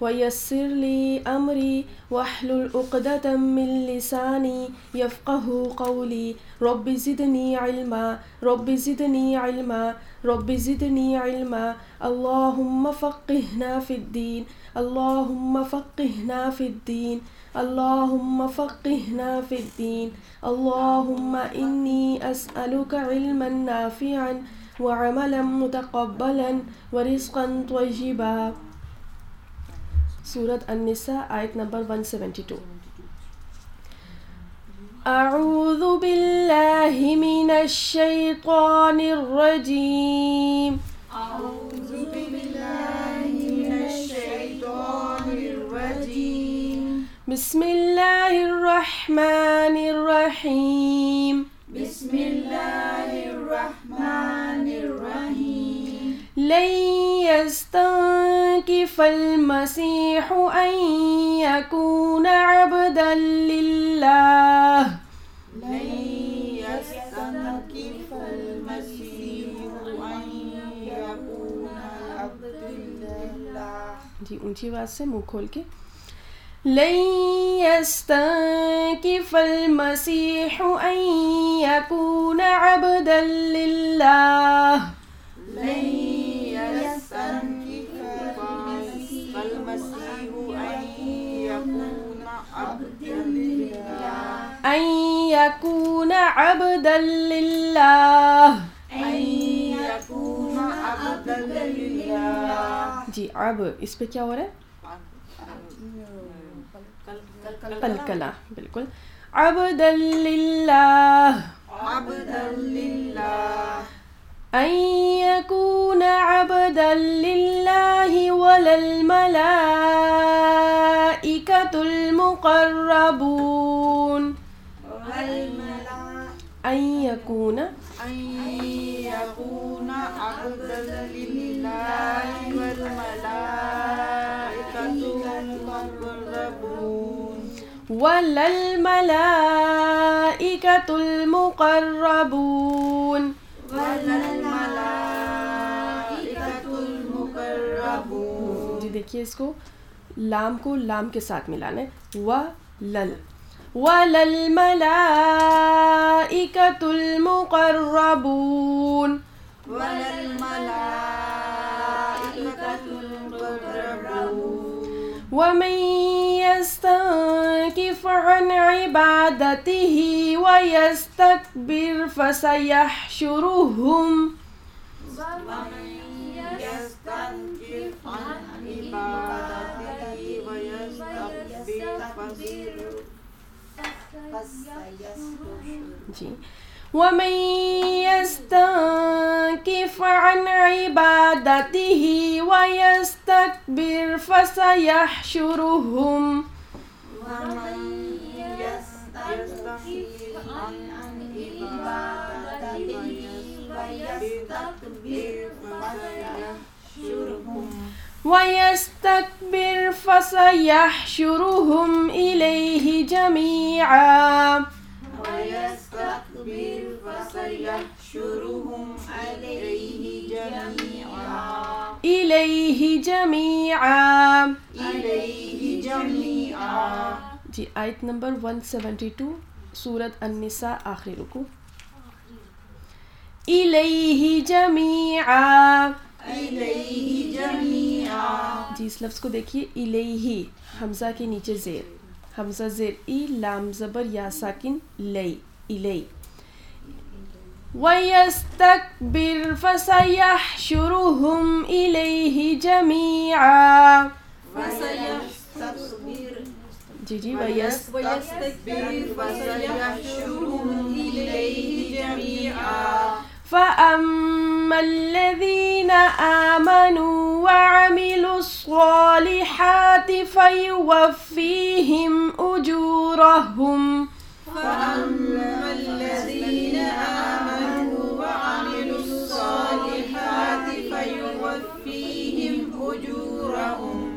ويسر لي أمري واحلل عقدة من لساني يفقه قولي. رب زدني علما رب زدني علما رب زدني علما. اللهم فقهنا في الدين اللهم فقهنا في الدين اللهم فقهنا في الدين. اللهم إني أسألك علما نافعا وعملا متقبلا ورزقا طيبا. سورة النساء آية نمبر 172 أعوذ بالله من الشيطان الرجيم. أعوذ بالله من الشيطان الرجيم. بسم الله الرحمن الرحيم. بسم الله الرحمن الرحيم لن يستنكف المسيح أن يكون عبدا لله. لن يستنكف المسيح أن يكون عبدا لله. سے منہ کھول کے لن يستنكف المسيح أن يكون عبدا لله. لن يستنكف المسيح أن يكون عبدا لله. أن يكون عبدا لله أن يكون عبدا لله جی اب اس پہ کیا ہو رہا ہے؟ قلقلہ بالکل. عبدا للہ. عبدا لله أن يكون عبدا لله وللملائكة المقربون. والملائكة أن يكون أن يكون عبدا لله والملائكة المقربون المقربون والملائكة المقربون. جی دیکھیے اس کو لام کو لام کے ساتھ ملانا ہے و لل المقربون والملائكة المقربون ومن يستنكف عن عبادته ويستكبر فسيحشرهم. ومن يستنكف عن عبادته ويستكبر جی. ومن يستنكف عن عبادته ويستكبر فسيحشرهم. ومن يستنكف عن عبادته ويستكبر فسيحشرهم. ويستكبر فسيحشرهم إليه جميعا. ويستكبر فسيحشرهم عليه جميعا. إليه جميعا. إليه جميعا. جی آیت نمبر 172 سورت النساء آخری رکو إليه جميعا. إليه جميعا. جی اس لفظ کو دیکھیے. الیہی حمزہ کے نیچے زیر. همزة زير إي لام زبر يا ساكن لي إلي ويستكبر فسيحشرهم إليه جميعا فسيستكبر جي جي ويستكبر فسيحشرهم إليه جميعا فأما الذين آمنوا وعملوا الصالحات فيوفيهم أجورهم فأما الذين آمنوا وعملوا الصالحات فيوفيهم أجورهم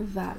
ذال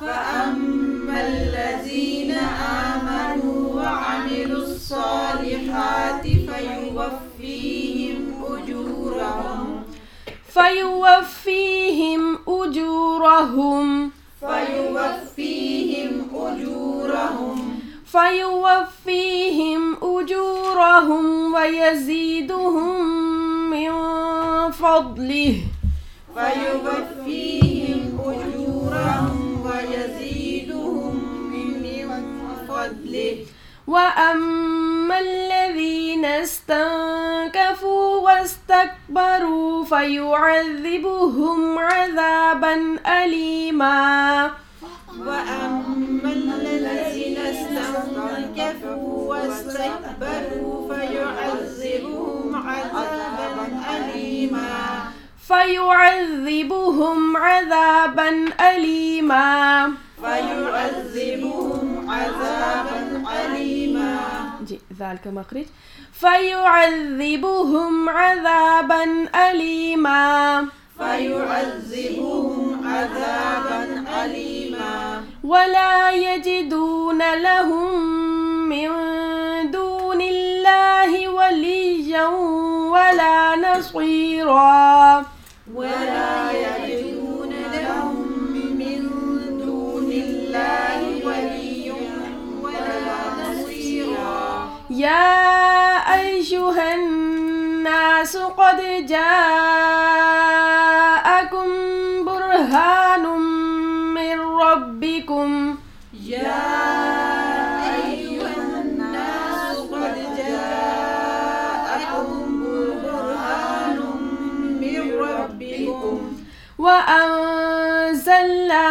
فأما الذين آمنوا وعملوا الصالحات فيوفيهم أجورهم فيوفيهم أجورهم فيوفيهم أجورهم فيوفيهم أجورهم ويزيدهم من فضله فيوفيهم أجورهم ويزيدهم من فضله. وأما الذين استنكفوا واستكبروا فيعذبهم عذابا أليما. وأما الذين استنكفوا واستكبروا فيعذبهم عذابا أليما. فيعذبهم عذابا أليما. فيعذبهم عذابا أليما. جي ذلك مخرج فيعذبهم عذابا أليما. فيعذبهم عذابا أليما. ولا يجدون لهم من دون الله وليا ولا نصيرا. ولا يجدون لهم من دون الله ولي ولا نصيرا. يا أيها الناس قد جاءكم برهان من ربكم. يا وأنزلنا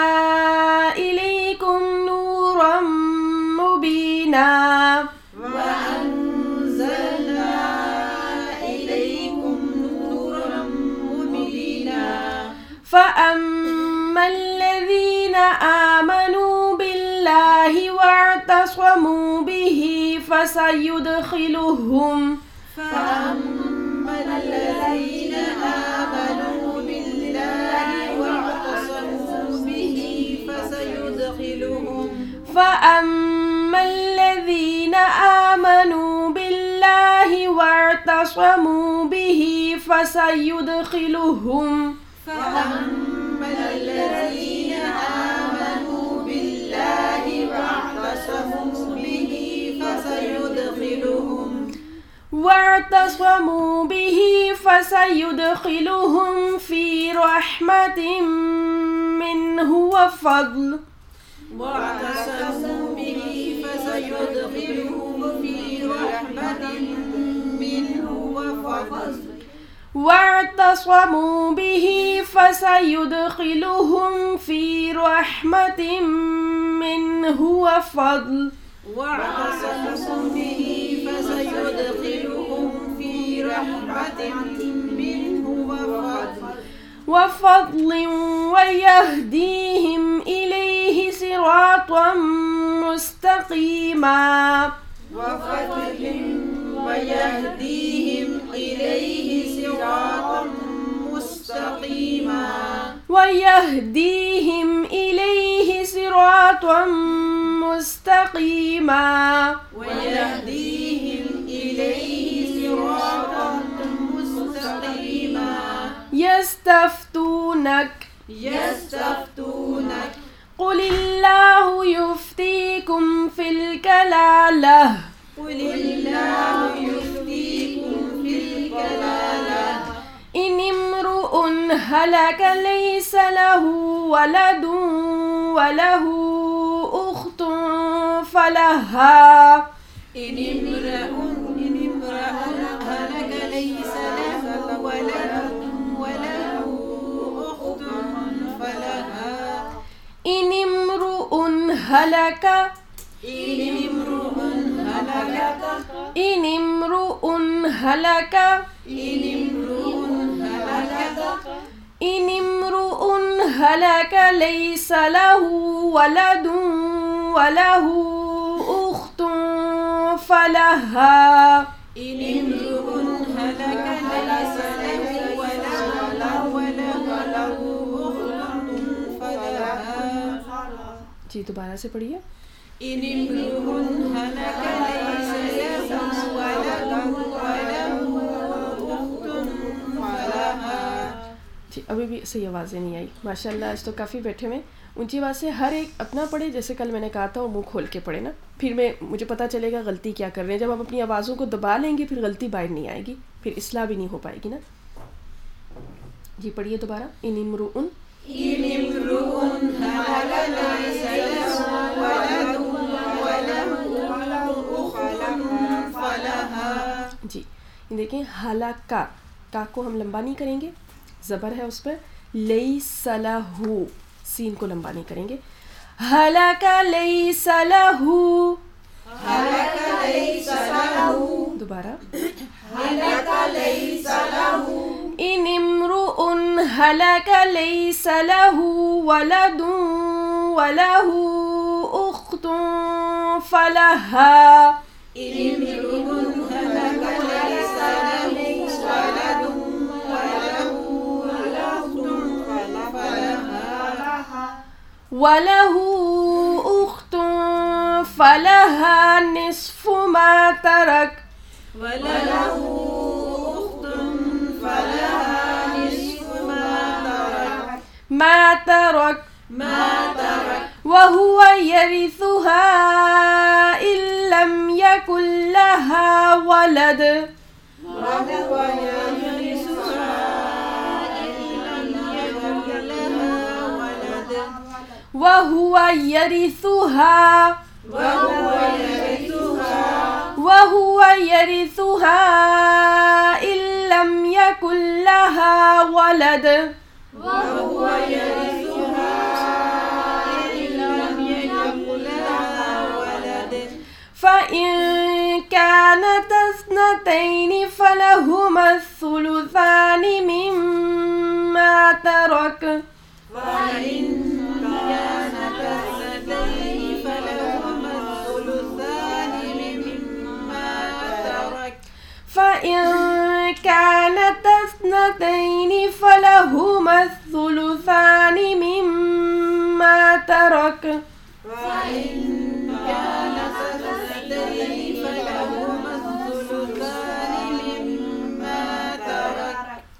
إليكم نورا مبينا. وأنزلنا إليكم نورا مبينا. فأما الذين آمنوا بالله واعتصموا به فسيدخلهم. فأما الذين فأما الذين آمنوا بالله واعتصموا به فسيدخلهم. فأما الذين آمنوا بالله واعتصموا به فسيدخلهم. واعتصموا به فسيدخلهم في رحمة منه وفضل. واعتصموا به فسيدخلهم في رحمة منه وفضل. واعتصموا به فسيدخلهم في رحمة منه وفضل. واعتصموا به فسيدخلهم في رحمة منه وفضل ويهديهم إليه صراطا مستقيما. وفضل ويهديهم إليه صراطا مستقيما. ويهديهم إليه صراطا مستقيما. ويهديهم يستفتونك. يستفتونك. قل الله يفتيكم في الكلالة. قل الله يفتيكم في الكلالة. إن امرؤ هلك ليس له ولد وله أخت فلها. إن امرأ إن امرؤ هلك. إن امرؤ هلك. إن امرؤ هلك. إن امرؤ هلك. إن امرؤ هلك ليس له ولد وله أخت فلها. إن امرؤ هلك جی دوبارہ سے پڑھیے۔ إن ابھی بھی صحیح آوازیں نہیں آئی۔ ماشاء اللہ آج تو کافی بیٹھے ہوئے۔ اونچی آواز سے ہر ایک اپنا پڑھے، جیسے کل میں نے کہا تھا، وہ منہ کھول کے پڑھے نا۔ پھر میں، مجھے پتہ چلے گا غلطی کیا کر رہے ہیں۔ جب ہم اپنی آوازوں کو دبا لیں گے، پھر غلطی باہر نہیں آئے گی۔ پھر اصلاح بھی نہیں ہو پائے گی نا۔ جی پڑھیے دوبارہ۔ ان امرو ان جی دیکھیں حالا کا کا کو ہم لمبا نہیں کریں گے، زبر ہے اس پر، لئی صلاح سین کو لمبا نہیں کریں گے۔ حالا کا لئی صلاح هلك ليس له. دوبارہ هلك ليس له. إن امرؤ هلك ليس له ولد وله أخت فلها. إن امرؤ هلك ليس له ولد وله أخت فلها. وله أخت فلها نصف ما ترك. وله أخت فلها نصف ما ترك. ما ترك. ما ترك. وهو يرثها إن لم يكن لها ولد. وهو يرثها إن لم يكن لها ولد. وهو يرثها وهو يرثها وهو يرثها إن لم يكن لها ولد وهو يرثها إن لم يكن لها ولد. فإن كانت اثنتين فلهما الثلثان مما ترك. فإن كانت فإن كانت اثنتين فلهما الثلثان مما ترك فإن كانت اثنتين فلهما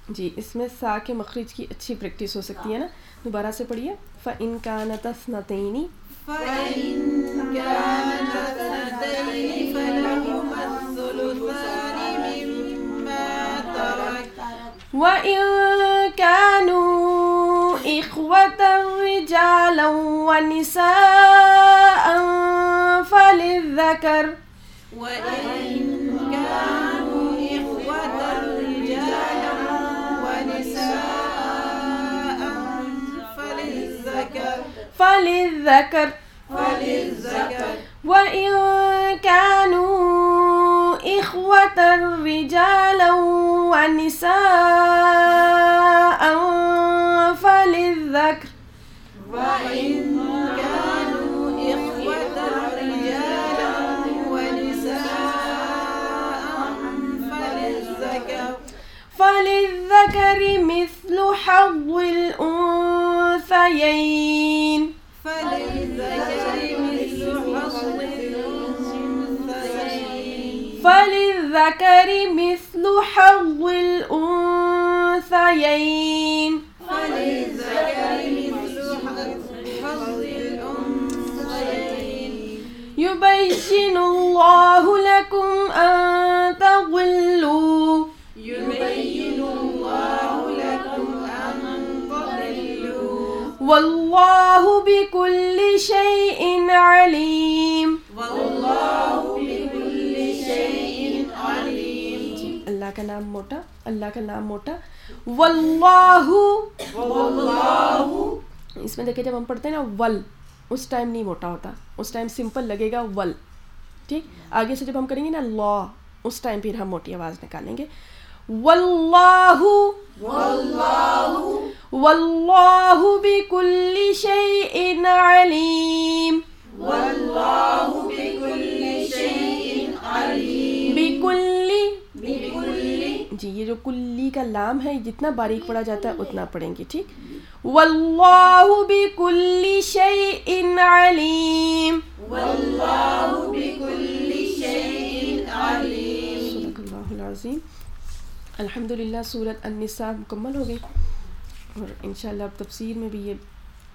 جی اس میں سا کے مخرج کی اچھی پریکٹس ہو سکتی ہے نا؟ دوبارہ سے پڑھیے۔ فَإِن كَانَتْ اثْنَتَيْنِ فإن كانت اثنتين فلهما الثلثان وَإِن كَانُوا إِخْوَةً رِجَالًا وَنِسَاءً فَلِلذَّكَرِ. وإن كانوا إخوة رجالا ونساء فللذكر فَلِلذَّكَرِ. فللذكر. وَإِن كَانُوا إِخْوَةً رِجَالًا وَنِسَاءً فَلِلذَّكَرِ. وإن كانوا إخوة رجالا ونساء فللذكر فللذكر مثل حظ الأنثيين. فللذكر مثل حظ الأنثيين. فللذكر مثل حظ الأنثيين. فللذكر مثل حظ الأنثيين. يبين الله لكم أن تضلوا والله بكل شيء عليم والله بكل شيء عليم اللہ کا نام موٹا، اللہ کا نام موٹا. واللہ. والله اس میں دیکھیں جب ہم پڑھتے ہیں نا، ول، اس ٹائم نہیں موٹا ہوتا، اس ٹائم سمپل لگے گا ول. ٹھیک؟ آگے سے جب ہم کریں گے نا، لا، اس ٹائم پھر ہم موٹی آواز نکالیں گے۔ واللہ والله واللہ بکل شیء علیم والله بكل شيء بکل بكل جی یہ جو کلی کا لام ہے جتنا باریک پڑھا جاتا ہے اتنا پڑھیں گے ٹھیک؟ واللہ بکل شیء علیم والله بكل شيء عليم صدق اللہ العظیم۔ الحمد للہ صورت النساء مکمل ہو گئی اور انشاءاللہ اب تفسیر میں بھی یہ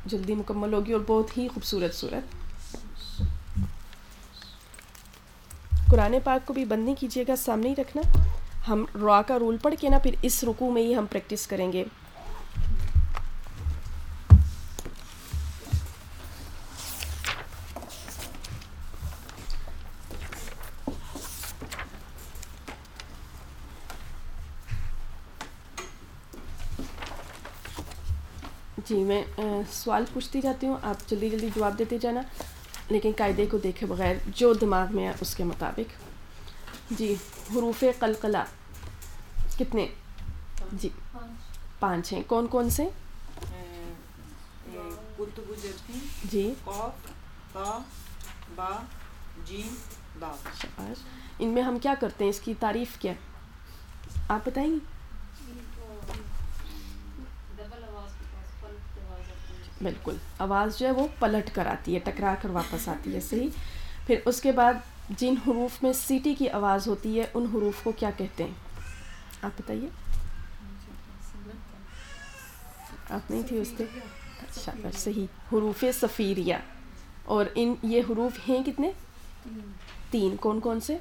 جلدی مکمل ہوگی اور بہت ہی خوبصورت صورت قرآن پاک کو بھی بند نہیں کیجیے گا، سامنے ہی رکھنا۔ ہم را کا رول پڑھ کے نا پھر اس رکو میں ہی ہم پریکٹس کریں گے۔ جی میں سوال پوچھتی جاتی ہوں آپ جلدی جلدی جواب دیتے جانا لیکن قاعدے کو دیکھے بغیر جو دماغ میں ہے اس کے مطابق۔ جی حروف قلقلہ کتنے؟ جی پانچ ہیں۔ کون کون سے؟ جی۔ ان میں ہم کیا کرتے ہیں؟ اس کی تعریف کیا؟ آپ بتائیں۔ گی بالکل۔ آواز جو ہے وہ پلٹ کر آتی ہے، ٹکرا کر واپس آتی ہے، صحیح۔ پھر اس کے بعد جن حروف میں سیٹی کی آواز ہوتی ہے، ان حروف کو کیا کہتے ہیں؟ آپ بتائیے۔ آپ نہیں تھی اس کے؟ اچھا صحیح۔ حروف سفیریا اور ان، یہ حروف ہیں کتنے؟ تین۔ کون کون سے؟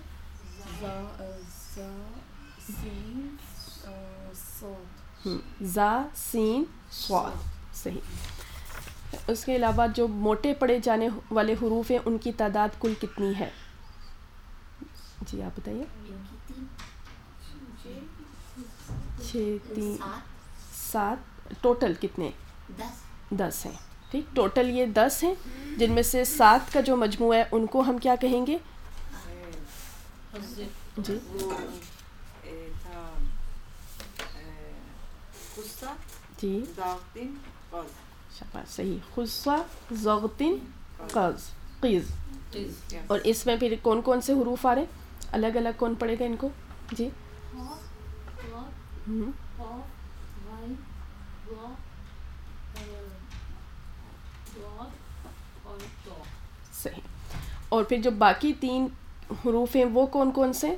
زا، سین، سواد۔ صحیح۔ اس کے علاوہ جو موٹے پڑے جانے والے حروف ہیں، ان کی تعداد کل کتنی ہے؟ جی آپ بتائیے۔ چھ، تین، سات، ٹوٹل کتنے؟ دس ہیں۔ ٹھیک، ٹوٹل یہ دس ہیں، جن میں سے سات کا جو مجموعہ ہے، ان کو ہم کیا کہیں گے؟ جی۔ جی۔, جی۔ صحیح خصہ ضغطن قز قیز۔ اور اس میں پھر کون کون سے حروف آ رہے الگ الگ کون پڑے گا ان کو؟ جی۔ صحیح۔ اور پھر جو باقی تین حروف ہیں وہ کون کون سے؟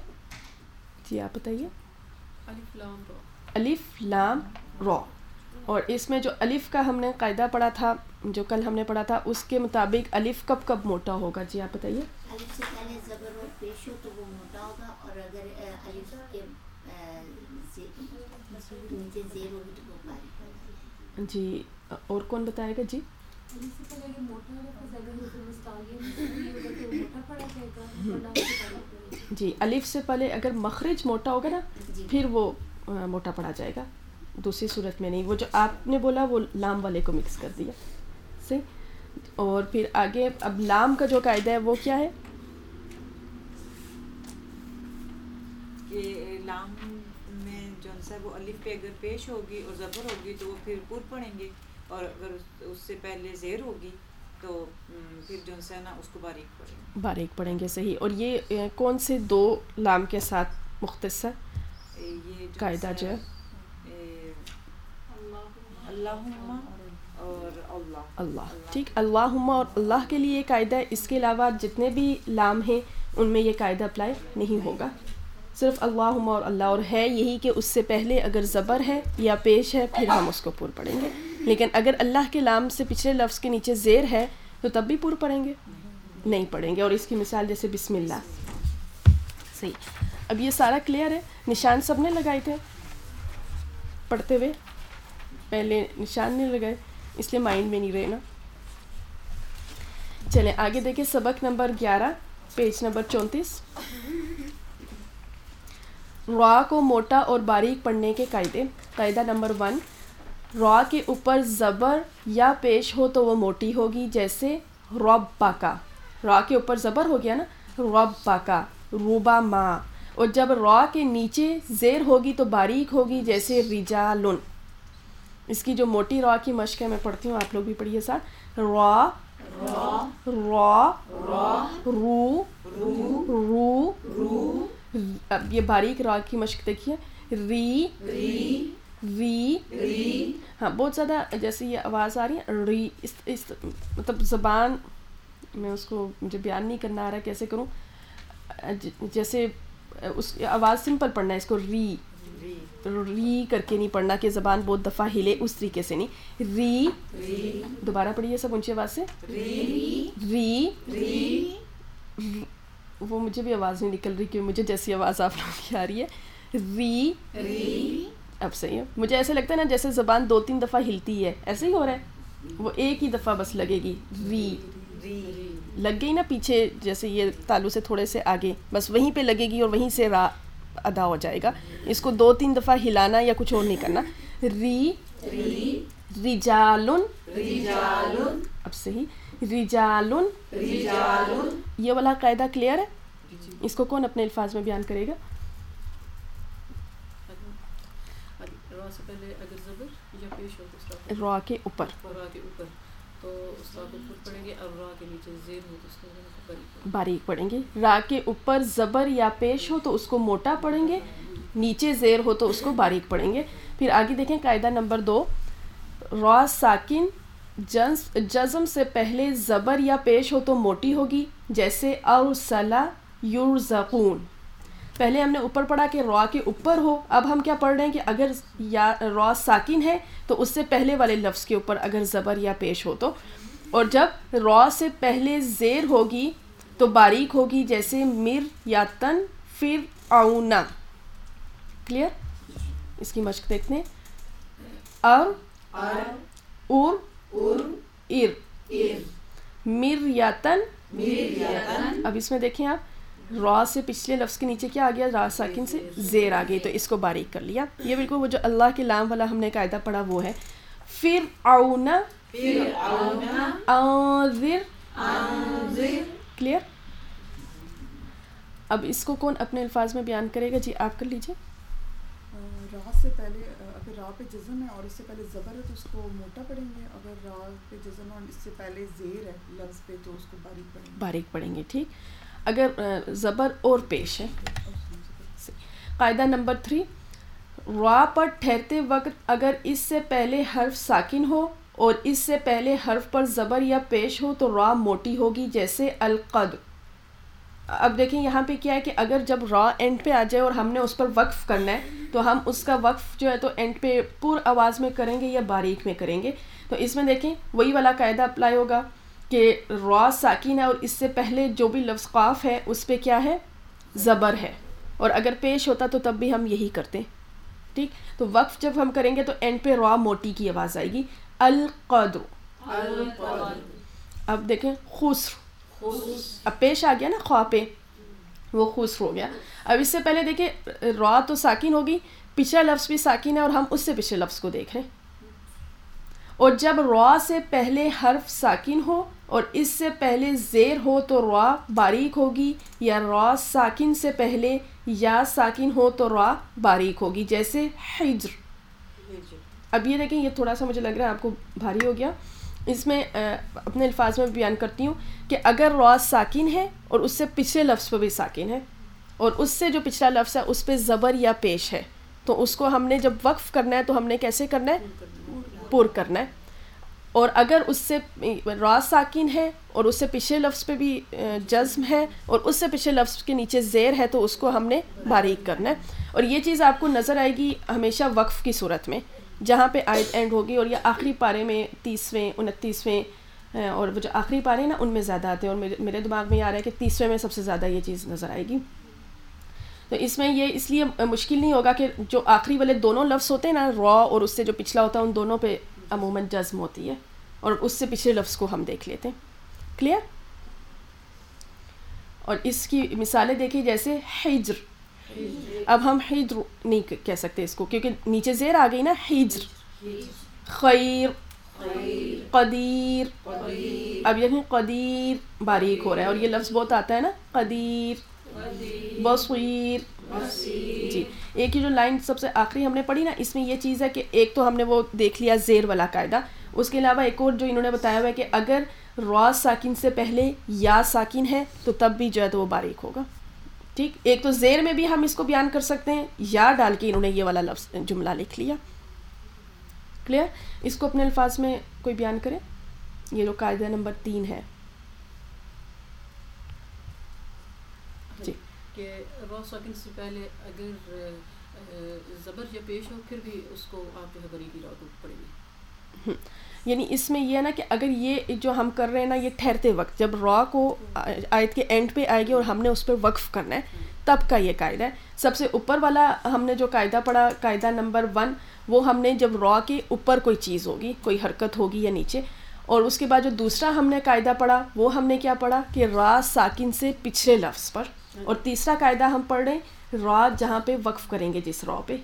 جی آپ بتائیے۔ الف لام رو اور اس میں جو الف کا ہم نے قاعدہ پڑھا تھا جو کل ہم نے پڑھا تھا اس کے مطابق الف کب کب موٹا ہوگا؟ جی آپ بتائیے۔ جی اور کون بتائے گا؟ جی۔ جی الف سے پہلے اگر مخرج موٹا ہوگا نا پھر وہ موٹا پڑا جائے گا۔ دوسری صورت میں نہیں وہ جو آپ نے بولا وہ لام والے کو مکس کر دیا۔ صحیح؟ اور پھر آگے اب لام کا جو قاعدہ ہے وہ کیا ہے؟ کہ لام میں جو ہے وہ الف پہ اگر پیش ہوگی اور زبر ہوگی تو وہ پھر پر پڑھیں گے اور اگر اس سے پہلے زیر ہوگی تو پھر جو ہے نا اس کو باریک پڑھیں گے۔ باریک پڑھیں گے صحیح۔ اور یہ کون سے دو لام کے ساتھ مختصر یہ قاعدہ جو ہے اللہ ٹھیک. اللہ اور اللہ کے لیے یہ قاعدہ ہے اس کے علاوہ جتنے بھی لام ہیں ان میں یہ قاعدہ اپلائی نہیں ہوگا. صرف اللہ اور اللہ اور ہے یہی کہ اس سے پہلے اگر زبر ہے یا پیش ہے پھر ہم اس کو پر پڑھیں گے. لیکن اگر اللہ کے لام سے پچھلے لفظ کے نیچے زیر ہے تو تب بھی پر پڑھیں گے. نہیں پڑھیں گے. اور اس کی مثال جیسے بسم اللہ. صحیح. اب یہ سارا کلیئر ہے. نشان سب نے لگائے تھے پڑھتے ہوئے. پہلے نشان نہیں لگائے، اس لیے مائنڈ میں نہیں رہے نا۔ چلیں، آگے دیکھیں سبق نمبر گیارہ، پیج نمبر چونتیس۔ را کو موٹا اور باریک پڑھنے کے قاعدے، قاعدہ نمبر ون، را کے اوپر زبر یا پیش ہو تو وہ موٹی ہوگی، جیسے رب پاکا را کے اوپر زبر ہو گیا نا رب پاکا روبا ماں۔ اور جب را کے نیچے زیر ہوگی تو باریک ہوگی، جیسے رجالن۔ اس کی جو موٹی را کی مشق ہے، میں پڑھتی ہوں، آپ لوگ بھی پڑھیے ساتھ۔ را را، رو رو اب یہ باریک را کی مشق دیکھیے۔ ری ری ہاں بہت زیادہ جیسے یہ آواز آ رہی ہے، ری، اس اس مطلب زبان میں اس کو مجھے بیان نہیں کرنا آ رہا کیسے کروں؟ جیسے اس، آواز سمپل پڑھنا ہے، اس کو ری۔ ری. کر کے نہیں پڑھنا کہ زبان بہت دفعہ ہلے اس طریقے سے نہیں. ری. دوبارہ پڑھیے سب اونچی آواز سے. ری. وہ مجھے بھی آواز نہیں نکل رہی کہ مجھے جیسی آواز آپ لوگوں کی آ رہی ہے. ری. اب صحیح ہے. مجھے ایسے لگتا ہے نا جیسے زبان دو تین دفعہ ہلتی ہے. ایسے ہی ہو رہا ہے. وہ ایک ہی دفعہ بس لگے گی. ری. لگ گئی نا پیچھے جیسے یہ تالو سے تھوڑے سے آگے. بس وہیں پہ لگے گی اور وہیں سے را ادا ہو جائے گا۔ اس کو دو تین دفعہ ہلانا یا کچھ اور نہیں کرنا۔ ری رجالن۔ اب صحیح۔ رجالن۔ یہ والا قاعدہ کلیئر ہے؟ اس کو کون اپنے الفاظ میں بیان کرے گا؟ را کے اوپر۔ تو اس اوپر پڑھیں گے اور را کے نیچے زیر ہو تو اس باریک پڑھیں گے۔ را کے اوپر زبر یا پیش ہو تو اس کو موٹا پڑھیں گے، نیچے زیر ہو تو اس کو باریک پڑھیں گے۔ پھر آگے دیکھیں قاعدہ نمبر دو۔ را ساکن، جنس، جزم سے پہلے زبر یا پیش ہو تو موٹی ہوگی، جیسے ارسلا یرزقون۔ پہلے ہم نے اوپر پڑھا کہ را کے اوپر ہو، اب ہم کیا پڑھ رہے ہیں کہ اگر یا را ساکن ہے تو اس سے پہلے والے لفظ کے اوپر اگر زبر یا پیش ہو تو۔ اور جب را سے پہلے زیر ہوگی تو باریک ہوگی جیسے مر یا تن پھر اونا کلیئر اس کی مشق دیکھتے ہیں۔ ار ار ار۔ مر یا تن؟ اب اس میں دیکھیں آپ۔ را سے پچھلے لفظ کے نیچے کیا آ گیا؟ را ساکن سے زیر آ گئی تو اس کو باریک کر لیا۔ یہ بالکل وہ جو اللہ کے لام والا ہم نے قاعدہ پڑھا وہ ہے۔ پھر اونا کلیئر اب اس کو کون اپنے الفاظ میں بیان کرے گا؟ جی آپ کر لیجیے را سے پہلے اگر را پہ جزم ہے اور اس سے پہلے زبر ہے تو اس کو موٹا پڑھیں گے اگر را پہ جزم ہے اور اس سے پہلے زیر ہے لفظ پہ تو اس کو باریک پڑھیں گے۔ باریک پڑھیں گے ٹھیک۔ اگر زبر اور پیش ہے۔ قاعدہ نمبر تھری۔ را پر ٹھہرتے وقت اگر اس سے پہلے حرف ساکن ہو اور اس سے پہلے حرف پر زبر یا پیش ہو تو را موٹی ہوگی جیسے القد اب دیکھیں یہاں پہ کیا ہے کہ اگر جب را اینڈ پہ آ جائے اور ہم نے اس پر وقف کرنا ہے تو ہم اس کا وقف جو ہے تو اینڈ پہ پور آواز میں کریں گے یا باریک میں کریں گے۔ تو اس میں دیکھیں وہی والا قاعدہ اپلائی ہوگا کہ را ساکن ہے اور اس سے پہلے جو بھی لفظ قاف ہے اس پہ کیا ہے؟ زبر ہے۔ اور اگر پیش ہوتا تو تب بھی ہم یہی کرتے ٹھیک؟ تو وقف جب ہم کریں گے تو اینڈ پہ را موٹی کی آواز آئے گی۔ القدر۔ اب دیکھیں خسر۔ اب پیش آ گیا نا خواہ پہ وہ خسر ہو گیا۔ اب اس سے پہلے دیکھیں را تو ساکن ہوگی پچھلا لفظ بھی ساکن ہے اور ہم اس سے پچھلے لفظ کو دیکھ رہے ہیں۔ اور جب را سے پہلے حرف ساکن ہو اور اس سے پہلے زیر ہو تو را باریک ہوگی یا را ساکن سے پہلے یا ساکن ہو تو را باریک ہوگی جیسے حجر۔ اب یہ دیکھیں یہ تھوڑا سا مجھے لگ رہا ہے آپ کو بھاری ہو گیا۔ اس میں اپنے الفاظ میں بیان کرتی ہوں کہ اگر را ساکن ہے اور اس سے پچھلے لفظ پہ بھی ساکن ہے اور اس سے جو پچھلا لفظ ہے اس پہ زبر یا پیش ہے، تو اس کو ہم نے جب وقف کرنا ہے تو ہم نے کیسے کرنا ہے؟ پر کرنا ہے۔ اور اگر اس سے را ساکن ہے اور اس سے پچھلے لفظ پہ بھی جزم ہے اور اس سے پچھلے لفظ کے نیچے زیر ہے تو اس کو ہم نے باریک کرنا ہے۔ اور یہ چیز آپ کو نظر آئے گی ہمیشہ وقف کی صورت میں۔ جہاں پہ آیت اینڈ ہوگی اور یہ آخری پارے میں تیسویں، انتیسویں اور وہ جو آخری پارے ہیں نا، ان میں زیادہ آتے ہیں اور میرے میرے دماغ میں یہ آ رہا ہے کہ تیسویں میں سب سے زیادہ یہ چیز نظر آئے گی۔ تو اس میں یہ اس لیے مشکل نہیں ہوگا کہ جو آخری والے دونوں لفظ ہوتے ہیں نا، را اور اس سے جو پچھلا ہوتا ہے، ان دونوں پہ عموماً جزم ہوتی ہے اور اس سے پچھلے لفظ کو ہم دیکھ لیتے ہیں۔ کلیئر اور اس کی مثالیں دیکھیں، جیسے حجر۔ اب ہم حجر نہیں کہہ سکتے اس کو، کیونکہ نیچے زیر آ گئی نا حجر خیر، قدیر۔ اب یہ قدیر، باریک ہو رہا ہے۔ اور یہ لفظ بہت آتا ہے نا، قدیر۔ بصیر۔ جی۔ ایک ہی جو لائن سب سے آخری ہم نے پڑھی نا، اس میں یہ چیز ہے کہ ایک تو ہم نے وہ دیکھ لیا زیر والا قاعدہ۔ اس کے علاوہ ایک اور جو انہوں نے بتایا ہوا ہے کہ اگر را ساکن سے پہلے یا ساکن ہے، تو تب بھی جو ہے تو وہ باریک ہوگا۔ ٹھیک ایک تو زیر میں بھی ہم اس کو بیان کر سکتے ہیں یا ڈال کے انہوں نے یہ والا لفظ جملہ لکھ لیا۔ کلیئر اس کو اپنے الفاظ میں کوئی بیان کرے۔ یہ جو قاعدہ نمبر تین ہے۔ جی۔ کہ سے پہلے اگر زبر یا پیش ہو پھر بھی اس کو آپ جو ہے بری کی کو پڑھیں گے یعنی اس میں یہ ہے نا کہ اگر یہ جو ہم کر رہے ہیں نا، یہ ٹھہرتے وقت، جب را کو آیت کے اینڈ پہ آئے گی اور ہم نے اس پہ وقف کرنا ہے، تب کا یہ قاعدہ ہے۔ سب سے اوپر والا ہم نے جو قاعدہ پڑھا، قاعدہ نمبر ون، وہ ہم نے جب را کے اوپر کوئی چیز ہوگی، کوئی حرکت ہوگی یا نیچے، اور اس کے بعد جو دوسرا ہم نے قاعدہ پڑھا، وہ ہم نے کیا پڑھا کہ را ساکن سے پچھلے لفظ پر۔ اور تیسرا قاعدہ ہم پڑھ رہے ہیں، را جہاں پہ وقف کریں گے جس را پہ۔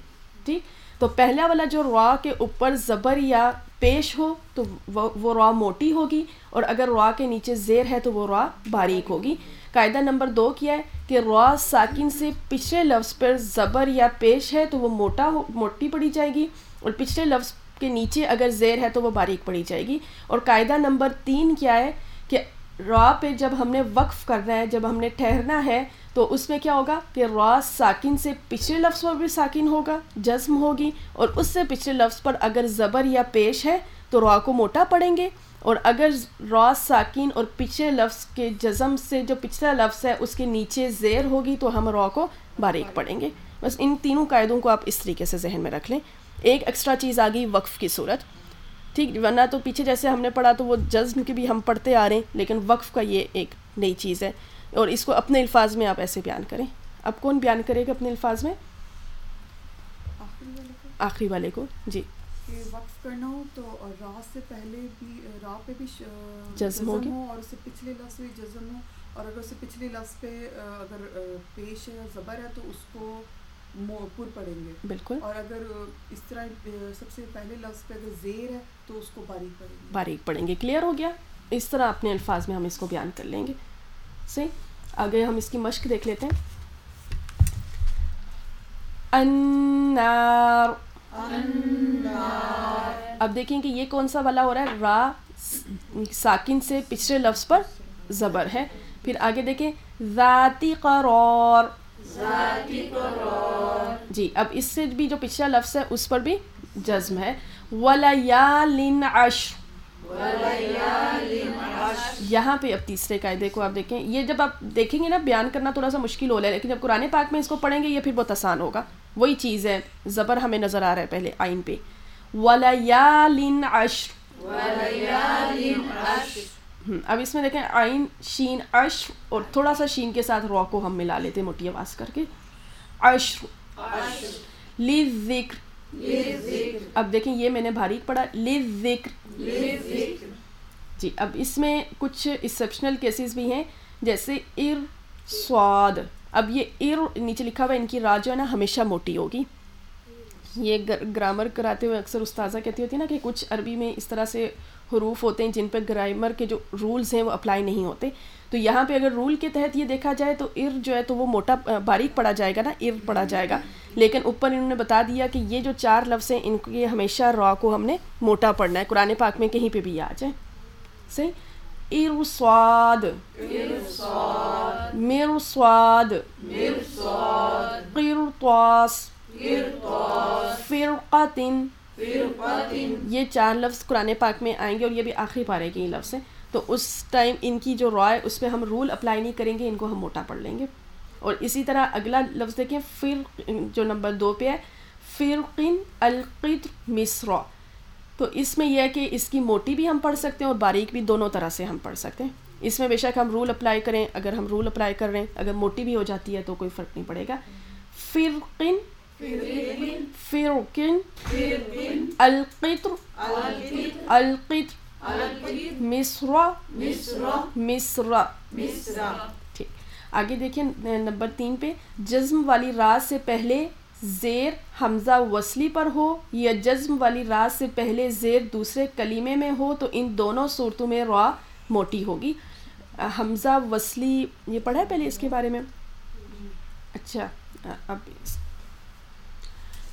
ٹھیک؟ تو پہلا والا جو را کے اوپر زبر یا پیش ہو تو وہ را موٹی ہوگی اور اگر را کے نیچے زیر ہے تو وہ را باریک ہوگی۔ قاعدہ نمبر دو کیا ہے کہ را ساکن سے پچھلے لفظ پر زبر یا پیش ہے تو وہ موٹا ہو، موٹی پڑی جائے گی اور پچھلے لفظ کے نیچے اگر زیر ہے تو وہ باریک پڑی جائے گی۔ اور قاعدہ نمبر تین کیا ہے کہ را پہ جب ہم نے وقف کرنا ہے، جب ہم نے ٹھہرنا ہے تو اس میں کیا ہوگا کہ را ساکن سے پچھلے لفظ پر بھی ساکن ہوگا، جزم ہوگی، اور اس سے پچھلے لفظ پر اگر زبر یا پیش ہے تو را کو موٹا پڑیں گے۔ اور اگر را ساکن اور پچھلے لفظ کے جزم سے جو پچھلا لفظ ہے، اس کے نیچے زیر ہوگی تو ہم را کو باریک پڑیں گے۔ بس ان تینوں قاعدوں کو آپ اس طریقے سے ذہن میں رکھ لیں۔ ایک ایکسٹرا چیز آ گئی وقف کی صورت۔ ٹھیک، ورنہ تو پیچھے جیسے ہم نے پڑھا تو وہ جزم کی بھی ہم پڑھتے آ رہے ہیں، لیکن وقف کا یہ ایک نئی چیز ہے۔ اور اس کو اپنے الفاظ میں آپ ایسے بیان کریں۔ اب کون بیان کرے گا اپنے الفاظ میں؟ آخری والے کو جی۔ وقف کرنا ہو تو راہ سے پہلے بھی راہ پہ بھی جزم ہو اور اس سے پچھلے لفظ بھی جزم ہو۔ اور اگر اس سے پچھلے لفظ پہ اگر پیش ہے زبر ہے تو اس کو پر پڑھیں گے۔ بالکل۔ اور اگر اس طرح سب سے پہلے لفظ پہ اگر زیر ہے تو اس کو باریک پڑھیں گے۔ باریک پڑھیں گے۔ کلیئر ہو گیا؟ اس طرح اپنے الفاظ میں ہم اس کو بیان کر لیں گے۔ صحیح آگے ہم اس کی مشق دیکھ لیتے ہیں۔ انار۔ اب دیکھیں کہ یہ کون سا والا ہو رہا ہے؟ را ساکن سے پچھلے لفظ پر زبر ہے۔ پھر آگے دیکھیں۔ ذاتی قرار۔ جی اب اس سے بھی جو پچھلا لفظ ہے اس پر بھی جزم ہے۔ ولیالن عشر۔ یہاں پہ اب تیسرے قاعدے کو آپ دیکھیں۔ یہ جب آپ دیکھیں گے نا بیان کرنا تھوڑا سا مشکل ہو رہا ہے لیکن جب قرآن پاک میں اس کو پڑھیں گے یہ پھر بہت آسان ہوگا۔ وہی چیز ہے زبر ہمیں نظر آ رہا ہے پہلے آئین پہ۔ ولیالن عشر۔ اب اس میں دیکھیں آئین شین عشر اور تھوڑا سا شین کے ساتھ رو کو ہم ملا لیتے موٹی آواز کر کے۔ عشر۔ لی ذکر اب دیکھیں یہ میں نے باریک پڑھا۔ لی ذکر جی اب اس میں کچھ ایکسیپشنل کیسز بھی ہیں، جیسے ار سواد۔ اب یہ ار نیچے لکھا ہوا ان کی را جو ہے نا ہمیشہ موٹی ہوگی۔ یہ گرامر کراتے ہوئے اکثر استاذہ کہتی ہوتی ہے نا کہ کچھ عربی میں اس طرح سے حروف ہوتے ہیں جن پہ گرامر کے جو رولز ہیں وہ اپلائی نہیں ہوتے۔ تو یہاں پہ اگر رول کے تحت یہ دیکھا جائے تو ار جو ہے تو وہ موٹا باریک پڑا جائے گا نا ار پڑا جائے گا۔ لیکن اوپر انہوں نے بتا دیا کہ یہ جو چار لفظ ہیں ان کے ہمیشہ را کو ہم نے موٹا پڑھنا ہے۔ قرآن پاک میں کہیں پہ بھی آ جائے صحیح؟ ار سواد۔ مر سواد۔ قرطاس۔ فرقتن یہ چار لفظ قرآن پاک میں آئیں گے اور یہ بھی آخری پارے کے یہ لفظ ہیں۔ تو اس ٹائم ان کی جو رائے اس پہ ہم رول اپلائی نہیں کریں گے، ان کو ہم موٹا پڑھ لیں گے۔ اور اسی طرح اگلا لفظ دیکھیں فر جو نمبر دو پہ ہے، فرقن القطر مصرا تو اس میں یہ ہے کہ اس کی موٹی بھی ہم پڑھ سکتے ہیں اور باریک بھی دونوں طرح سے ہم پڑھ سکتے ہیں۔ اس میں بے شک ہم رول اپلائی کریں، اگر ہم رول اپلائی کر رہے ہیں، اگر موٹی بھی ہو جاتی ہے تو کوئی فرق نہیں پڑے گا۔ فرقن فرقن القطر القطر مصرا مصرا ٹھیک۔ آگے دیکھیں نمبر تین پہ جزم والی راز سے پہلے زیر حمزہ وصلی پر ہو یا جزم والی راز سے پہلے زیر دوسرے کلیمے میں ہو تو ان دونوں صورتوں میں را موٹی ہوگی۔ حمزہ وصلی یہ پڑھا ہے پہلے اس کے بارے میں؟ اچھا اب اس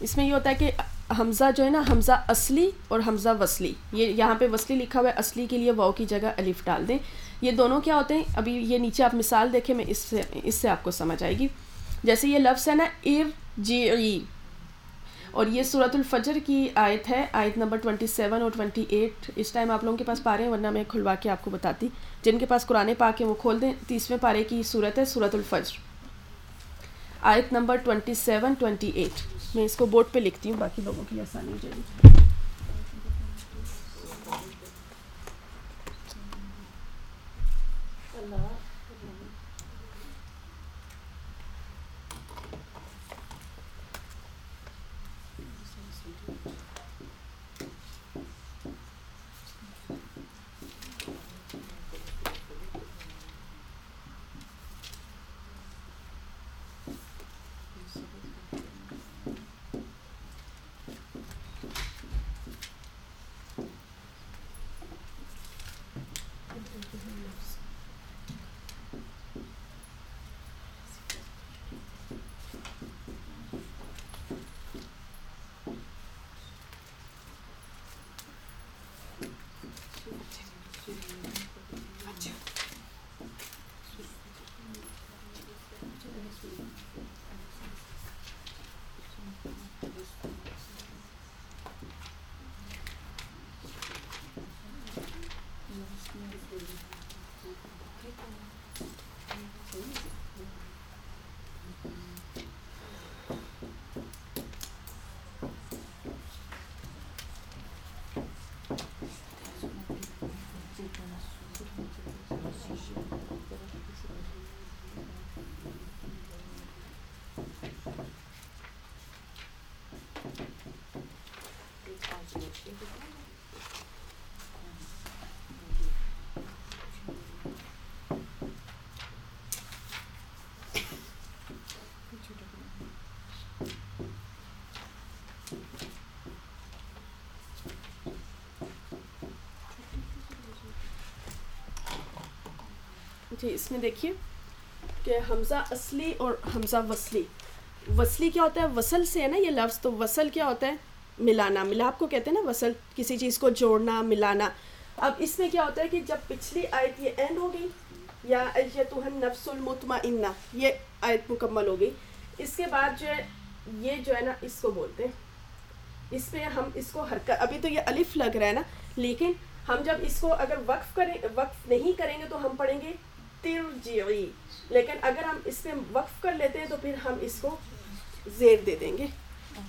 اس میں یہ ہوتا ہے کہ حمزہ جو ہے نا، حمزہ اصلی اور حمزہ وصلی۔ یہ یہاں پہ وصلی لکھا ہوا ہے، اصلی کے لیے واؤ کی جگہ الف ڈال دیں۔ یہ دونوں کیا ہوتے ہیں؟ ابھی یہ نیچے آپ مثال دیکھیں، میں اس سے اس سے آپ کو سمجھ آئے گی۔ جیسے یہ لفظ ہے نا ار جی اور یہ صورت الفجر کی آیت ہے، آیت نمبر 27 اور 28 اس ٹائم آپ لوگوں کے پاس پارے ہیں، ورنہ میں کھلوا کے آپ کو بتاتی۔ جن کے پاس قرآن پاک ہے وہ کھول دیں۔ تیسویں پارے کی صورت ہے صورت الفجر۔ آیت نمبر 27 28 میں اس کو بورڈ پہ لکھتی ہوں باقی لوگوں کی آسانی ہو جائے گی۔ جی اس میں دیکھیے کہ حمزہ اصلی اور حمزہ وصلی۔ وصلی کیا ہوتا ہے؟ وصل سے ہے نا یہ لفظ، تو وصل کیا ہوتا ہے؟ ملانا۔ ملاپ کو کہتے ہیں نا وصل، کسی چیز کو جوڑنا، ملانا۔ اب اس میں کیا ہوتا ہے کہ جب پچھلی آیت یہ اینڈ ہو گئی، یا ایتوہن نفس المطمئنہ، یہ آیت مکمل ہو گئی، اس کے بعد جو ہے، یہ جو ہے نا، اس کو بولتے ہیں۔ اس پہ ہم اس کو حرکت، ابھی تو یہ الف لگ رہا ہے نا، لیکن ہم جب اس کو اگر وقف کریں، وقف نہیں کریں گے تو ہم پڑھیں گے ترجعی جی، لیکن اگر ہم اس پہ وقف کر لیتے ہیں تو پھر ہم اس کو زیر دے دیں گے۔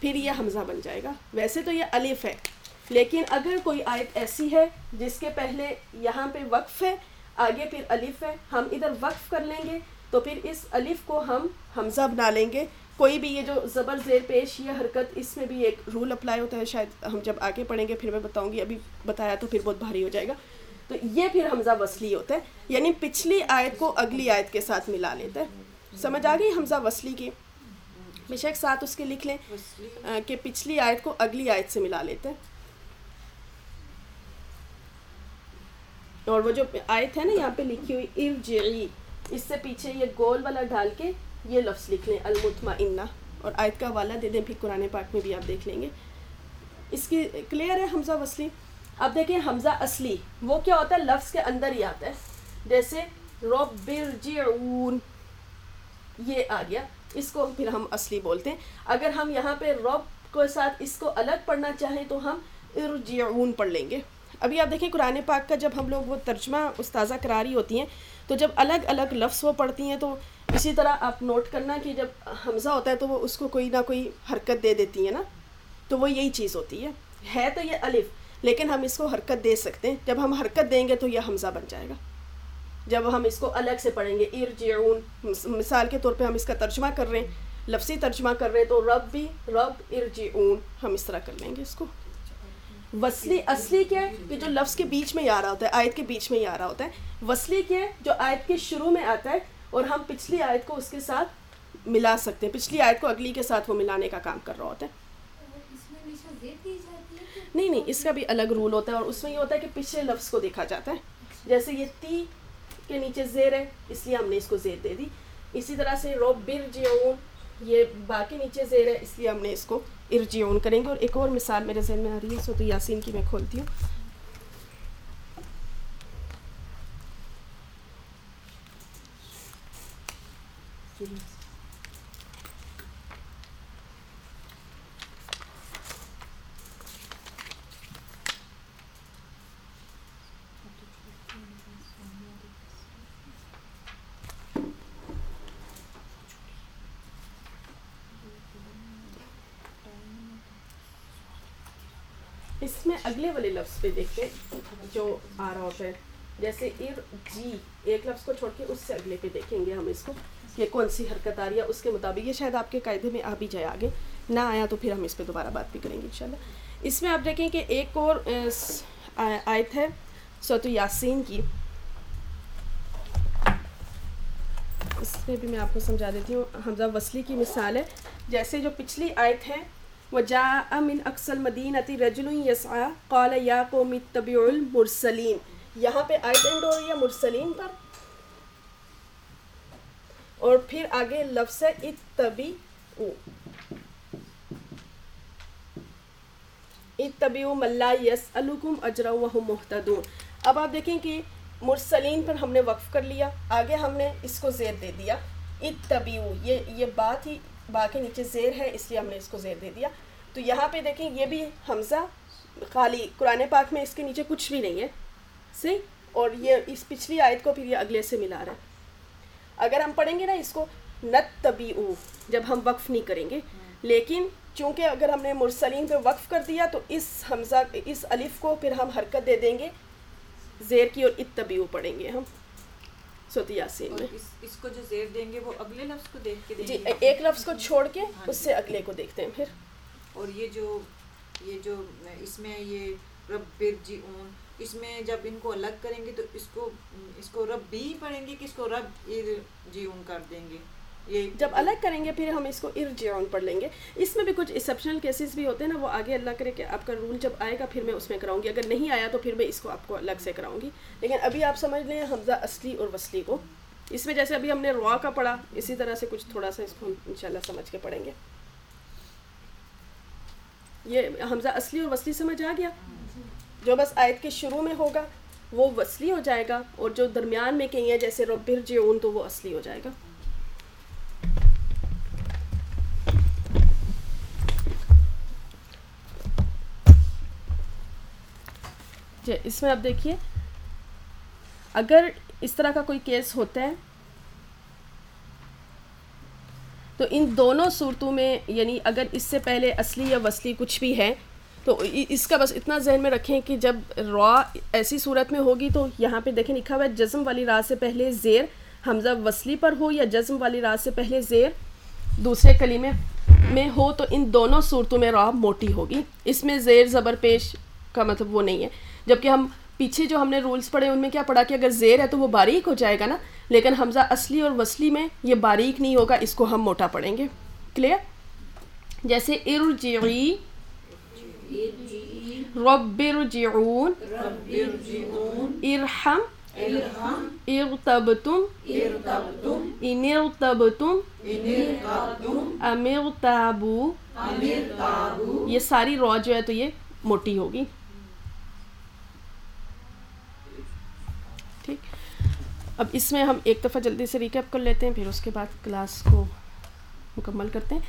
پھر یہ حمزہ بن جائے گا۔ ویسے تو یہ الف ہے، لیکن اگر کوئی آیت ایسی ہے جس کے پہلے یہاں پہ وقف ہے، آگے پھر الف ہے، ہم ادھر وقف کر لیں گے تو پھر اس الف کو ہم حمزہ بنا لیں گے۔ کوئی بھی یہ جو زبر زیر پیش، یہ حرکت، اس میں بھی ایک رول اپلائی ہوتا ہے۔ شاید ہم جب آگے پڑھیں گے، پھر میں بتاؤں گی۔ ابھی بتایا تو پھر بہت بھاری ہو جائے گا۔ تو یہ پھر حمزہ وصلی ہوتا ہے یعنی پچھلی آیت کو اگلی آیت کے ساتھ ملا لیتا ہے۔ سمجھ آ گئی حمزہ وصلی کی؟ بے شک ساتھ اس کے لکھ لیں کہ پچھلی آیت کو اگلی آیت سے ملا لیتے ہیں اور وہ جو آیت ہے نا، یہاں پہ لکھی ہوئی، ارجعی، اس سے پیچھے یہ گول والا ڈال کے یہ لفظ لکھ لیں، المطمئنہ۔ اور آیت کا حوالہ دے دیں، پھر قرآن پاک میں بھی آپ دیکھ لیں گے۔ اس کی کلیئر ہے حمزہ وصلی؟ اب دیکھیں حمزہ اصلی، وہ کیا ہوتا ہے؟ لفظ کے اندر ہی آتا ہے۔ جیسے رب برجعون یہ آ گیا۔ اس کو پھر ہم اصلی بولتے ہیں۔ اگر ہم یہاں پہ رب کو ساتھ اس کو الگ پڑھنا چاہیں تو ہم ارجعون پڑھ لیں گے۔ ابھی آپ دیکھیں قرآن پاک کا جب ہم لوگ وہ ترجمہ استاذہ کراری ہوتی ہیں، تو جب الگ الگ لفظ وہ پڑھتی ہیں تو اسی طرح آپ نوٹ کرنا کہ جب حمزہ ہوتا ہے تو وہ اس کو کوئی نہ کوئی حرکت دے دیتی ہیں نا، تو وہ یہی چیز ہوتی ہے۔ ہے تو یہ الف لیکن ہم اس کو حرکت دے سکتے ہیں۔ جب ہم حرکت دیں گے تو یہ حمزہ بن جائے گا۔ جب ہم اس کو الگ سے پڑھیں گے، ارجعون، مثال کے طور پہ ہم اس کا ترجمہ کر رہے ہیں، لفظی ترجمہ کر رہے ہیں، تو رب بھی، رب ارجعون، ہم اس طرح کر لیں گے اس کو۔ وصلی، اصلی کیا ہے؟ کہ جو لفظ کے بیچ میں ہی آ رہا ہوتا ہے، آیت کے بیچ میں ہی آ رہا ہوتا ہے۔ وصلی کیا ہے؟ جو آیت کے شروع میں آتا ہے اور ہم پچھلی آیت کو اس کے ساتھ ملا سکتے ہیں۔ پچھلی آیت کو اگلی کے ساتھ وہ ملانے کا کام کر رہا ہوتا ہے۔ نہیں نہیں، اس کا بھی الگ رول ہوتا ہے اور اس میں یہ ہوتا ہے کہ پچھلے لفظ کو دیکھا جاتا ہے۔ جیسے یہ تی کے نیچے زیر ہے، اس لیے ہم نے اس کو زیر دے دی۔ اسی طرح سے رو برجیون یہ باقی نیچے زیر ہے، اس لیے ہم نے اس کو ارجیون کریں گے۔ اور ایک اور مثال میرے ذہن میں آ رہی ہے سو تو یاسین کی میں کھولتی ہوں۔ Thank اگلے والے لفظ پہ دیکھتے ہیں جو آ رہا ہوتا ہے۔ جیسے ار جی ایک لفظ کو چھوڑ کے اس سے اگلے پہ دیکھیں گے ہم اس کو کہ کون سی حرکت آ رہی ہے۔ اس کے مطابق یہ شاید آپ کے قاعدے میں آ بھی جائے آگے۔ نہ آیا تو پھر ہم اس پہ دوبارہ بات بھی کریں گے انشاءاللہ۔ اس میں آپ دیکھیں کہ ایک اور آیت ہے سوت یاسین کی۔ اس میں بھی میں آپ کو سمجھا دیتی ہوں۔ حمزہ وصلی کی مثال ہے۔ جیسے جو پچھلی آیت ہے وہ جا امن اکثر مدین اتی رجل یسعا قال یا قوم طبی المرسلین یہاں پہ آیت اینڈ ہو رہی ہے مرسلین پر۔ اور پھر آگے لفظ ہے اتبی او اتبی او ملا یس الکم اجرا محتدون اب آپ دیکھیں کہ مرسلین پر ہم نے وقف کر لیا، آگے ہم نے اس کو زیر دے دیا۔ اتبیو یہ یہ بات ہی با کے نیچے زیر ہے، اس لیے ہم نے اس کو زیر دے دیا۔ تو یہاں پہ دیکھیں، یہ بھی حمزہ خالی قرآن پاک میں اس کے نیچے کچھ بھی نہیں ہے۔ صحیح اور یہ اس پچھلی آیت کو پھر یہ اگلے سے ملا رہا ہے۔ اگر ہم پڑھیں گے نا اس کو، نت طبی جب ہم وقف نہیں کریں گے۔ لیکن چونکہ اگر ہم نے مرسلین پہ وقف کر دیا، تو اس حمزہ، اس الف کو پھر ہم حرکت دے دیں گے۔ زیر کی اور اتبیو پڑھیں گے ہم۔ سوتی یاسین میں اس کو جو زیر دیں گے وہ اگلے لفظ کو دیکھ کے دیں جی ایک لفظ کو چھوڑ کے ہاں اس جی۔ سے اگلے کو دیکھتے ہیں پھر۔ اور یہ جو یہ جو اس میں یہ رب جی اون۔ اس میں جب ان کو الگ کریں گے تو اس کو اس کو رب بھی پڑھیں گے کہ اس کو رب جی اون کر دیں گے۔ جب الگ کریں گے، پھر ہم اس کو ارجعون پڑھ لیں گے۔ اس میں بھی کچھ ایکسیپشنل کیسز بھی ہوتے ہیں نا، وہ آگے اللہ کرے کہ آپ کا رول جب آئے گا، پھر میں اس میں کراؤں گی۔ اگر نہیں آیا تو پھر میں اس کو آپ کو الگ سے کراؤں گی۔ لیکن ابھی آپ سمجھ لیں حمزہ اصلی اور وصلی کو۔ اس میں جیسے ابھی ہم نے روا کا پڑھا، اسی طرح سے کچھ تھوڑا سا اس کو ہم انشاءاللہ سمجھ کے پڑھیں گے۔ یہ حمزہ اصلی اور وصلی سمجھ آ گیا؟ جو بس آیت کے شروع میں ہوگا، وہ وصلی ہو جائے گا اور جو درمیان میں کہیں ہے جیسے ربر جیون تو وہ اصلی ہو جائے گا۔ اس میں اب دیکھیے، اگر اس طرح کا کوئی کیس ہوتا ہے، تو ان دونوں صورتوں میں یعنی اگر اس سے پہلے اصلی یا وصلی کچھ بھی ہے، تو اس کا بس اتنا ذہن میں رکھیں کہ جب را ایسی صورت میں ہوگی تو یہاں پہ دیکھیں لکھا ہوا ہے، جزم والی راہ سے پہلے زیر حمزہ وصلی پر ہو یا جزم والی راہ سے پہلے زیر دوسرے کلیمے میں ہو، تو ان دونوں صورتوں میں راہ موٹی ہوگی۔ اس میں زیر زبر پیش کا مطلب وہ نہیں ہے۔ جبکہ ہم پیچھے جو ہم نے رولز پڑھے ان میں کیا پڑھا کہ اگر زیر ہے تو وہ باریک ہو جائے گا نا، لیکن حمزہ اصلی اور وصلی میں یہ باریک نہیں ہوگا، اس کو ہم موٹا پڑھیں گے۔ کلیئر جیسے ارجعی رب ارجعون ارحم، ارتبتم ان ارتبتم امر تابو یہ ساری رو جو ہے تو یہ موٹی ہوگی۔ اب اس میں ہم ایک دفعہ جلدی سے ریکیپ کر لیتے ہیں، پھر اس کے بعد کلاس کو مکمل کرتے ہیں۔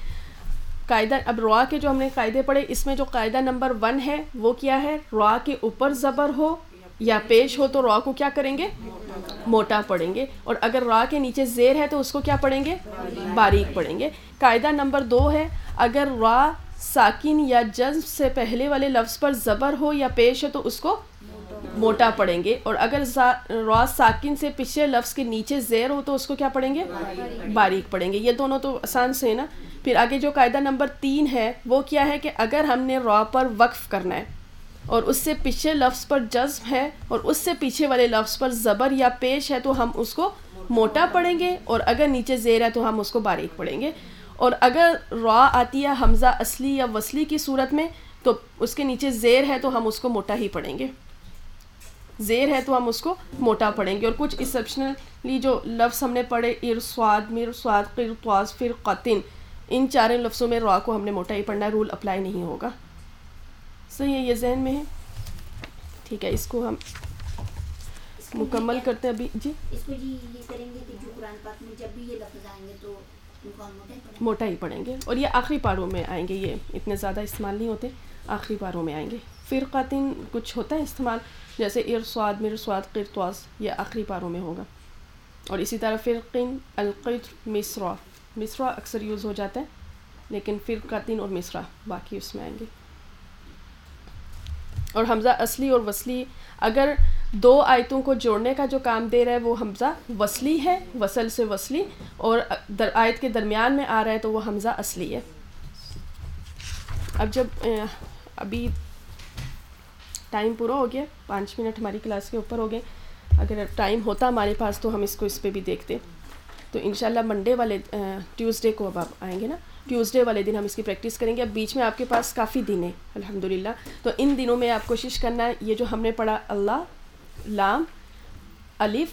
قاعدہ، اب روا کے جو ہم نے قاعدے پڑھے، اس میں جو قاعدہ نمبر ون ہے، وہ کیا ہے؟ روا کے اوپر زبر ہو یا پیش ہو تو را کو کیا کریں گے؟ موٹا پڑھیں گے۔ اور اگر را کے نیچے زیر ہے تو اس کو کیا پڑھیں گے؟ باریک پڑھیں گے۔ قاعدہ نمبر دو ہے، اگر را ساکن یا جذب سے پہلے والے لفظ پر زبر ہو یا پیش ہے تو اس کو موٹا پڑھیں گے اور اگر را ساکن سے پچھلے لفظ کے نیچے زیر ہو تو اس کو کیا پڑھیں گے؟ باریک۔ پڑھیں گے۔ یہ دونوں تو آسان سے ہے نا۔ پھر آگے جو قاعدہ نمبر تین ہے وہ کیا ہے کہ اگر ہم نے را پر وقف کرنا ہے اور اس سے پچھلے لفظ پر جذب ہے اور اس سے پیچھے والے لفظ پر زبر یا پیش ہے تو ہم اس کو موٹا پڑھیں گے اور اگر نیچے زیر ہے تو ہم اس کو باریک پڑھیں گے۔ اور اگر را آتی ہے حمزہ اصلی یا وصلی کی صورت میں تو اس کے نیچے زیر ہے تو ہم اس کو موٹا ہی پڑھیں گے۔ زیر ہے تو ہم اس کو موٹا پڑھیں گے اور کچھ ایکسیپشنلی جو لفظ ہم نے پڑھے ار سواد مر سواد قر طواز فر قطن ان چاروں لفظوں میں را کو ہم نے موٹا ہی پڑھنا ہے رول اپلائی نہیں ہوگا۔ صحیح ہے یہ ذہن میں ہے۔ ٹھیک ہے اس کو ہم مکمل کرتے ہیں ابھی۔ جی؟ اس کو جی یہ کریں گے کہ جو قرآن پاک میں جب بھی یہ لفظ آئیں گے تو موٹا ہی پڑھیں گے۔ اور یہ آخری پاروں میں آئیں گے یہ اتنے زیادہ استعمال نہیں ہوتے۔ آخری پاروں میں آئیں گے۔ پھر قاتین کچھ ہوتا ہے استعمال؟ جیسے ار سواد مر قرطواز یہ آخری پاروں میں ہوگا۔ اور اسی طرح فرقن القطر مصرا مصرا اکثر یوز ہو جاتا ہے، لیکن فرقاتین اور مصرا باقی اس میں آئیں گے۔ اور حمزہ اصلی اور وصلی، اگر دو آیتوں کو جوڑنے کا جو کام دے رہا ہے، وہ حمزہ وصلی ہے، وصل سے وصلی، اور در آیت کے درمیان میں آ رہا ہے تو وہ حمزہ اصلی ہے۔ اب جب ابھی ٹائم پورا ہو گیا، پانچ منٹ ہماری کلاس کے اوپر ہو گئے۔ اگر ٹائم ہوتا ہمارے پاس تو ہم اس کو اس پہ بھی دیکھتے۔ تو انشاءاللہ منڈے والے ٹیوزڈے کو اب آپ آئیں گے نا۔ ٹیوزڈے والے دن ہم اس کی پریکٹس کریں گے۔ اب بیچ میں آپ کے پاس کافی دن ہیں الحمد للہ تو ان دنوں میں آپ کوشش کرنا ہے یہ جو ہم نے پڑھا، اللہ، لام، الف،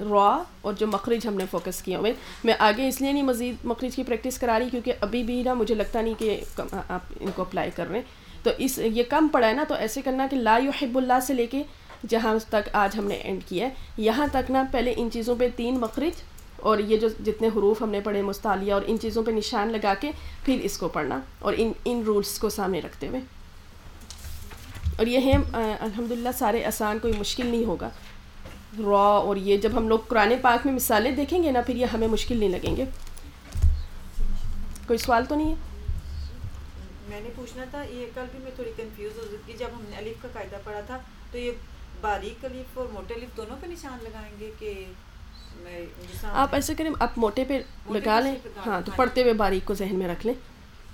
را، اور جو مخرج ہم نے فوکس کیا۔ ہوئے میں آگے اس لیے نہیں مزید مخرج کی پریکٹس کرا رہی کیونکہ ابھی بھی نا مجھے لگتا نہیں کہ آپ ان کو اپلائی کر رہے۔ ہیں تو اس یہ کم پڑھا ہے نا، تو ایسے کرنا کہ لا یحب اللہ سے لے کے جہاں تک آج ہم نے اینڈ کیا ہے۔ یہاں تک نا، پہلے ان چیزوں پہ تین مخرج اور یہ جو جتنے حروف ہم نے پڑھے، مستعلیہ اور ان چیزوں پہ نشان لگا کے پھر اس کو پڑھنا اور ان ان رولس کو سامنے رکھتے ہوئے۔ اور یہ ہے الحمد للہ سارے آسان، کوئی مشکل نہیں ہوگا۔ را اور یہ جب ہم لوگ قرآن پاک میں مثالیں دیکھیں گے نا، پھر یہ ہمیں مشکل نہیں لگیں گے۔ کوئی سوال تو نہیں ہے؟ میں نے پوچھنا تھا یہ کل بھی میں تھوڑی کنفیوز ہو گئی جب ہم نے الف کا قاعدہ پڑھا تھا تو یہ باریک الف اور موٹے الف دونوں پہ نشان لگائیں گے کہ آپ ایسے کریں آپ موٹے پہ لگا لیں۔ ہاں تو پڑھتے ہوئے باریک کو ذہن میں رکھ لیں۔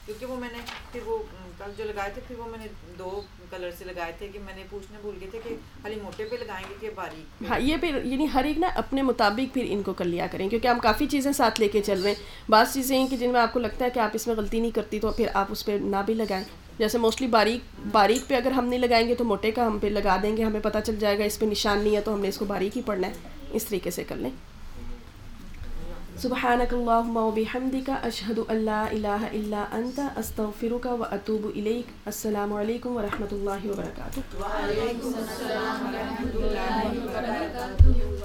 کیونکہ وہ میں نے پھر وہ کل جو لگائے تھے پھر وہ میں نے دو کلر سے لگائے تھے کہ میں نے پوچھنا بھول گئے تھے کہ خالی موٹے پہ لگائیں گے کہ باریک ہاں یہ پھر یعنی ہر ایک نا اپنے مطابق پھر ان کو کر لیا کریں، کیونکہ ہم کافی چیزیں ساتھ لے کے چل رہے ہیں۔ بعض چیزیں ہیں کہ جن میں آپ کو لگتا ہے کہ آپ اس میں غلطی نہیں کرتی، تو پھر آپ اس پہ نہ بھی لگائیں۔ جیسے موسٹلی باریک باریک پہ اگر ہم نہیں لگائیں گے تو موٹے کا ہم پہ لگا دیں گے، ہمیں پتہ چل جائے گا اس پہ نشان نہیں ہے تو ہم نے اس کو باریک ہی پڑھنا ہے۔ اس طریقے سے کر لیں۔ سبحانك اللهم وبحمدك أشهد أن لا إله إلا أنت أستغفرك وأتوب إليك السلام عليكم ورحمة الله وبركاته وعليكم السلام ورحمة الله وبركاته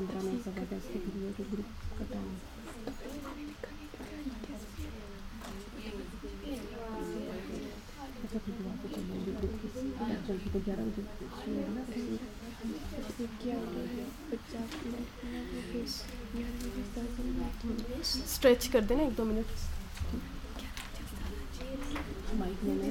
پندرہ منٹ زبردست کے گروپ کا ٹائم گیارہ اسٹریچ کر دینا ایک دو منٹ مائک لینے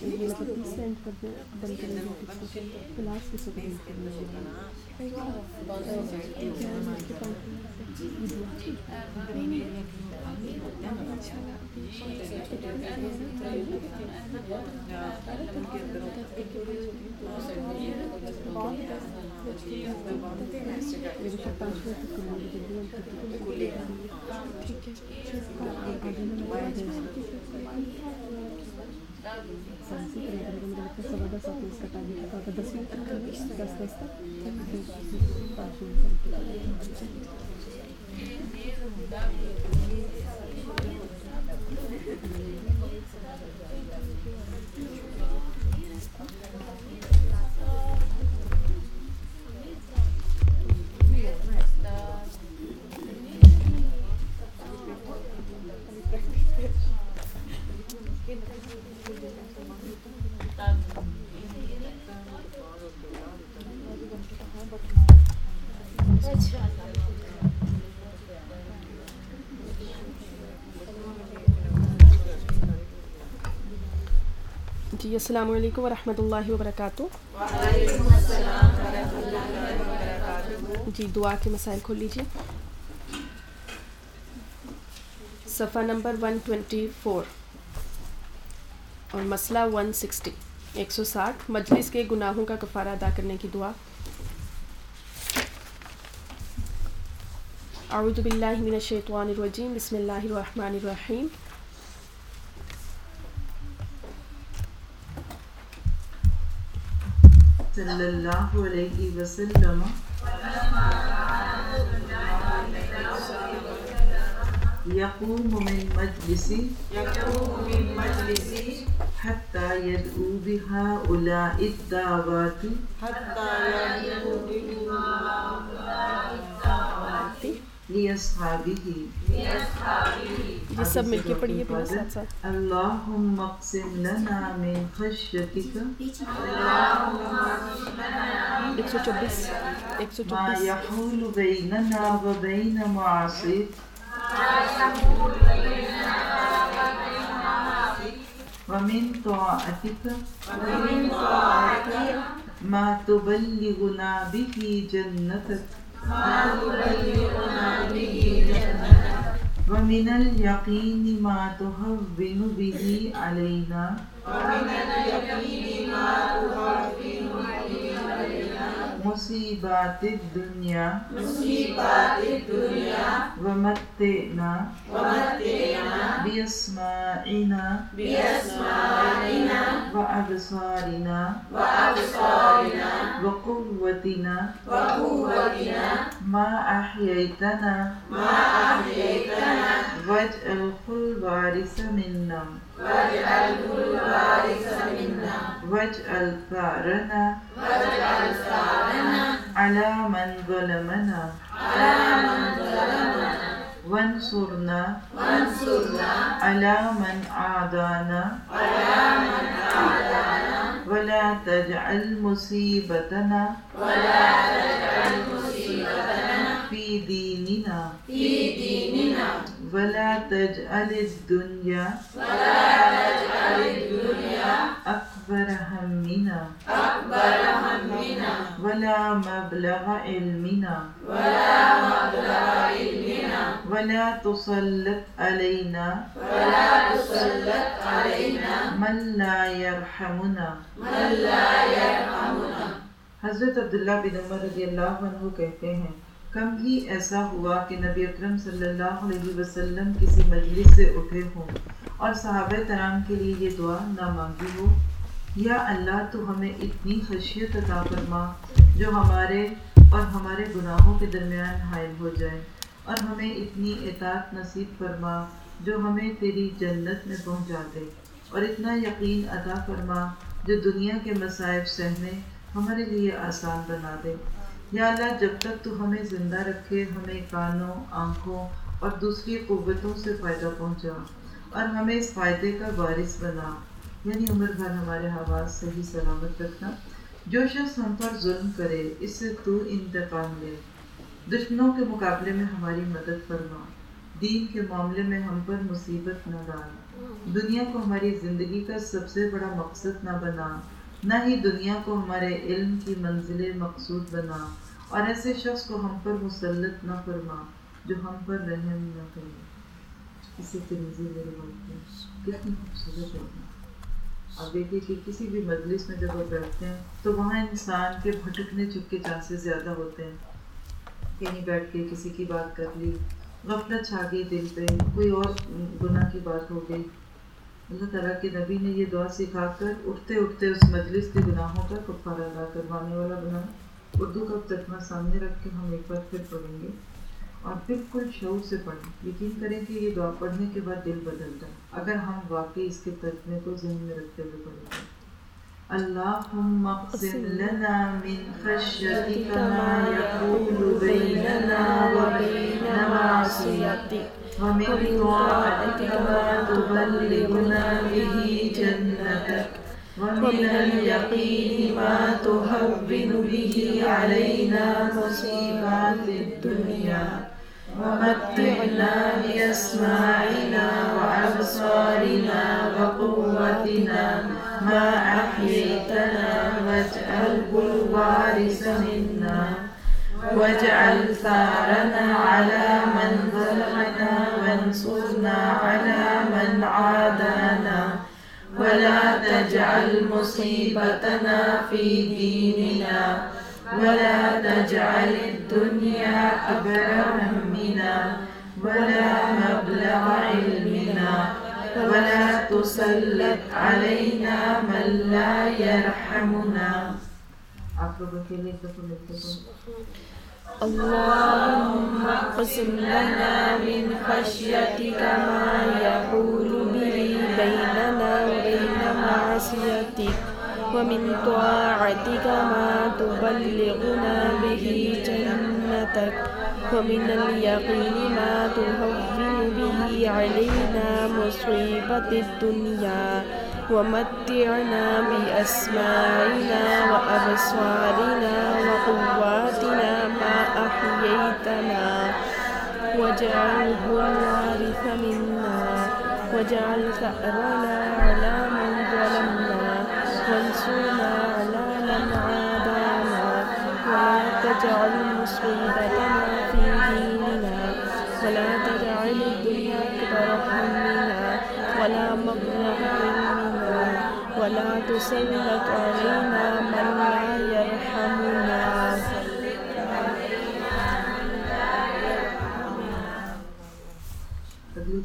چلے مطلب سینڈ کر کریں گے دس آپ اس کا ٹائم دس منٹ دس دس تک پانچ منٹ جی السلام علیکم ورحمۃ اللہ وبرکاتہ۔ جی دعا کے مسائل کھول لیجیے صفحہ نمبر ون ٹوینٹی فور۔ اور مسئلہ ون سکسٹی۔ ایک سو ساٹھ۔ مجلس کے گناہوں کا کفارہ ادا کرنے کی دعا۔ اعوذ باللہ من الشیطان الرجیم۔ بسم اللہ الرحمن الرحیم۔ صلی اللہ علیہ وسلم يقوم من مجلس يقوم من مجلس حتى يدعو بهؤلاء الدعوات. حتى يدعو لأصحابه یہ لأصحابه اللهم اقسم لنا من خشيتك. ما يحول بيننا وبين معاصيك. ومن طاعتك. ومن طاعتك. ما تبلغنا به جنتك. ومن اليقين ما تهون به علينا. ومن اليقين ما تهون به علينا musibati dunya musibati dunia, wa matti'na wa matti'na bi asma'ina bi asma'ina wa absarina wa absarina wa quwwatina wa quwwatina ma ahyaitana ma ahyaitana waj'al khul warisa minna واجعل كل وارث منا. واجعل ثأرنا واجعل ثأرنا على من ظلمنا. على من ظلمنا. وانصرنا وانصرنا. على من عادانا. على من عادانا. ولا تجعل مصيبتنا ولا تجعل مصيبتنا في ديننا. ولا تجعل الدنيا أكبر همنا ولا مبلغ علمنا ولا تسلط علينا من لا يرحمنا حضرت عبداللہ بن عمر رضی اللہ عنہ کہتے ہیں کم ہی ایسا ہوا کہ نبی اکرم صلی اللہ علیہ وسلم کسی مجلس سے اٹھے ہوں اور صحابہ کرام کے لیے یہ دعا نہ مانگی ہو۔ یا اللہ تو ہمیں اتنی خشیت عطا فرما جو ہمارے اور ہمارے گناہوں کے درمیان حائل ہو جائے، اور ہمیں اتنی اطاعت نصیب فرما جو ہمیں تیری جنت میں پہنچا دے۔ اور اتنا یقین عطا فرما جو دنیا کے مصائب سہنے ہمارے لیے آسان بنا دے۔ یا اللہ جب تک تو ہمیں زندہ رکھے، ہمیں کانوں، آنکھوں اور دوسری قوتوں سے فائدہ پہنچا اور ہمیں اس فائدے کا وارث بنا۔ یعنی عمر بھر ہمارے حواس صحیح سلامت رکھنا۔ جو شخص ہم پر ظلم کرے، اس سے تو انتقام لے۔ دشمنوں کے مقابلے میں ہماری مدد فرما۔ دین کے معاملے میں ہم پر مصیبت نہ ڈال۔ دنیا کو ہماری زندگی کا سب سے بڑا مقصد نہ بنا۔ نہ ہی دنیا کو ہمارے علم کی منزل مقصود بنا۔ اور ایسے شخص کو ہم پر مسلط نہ فرما، جو ہم پر رحم نہ کرے۔ اسے ترمزی کتنی خوبصورت ہے۔ آپ دیکھیے کہ کسی بھی مجلس میں جب وہ بیٹھتے ہیں، تو وہاں انسان کے بھٹکنے چپ کے چانسز زیادہ ہوتے ہیں۔ کہیں بیٹھ کے کسی کی بات کر لی، غفلت چھا گئی دل پہ، کوئی اور گناہ کی بات ہو گئی۔ اللہ تعالیٰ کے نبی نے یہ دعا سکھا کر اٹھتے اٹھتے اس مجلس کے گناہوں کا کفارہ ادا کروانے والا بنا۔ اردو کا ترجمہ سامنے رکھ کے ہم ایک بار پھر پڑھیں گے۔ اور بالکل شعور سے پڑھیں۔ یقین کریں کہ یہ دعا پڑھنے کے بعد دل بدلتا ہے۔ اگر ہم واقعی اس کے ترجمے کو ذہن میں رکھتے ہوئے پڑھیں گے۔ اللهم اقسم لنا من خشيتك ما يحول بيننا وبين معصيتك ومن طاعتك ما تبلغنا به جنتك ومن اليقين ما تهون به علينا مصيبات الدنيا ومتعنا بأسماعنا وأبصارنا وقوتنا ما أحييتنا واجعله الوارث منا واجعل ثارنا على من ظلمنا وانصرنا على من عادانا. ولا تجعل مصيبتنا في ديننا. ولا تجعل الدنيا أكبر همنا. ولا مبلغ علمنا. ولا تسلط علينا من لا يرحمنا. آپ لوگ اللهم واقسم لنا من خشيتك ما يحول به بيننا وبين معصيتك ومن طاعتك ما تبلغنا به جنتك ومن اليقين ما تهون به علينا مصيبة الدنيا ومتعنا بأسماعنا وأبصارنا وقواتنا أحييتنا واجعله الوارث منا واجعل ثأرنا على من ظلمنا وانصرنا على من عادانا ولا تجعل مصيبتنا في ديننا ولا تجعل الدنيا أكبر همنا ولا مبلغ علمنا ولا تسلط علينا من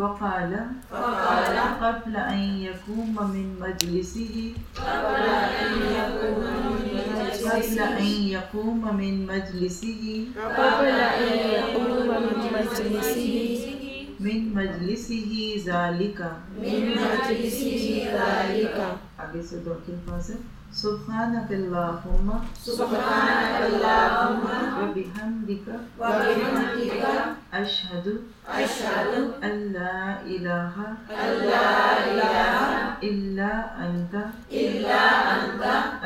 وقال قبل أن يقوم من مجلسه قبل أن يقوم من مجلسه قبل أن يقوم من مجلسه من مجلسه ذلك من مجلسه ذلك آگے سے دو کے الفاظ ہے سبحانك اللهم. سبحانك اللهم. وبحمدك. وبحمدك. أشهد. أشهد. أن لا إله. لا إله. إلا أنت. إلا أنت.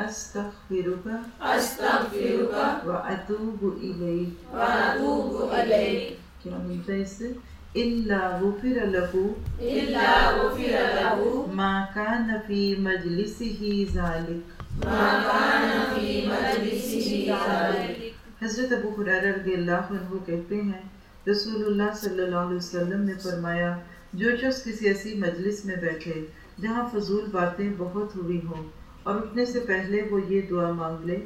أستغفرك. أستغفرك. وأتوب إليك. وأتوب إليك. کیا إلا غفر له. إلا غفر له. ما كان في مجلسه ذلك. ما كان في مجلسه ذلك. حضرت ابو حریرہ رضی اللہ عنہ کہتے ہیں رسول اللہ صلی اللہ علیہ وسلم نے فرمایا جو شخص کسی ایسی مجلس میں بیٹھے جہاں فضول باتیں بہت ہوئی ہوں اور اٹھنے سے پہلے وہ یہ دعا مانگ لے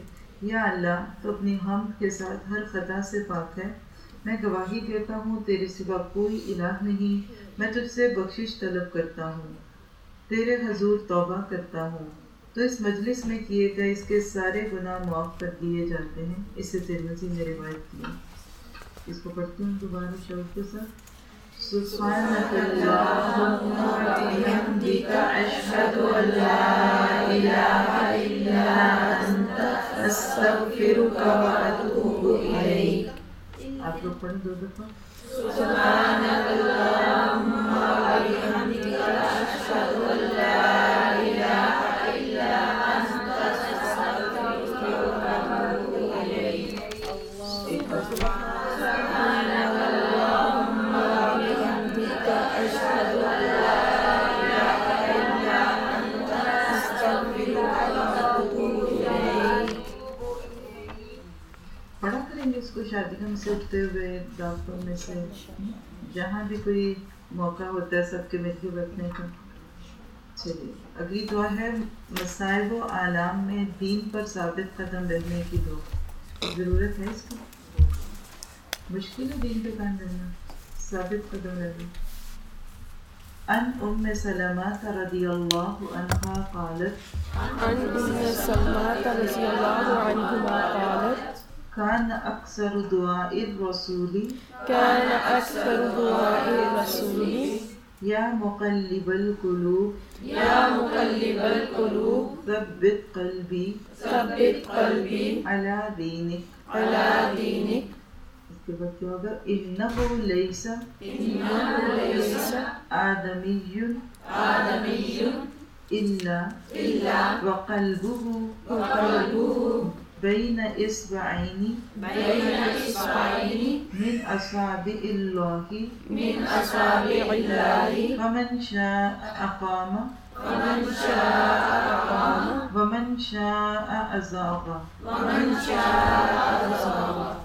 یا اللہ تو اپنی حمد کے ساتھ ہر خطا سے پاک ہے میں گواہی دیتا ہوں، تیرے سوا کوئی الہ نہیں۔ میں تجھ سے بخشش طلب کرتا ہوں، تیرے حضور توبہ کرتا ہوں۔ تو اس مجلس میں کیے گئے اس کے سارے گناہ معاف کر دیے جاتے ہیں۔ اسے ترمزی نے روایت کی اس کو پڑھتی ہوں دوبارہ شوق کے ساتھ۔ سبحانك اللهم وبحمدك أشهد أن لا إله إلا أنت أستغفرك وأتوب جو پڑھ دو دفعہ سبحان اللهم کریں گے سے اٹھتے ہوئے دعوتوں میں سے، جہاں بھی کوئی موقع ہوتا ہے، سب کے مل کے بیٹھنے کا۔ چلیے، اگلی دعا ہے مصائب و عالم میں دین پر ثابت قدم رہنے کی دعا۔ ضرورت ہے اس کی؟ مشکل ہے دین پہ قائم رہنا ثابت قدم رہنا۔ ان ام سلمہ رضی اللہ عنہا قالت۔ عن أم سلمة رضي الله عنهما قالت۔ كان أكثر دعاء الرسول. كان أكثر دعاء الرسول. يا مقلب القلوب. يا مقلب القلوب. ثبت قلبي. ثبت قلبي. على دينك. على دينك. إنه ليس إنه ليس آدمي. آدمي. إلا إلا وقلبه. وقلبه. بين إصبعين بين إصبعين. من أصابع الله. من أصابع الله. فمن شاء أقام. ومن شاء أقام. ومن شاء أزاغ. ومن شاء أزاغ.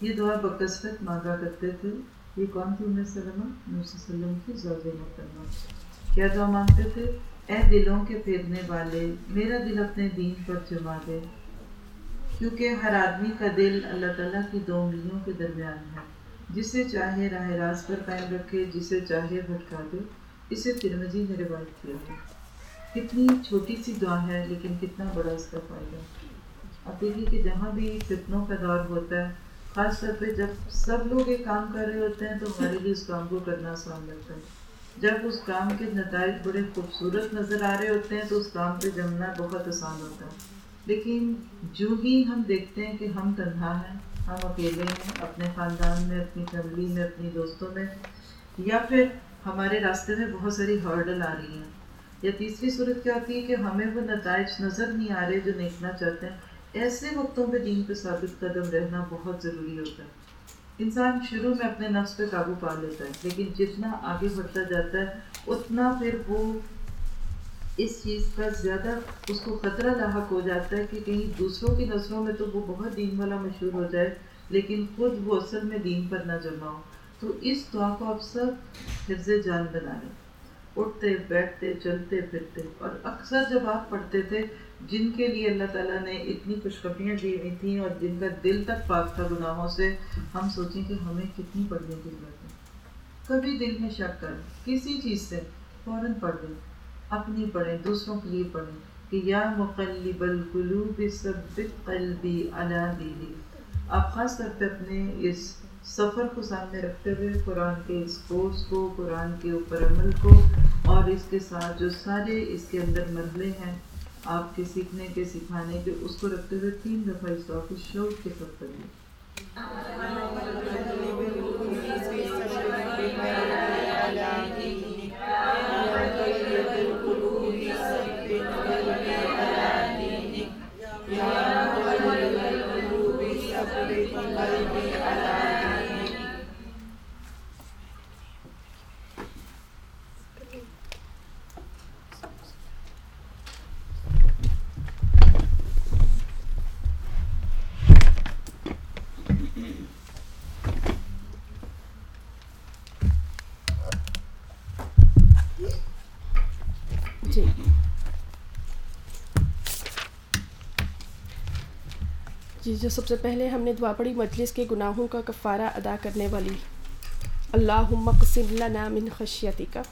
یہ دعا بکثرت مانگا کرتے تھے۔ یہ کون تھی أم سلمہ نبی صلی اللہ علیہ وسلم کی زوجہ محترمہ کیا دعا مانگتے تھے؟ اے دلوں کے پھیرنے والے، میرا دل اپنے دین پر جما دے، کیونکہ ہر آدمی کا دل اللہ تعالیٰ کی دو انگلیوں کے درمیان ہے۔ جسے چاہے راہ راست پر قائم رکھے، جسے چاہے بھٹکا دے، اسے ترمزی نے روایت کیا ہے۔ کتنی چھوٹی سی دعا ہے، لیکن کتنا بڑا اس کا فائدہ۔ اب دیکھیے کہ جہاں بھی فتنوں کا دور ہوتا ہے، خاص طور پہ جب سب لوگ ایک کام کر رہے ہوتے ہیں، تو ہمارے لیے اس کام کو کرنا آسان لگتا ہے۔ جب اس کام کے نتائج بڑے خوبصورت نظر آ رہے ہوتے ہیں تو اس کام پہ جمنا بہت آسان ہوتا ہے۔ لیکن جو ہی ہم دیکھتے ہیں کہ ہم تنہا ہیں، ہم اکیلے ہیں، اپنے خاندان میں، اپنی فیملی میں، اپنی دوستوں میں، یا پھر ہمارے راستے میں بہت ساری ہرڈل آ رہی ہیں۔ یا تیسری صورت کیا ہوتی ہے کہ ہمیں وہ نتائج نظر نہیں آ رہے جو دیکھنا چاہتے ہیں۔ ایسے وقتوں پہ دین پہ ثابت قدم رہنا بہت ضروری ہوتا ہے۔ انسان شروع میں اپنے نفس پہ قابو پا لیتا ہے، لیکن جتنا آگے بڑھتا جاتا ہے، اتنا پھر وہ اس چیز کا زیادہ اس کو خطرہ لاحق ہو جاتا ہے کہ کہیں دوسروں کی نظروں میں تو وہ بہت دین والا مشہور ہو جائے، لیکن خود وہ اصل میں دین پر نہ جمع ہو۔ تو اس دعا کو آپ سب حفظ جان بنا لیں۔ اٹھتے، بیٹھتے، چلتے، پھرتے، اور اکثر جب آپ پڑھتے تھے جن کے لیے اللہ تعالیٰ نے اتنی خوشخبریاں دی ہوئی تھیں اور جن کا دل تک پاک تھا گناہوں سے، ہم سوچیں کہ ہمیں کتنی پڑھنے کی ضرورت ہے۔ کبھی دل میں شک کریں کسی چیز سے فوراً پڑھ لیں، اپنی پڑھیں، دوسروں کے لیے پڑھیں کہ یا مقلب القلوب ثبت قلبی علی دینی۔ آپ خاص طور پہ اپنے اس سفر کو سامنے رکھتے ہوئے قرآن کے اس کورس کو، قرآن کے اوپر عمل کو اور اس کے ساتھ جو سارے اس کے اندر مرحلے ہیں آپ کے سیکھنے کے سکھانے کے، اس کو رکھتے ہوئے تین دفعہ اس طور کو شوق کے ساتھ کریے جی جو سب سے پہلے ہم نے دعا پڑی مجلس کے گناہوں کا کفارہ ادا کرنے والی۔ اللہ مقصد لنا من خشیتی کا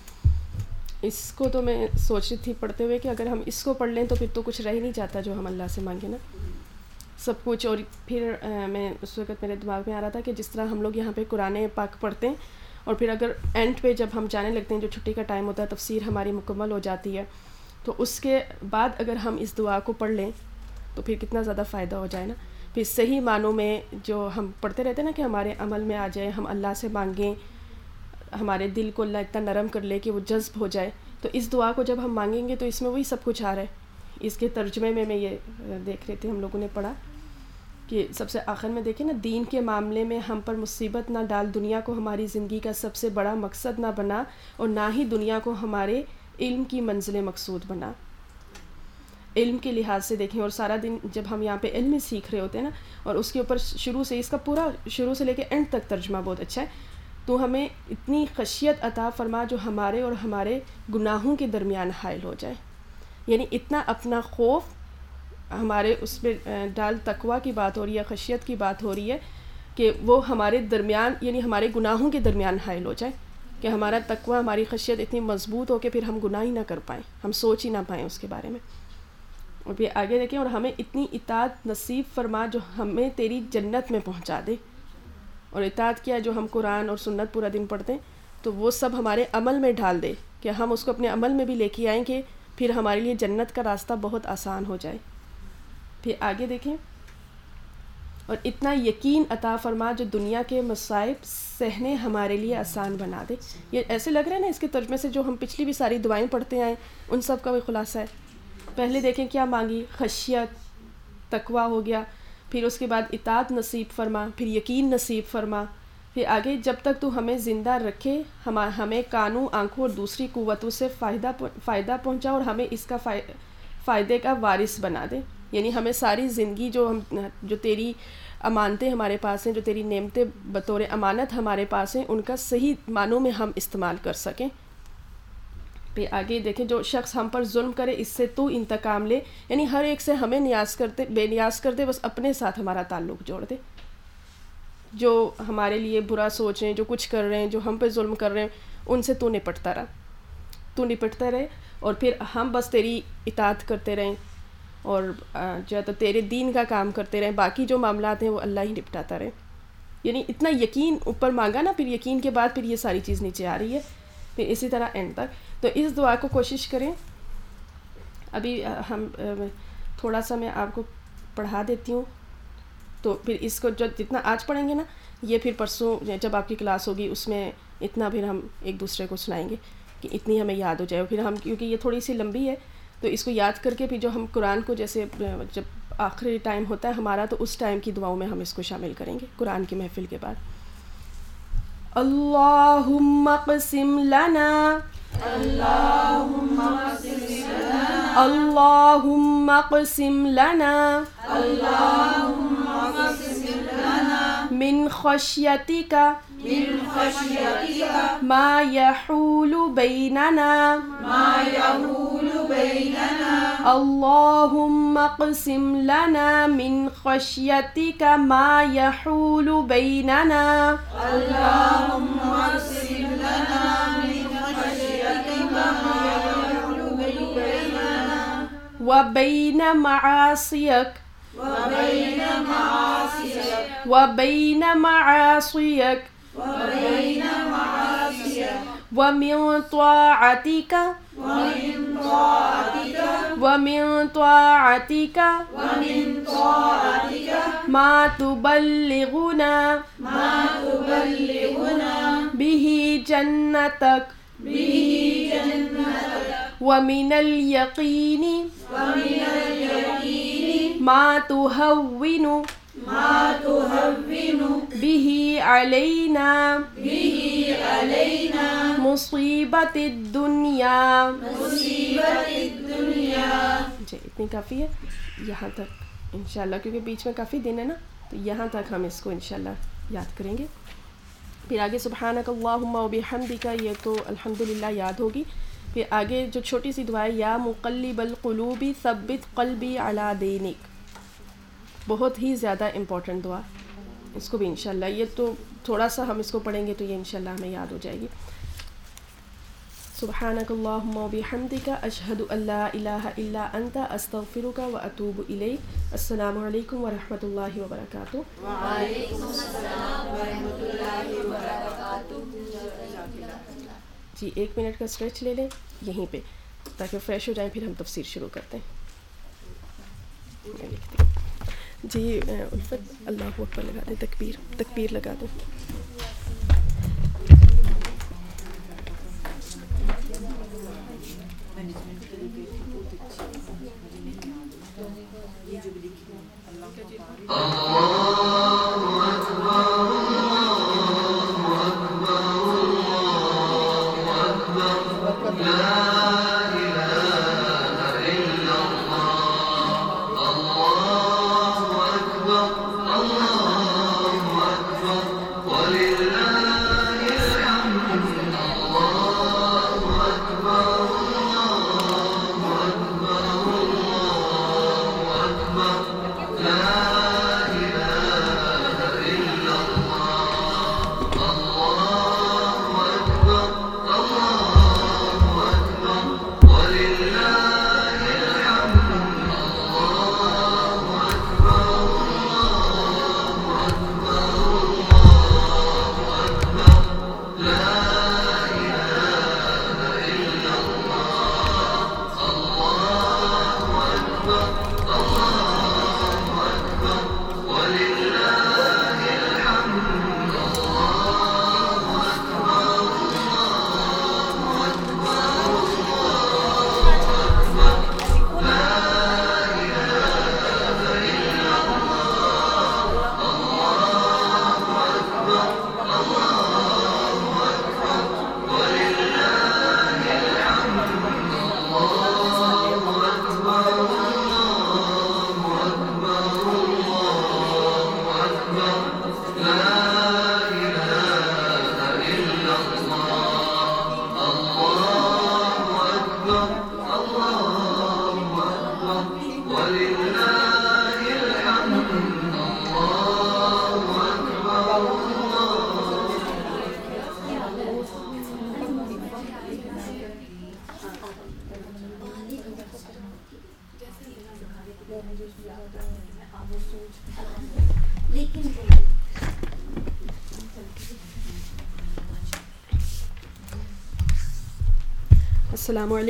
اس کو تو میں سوچ رہی تھی پڑھتے ہوئے کہ اگر ہم اس کو پڑھ لیں تو پھر تو کچھ رہ ہی نہیں جاتا جو ہم اللہ سے مانگیں نا۔ سب کچھ، اور پھر میں اس وقت میرے دماغ میں آ رہا تھا کہ جس طرح ہم لوگ یہاں پہ قرآن پاک پڑھتے ہیں، اور پھر اگر اینڈ پہ جب ہم جانے لگتے ہیں، جو چھٹی کا ٹائم ہوتا ہے، تفسیر ہماری مکمل ہو جاتی ہے، تو اس کے بعد اگر ہم اس دعا کو پڑھ لیں، تو پھر کتنا زیادہ فائدہ ہو جائے نا۔ پھر صحیح معنوں میں جو ہم پڑھتے رہتے ہیں نا کہ ہمارے عمل میں آ جائے، ہم اللہ سے مانگیں، ہمارے دل کو اللہ اتنا نرم کر لے کہ وہ جذب ہو جائے۔ تو اس دعا کو جب ہم مانگیں گے تو اس میں وہی سب کچھ آ رہا ہے۔ اس کے ترجمے میں میں یہ دیکھ رہے تھے ہم لوگوں نے پڑھا کہ سب سے آخر میں دیکھیں نا، دین کے معاملے میں ہم پر مصیبت نہ ڈال، دنیا کو ہماری زندگی کا سب سے بڑا مقصد نہ بنا اور نہ ہی دنیا کو ہمارے علم کی منزل مقصود بنا۔ علم کے لحاظ سے دیکھیں اور سارا دن جب ہم یہاں پہ علم سیکھ رہے ہوتے ہیں نا، اور اس کے اوپر شروع سے اس کا پورا شروع سے لے کے اینڈ تک ترجمہ بہت اچھا ہے۔ تو ہمیں اتنی خشیت عطا فرما جو ہمارے اور ہمارے گناہوں کے درمیان حائل ہو جائے۔ یعنی اتنا اپنا خوف ہمارے اس پہ ڈال تقوا کی بات ہو رہی ہے، خشیت کی بات ہو رہی ہے کہ وہ ہمارے درمیان یعنی ہمارے گناہوں کے درمیان حائل ہو جائے۔ کہ ہمارا تقوا ہماری خشیت اتنی مضبوط ہو کہ پھر ہم گناہ ہی نہ کر پائیں، ہم سوچ ہی نہ پائیں اس کے بارے میں۔ اور پھر آگے دیکھیں اور ہمیں اتنی اطاعت نصیب فرما جو ہمیں تیری جنت میں پہنچا دے اور اطاعت کیا جو ہم قرآن اور سنت پورا دن پڑھتے ہیں، تو وہ سب ہمارے عمل میں ڈھال دے کہ ہم اس کو اپنے عمل میں بھی لے کے آئیں کہ پھر ہمارے لیے جنت کا راستہ بہت آسان ہو جائے۔ پھر آگے دیکھیں، اور اتنا یقین عطا فرما جو دنیا کے مصائب سہنے ہمارے لیے آسان بنا دے۔ یہ ایسے لگ رہا ہے نا اس کے ترجمے سے جو ہم پچھلی بھی ساری دعائیں پڑھتے آئیں ان سب کا بھی خلاصہ ہے۔ پہلے دیکھیں کیا مانگی خشیت تقوا ہو گیا، پھر اس کے بعد اطاعت نصیب فرما، پھر یقین نصیب فرما، پھر آگے جب تک تو ہمیں زندہ رکھے ہمیں کانوں، آنکھوں اور دوسری قوتوں سے فائدہ فائدہ پہنچا اور ہمیں اس کا فائدے کا وارث بنا دے۔ یعنی ہمیں ساری زندگی جو ہم، جو تیری امانتیں ہمارے پاس ہیں، جو تیری نعمتیں بطور امانت ہمارے پاس ہیں، ان کا صحیح معنوں میں ہم استعمال کر سکیں۔ پھر آگے دیکھیں جو شخص ہم پر ظلم کرے، اس سے تو انتقام لے۔ یعنی ہر ایک سے ہمیں نیاز کرتے، بے نیاز کر دے بس اپنے ساتھ ہمارا تعلق جوڑ دے جو ہمارے لیے برا سوچ رہے ہیں، جو کچھ کر رہے ہیں، جو ہم پہ ظلم کر رہے ہیں، ان سے تو نپٹتا رہا۔ تو نپٹتا رہے اور پھر ہم بس تیری اطاعت کرتے رہیں اور جو ہے تو تیرے دین کا کام کرتے رہیں۔ باقی جو معاملات ہیں، وہ اللہ ہی نپٹاتا رہے۔ یعنی اتنا یقین اوپر مانگا نا، پھر یقین کے بعد پھر یہ ساری چیز نیچے آ رہی ہے۔ پھر اسی طرح اینڈ تک۔ تو اس دعا کو کوشش کریں۔ ابھی ہم، تھوڑا سا میں آپ کو پڑھا دیتی ہوں۔ تو پھر اس کو جو جتنا آج پڑھیں گے نا، یہ پھر پرسوں جب آپ کی کلاس ہوگی، اس میں اتنا پھر ہم ایک دوسرے کو سنائیں گے کہ اتنی ہمیں یاد ہو جائے۔ پھر ہم، کیونکہ یہ تھوڑی سی لمبی ہے، تو اس کو یاد کر کے پھر جو ہم قرآن کو جیسے، جب آخری ٹائم ہوتا ہے ہمارا، تو اس ٹائم کی دعاؤں میں ہم اس کو شامل کریں گے، قرآن کی محفل کے بعد۔ اللہم قسم لنا اللهم اقسم لنا اللهم اقسم لنا اللهم اقسم لنا من خشيتك من خشيتك ما يحول بيننا. ما يحول بيننا. اللهم اقسم لنا من خشيتك ما يحول بيننا. اللهم اقسم لنا من خشيتك ما يحول بيننا. وبين معاصيك. وبين معاصيك. وبين معاصيك. وبين معاصيك. ومن طاعتك. ومن طاعتك. ومن طاعتك. ومن طاعتك. ما تبلغنا. ما تبلغنا. به جنتك. به جنتك. ومن اليقين. ومن اليقين. ما تهون. ما تهون به علينا به علينا مصيبة الدنيا. مصيبة الدنيا. جی اتنی کافی ہے؟ یہاں تک انشاءاللہ کیونکہ بیچ میں کافی دن ہے نا تو یہاں تک ہم اس کو انشاءاللہ یاد کریں گے۔ پھر آگے سبحانک اللہم و بحمدک یہ تو الحمدللہ یاد ہوگی۔ پھر آگے جو چھوٹی سی دعائیں یا مقلب القلوبی ثبت قلبی علی دینک۔ بہت ہی زیادہ امپورٹنٹ دعا. اس کو بھی انشاءاللہ. یہ تو تھوڑا سا ہم اس کو پڑھیں گے تو یہ انشاءاللہ ہمیں یاد ہو جائے گی. سبحانک اللہم و بحمدک اشہد ان لا الہ الا انت استغفرک و اتوب الیک. السلام علیکم ورحمۃ اللہ وبرکاتہ. وعلیکم السلام ورحمۃ اللہ وبرکاتہ. جی ایک منٹ کا اسٹریچ لے لیں. یہیں پہ تاکہ فریش ہو جائیں پھر ہم تفسیر شروع کرتے ہیں. جی الفت اللہ اکبر لگا دیں تکبیر تکبیر لگا دیں۔ لا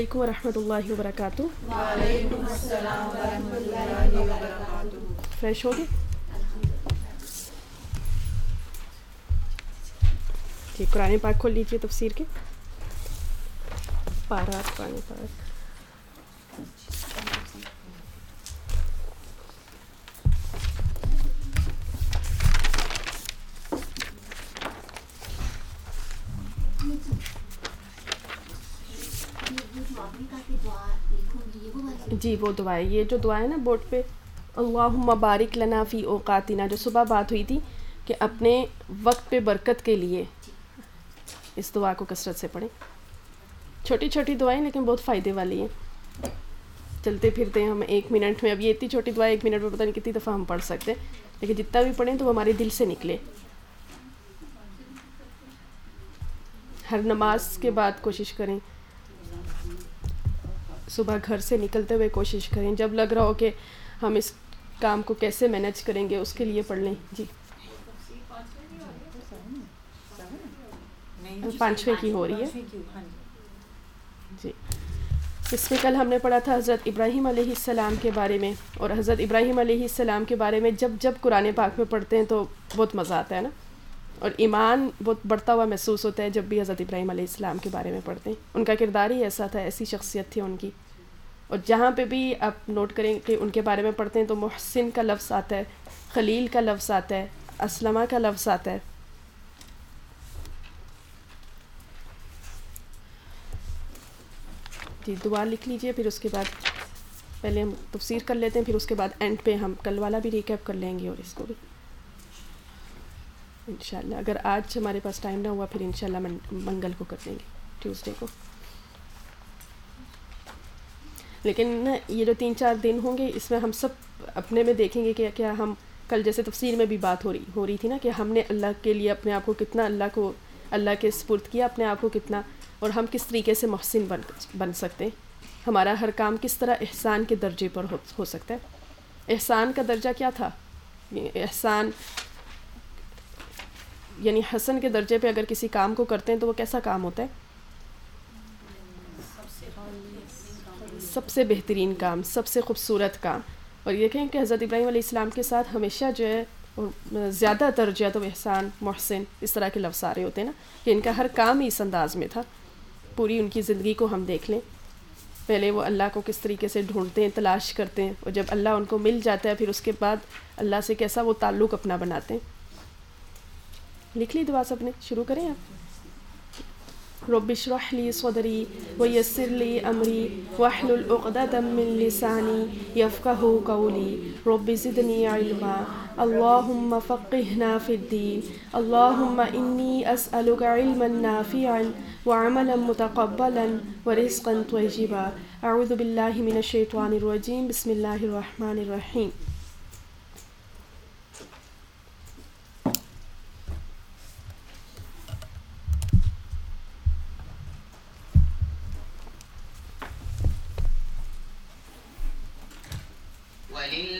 علیکم ورحمۃ اللہ وبرکاتہ۔ فریش ہوگی؟ ٹھیک جی قرآن پاک کھول لیجیے تفسیر کے۔ پارا قرآن پاک۔ وہ دعائیں یہ جو دعا ہے نا بورڈ پہ اللہ مبارک لنا فی اوقاتینہ جو صبح بات ہوئی تھی کہ اپنے وقت پہ برکت کے لیے اس دعا کو کثرت سے پڑھیں۔ چھوٹی چھوٹی دعائیں لیکن بہت فائدے والی ہیں۔ چلتے پھرتے ہیں ہم ایک منٹ میں۔ اب یہ اتنی چھوٹی دعائیں ایک منٹ میں پتہ نہیں کتنی دفعہ ہم پڑھ سکتے ہیں۔ لیکن جتنا بھی پڑھیں تو وہ ہمارے دل سے نکلے۔ ہر نماز کے بعد کوشش کریں۔ صبح گھر سے نکلتے ہوئے کوشش کریں۔ جب لگ رہا ہو کہ ہم اس کام کو کیسے مینج کریں گے اس کے لیے پڑھ لیں۔ جی۔ پانچویں کی ہو رہی ہے۔ جی۔ اس میں کل ہم نے پڑھا تھا حضرت ابراہیم علیہ السلام کے بارے میں۔ اور حضرت ابراہیم علیہ السلام کے بارے میں جب جب قرآن پاک میں پڑھتے ہیں تو بہت مزہ آتا ہے نا۔ اور ایمان بہت بڑھتا ہوا محسوس ہوتا ہے جب بھی حضرت ابراہیم علیہ السلام کے بارے میں پڑھتے ہیں۔ ان کا کردار ہی ایسا تھا، ایسی شخصیت تھی ان کی۔ اور جہاں پہ بھی آپ نوٹ کریں کہ ان کے بارے میں پڑھتے ہیں تو محسن کا لفظ آتا ہے، خلیل کا لفظ آتا ہے، اسلمہ کا لفظ آتا ہے۔ جی دوبارہ لکھ لیجیے، پھر اس کے بعد پہلے ہم تفسیر کر لیتے ہیں، پھر اس کے بعد اینڈ پہ ہم کل والا بھی ریکیپ کر لیں گے اور اس کو بھی۔ انشاءاللہ اگر آج ہمارے پاس ٹائم نہ ہوا پھر انشاءاللہ منگل کو کر دیں گے ٹیوزڈے کو۔ لیکن یہ جو تین چار دن ہوں گے اس میں ہم سب اپنے میں دیکھیں گے کہ کیا ہم کل جیسے تفسیر میں بھی بات ہو رہی ہو رہی تھی نا کہ ہم نے اللہ کے لیے اپنے آپ کو کتنا اللہ کو اللہ کے سپرد کیا اپنے آپ کو کتنا اور ہم کس طریقے سے محسن بن بن سکتے ہیں۔ ہمارا ہر کام کس طرح احسان کے درجے پر ہو, ہو سکتا ہے۔ احسان کا درجہ کیا تھا؟ یعنی احسان یعنی حسن کے درجے پہ اگر کسی کام کو کرتے ہیں تو وہ کیسا کام ہوتا ہے؟ سب سے بہترین کام، سب سے خوبصورت کام۔ اور یہ کہیں کہ حضرت ابراہیم علیہ السلام کے ساتھ ہمیشہ جو ہے اور زیادہ ترجیح تو احسان، محسن، اس طرح کے لفظ آ رہے ہوتے ہیں نا، کہ ان کا ہر کام ہی اس انداز میں تھا۔ پوری ان کی زندگی کو ہم دیکھ لیں۔ پہلے وہ اللہ کو کس طریقے سے ڈھونڈتے ہیں، تلاش کرتے ہیں۔ اور جب اللہ ان کو مل جاتا ہے، پھر اس کے بعد اللہ سے کیسا وہ تعلق اپنا بناتے ہیں۔ لکھ لی دعا سب نے شروع کریں آپ رب اشرح لي صدري ويسر لي أمري واحلل عقدة من لساني يفقه قولي. رب زدني علما. اللهم فقهنا في الدين. اللهم إني أسألك علما نافعا وعملا متقبلا ورزقا طيبا. أعوذ بالله من الشيطان الرجيم. بسم الله الرحمن الرحيم.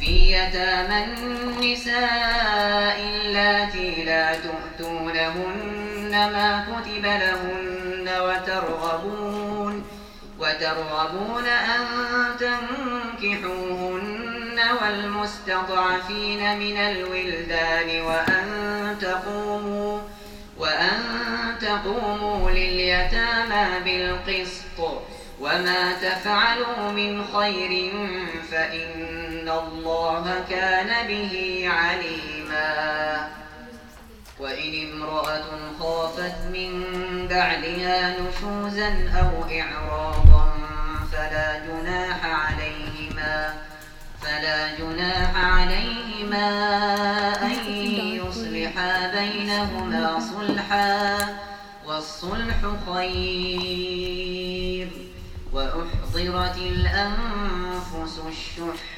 في يتامى النساء اللاتي لا تؤتونهن ما كتب لهن وترغبون وترغبون أن تنكحوهن والمستضعفين من الولدان وأن تقوموا وأن تقوموا لليتامى بالقسط. وما تفعلوا من خير فإن الله كان به عليما. وإن امرأة خافت من بعدها نشوزا أو إعراضا فلا جناح عليهما فلا جناح عليهما أن يصلحا بينهما صلحا والصلح خير. وأحضرت الأنفس الشح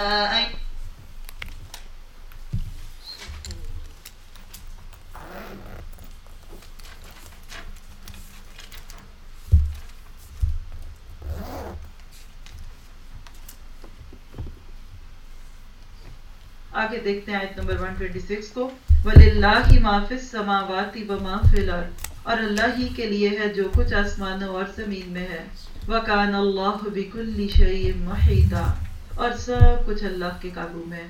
Uh, أي آگے دیکھتے ہیں آیت نمبر 126 کو۔ وَلِلَّهِ مَا فِي السَّمَاوَاتِ وَمَا فِي الْأَرْضِ۔ اور اللہ ہی کے لیے ہے جو کچھ آسمانوں اور زمین میں ہے۔ وَكَانَ اللَّهُ بِكُلِّ شَيْءٍ مُحِيطًا۔ اور سب کچھ اللہ کے قابو میں ہے۔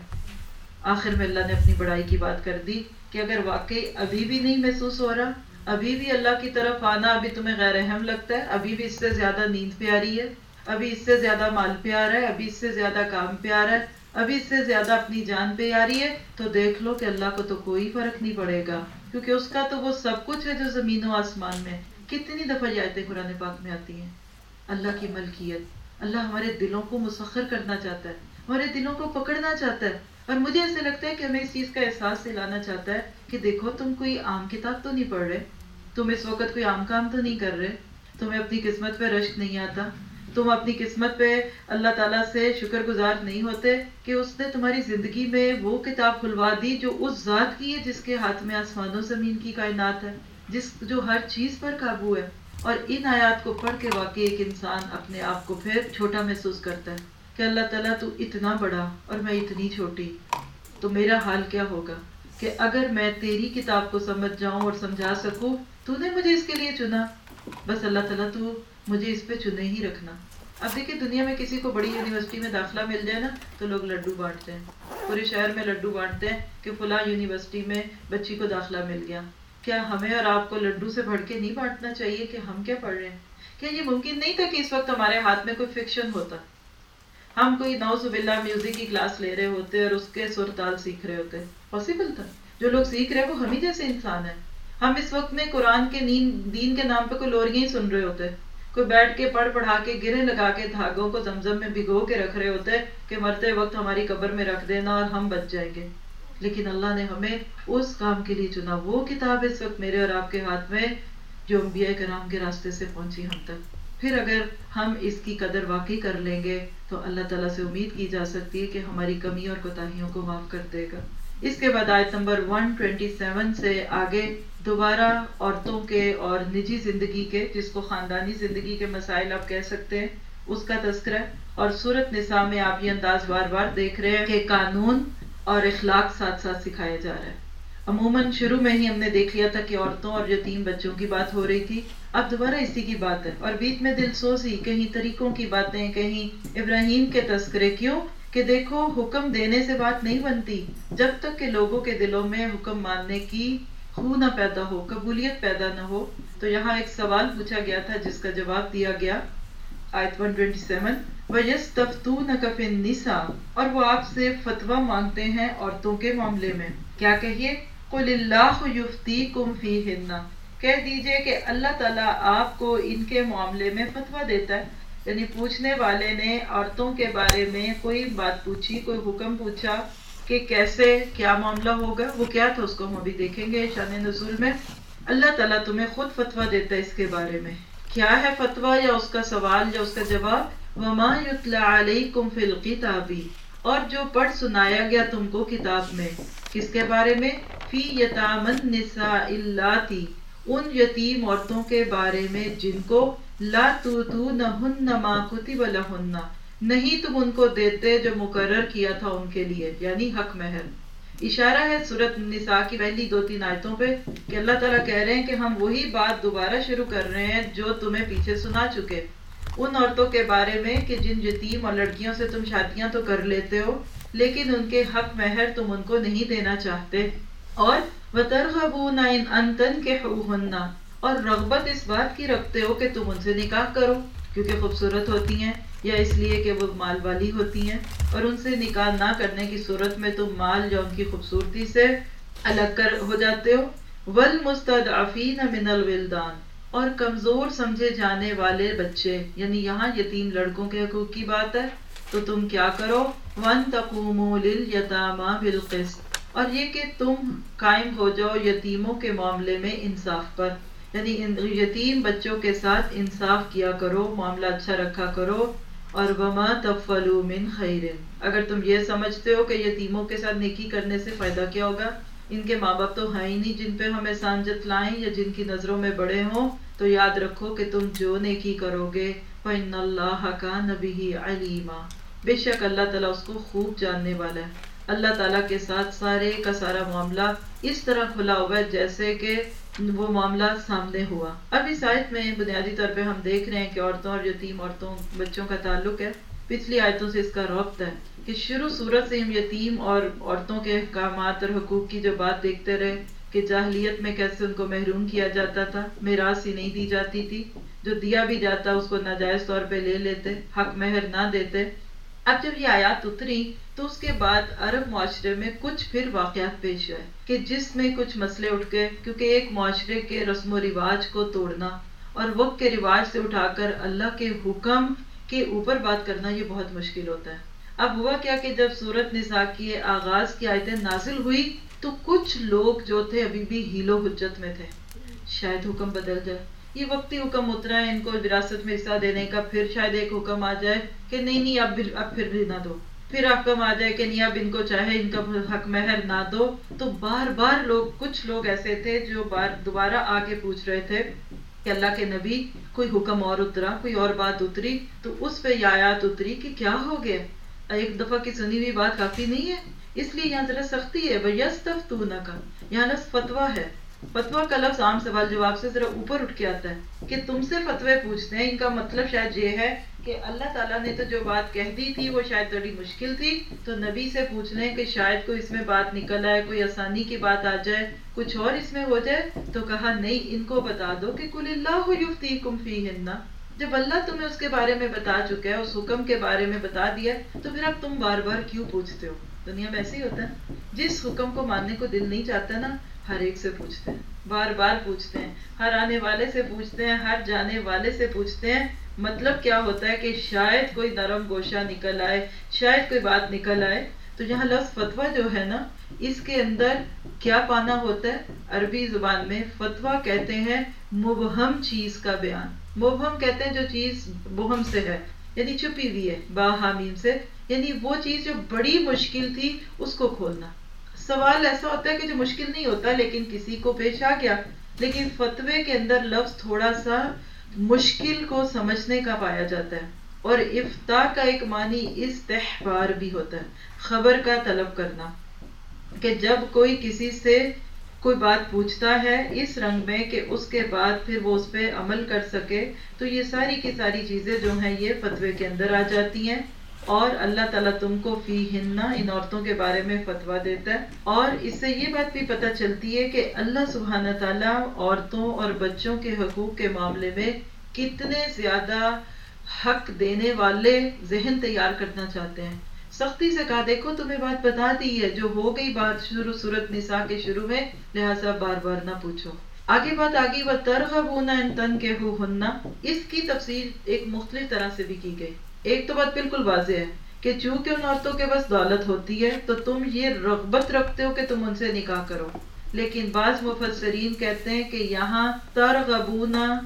آخر میں اللہ نے اپنی بڑائی کی بات کر دی کہ اگر واقعی ابھی بھی نہیں محسوس ہو رہا، ابھی بھی اللہ کی طرف آنا، ابھی تمہیں غیر اہم لگتا ہے، ابھی بھی اس سے زیادہ نیند پیاری ہے، ابھی اس سے زیادہ مال پیار ہے، ابھی اس سے زیادہ کام پیار ہے، ابھی اس سے زیادہ اپنی جان پہ آ رہی ہے، تو دیکھ لو کہ اللہ کو تو کوئی فرق نہیں پڑے گا۔ کیونکہ اس کا تو وہ سب کچھ ہے جو زمین و آسمان میں کتنی دفعہ یہ آیتیں قرآن پاک میں آتی ہیں۔ اللہ کی ملکیت۔ اللہ ہمارے دلوں کو مسخر کرنا چاہتا ہے، ہمارے دلوں کو پکڑنا چاہتا ہے۔ اور مجھے ایسے لگتا ہے کہ ہمیں اس چیز کا احساس دلانا چاہتا ہے کہ دیکھو، تم کوئی عام کتاب تو نہیں پڑھ رہے، تم اس وقت کوئی عام کام تو نہیں کر رہے، تمہیں اپنی قسمت پہ رشک نہیں آتا، تم اپنی قسمت پہ اللہ تعالیٰ سے شکر گزار نہیں ہوتے کہ اس نے تمہاری زندگی میں وہ کتاب کھلوا دی جو اس ذات کی ہے جس کے ہاتھ میں آسمان و زمین کی کائنات ہے، جس جو ہر چیز پر قابو ہے۔ اور ان آیات کو پڑھ کے واقعی ایک انسان اپنے آپ کو پھر چھوٹا محسوس کرتا ہے کہ اللہ تعالیٰ تو اتنا بڑا اور میں اتنی چھوٹی۔ تو میرا حال کیا ہوگا کہ اگر میں تیری کتاب کو سمجھ جاؤں اور سمجھا سکوں، تو نے مجھے اس کے لیے چنا۔ بس اللہ تعالیٰ تو مجھے اس پہ چنے ہی رکھنا۔ اب دیکھیں دنیا میں کسی کو بڑی یونیورسٹی میں داخلہ مل جائے نا، تو لوگ لڈو بانٹتے ہیں۔ پورے شہر میں لڈو بانٹتے ہیں کہ فلاں یونیورسٹی میں بچی کو داخلہ مل گیا۔ کیا ہمیں اور آپ کو لڈو سے بڑھ کے نہیں بانٹنا چاہیے کہ ہم کیا پڑھ رہے ہیں؟ کیا یہ ممکن نہیں تھا کہ اس وقت ہمارے ہاتھ میں کوئی فکشن ہوتا؟ ہم کوئی نوز باللہ میوزک کی کلاس لے رہے ہوتے اور اس کے سر تال سیکھ رہے ہوتے۔ پاسبل تھا۔ جو لوگ سیکھ رہے وہ ہم ہی جیسے انسان ہیں۔ ہم اس وقت میں قرآن کے نیند دین کے نام پہ کوئی لوریاں ہی سن رہے ہوتے۔ کوئی بیٹھ کے پڑھ پڑھا کے گرے لگا کے دھاگوں کو زمزم میں بھگو کے رکھ رہے ہوتے کہ مرتے وقت ہماری قبر میں رکھ دینا اور ہم بچ جائیں گے۔ لیکن اللہ نے ہمیں اس کام کے لیے چنا وہ کتاب اس وقت میرے اور آپ کے ہاتھ میں جو انبیاء کرام کے راستے سے پہنچی ہم تک۔ پھر اگر ہم اس کی قدر واقعی کر لیں گے تو اللہ تعالیٰ سے امید کی جا سکتی ہے کہ ہماری کمی اور کوتاہیوں کو معاف کر دے گا۔ اس کے بعد آیت نمبر 127 سے آگے دوبارہ عورتوں کے اور نجی زندگی کے، جس کو خاندانی زندگی کے مسائل آپ کہہ سکتے ہیں، اس کا تذکرہ۔ اور صورت نساء میں آپ یہ انداز بار بار دیکھ رہے ہیں کہ قانون اور اخلاق ساتھ ساتھ سکھایا جا رہا ہے۔ عموماً شروع میں ہی ہم نے دیکھ لیا تھا کہ عورتوں اور یتیم بچوں کی بات ہو رہی تھی، اب دوبارہ اسی کی بات ہے۔ اور بیچ میں دل سوزی کہیں طریقوں کی باتیں، کہیں ابراہیم کے تذکرے کیوں؟ کہ دیکھو، حکم دینے سے بات نہیں بنتی۔ جب تک کہ لوگوں کے دلوں میں حکم ماننے کی خو نہ پیدا ہو، قبولیت پیدا نہ ہو، تو یہاں ایک سوال پوچھا گیا تھا، جس کا جواب دیا گیا آیت 127 وَيَسْتَفْتُونَكَ فِي النِّسَاءِ، اور وہ آپ سے فتوہ مانگتے ہیں عورتوں کے معاملے میں۔ کیا کہیے؟ قُلِ اللَّهُ يُفْتِيكُمْ فِيهِنَّ۔ کہہ دیجیے کہ اللہ تعالیٰ آپ کو ان کے معاملے میں فتوہ دیتا ہے۔ یعنی پوچھنے والے نے عورتوں کے بارے میں کوئی بات پوچھی، کوئی حکم پوچھا کہ کیسے کیا معاملہ ہوگا، وہ کیا تھا اس کو ہم ابھی دیکھیں گے شان نزول میں۔ اللہ تعالیٰ تمہیں خود فتویٰ دیتا ہے اس کے بارے میں۔ کیا ہے فتویٰ یا اس کا سوال یا اس کا جواب؟ وما یتلا علیکم فی الکتابی اور جو پڑھ سنایا گیا تم کو کتاب میں، کس کے بارے میں؟ فی یتامن نساء اللاتی ان یتیم عورتوں کے بارے میں جن کو لا تو تو نہ ما کتب لہن نہیں تم ان کو دیتے جو مقرر کیا تھا ان کے لیے یعنی حق مہر۔ اشارہ ہے صورت نساء کی پہلی دو تین آیتوں پہ کہ اللہ تعالیٰ کہہ رہے ہیں کہ ہم وہی بات دوبارہ شروع کر رہے ہیں جو تمہیں پیچھے سنا چکے۔ ان عورتوں کے بارے میں کہ جن یتیم اور لڑکیوں سے تم شادیاں تو کر لیتے ہو، لیکن ان کے حق مہر تم ان کو نہیں دینا چاہتے۔ اور وَتَرْغَبُونَ إِنْ أَنْتَنْ كِحُوهُنَّ اور رغبت اس بات کی رکھتے ہو کہ تم ان سے نکاح کرو۔ کیونکہ خوبصورت ہوتی ہیں یا اس لیے کہ وہ مال والی ہوتی ہیں اور ان سے نکاح نہ کرنے کی صورت میں تم مال یا ان کی خوبصورتی سے الگ کر ہو جاتے ہو۔ والمستضعفین من الولدان اور کمزور سمجھے جانے والے بچے یعنی یہاں یتیم لڑکوں کے حقوق کی بات ہے، تو تم کیا کرو؟ ون تقوموا للیتاما بالقسط اور یہ کہ تم قائم ہو جاؤ یتیموں کے معاملے میں انصاف پر۔ یعنی یتیم بچوں کے ساتھ انصاف کیا کرو، معاملہ اچھا رکھا کرو، اور وما تفلو من خیر اگر تم یہ سمجھتے ہو کہ یتیموں کے ساتھ نیکی کرنے سے فائدہ کیا ہوگا؟ ان کے ماں باپ تو ہیں ہی نہیں جن پہ ہمیں سانجت لائیں یا جن کی نظروں میں بڑے ہوں۔ تو یاد رکھو کہ تم جو نیکی کرو گے، فَإِنَّ اللَّهَ كَانَ بِهِ عَلِيمًا۔ بے شک اللہ تعالیٰ اس کو خوب جاننے والا ہے۔ اللہ تعالیٰ کے ساتھ سارے کا سارا معاملہ اس طرح کھلا ہوا ہے جیسے کہ وہ معاملہ سامنے ہوا۔ اب اس آیت میں بنیادی طور پہ ہم دیکھ رہے ہیں کہ عورتوں اور یتیم عورتوں، بچوں کا تعلق ہے۔ پچھلی آیتوں سے اس کا ربط ہے کہ شروع صورت سے ہم یتیم اور عورتوں کے احکامات اور حقوق کی جو بات دیکھتے رہے کہ جاہلیت میں کیسے ان کو محروم کیا جاتا تھا، میراث ہی نہیں دی جاتی تھی، جو دیا بھی جاتا اس کو ناجائز طور پہ لے لیتے، حق مہر نہ دیتے۔ اب جب یہ آیات اتری تو اس کے بعد عرب معاشرے میں کچھ پھر واقعات پیش آئے کہ جس میں کچھ مسئلے اٹھ گئے، کیونکہ ایک معاشرے کے رسم و رواج کو توڑنا اور وقت کے رواج سے اٹھا کر اللہ کے حکم کے اوپر بات کرنا، یہ بہت مشکل ہوتا ہے۔ اب ہوا کیا کہ جب صورت نساء کی آغاز کی آیتیں نازل ہوئی تو کچھ لوگ جو تھے، ابھی بھی ہیلو حجت میں تھے۔ شاید حکم بدل جائے۔ یہ وقتی حکم اترا ہے ان کو وراثت میں حصہ دینے کا، پھر شاید ایک حکم آ جائے کہ نہیں نہیں، اب اب پھر بھی نہ دو۔ پھر حکم آ جائے کہ نہیں، اب ان کو چاہے ان کا حق مہر نہ دو۔ تو بار بار لوگ، کچھ لوگ ایسے تھے جو بار دوبارہ آ کے پوچھ رہے تھے کہ اللہ کے نبی کوئی حکم اور اترا، کوئی اور بات اتری۔ تو اس پہ یہ آیات اتری کہ کیا ہو گیا؟ ایک دفعہ کی سنی ہوئی بات کافی نہیں ہے؟ اس لیے یہاں ذرا سختی ہے۔ بھیا یس کا یہاں لفظ فتوا ہے۔ فتوا کا لفظ عام سوال جواب سے ذرا اوپر اٹھ کے آتا ہے کہ تم سے فتوے پوچھتے ہیں، ان کا مطلب شاید یہ ہے کہ اللہ تعالیٰ نے تو جو بات کہہ دی تھی، وہ شاید بڑی مشکل تھی۔ تو نبی سے پوچھ لیں کہ شاید کوئی اس میں بات نکل آئے، کوئی آسانی کی بات آ جائے، کچھ اور اس میں ہو جائے۔ تو کہا، نہیں، ان کو بتا دو کہ کل اللہ یفتی کم فی ہننا جب اللہ تمہیں اس کے بارے میں بتا چکا ہے، اس حکم کے بارے میں بتا دیا تو پھر اب تم بار بار کیوں پوچھتے ہو؟ دنیا میں ایسے ہی ہوتا ہے۔ جس حکم کو ماننے کو دل نہیں چاہتا نا ہر ایک سے پوچھتے ہیں، بار بار پوچھتے ہیں، ہر آنے والے سے پوچھتے ہیں، ہر جانے والے سے پوچھتے ہیں مطلب کیا ہوتا ہے کہ شاید کوئی نرم گوشہ نکل آئے، شاید کوئی بات نکل آئے۔ تو یہاں لفظ فتویٰ جو ہے نا، اس کے اندر کیا پانا ہوتا ہے؟ عربی زبان میں فتویٰ کہتے ہیں مبہم چیز کا بیان۔ مبہم کہتے ہیں جو چیز بہم سے ہے یعنی چھپی ہوئی ہے، با حامیم سے یعنی وہ چیز جو بڑی مشکل تھی، اس کو کھولنا۔ سوال ایسا ہوتا ہے کہ جو مشکل نہیں ہوتا، لیکن کسی کو پیش آ گیا۔ لیکن فتوے کے اندر لفظ تھوڑا سا مشکل کو سمجھنے کا پایا جاتا ہے۔ اور افتا کا ایک معنی استحبار بھی ہوتا ہے، خبر کا طلب کرنا۔ کہ جب کوئی کسی سے کوئی بات پوچھتا ہے اس رنگ میں کہ اس کے بعد پھر وہ اس پہ عمل کر سکے، تو یہ ساری کی ساری چیزیں جو ہیں، یہ فتوے کے اندر آ جاتی ہیں۔ اور اللہ تعالیٰ تم کو فی ہننا ان عورتوں کے بارے میں فتویٰ دیتا ہے۔ اور اس سے یہ بات بھی پتہ چلتی ہے کہ اللہ سبحانہ تعالیٰ عورتوں اور بچوں کے حقوق کے معاملے میں کتنے زیادہ حق دینے والے ذہن تیار کرنا چاہتے ہیں۔ سختی سے کہا، دیکھو، تمہیں بات بتا دی ہے، جو ہو گئی بات شروع صورت نساء کے شروع میں، لہٰذا بار بار نہ پوچھو۔ آگے بات آگی وہ ترغبون ان تن کے ہو ہننا اس کی تفسیر ایک مختلف طرح سے بھی کی گئی۔ ایک تو بات بالکل واضح ہے کہ چونکہ ان عورتوں کے پاس دولت ہوتی ہے، تو تم یہ رغبت رکھتے ہو کہ تم ان سے نکاح کرو۔ لیکن بعض مفسرین کہتے ہیں کہ یہاں ترغبونا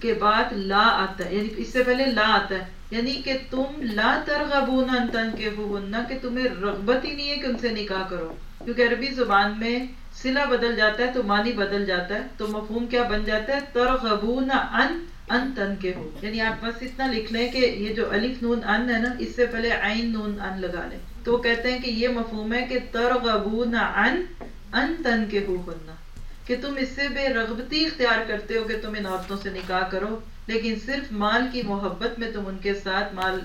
کے بعد لا آتا ہے یعنی اس سے پہلے لا آتا ہے۔ یعنی کہ تم لا ترغبونا انتن کے ہونا کہ تمہیں رغبت ہی نہیں ہے کہ ان سے نکاح کرو۔ کیونکہ عربی زبان میں سلا بدل جاتا ہے، تو معنی بدل جاتا ہے، تو مفہوم کیا بن جاتا ہے؟ ترغبونا ان ان تن کے ہو یعنی آپ بس اتنا لکھ لیں کہ یہ جو الف نون ان ہے نا، اس سے پہلے عین نون ان لگا لیں۔ تو وہ کہتے ہیں کہ یہ مفہوم ہے کہ ترغبون ان ان تن کے ہو بننا۔ کہ تم اس سے بے رغبتی اختیار کرتے ہو کہ تم ان عورتوں سے نکاح کرو، لیکن صرف مال کی محبت میں تم ان کے ساتھ مال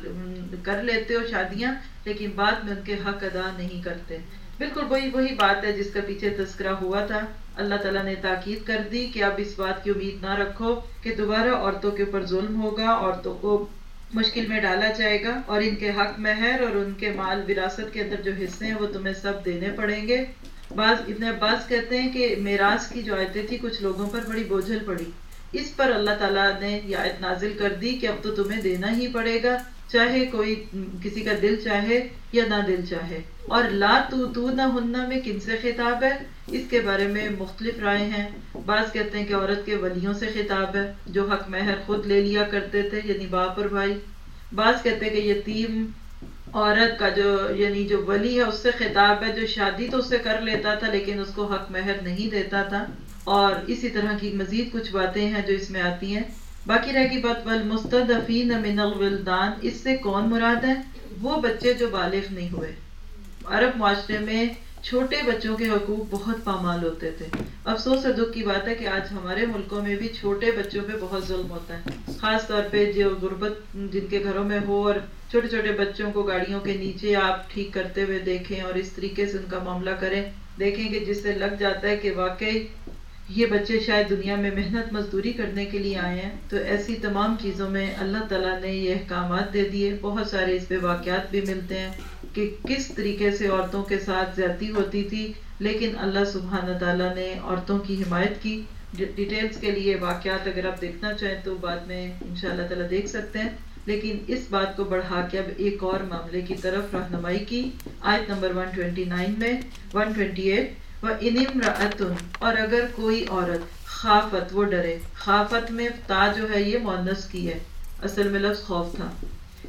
کر لیتے ہو شادیاں، لیکن بعد میں ان کے حق ادا نہیں کرتے۔ بالکل وہی وہی بات ہے جس کا پیچھے تذکرہ ہوا تھا۔ اللہ تعالیٰ نے تاکید کر دی کہ اب اس بات کی امید نہ رکھو کہ دوبارہ عورتوں کے اوپر ظلم ہوگا، عورتوں کو مشکل میں ڈالا جائے گا اور ان کے حق مہر اور ان کے مال وراثت کے اندر جو حصے ہیں وہ تمہیں سب دینے پڑیں گے۔ بعض ابن عباس کہتے ہیں کہ میراث کی جو آیتیں تھی کچھ لوگوں پر بڑی بوجھل پڑی۔ اس پر اللہ تعالیٰ نے یہ آیت نازل کر دی کہ اب تو تمہیں دینا ہی پڑے گا۔ چاہے کوئی کسی کا دل چاہے یا نہ دل چاہے۔ اور لا تو تو نہ ہننا میں کن سے خطاب ہے؟ اس کے بارے میں مختلف رائے ہیں۔ بعض کہتے ہیں کہ عورت کے ولیوں سے خطاب ہے، جو حق مہر خود لے لیا کرتے تھے یعنی باپ اور بھائی بعض کہتے ہیں کہ یتیم عورت کا جو یعنی جو ولی ہے، اس سے خطاب ہے۔ جو شادی تو اس سے کر لیتا تھا، لیکن اس کو حق مہر نہیں دیتا تھا۔ اور اسی طرح کی مزید کچھ باتیں ہیں جو اس میں آتی ہیں۔ باقی رہ گی بات والمستدفین من الولدان، اس سے کون مراد ہے؟ وہ بچے جو بالغ نہیں ہوئے۔ عرب معاشرے میں چھوٹے بچوں کے حقوق بہت پامال ہوتے تھے۔ افسوس اور دکھ کی بات ہے کہ آج ہمارے ملکوں میں بھی چھوٹے بچوں پہ بہت ظلم ہوتا ہے۔ خاص طور پہ جو غربت جن کے گھروں میں ہو اور چھوٹے چھوٹے بچوں کو گاڑیوں کے نیچے آپ ٹھیک کرتے ہوئے دیکھیں اور اس طریقے سے ان کا معاملہ کریں، دیکھیں کہ جس سے لگ جاتا ہے کہ واقعی یہ بچے شاید دنیا میں محنت مزدوری کرنے کے لیے آئے ہیں، تو ایسی تمام چیزوں میں اللہ تعالیٰ نے یہ احکامات دے دیے۔ بہت سارے اس پہ واقعات بھی ملتے ہیں کہ کس طریقے سے عورتوں کے ساتھ زیادتی ہوتی تھی، لیکن اللہ سبحانہ تعالیٰ نے عورتوں کی حمایت کی۔ ڈیٹیلز کے لیے واقعات اگر آپ دیکھنا چاہیں تو بعد میں ان شاء اللہ تعالیٰ دیکھ سکتے ہیں۔ لیکن اس بات کو بڑھا کے اب ایک اور معاملے کی طرف رہنمائی کی۔ آیت نمبر 129 میں 128 انمراتن اور اگر کوئی عورت خافت، وہ ڈرے۔ خافت میں تا جو ہے، یہ مونس کی ہے۔ اصل میں لفظ خوف تھا۔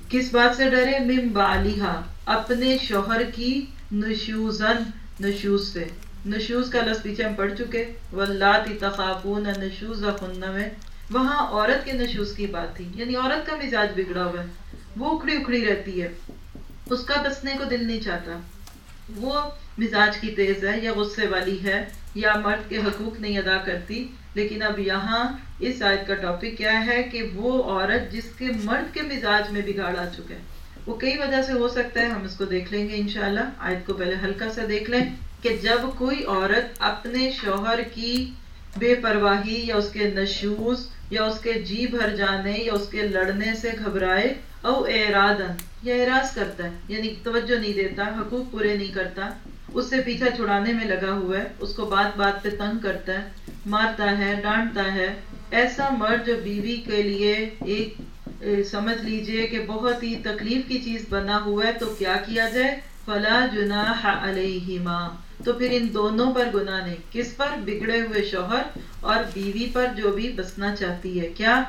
کس بات سے ڈرے؟ مم بالیہ اپنے شوہر کی نشوزن، نشوز سے۔ نشوز کا لفظ پیچھے ہم پڑھ چکے۔ واللاتی تخافون نشوز میں۔ وہاں عورت کے نشوز کی بات تھی۔ یعنی عورت کا مزاج بگڑا ہوا ہے۔ وہ اکڑی اکڑی رہتی ہے۔ اس کا بسنے کو دل نہیں چاہتا۔ وہ مزاج کی تیز ہے یا غصے والی ہے یا مرد کے حقوق نہیں ادا کرتی، لیکن اب یہاں اس آیت کا ٹاپک کیا ہے کہ وہ عورت جس کے مرد کے مزاج میں بگاڑ آ چکا ہے۔ وہ کئی وجہ سے ہو سکتا ہے، ہم اس کو دیکھ لیں گے انشاءاللہ۔ آیت کو پہلے ہلکا سا دیکھ لیں کہ جب کوئی عورت اپنے شوہر کی بے پرواہی یا اس کے نشوز یا اس کے جی بھر جانے یا اس کے لڑنے سے گھبرائے، او ارادن یا اراض کرتا ہے یعنی توجہ نہیں دیتا، حقوق پورے نہیں کرتا۔ اس سے پیچھا چھڑانے میں لگا ہوا ہے، اس کو بات بات پہ تنگ کرتا ہے، مارتا ہے، ڈانٹتا ہے۔ ایسا مرد جو بیوی کے لیے ایک سمجھ لیجیے کہ بہت ہی تکلیف کی چیز بنا ہوا ہے، تو کیا کیا جائے؟ فلا جناح علیہما۔ تو پھر ان دونوں پر گناہ نہیں، کس پر؟ بگڑے ہوئے شوہر اور بیوی پر جو بھی بسنا چاہتی ہے۔ کیا؟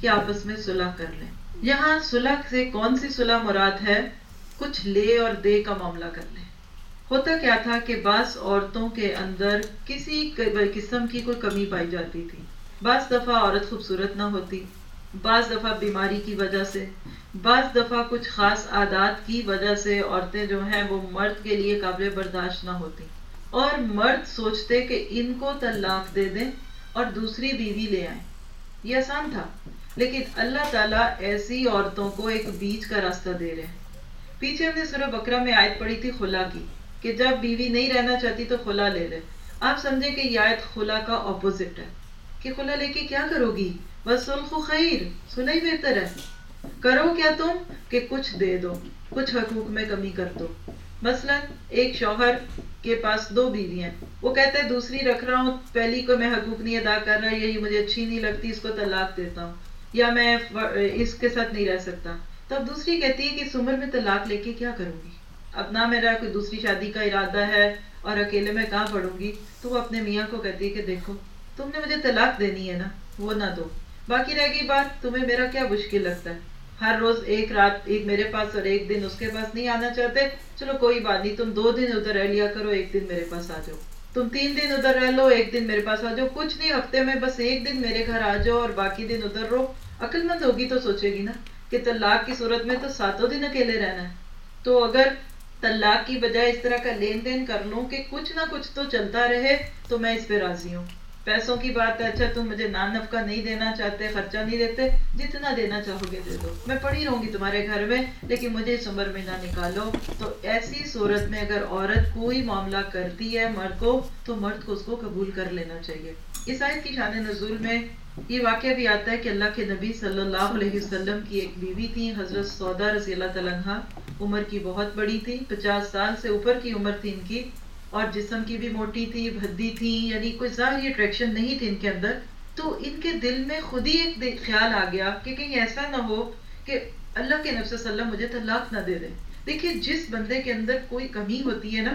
کہ آپس میں صلح کر لیں۔ یہاں صلح سے کون سی صلح مراد ہے؟ کچھ لے اور دے کا معاملہ کر لیں۔ ہوتا کیا تھا کہ بعض عورتوں کے اندر کسی قسم کی کوئی کمی پائی جاتی تھی۔ بعض دفعہ عورت خوبصورت نہ ہوتی، بعض دفعہ بیماری کی وجہ سے، بعض دفعہ کچھ خاص عادات کی وجہ سے عورتیں جو ہیں وہ مرد کے لیے قابل برداشت نہ ہوتی۔ اور مرد سوچتے کہ ان کو طلاق دے دیں اور دوسری بیوی لے آئیں۔ یہ آسان تھا، لیکن اللہ تعالیٰ ایسی عورتوں کو ایک بیچ کا راستہ دے رہے ہیں۔ پیچھے ہم نے سورہ بکرا میں آیت پڑی تھی خلا کی، کہ جب بیوی نہیں رہنا چاہتی تو خلا لے لے۔ آپ سمجھیں کہ یہ آیت خلا کا اپوزٹ ہے۔ کہ خلا لے کے کیا کرو گی؟ بس خیر سنا ہی بہتر ہے۔ کرو کیا تم؟ کہ کچھ دے دو، کچھ حقوق میں کمی کر دو۔ مثلا ایک شوہر کے پاس دو بیوی ہیں۔ وہ کہتا ہے دوسری رکھ رہا ہوں، پہلی کو میں حقوق نہیں ادا کر رہا، یہی مجھے اچھی نہیں لگتی، اس کو طلاق دیتا ہوں۔ یا میں اس کے ساتھ نہیں رہ سکتا۔ تو اب دوسری کہتی ہے کہ اس عمر میں طلاق لے کے کیا کروں گی؟ اب نہ میرا کوئی دوسری شادی کا ارادہ ہے اور اکیلے میں کہاں پڑوں گی؟ تو وہ اپنے میاں کو کہتی ہے کہ دیکھو، تم نے مجھے طلاق دینی ہے نا، وہ نہ دو۔ باقی رہ گئی بات، تمہیں میرا کیا مشکل لگتا ہے؟ ہر روز ایک رات ایک میرے پاس اور ایک دن اس کے پاس نہیں آنا چاہتے۔ چلو کوئی بات نہیں، تم دو دن ادھر رہ لیا کرو، ایک دن میرے پاس آ جاؤ۔ تم تین دن ادھر رہ لو، ایک دن میرے پاس آ جاؤ۔ کچھ نہیں، ہفتے میں بس ایک دن میرے گھر آ جاؤ اور باقی دن ادھر رہو عقل مند ہوگی تو سوچے گی نا۔ کہ طلاق کی صورت میں تو ساتوں دن اکیلے رہنا ہے۔ تو اگر طلاق کی بجائے اس طرح کا لین دین کر لوں کہ کچھ نہ کچھ تو چلتا رہے، تو میں اس پہ راضی ہوں۔ پیسوں کی بات ہے اچھا تم مجھے نان نفقہ نہیں دینا چاہتے، خرچہ نہیں دیتے، جتنا دینا چاہو گے دے دو۔ میں پڑھی رہوں گی تمہارے گھر میں، لیکن مجھے اس عمر میں نہ نکالو۔ تو ایسی صورت میں اگر عورت کوئی معاملہ کرتی ہے مرد کو، تو مرد کو اس کو قبول کر لینا چاہیے۔ اس آیت کی شان نزول میں یہ واقعہ بھی آتا ہے کہ اللہ کے نبی صلی اللہ علیہ وسلم کی ایک بیوی تھی، حضرت سودا رضی اللہ تعالیٰ عمر کی بہت بڑی تھی، پچاس سال سے اوپر کی عمر تھی ان کی، اور جسم کی بھی موٹی تھی، بھدی تھی یعنی کوئی ظاہری اٹریکشن نہیں تھی ان کے اندر۔ تو ان کے دل میں خود ہی ایک خیال آ گیا کہ کہیں ایسا نہ ہو کہ اللہ کے نفس وسلم مجھے طلاق نہ دے دے دیکھیے، جس بندے کے اندر کوئی کمی ہوتی ہے نا،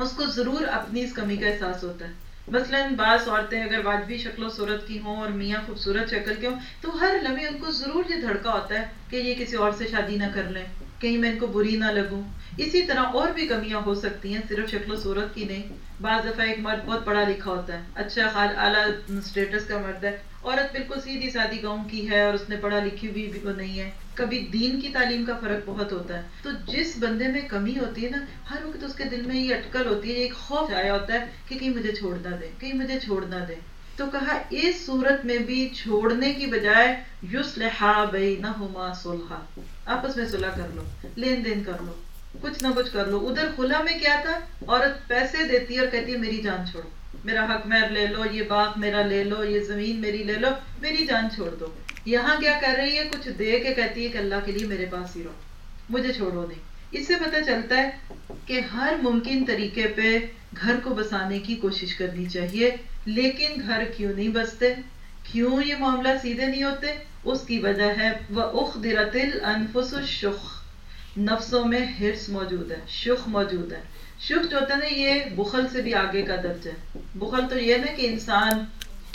اس کو ضرور اپنی اس کمی کا احساس ہوتا ہے۔ مثلا بعض عورتیں اگر واجبی شکل و صورت کی ہوں اور میاں خوبصورت شکل کے ہوں، تو ہر لمحے ان کو ضرور یہ دھڑکا ہوتا ہے کہ یہ کسی اور سے شادی نہ کر لیں، کہیں میں ان کو بری نہ لگوں۔ اسی طرح اور بھی کمیاں ہو سکتی ہیں، صرف شکل و صورت کی نہیں۔ بعض دفعہ ایک مرد بہت پڑھا لکھا ہوتا ہے اچھا اعلیٰ اسٹیٹس کا مرد ہے عورت بالکل سیدھی سادی گاؤں کی ہے اور اس نے پڑھا لکھی بھی نہیں ہے۔ کبھی دین کی تعلیم کا فرق بہت ہوتا ہے۔ تو جس بندے میں کمی ہوتی ہے نا، ہر وقت اس کے دل میں یہ اٹکل ہوتی ہے ایک خوف آیا ہوتا ہے کہ کہیں مجھے چھوڑنا دے، کہیں مجھے چھوڑنا دے۔ تو کہا، اس صورت میں بھی چھوڑنے کی بجائے یوس لہا بینہما صلحا۔ آپس میں صلح کر لو، لین دین کر لو، کچھ نہ کچھ کر لو۔ ادھر خلا میں کیا تھا؟ عورت پیسے دیتی ہے اور کہتی ہے، میری جان چھوڑو۔ میرا حق میر لے لو، یہ باغ میرا لے لو، یہ زمین میری لے لو، میری جان چھوڑ دو۔ یہاں کیا کر رہی ہے؟ کچھ دے کے کہتی ہے کہ اللہ کے لیے میرے پاس ہی رہو۔ مجھے چھوڑو نہیں۔ اس سے پتہ چلتا ہے کہ ہر ممکن طریقے پہ گھر کو بسانے کی کوشش کرنی چاہیے۔ لیکن گھر کیوں نہیں بستے؟ کیوں یہ معاملہ سیدھے نہیں ہوتے؟ اس کی وجہ ہے وہ اخدرت الانفس الشخ نفسوں میں ہرس موجود ہے، شخ موجود ہے۔ شخ جو ہوتا ہے نا یہ بخل سے بھی آگے کا درج ہے۔ بخل تو یہ نا کہ انسان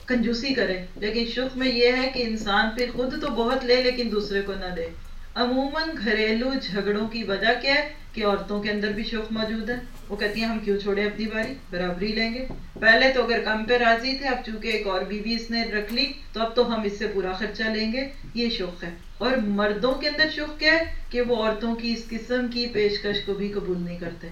کنجوسی کرے، لیکن شخ میں یہ ہے کہ انسان پھر خود تو بہت لے لیکن دوسرے کو نہ دے۔ عموماً گھریلو جھگڑوں کی وجہ کیا ہے؟ کہ عورتوں کے اندر بھی شوق موجود ہے۔ وہ کہتی ہیں، ہم کیوں چھوڑے اپنی باری؟ برابری لیں گے۔ پہلے تو اگر کم پہ راضی تھے، اب چونکہ ایک اور بیوی اس نے رکھ لی، تو اب تو ہم اس سے پورا خرچہ لیں گے۔ یہ شوق ہے۔ اور مردوں کے اندر شوق کیا ہے؟ کہ وہ عورتوں کی اس قسم کی پیشکش کو بھی قبول نہیں کرتے۔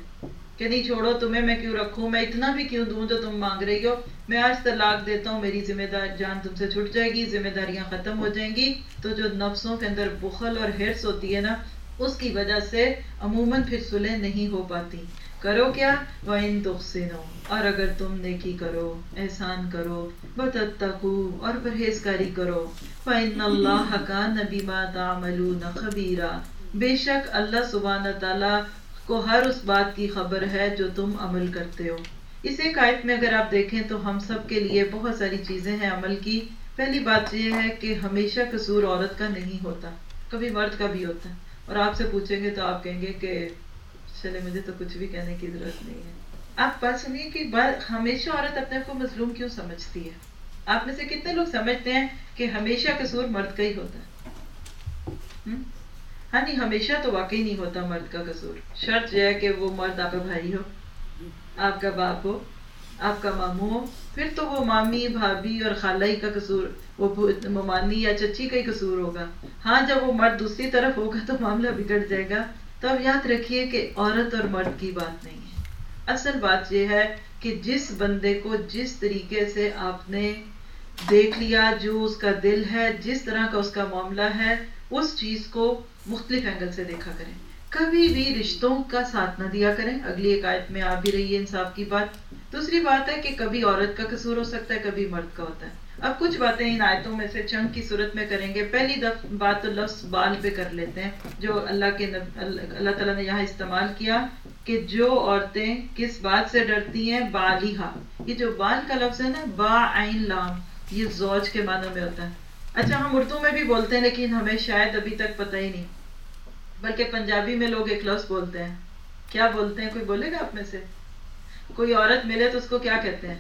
کہ نہیں چھوڑو، تمہیں میں کیوں رکھوں؟ میں اتنا بھی کیوں دوں جو تم مانگ رہی ہو؟ میں آج طلاق دیتا ہوں، میری ذمہ دار جان تم سے چھٹ جائے گی، ذمہ داریاں ختم ہو جائیں گی۔ تو جو نفسوں کے اندر بخل اور ہرس ہوتی ہے نا، اس کی وجہ سے عموماً پھر سلح نہیں ہو پاتی۔ کرو کیا؟ وَإِن تُحْسِنُوا۔ اور اگر تم نیکی کرو، احسان کرو بَتَتَّقُوا اور پرہیزکاری کرو۔ فَإِنَّ اللَّهَ كَانَ بِمَا تَعْمَلُونَ خَبِيرًا۔ بے شک اللہ سبحانہ تعالیٰ کو ہر اس بات کی خبر ہے جو تم عمل کرتے ہو۔ اس ایک آیت میں اگر آپ دیکھیں تو ہم سب کے لیے بہت ساری چیزیں ہیں عمل کی۔ پہلی بات یہ ہے کہ ہمیشہ قصور عورت کا نہیں ہوتا، کبھی مرد کا بھی ہوتا ہے۔ اور آپ سے پوچھیں گے تو آپ کہیں گے کہ، چلے، مجھے تو کچھ بھی کہنے کی ضرورت نہیں ہے۔ آپ بات سنیے کہ بات ہمیشہ عورت اپنے آپ کو مظلوم کیوں سمجھتی ہے؟ آپ میں سے کتنے لوگ سمجھتے ہیں کہ ہمیشہ قصور مرد کا ہی ہوتا ہے؟ ہم؟ ہاں نہیں ہمیشہ تو واقعی نہیں ہوتا مرد کا قصور۔ شرط یہ ہے کہ وہ مرد آپ کا بھائی ہو، آپ کا باپ ہو، آپ کا ماموں ہو۔ پھر تو وہ مامی، بھابھی اور خالہ ہی کا قصور، وہ ممانی یا چچی کا ہی قصور ہوگا۔ ہاں جب وہ مرد دوسری طرف ہوگا تو معاملہ بگڑ جائے گا۔ تو اب یاد رکھیے کہ عورت اور مرد کی بات نہیں ہے۔ اصل بات یہ ہے کہ جس بندے کو جس طریقے سے آپ نے دیکھ لیا، جو اس کا دل ہے، جس طرح کا اس کا معاملہ ہے، اس چیز کو مختلف اینگل سے دیکھا کریں۔ کبھی بھی رشتوں کا ساتھ نہ دیا کریں۔ اگلی ایک آیت میں آ بھی رہی ہے انصاف کی بات۔ دوسری بات ہے کہ کبھی عورت کا قصور ہو سکتا ہے، کبھی مرد کا ہوتا ہے۔ اب کچھ باتیں ان آیتوں میں سے چنگ کی صورت میں کریں گے۔ پہلی دف بات تو لفظ بال پہ کر لیتے ہیں، جو اللہ کے نب... اللہ تعالیٰ نے یہاں استعمال کیا کہ جو عورتیں کس بات سے ڈرتی ہیں بالیہا یہ جو بال کا لفظ ہے نا، با عین لام، یہ زوج کے معنی میں ہوتا ہے۔ اچھا ہم اردو میں بھی بولتے ہیں لیکن ہمیں شاید ابھی تک پتہ ہی نہیں۔ بلکہ پنجابی میں لوگ ایک لفظ بولتے ہیں۔ کیا بولتے ہیں؟ کوئی بولے گا آپ میں سے؟ کوئی عورت ملے تو اس کو کیا کہتے ہیں؟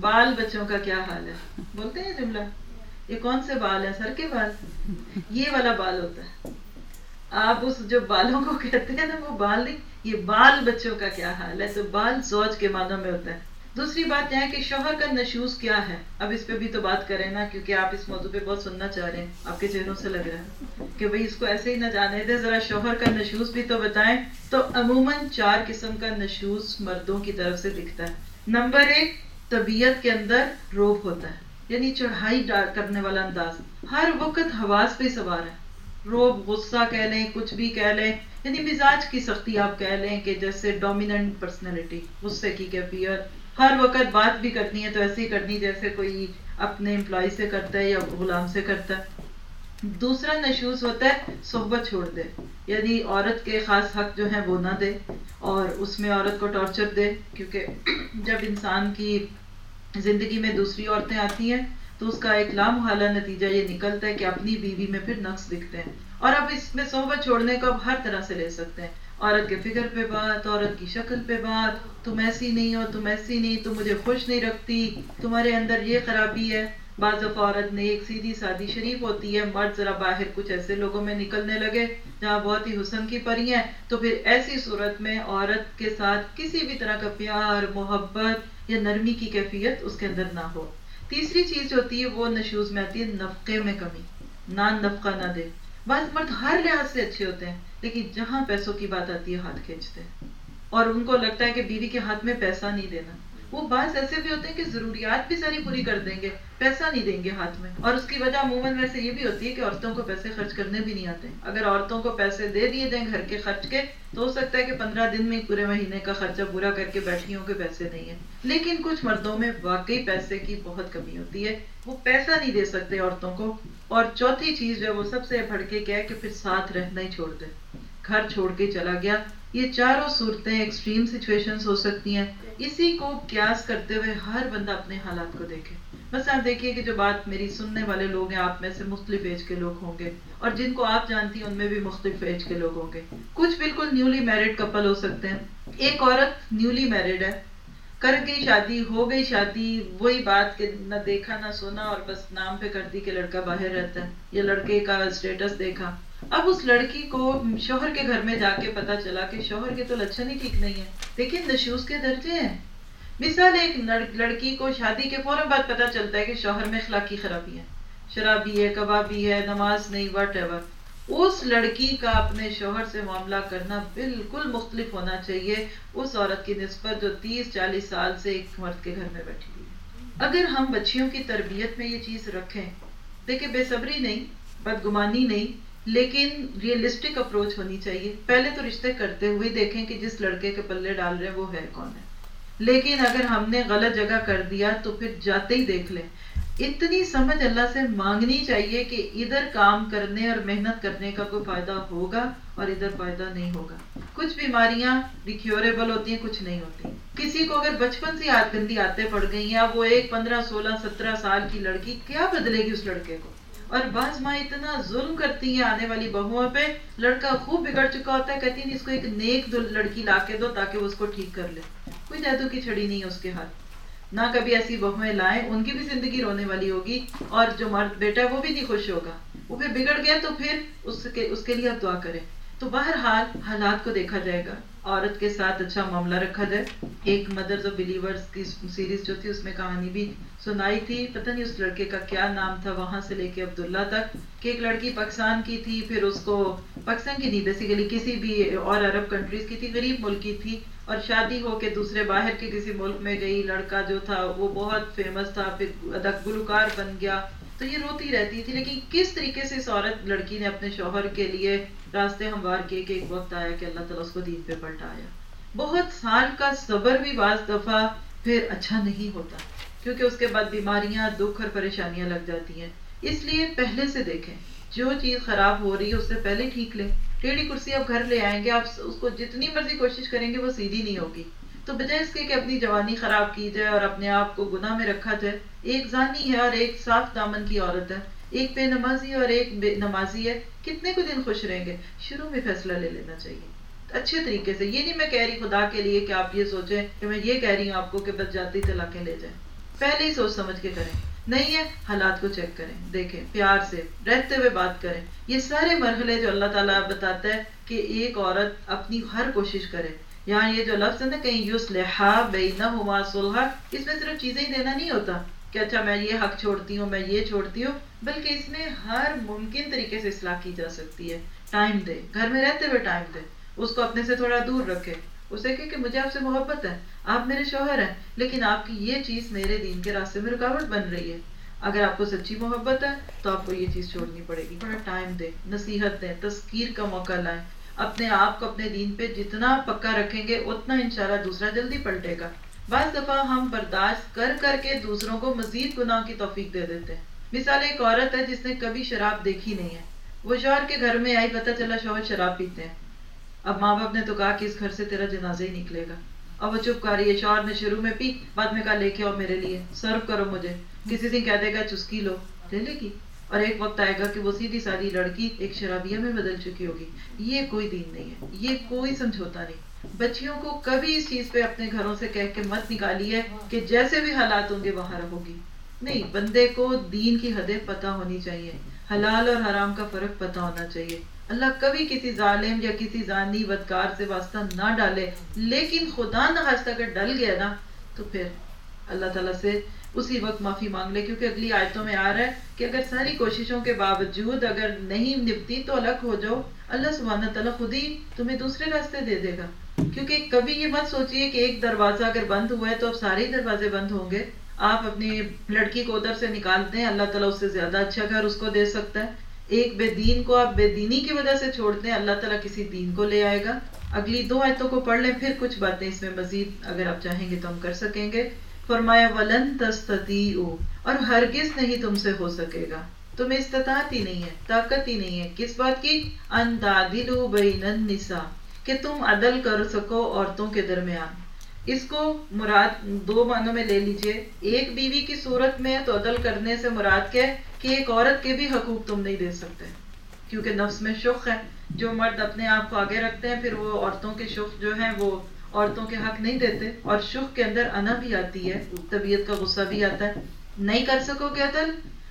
بال بچوں کا کیا حال ہے؟ بولتے ہیں جملہ۔ یہ کون سے بال ہیں؟ سر کے بال۔ یہ والا بال ہوتا ہے۔ آپ اس جو بالوں کو کہتے ہیں نا، وہ بال نہیں، یہ بال بچوں کا کیا حال ہے؟ تو بال زوج کے معنوں میں ہوتا ہے۔ دوسری بات یہ ہے کہ شوہر کا نشوز کیا ہے؟ اب اس پہ بھی تو بات کریں نا، کیونکہ آپ اس موضوع پہ بہت سننا چاہ رہے ہیں۔ آپ کے چہروں سے لگ رہا ہے کہ بھئی اس کو ایسے ہی نہ جانے دے ذرا شوہر کا نشوز بھی تو بتائیں۔ تو عموماً چار قسم کا نشوز مردوں کی طرف سے دکھتا ہے۔ نمبر ایک، طبیعت کے اندر روب ہوتا ہے یعنی چڑھائی کرنے والا انداز۔ ہر وقت حواس پہ سوار ہے۔ روب، غصہ کہہ لیں، کچھ بھی کہہ لیں۔ یعنی مزاج کی سختی آپ کہہ لیں کہ جیسے ڈومیننٹ پرسنالٹی غصے کی کیفیت ہر وقت بات بھی کرنی ہے تو ایسے ہی کرنی جیسے کوئی اپنے امپلائی سے کرتا ہے یا غلام سے کرتا ہے۔ دوسرا نشوز ہوتا ہے صحبت چھوڑ دے یعنی عورت کے خاص حق جو ہیں وہ نہ دے اور اس میں عورت کو ٹارچر دے۔ کیونکہ جب انسان کی زندگی میں دوسری عورتیں آتی ہیں تو اس کا ایک لامحالہ نتیجہ یہ نکلتا ہے کہ اپنی بیوی میں پھر نقص دکھتے ہیں۔ اور اب اس میں صحبت چھوڑنے کو اب ہر طرح سے لے سکتے ہیں۔ عورت کے فکر پہ بات، عورت کی شکل پہ بات، تم ایسی نہیں ہو، تم ایسی نہیں، تم مجھے خوش نہیں رکھتی، تمہارے اندر یہ خرابی ہے۔ بعض دفعہ عورت نے ایک سیدھی سادی شریف ہوتی ہے، مرد ذرا باہر کچھ ایسے لوگوں میں نکلنے لگے جہاں بہت ہی حسن کی پری ہیں۔ تو پھر ایسی صورت میں عورت کے ساتھ کسی بھی طرح کا پیار، محبت یا نرمی کی کیفیت اس کے اندر نہ ہو۔ تیسری چیز جو ہوتی ہے وہ نشوز میں آتی ہے، نفقے میں کمی۔ نان نفقہ، نہ دے بعض مرد ہر لحاظ سے اچھے ہوتے ہیں، لیکن جہاں پیسوں کی بات آتی ہے، ہاتھ کھینچتے ہیں۔ اور ان کو لگتا ہے کہ بیوی کے ہاتھ میں پیسہ نہیں دینا۔ وہ بعض ایسے بھی ہوتے ہیں کہ ضروریات بھی ساری پوری کر دیں گے، پیسہ نہیں دیں گے ہاتھ میں۔ اور اس کی وجہ عموماً ویسے یہ بھی ہوتی ہے کہ عورتوں کو پیسے خرچ کرنے بھی نہیں آتے۔ اگر عورتوں کو پیسے دے دیے دیں گھر کے خرچ کے، تو ہو سکتا ہے کہ پندرہ دن میں پورے مہینے کا خرچہ پورا کر کے بیٹھی ہوں کہ پیسے نہیں ہیں۔ لیکن کچھ مردوں میں واقعی پیسے کی بہت کمی ہوتی ہے۔ وہ پیسہ نہیں دے سکتے عورتوں کو۔ اور چوتھی چیز جو ہے وہ سب سے بڑھ کے کیا ہے کہ پھر ساتھ رہنا ہی چھوڑ دے گھر چھوڑ کے چلا گیا۔ یہ چاروں صورتیں ایکسٹریم سچویشنز ہو سکتی ہیں۔ اسی کو قیاس کرتے ہوئے ہر بندہ اپنے حالات کو دیکھے۔ بس آپ دیکھیے کہ جو بات میری سننے والے لوگ ہیں، آپ میں سے مختلف ایج کے لوگ ہوں گے۔ اور جن کو آپ جانتی ہیں، ان میں بھی مختلف ایج کے لوگ ہوں گے۔ کچھ بالکل نیولی میرڈ کپل ہو سکتے ہیں۔ ایک عورت نیولی میرڈ ہے۔ کر گئی شادی، ہو گئی شادی، وہی بات کہ نہ دیکھا، نہ سنا اور بس نام پہ کر دی کہ لڑکا باہر رہتا ہے، یا لڑکے کا اسٹیٹس دیکھا۔ اب اس لڑکی کو شوہر کے گھر میں جا کے پتا چلا کہ شوہر کے تو لچھن ہی ٹھیک نہیں ہے۔ لیکن نشوز کے درجے ہیں۔ مثال ایک لڑکی کو شادی کے فوراً بعد پتا چلتا ہے کہ شوہر میں اخلاقی خرابی ہے۔ شرابی ہے، کبابی ہے، نماز نہیں وٹ ایور اس لڑکی کا اپنے شوہر سے معاملہ کرنا بالکل مختلف ہونا چاہیے۔ اس عورت کی نسبت جو تیس چالیس سال سے ایک مرد کے گھر میں بیٹھی ہوئی ہے۔ اگر ہم بچیوں کی تربیت میں یہ چیز رکھیں، دیکھیں بے صبری نہیں، بدگمانی نہیں، لیکن ریئلسٹک اپروچ ہونی چاہیے۔ پہلے تو رشتے کرتے ہوئے دیکھیں کہ جس لڑکے کے پلے ڈال رہے ہیں وہ ہے کون ہے۔ لیکن اگر ہم نے غلط جگہ کر دیا تو پھر جاتے ہی دیکھ لیں۔ اتنی سمجھ اللہ سے مانگنی چاہیے کہ ادھر کام کرنے اور محنت کرنے کا کوئی فائدہ ہوگا اور ادھر فائدہ نہیں ہوگا۔ کچھ بیماریاں ریکیوریبل ہوتی ہیں، کچھ نہیں ہوتی۔ کسی کو اگر بچپن سے ہاتھ گندی آتے پڑ گئی یا وہ ایک پندرہ، سولہ، سترہ سال کی لڑکی، کیا بدلے گی اس لڑکے کو؟ اور بعض ماں اتنا ظلم کرتی ہیں آنے والی بہوؤں پہ، لڑکا خوب بگڑ چکا ہوتا ہے، کہتی ہیں اس کو ایک نیک لڑکی لا کے دو تاکہ وہ اس کو ٹھیک کر لے۔ کوئی جادو کی چھڑی نہیں ہے اس کے ہاتھ۔ نہ کبھی ایسی بہویں لائیں، ان کی بھی زندگی رونے والی ہوگی اور جو مرد بیٹا ہے وہ بھی نہیں خوش ہوگا۔ وہ پھر بگڑ گیا تو پھر اس کے اس کے لیے آپ دعا کریں۔ تو بہرحال حالات کو دیکھا جائے گا۔ عورت کے ساتھ اچھا معاملہ رکھا جائے۔ ایک مدرز آف بلیورز کی سیریز جو تھی، اس میں کہانی بھی سنائی تھی۔ پتہ نہیں اس لڑکے کا کیا نام تھا، وہاں سے لے کے عبداللہ تک۔ کہ ایک لڑکی پاکستان کی تھی، پھر اس کو پاکستان کی نہیں بیسیکلی کسی بھی اور عرب کنٹریز کی تھی، غریب ملک کی تھی۔ اور شادی ہو کے دوسرے باہر کے کسی ملک میں گئی۔ لڑکا جو تھا، وہ بہت فیمس تھا، پھر ادک گلوکار بن گیا۔ تو یہ روتی رہتی تھی، لیکن کس طریقے سے اس عورت، لڑکی نے اپنے شوہر کے لیے راستے ہموار کیے کہ ایک وقت آیا کہ اللہ تعالیٰ اس کو دین پہ پلٹایا۔ بہت سال کا صبر بھی بعض دفعہ پھر اچھا نہیں ہوتا، کیونکہ اس کے بعد بیماریاں، دکھ اور پریشانیاں لگ جاتی ہیں۔ اس لیے پہلے سے دیکھیں، جو چیز خراب ہو رہی ہے اس سے پہلے ٹھیک لیں۔ ٹیڑھی کرسی آپ گھر لے آئیں گے، آپ اس کو جتنی مرضی کوشش کریں گے وہ سیدھی نہیں ہوگی۔ تو بجائے اس کے کہ اپنی جوانی خراب کی جائے اور اپنے آپ کو گناہ میں رکھا جائے، ایک زانی ہے اور ایک صاف دامن کی عورت ہے۔ ایک بے نمازی اور ایک بے نمازی ہے۔ کتنے کو دن خوش رہیں گے۔ شروع میں فیصلہ لے لینا چاہیے۔ اچھے طریقے سے، یہ نہیں میں کہہ رہی خدا کے لیے کہ آپ یہ سوچیں کہ میں یہ کہہ رہی ہوں آپ کو کہ بس جاتی طلاقیں لے جائیں۔ پہلے ہی سوچ سمجھ کے کریں۔ نہیں ہے، حالات کو چیک کریں۔ دیکھیں، پیار سے، رہتے ہوئے بات کریں۔ یہ سارے مرحلے جو اللہ تعالیٰ بتاتا ہے کہ ایک عورت اپنی ہر کوشش کرے۔ یہاں یہ جو لفظ ہے نا کہیں یوس لحا بینہما صلحہ اس میں صرف چیزیں ہی دینا نہیں ہوتا کہ اچھا میں یہ حق چھوڑتی ہوں، میں یہ چھوڑتی ہوں، بلکہ اس میں ہر ممکن طریقے سے اصلاح کی جا سکتی ہے۔ ٹائم دے، گھر میں رہتے ہوئے ٹائم دے، اس کو اپنے سے تھوڑا دور رکھے۔ اسے کہ کہ مجھے آپ سے محبت ہے، آپ میرے شوہر ہیں، لیکن آپ کی یہ چیز میرے دین کے راستے میں رکاوٹ بن رہی ہے۔ اگر آپ کو سچی محبت ہے، تو آپ کو یہ چیز چھوڑنی پڑے گی۔ تھوڑا ٹائم دیں نصیحت دیں تذکیر کا موقع لائیں۔ اپنے آپ کو اپنے دین پہ جتنا پکا رکھیں گے، اتنا انشاءاللہ دوسرا جلدی پلٹے گا۔ بعض دفعہ ہم برداشت کر کر کے دوسروں کو مزید گناہ کی توفیق دے دیتے ہیں۔ مثال ایک عورت ہے جس نے کبھی شراب دیکھی نہیں ہے۔ وہ شوہر کے گھر میں آئی، پتہ چلا شوہر شراب پیتے ہیں۔ اب ماں باپ نے تو کہا کہ اس گھر سے تیرا جنازہ ہی نکلے گا۔ اب وہ چپ کر رہی ہے، شوہر نے شروع میں پی بعد میں کہا لے کے آؤ میرے لیے، سرو کرو مجھے۔ کسی دن کہہ دے گا چسکی لو۔ لے لے گی۔ اور ایک وقت آئے گا کہ وہ سیدھی سادی لڑکی ایک شرابیہ میں بدل چکی ہوگی۔ یہ کوئی دین نہیں ہے۔ یہ کوئی سمجھوتا نہیں۔ بچیوں کو کبھی اس چیز پہ اپنے گھروں سے کہہ کے مت نکالی ہے کہ جیسے بھی حالات ہوں گے وہاں رہو گی۔ نہیں، بندے کو دین کی حدیں پتہ ہونی چاہیے۔ حلال اور حرام کا فرق پتہ ہونا چاہیے۔ اللہ کبھی کسی ظالم یا کسی زانی بدکار سے واسطہ نہ ڈالے، لیکن خدا نہ خاصہ اگر ڈل گیا نا، تو پھر اللہ تعالیٰ سے اسی وقت معافی مانگ لے، کیونکہ اگلی آیتوں میں آ رہا ہے کہ اگر ساری کوششوں کے باوجود اگر نہیں نپتی تو الگ ہو جاؤ۔ اللہ سبحانہ تعالیٰ خود ہی تمہیں دوسرے راستے دے دے گا۔ کیونکہ کبھی یہ مت سوچیے کہ ایک دروازہ اگر بند ہوا ہے تو اب سارے دروازے بند ہوں گے۔ آپ اپنی لڑکی کو ادھر سے نکالتے ہیں، اللہ تعالیٰ اس سے زیادہ اچھا گھر اس کو دے سکتا ہے۔ ایک بے دین کو آپ بے دینی کی وجہ سے چھوڑتے ہیں، اللہ تعالیٰ کسی دین کو لے آئے گا۔ اگلی دو آیتوں کو پڑھ لیں، پھر کچھ باتیں اس میں مزید اگر آپ چاہیں گے تو ہم کر سکیں گے۔ فرمایا، ولن تستطیعو اور ہرگز نہیں تم سے ہو سکے گا۔ تمہیں استطاعت ہی نہیں ہے، طاقت ہی نہیں ہے۔ کس بات کی؟ ان تعدلوا بین النساء، کہ تم عدل کر سکو عورتوں کے درمیان۔ اس کو مراد، دو معنوں میں لے لیجیے۔ ایک بیوی کی صورت میں تو عدل کرنے سے مراد کیا ہے؟ کہ ایک عورت کے بھی حقوق تم نہیں دے سکتے۔ کیونکہ نفس میں شخ ہے۔ جو مرد اپنے آپ کو آگے رکھتے ہیں، پھر وہ عورتوں کے شخ جو ہیں، وہ عورتوں کے حق نہیں دیتے اور شخ کے اندر انا بھی آتی ہے، طبیعت کا غصہ بھی آتا ہے۔ نہیں کر سکو گے عدل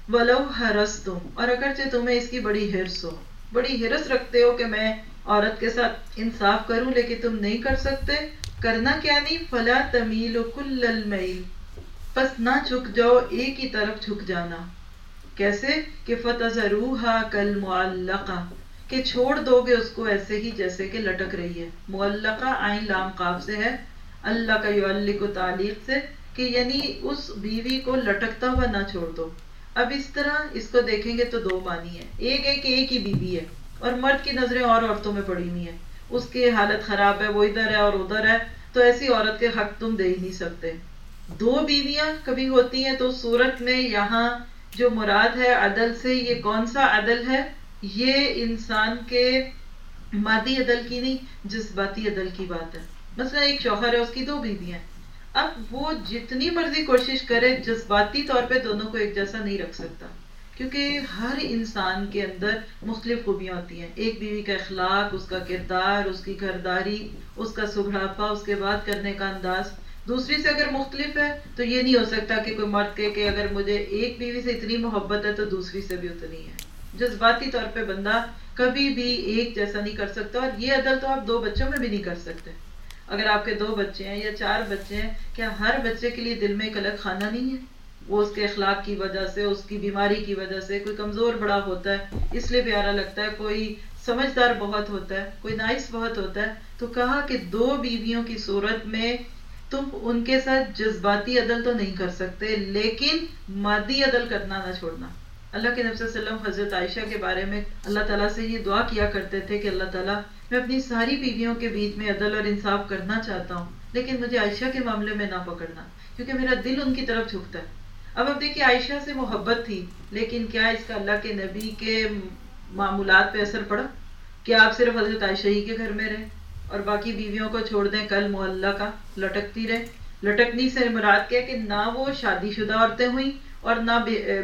ولو ہرس تم اور اگرچہ تمہیں اس کی بڑی ہرس ہو۔ بڑی ہرس رکھتے ہو کہ میں عورت کے ساتھ انصاف کروں، لیکن تم نہیں کر سکتے۔ کرنا کیا نہیں؟ فلا تمیل کل المیل پس نہ جھک جاؤ، ایک ہی طرف جھک جانا۔ کیسے؟ کہ فتح ضرور کل معلقہ کہ چھوڑ دو گے اس کو ایسے ہی جیسے کہ لٹک رہی ہے۔ معلقہ آئین لام قاف سے ہے۔ اللہ کا یعلق و تعلیق سے کہ یعنی اس بیوی کو لٹکتا ہوا نہ چھوڑ دو۔ اب اس طرح اس کو دیکھیں گے تو دو معنی ہے ایک ہے کہ ایک ہی بیوی ہے اور مرد کی نظریں اور عورتوں میں پڑی ہوئی ہیں۔ اس کی حالت خراب ہے، وہ ادھر ہے اور ادھر ہے۔ تو ایسی عورت کے حق تم دے ہی نہیں سکتے۔ دو بیویاں کبھی ہوتی ہیں تو صورت میں یہاں جو مراد ہے عدل سے، یہ کون سا عدل ہے؟ یہ انسان کے مادی عدل کی نہیں، جذباتی عدل کی بات ہے۔ مثلا ایک شوہر ہے، اس کی دو بیویاں ہیں۔ اب وہ جتنی مرضی کوشش کرے، جذباتی طور پہ دونوں کو ایک جیسا نہیں رکھ سکتا۔ کیونکہ ہر انسان کے اندر مختلف خوبیاں ہوتی ہیں۔ ایک بیوی کا اخلاق، اس کا کردار، اس کی گھرداری اس کا سگڑاپا اس کے بات کرنے کا انداز۔ دوسری سے اگر مختلف ہے، تو یہ نہیں ہو سکتا کہ کوئی مرد کے کہ اگر مجھے ایک بیوی سے اتنی محبت ہے، تو دوسری سے بھی اتنی ہے۔ جذباتی طور پہ بندہ کبھی بھی ایک جیسا نہیں کر سکتا اور یہ عدل تو آپ دو بچوں میں بھی نہیں کر سکتے۔ اگر آپ کے دو بچے ہیں یا چار بچے ہیں، کیا ہر بچے کے لیے دل میں ایک الگ کھانا نہیں ہے؟ وہ اس کے اخلاق کی وجہ سے، اس کی بیماری کی وجہ سے کوئی کمزور بڑا ہوتا ہے، اس لیے پیارا لگتا ہے، کوئی سمجھدار بہت ہوتا ہے، کوئی نائس بہت ہوتا ہے۔ تو کہا کہ دو بیویوں کی صورت میں تم ان کے ساتھ جذباتی عدل تو نہیں کر سکتے، لیکن مادی عدل کرنا نہ چھوڑنا۔ اللہ کے نبی صلی اللہ علیہ وسلم، حضرت عائشہ کے بارے میں اللہ تعالیٰ سے یہ دعا کیا کرتے تھے کہ اللہ تعالیٰ، میں اپنی ساری بیویوں کے بیچ میں عدل اور انصاف کرنا چاہتا ہوں، لیکن مجھے عائشہ کے معاملے میں نہ پکڑنا، کیونکہ میرا دل ان کی طرف جھکتا ہے۔ اب اب دیکھیے، عائشہ سے محبت تھی، لیکن کیا اس کا اللہ کے نبی کے معمولات پہ اثر پڑا؟ کیا آپ صرف حضرت عائشہ ہی کے گھر میں رہے؟ اور باقی بیویوں کو چھوڑ دیں کل معلّہ کا، لٹکتی رہے؟ لٹکنی سے مراد کیا کہ نہ وہ شادی شدہ عورتیں ہوئیں اور نہ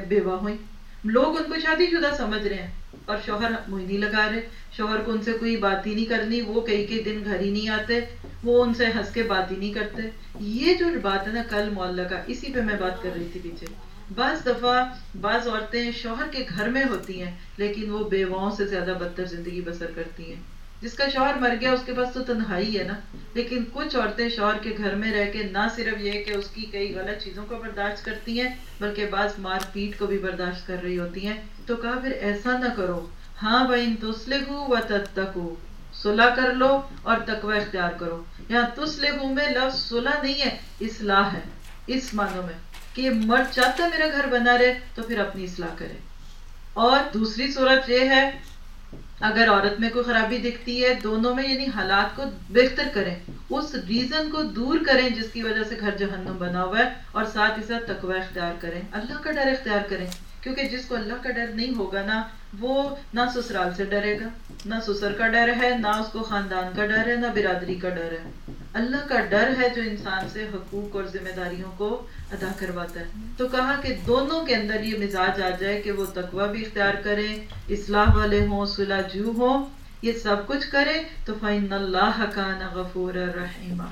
بیوہ ہوئیں؟ لوگ ان کو شادی شدہ سمجھ رہے ہیں اور شوہر منہ لگا رہے شوہر کو ان سے کوئی بات ہی نہیں کرنی، وہ کئی کئی دن گھر ہی نہیں آتے، وہ ان سے ہنس کے بات ہی نہیں کرتے۔ یہ جو بات ہے نا کل معلّہ کا، اسی پہ میں بات کر رہی تھی پیچھے۔ بعض دفعہ بعض عورتیں شوہر کے گھر میں ہوتی ہیں، لیکن وہ بیواؤں سے زیادہ بدتر زندگی بسر کرتی ہیں۔ جس کا شوہر مر گیا، اس کے پاس تو تنہائی ہے نا۔ لیکن کچھ عورتیں شوہر کے گھر میں رہ کے، نہ صرف یہ کہ اس کی کئی غلط چیزوں کو برداشت کرتی ہیں، بلکہ بعض مار پیٹ کو بھی برداشت کر رہی ہوتی ہیں۔ تو کہا، پھر ایسا نہ کرو۔ ہاں بہن تسلح و تتقو صلح کر لو اور تقوی اختیار کرو۔ یہاں تسلح میں لفظ صلح نہیں ہے، اصلاح ہے۔ اس معنوں میں کہ مرد چاہتا میرا گھر بنا رہے تو پھر اپنی اصلاح کرے۔ اور دوسری صورت یہ ہے اگر عورت میں کوئی خرابی دکھتی ہے، دونوں میں یعنی حالات کو بہتر کریں، اس ریزن کو دور کریں جس کی وجہ سے گھر جہنم بنا ہوا ہے اور ساتھ ہی ساتھ تقوی اختیار کریں۔ اللہ کا ڈر اختیار کریں۔ کیونکہ جس کو اللہ کا ڈر نہیں ہوگا نا، وہ نہ سسرال سے ڈرے گا، نہ سسر کا ڈر ہے، نہ اس کو خاندان کا ڈر ہے، نہ برادری کا ڈر ہے۔ اللہ کا ڈر ہے جو انسان سے حقوق اور ذمہ داریوں کو ادا کرواتا ہے۔ تو کہا کہ دونوں کے اندر یہ مزاج آ جائے کہ وہ تقوی بھی اختیار کریں اصلاح والے ہوں صلاح جو ہوں، یہ سب کچھ کرے، تو فائن اللہ کا غفور رحیمہ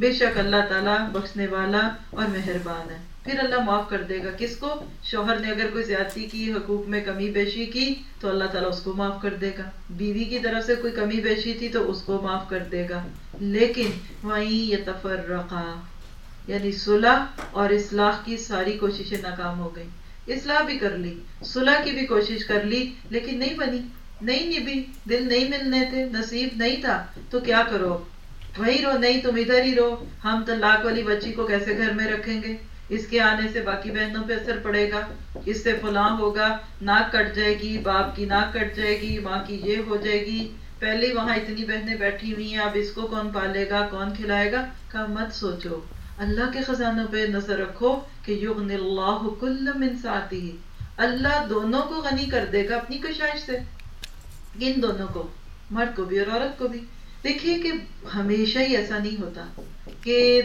بے شک اللہ تعالیٰ بخشنے والا اور مہربان ہے۔ پھر اللہ معاف کر دے گا۔ کس کو؟ شوہر نے اگر کوئی زیادتی کی، حقوق میں کمی بیشی کی، تو اللہ تعالیٰ اس کو معاف کر دے گا۔ بیوی کی طرف سے کوئی کمی بیشی تھی، تو اس کو معاف کر دے گا۔ لیکن وہیں یہ تفرقہ یعنی صلح اور اصلاح کی ساری کوششیں ناکام ہو گئی اصلاح بھی کر لی، صلح کی بھی کوشش کر لی، لیکن نہیں بنی۔ نہیں نبی، دل نہیں ملنے تھے، نصیب نہیں تھا۔ تو کیا کرو؟ وہی رہو، نہیں تم ادھر ہی رہو۔ ہم طلاق والی بچی کو کیسے گھر میں رکھیں گے؟ اس کے آنے سے باقی بہنوں پہ اثر پڑے گا، اس سے فلاں ہوگا، ناک کٹ جائے گی، باپ کی ناک کٹ جائے گی، ماں کی یہ ہو جائے گی۔ پہلے وہاں اتنی بہنیں بیٹھی ہوئی ہیں، اب اس کو کون پالے گا، کون کھلائے گا؟ کہا، مت سوچو، اللہ کے خزانوں پہ نظر رکھو کہ یغن اللہ کل من ساتی اللہ دونوں کو غنی کر دے گا اپنی کشائش سے۔ ان دونوں کو، مرد کو بھی اور عورت کو بھی۔ دیکھیے کہ ہمیشہ ہی ایسا نہیں ہوتا کہ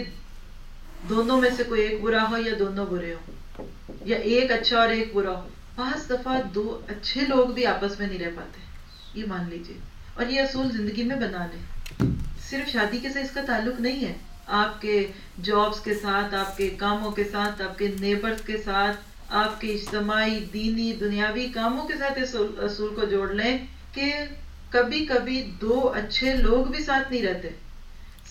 دونوں میں سے کوئی ایک برا ہو یا دونوں برے ہو یا ایک اچھا اور ایک برا ہو؟ بعض دفعہ دو اچھے لوگ بھی آپس میں نہیں رہ پاتے۔ یہ مان لیجیے اور یہ اصول زندگی میں بنا لیں صرف شادی کے ساتھ اس کا تعلق نہیں ہے۔ آپ کے جابس کے ساتھ، آپ کے کاموں کے ساتھ، آپ کے نیبرس کے ساتھ، آپ کے اجتماعی، دینی، دنیاوی کاموں کے ساتھ اس اصول کو جوڑ لیں کہ کبھی کبھی دو اچھے لوگ بھی ساتھ نہیں رہتے۔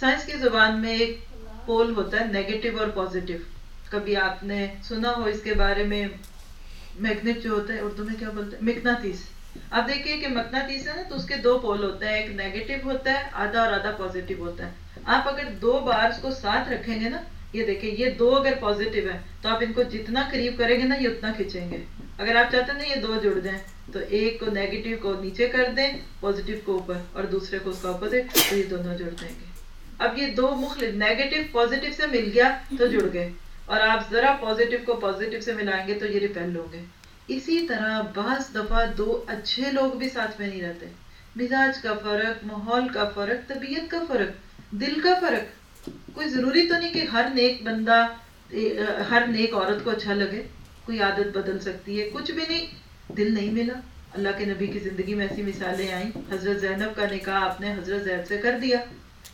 سائنس کی زبان میں ایک پول ہوتا ہے نیگیٹو اور پازیٹیو کبھی آپ نے سنا ہو اس کے بارے میں میگنیٹ جو ہوتا ہے، اردو میں کیا بولتے ہیں؟ مکناتیس. آپ دیکھیے کہ مکناتیس ہے نا، تو اس کے دو پول ہوتے ہیں، ایک نیگیٹو ہوتا ہے، آدھا اور آدھا پازیٹیو ہوتا ہے. آپ اگر دو بار کو ساتھ رکھیں گے نا، یہ دیکھیں، یہ دو اگر پازیٹیو ہے تو آپ ان کو جتنا قریب کریں گے نا، یہ اتنا کھینچیں گے. اگر آپ چاہتے ہیں نا، یہ دو جڑ جائیں تو ایک کو نیگیٹو کو نیچے کر دیں پازیٹیو کو اوپر، اور دوسرے کو اس کا اپوزٹ تو یہ دونوں جڑ جائیں گے. اب یہ دو مختلف نیگیٹو پازیٹیو سے مل گیا تو جڑ گئے۔ اور آپ ذرا پازیٹیو کو پازیٹیو سے ملائیں گے تو یہ ریپیل ہوں گے۔ اسی طرح بعض دفعہ دو اچھے لوگ بھی ساتھ میں نہیں رہتے۔ مزاج کا فرق، ماحول کا فرق، طبیعت کا فرق، دل کا فرق۔ کوئی ضروری تو نہیں کہ ہر نیک بندہ، ہر نیک عورت کو اچھا لگے، کوئی عادت بدل سکتی ہے، کچھ بھی نہیں۔ دل نہیں ملا۔ اللہ کے نبی کی زندگی میں ایسی مثالیں آئیں۔ حضرت زینب کا نکاح آپ نے حضرت زید سے کر دیا۔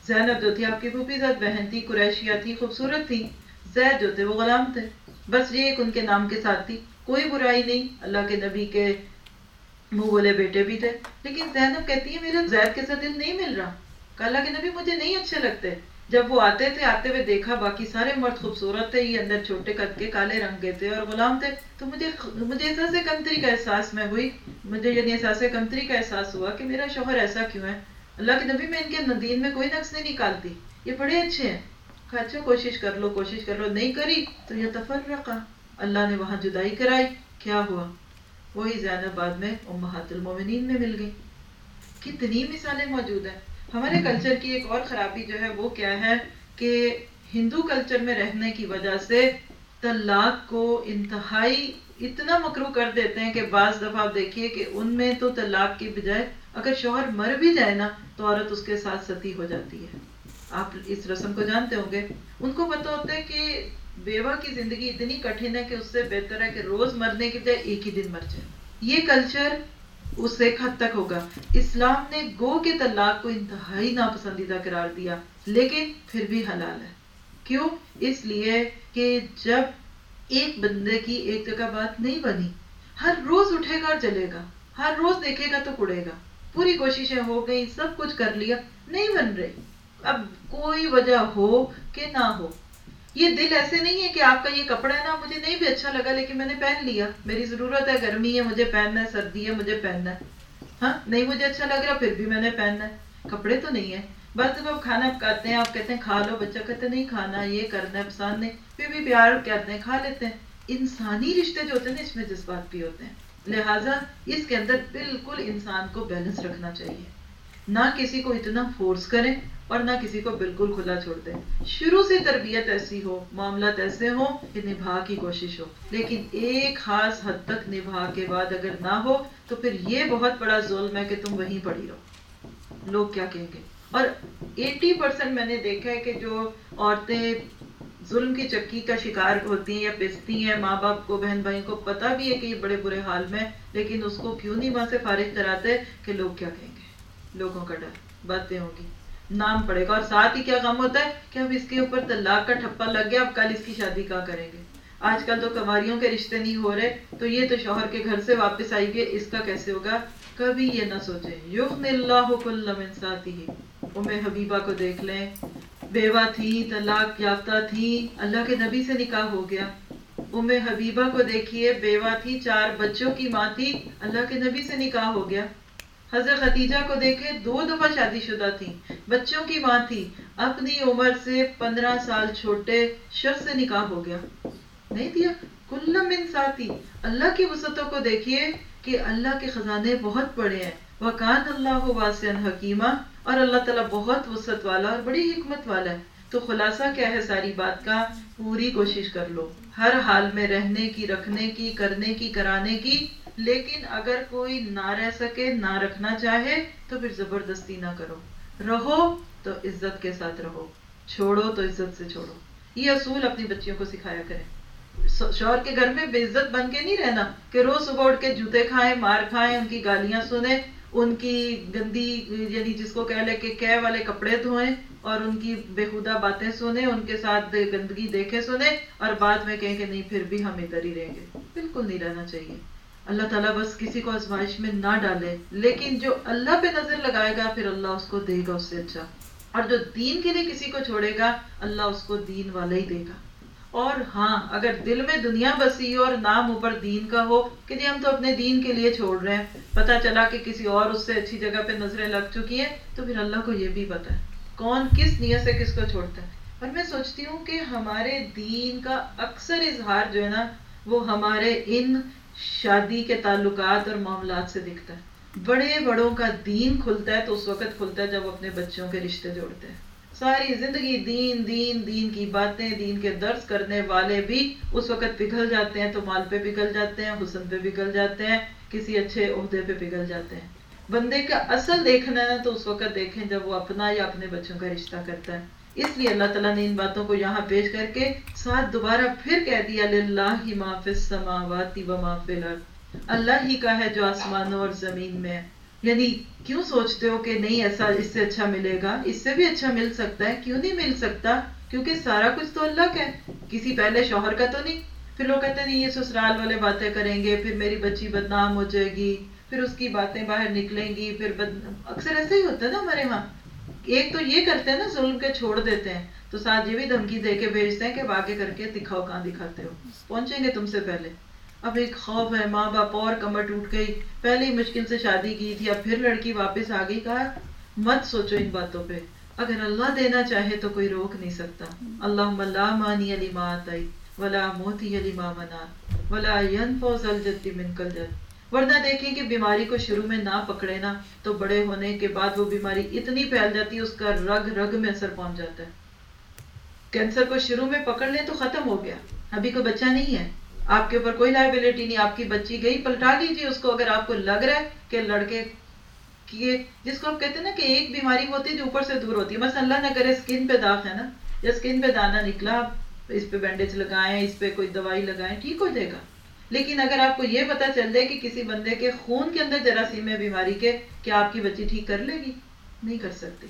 زینب جو تھی آپ کی پھوپھی زد بہن تھی قریشیہ تھی، خوبصورت تھی۔ زید جو تھے وہ غلام تھے۔ بس یہ ایک ان کے نام کے ساتھ تھی۔ کوئی برائی نہیں، اللہ کے نبی کے منہ بولے بیٹے بھی تھے۔ لیکن زینب کہتی ہے میرا زید کے ساتھ دل نہیں مل رہا۔ کہ اللہ کے نبی مجھے نہیں اچھے لگتے۔ جب وہ آتے تھے، آتے ہوئے دیکھا، باقی سارے مرد خوبصورت تھے یہ اندر چھوٹے قد کے کالے رنگ کے تھے اور غلام تھے۔ تو مجھے مجھے احساس کمتری کا احساس میں ہوئی۔ مجھے یعنی احساس کمتری کا احساس ہوا کہ میرا شوہر ایسا کیوں ہے؟ اللہ کے نبی میں ان کے ندین میں کوئی نقص نہیں نکالتی۔ یہ بڑے اچھے ہیں۔ کہا اچھا کوشش کر لو، کوشش کر لو۔ نہیں کری تو یہ تفرقہ۔ اللہ نے وہاں جدائی کرائی۔ کیا ہوا؟ وہی زینب بعد میں امہات المومنین میں مل گئی۔ کتنی مثالیں موجود ہیں۔ ہمارے کلچر کی ایک اور خرابی جو ہے، وہ کیا ہے کہ ہندو کلچر میں رہنے کی وجہ سے طلاق کو انتہائی اتنا مکرو کر دیتے ہیں کہ بعض دفعہ آپ دیکھیے کہ ان میں تو طلاق کی بجائے اگر شوہر مر بھی جائے نا تو عورت اس کے ساتھ ستی ہو جاتی ہے۔ آپ اس رسم کو جانتے ہوں گے۔ ان کو پتہ ہوتا ہے کہ بیوہ کی زندگی اتنی کٹھن ہے کہ اس سے بہتر ہے کہ روز مرنے کی بجائے ایک ہی دن مر جائے۔ یہ کلچر اس سے ایک حد تک ہوگا۔ اسلام نے گو کے طلاق کو انتہائی ناپسندیدہ قرار دیا، لیکن پھر بھی حلال ہے۔ کیوں؟ اس لیے کہ جب ایک بندے کی ایک جگہ بات نہیں بنی، ہر روز اٹھے گا اور چلے گا، ہر روز دیکھے گا تو کڑے گا۔ پوری کوششیں ہو گئی سب کچھ کر لیا، نہیں بن رہی اب کوئی وجہ ہو کہ نہ ہو۔ یہ دل ایسے نہیں ہے کہ آپ کا یہ کپڑا ہے نا، مجھے نہیں بھی اچھا لگا، لیکن میں نے پہن لیا۔ میری ضرورت ہے، گرمی ہے، مجھے پہننا ہے، سردی ہے، مجھے پہننا ہے۔ ہاں نہیں مجھے اچھا لگ رہا، پھر بھی میں نے پہننا ہے۔ کپڑے تو نہیں ہے بس جب آپ کھانا پکاتے ہیں، آپ کہتے ہیں، کھا لو بچہ، کہتے ہیں، نہیں کھانا، یہ کرنا ہے، پسند نہیں۔ پھر بھی پیار کہتے ہیں، کھا لیتے ہیں۔ انسانی رشتے جو ہوتے ہیں نا، اس میں جذبات بھی ہوتے ہیں۔ لہٰذا اس کے اندر بالکل انسان کو بیلنس رکھنا چاہیے۔ نہ کسی کو اتنا فورس کریں اور نہ کسی کو بالکل کھلا چھوڑ دیں۔ شروع سے تربیت ایسی ہو، معاملات ایسے ہو کہ نبھا کی کوشش ہو۔ لیکن ایک خاص حد تک نبھا کے بعد اگر نہ ہو، تو پھر یہ بہت بڑا ظلم ہے کہ تم وہیں پڑی رہو۔ لوگ کیا کہیں گے؟ اور ایٹی پرسینٹ میں نے دیکھا ہے کہ جو عورتیں ظلم کی چکی کا شکار ہوتی ہیں یا پستی ہیں، ماں باپ کو، بہن بھائی کو پتا بھی ہے کہ یہ بڑے برے حال میں لیکن اس کو کیوں نہیں وہاں سے فارغ کراتے کہ لوگ کیا کہیں گے؟ لوگوں کا ڈر، باتیں ہوگی نام پڑے گا اور ساتھ ہی کیا غم ہوتا ہے کہ اب اس کے اوپر طلاق کا ٹھپا لگ گیا، اب کل اس کی شادی کہاں کریں گے؟ آج کل تو کماریوں کے رشتے نہیں ہو رہے، تو یہ تو شوہر کے گھر سے واپس آئی گئے، اس کا کیسے ہوگا؟ کبھی یہ نہ سوچے یغن اللہ کل من ساتھی ہی ام حبیبہ کو دیکھ لیں۔ بیوہ تھی، طلاق یافتہ تھی، اللہ کے نبی سے نکاح ہو گیا۔ ام حبیبہ کو دیکھیے، بیوہ تھی، چار بچوں کی ماں تھی، اللہ کے نبی سے نکاح ہو گیا۔ حضرت ختیجہ کو دیکھے، دو دفعہ شادی شدہ تھی، بچوں کی ماں تھی۔ اپنی عمر سے پندرہ سال چھوٹے شخص سے نکاح ہو گیا۔ نہیں دیا کل من ساتھی اللہ کی وسطوں کو دیکھیے کہ اللہ کے خزانے بہت بڑے ہیں۔ وکان اللہ واسع حکیمہ اور اللہ تعالیٰ بہت وسط والا اور بڑی حکمت والا ہے۔ تو خلاصہ کیا ہے ساری بات کا؟ پوری کوشش کر لو۔ ہر حال میں رہنے کی، رکھنے کی، کرنے کی، کرانے کی۔ لیکن اگر کوئی نہ رہ سکے، نہ رکھنا چاہے، تو پھر زبردستی نہ کرو۔ رہو تو عزت کے ساتھ رہو۔ چھوڑو تو عزت سے چھوڑو۔ یہ اصول اپنی بچیوں کو سکھایا کریں۔ شوہر کے گھر میں بے عزت بن کے نہیں رہنا کہ روز صبح اٹھ کے جوتے کھائیں، مار کھائیں، ان کی گالیاں سنیں۔ ان کی گندی یعنی جس کو کہہ لے کہ کہہ والے کپڑے دھوئیں اور ان کی بےخودہ باتیں سنیں، ان کے ساتھ گندگی دیکھے سنیں اور بعد میں کہیں کہ نہیں، پھر بھی ہم ادھر ہی رہیں گے۔ بالکل نہیں رہنا چاہیے۔ اللہ تعالیٰ بس کسی کو آزمائش میں نہ ڈالے، لیکن جو اللہ پہ نظر لگائے گا، پھر اللہ اس کو دے گا اس سے اچھا۔ اور جو دین کے لیے کسی کو چھوڑے گا، اللہ اس کو دین والا ہی دے گا۔ اور ہاں اگر دل میں دنیا بسی ہو اور نام اوپر دین کا ہو، کہ جی ہم تو اپنے دین کے لیے چھوڑ رہے ہیں۔ پتا چلا کہ کسی اور اس سے اچھی جگہ پہ نظریں لگ چکی ہیں، تو پھر اللہ کو یہ بھی پتا ہے۔ کون کس نیت سے کس کو چھوڑتا ہے؟ اور میں سوچتی ہوں کہ ہمارے دین کا اکثر اظہار جو ہے نا، وہ ہمارے ان شادی کے تعلقات اور معاملات سے دکھتا ہے۔ بڑے بڑوں کا دین کھلتا ہے تو اس وقت کھلتا ہے جب وہ اپنے بچوں کے رشتے جوڑتے ہیں۔ ساری زندگی دین دین دین کی باتیں، دین کے درس کرنے والے بھی اس وقت پگھل جاتے ہیں تو مال پہ پگھل جاتے ہیں، حسن پہ پگھل جاتے ہیں، کسی اچھے عہدے پہ پگھل جاتے ہیں۔ بندے کا اصل دیکھنا ہے تو اس وقت دیکھیں جب وہ اپنا یا اپنے بچوں کا رشتہ کرتا ہے۔ اس لیے اللہ تعالیٰ نے ان باتوں کو یہاں پیش کر کے ساتھ دوبارہ پھر کہہ دیا، للہ ہی السماوات و الارض۔ اللہ ہی کا ہے جو آسمانوں اور زمین میں ہے۔ یعنی کیوں سوچتے ہو کہ نہیں ایسا اس سے اچھا ملے گا؟ اس سے بھی اچھا مل سکتا ہے، کیوں نہیں مل سکتا؟ کیونکہ سارا کچھ تو اللہ کا ہے۔ کسی پہلے شوہر کا تو نہیں۔ پھر لوگ کہتے ہیں، نہیں، یہ سسرال والے باتیں کریں گے، پھر میری بچی بدنام ہو جائے گی، پھر اس کی باتیں باہر نکلیں گی، پھر بد... اکثر ایسا ہی ہوتا ہے نا ہمارے وہاں ایک تو یہ کرتے ہیں نا، ظلم کے چھوڑ دیتے ہیں۔ تو ساتھ یہ بھی دھمکی دے کے بھیجتے ہیں کہ واقع کر کے دکھاؤ کہاں دکھاتے ہو۔ پہنچیں گے تم سے پہلے۔ اب ایک خوف ہے، ماں باپ اور کمر ٹوٹ گئی۔ پہلے ہی مشکل سے شادی کی تھی، اب پھر لڑکی واپس آ گئی۔ کہا، مت سوچو ان باتوں پہ۔ اگر اللہ دینا چاہے تو کوئی روک نہیں سکتا۔ اللہ لا مانی علی ما آتائی ولا موتی علی ما منا ولا ينفوز الجد من کل جد۔ ورنہ دیکھیں کہ بیماری کو شروع میں نہ پکڑے نا، تو بڑے ہونے کے بعد وہ بیماری اتنی پھیل جاتی ہے، اس کا رگ رگ میں اثر پہنچ جاتا ہے۔ کینسر کو شروع میں پکڑ لیں تو ختم ہو گیا۔ ابھی کوئی بچہ نہیں ہے۔ آپ کے اوپر کوئی لائبلٹی نہیں، آپ کی بچی گئی، پلٹا لیجیے اس کو۔ اگر آپ کو لگ رہا ہے کہ لڑکے کی جس کو آپ کہتے ہیں نا کہ ایک بیماری ہوتی ہے جو اوپر سے دور ہوتی ہے۔ مثلا اللہ نہ کرے اسکن پہ داغ ہے نا، یا اسکن پہ دانا نکلا آپ اس پہ بینڈیج لگائیں، اس پہ کوئی دوائی لگائیں، ٹھیک ہو جائے گا۔ لیکن اگر آپ کو یہ پتا چل جائے کہ کسی بندے کے خون کے اندر جراثیم ہے بیماری کے، کیا آپ کی بچی ٹھیک کر لے گی؟ نہیں کر سکتی۔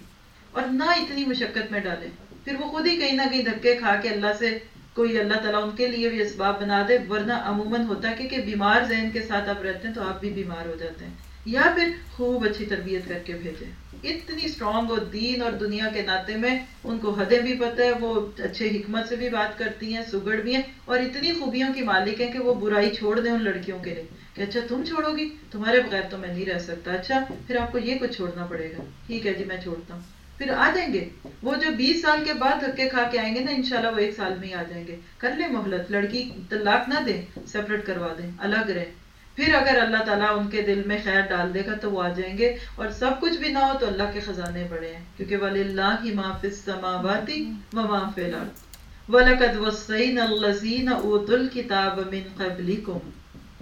اور نہ اتنی مشقت میں ڈالے پھر وہ خود ہی کہیں نہ کہیں دھکے کھا کے اللہ سے کوئی اللہ تعالیٰ ان کے لیے بھی اسباب بنا دے، ورنہ عموماً ہوتا ہے کہ بیمار ذہن کے ساتھ آپ رہتے ہیں تو آپ بھی بیمار ہو جاتے ہیں۔ یا پھر خوب اچھی تربیت کر کے بھیجیں۔ اتنی اسٹرانگ اور دین اور دنیا کے ناطے میں ان کو حدیں بھی پتہ ہے وہ اچھے حکمت سے بھی بات کرتی ہیں، سگڑ بھی ہیں، اور اتنی خوبیوں کی مالک ہیں کہ وہ برائی چھوڑ دیں ان لڑکیوں کے لیے کہ اچھا تم چھوڑو گی، تمہارے بغیر تو میں نہیں رہ سکتا۔ اچھا پھر آپ کو یہ کچھ چھوڑنا پڑے گا۔ ٹھیک ہے جی میں چھوڑتا ہوں۔ پھر آ جائیں گے۔ وہ جو بیس سال کے بعد دھکے کھا کے آئیں گے نا، انشاءاللہ وہ ایک سال میں ہی آ جائیں گے۔ کر لیں محلت لڑکی طلاق نہ دیں سپریٹ کروا دیں، الگ رہیں۔ پھر اگر اللہ تعالیٰ ان کے دل میں خیر ڈال دے گا تو وہ آ جائیں گے۔ اور سب کچھ بھی نہ ہو تو اللہ کے خزانے بڑے ہیں۔ کیونکہ ولی اللہ ہی معاف سماواتی و معاف وَلَقَدْ وَصَّيْنَا الَّذِينَ أُوتُوا الْكِتَابَ مِنْ قَبْلِكُمْ۔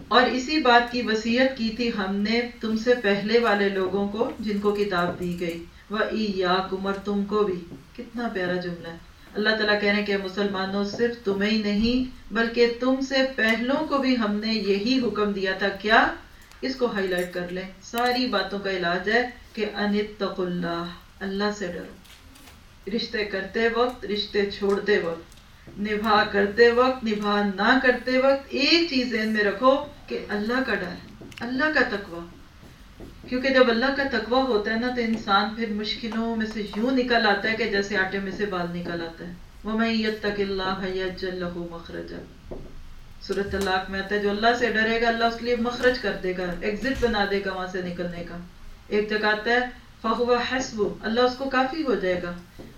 اور اسی بات کی وصیت کی تھی ہم نے تم سے پہلے والے لوگوں کو جن کو کتاب دی گئی۔ وَإِيَّاكُمْ، اور تم کو بھی۔ کتنا پیارا جملہ ہے۔ اللہ تعالیٰ کہہ رہے ہیں کہ مسلمانوں، صرف تمہیں ہی نہیں، بلکہ تم سے پہلوں کو بھی ہم نے یہی حکم دیا تھا۔ کیا؟ اس کو ہائی لائٹ کر لیں۔ ساری باتوں کا علاج ہے کہ انتق اللہ۔ اللہ سے ڈرو۔ رشتے کرتے وقت، رشتے چھوڑتے وقت، نبھا کرتے وقت، نبھا نہ کرتے وقت، ایک چیز ذہن میں رکھو کہ اللہ کا ڈر اللہ کا تقوی۔ کیونکہ جب اللہ کا تقوی ہوتا ہے نا تو انسان پھر مشکلوں میں سے یوں نکل آتا ہے کہ جیسے آٹے میں سے بال نکل آتا ہے۔ وہ میں تک اللہ مخرجا۔ صورت طلاق میں آتا ہے، جو اللہ سے ڈرے گا، اللہ اس کے لیے مخرج کر دے گا ایگزٹ بنا دے گا وہاں سے نکلنے کا۔ ایک جگہ آتا ہے فہو حسب۔ اللہ اس کو کافی ہو جائے گا۔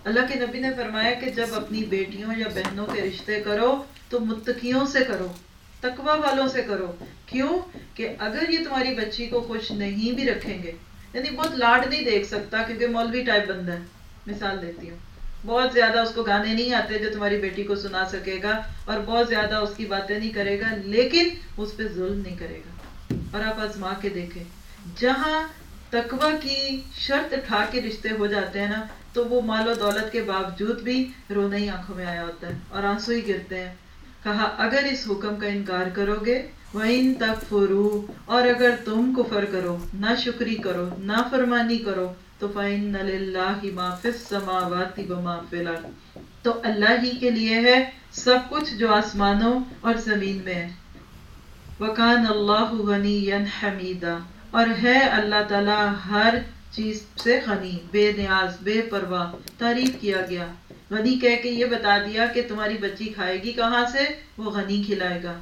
اللہ کے نبی نے فرمایا کہ جب اپنی بیٹیوں یا بہنوں کے رشتے کرو، تو متقیوں سے کرو۔ تقوی والوں سے کرو۔ کیوں؟ کہ اگر یہ تمہاری بچی کو خوش نہیں بھی رکھیں گے یعنی بہت لاڈ نہیں دیکھ سکتا کیونکہ مولوی ٹائپ بندہ ہے۔ مثال دیتی ہوں۔ بہت زیادہ اس کو گانے نہیں آتے جو تمہاری بیٹی کو سنا سکے گا اور بہت زیادہ اس کی باتیں نہیں کرے گا، لیکن اس پہ ظلم نہیں کرے گا۔ اور آپ آزما کے دیکھیں، جہاں تقوی کی شرط اٹھا کے رشتے ہو جاتے ہیں نا، تو وہ مال و دولت کے باوجود بھی رونا ہی آنکھوں میں آیا ہوتا ہے اور آنسو ہی گرتے ہیں۔ کہا، اگر اس حکم کا انکار کرو گے وَإِن تَكْفُرُوا، اور اگر تم کفر کرو، نہ شکری کرو، نہ فرمانی کرو، تو فَإِنَّ لِلَّهِ مَا فِي السَّمَاوَاتِ وَمَا فِي الْأَرْضِ۔ تو اللہ ہی کے لیے ہے سب کچھ جو آسمانوں اور زمین میں ہے۔ وَكَانَ اللَّهُ غَنِيًّا حَمِيدًا۔ اور ہے اللہ تعالی ہر چیز سے غنی، بے نیاز، بے پرواہ۔ تعریف کیا گیا۔ غنی کہہ کے یہ بتا دیا کہ تمہاری بچی کھائے گی کہاں سے؟ وہ غنی کھلائے گا۔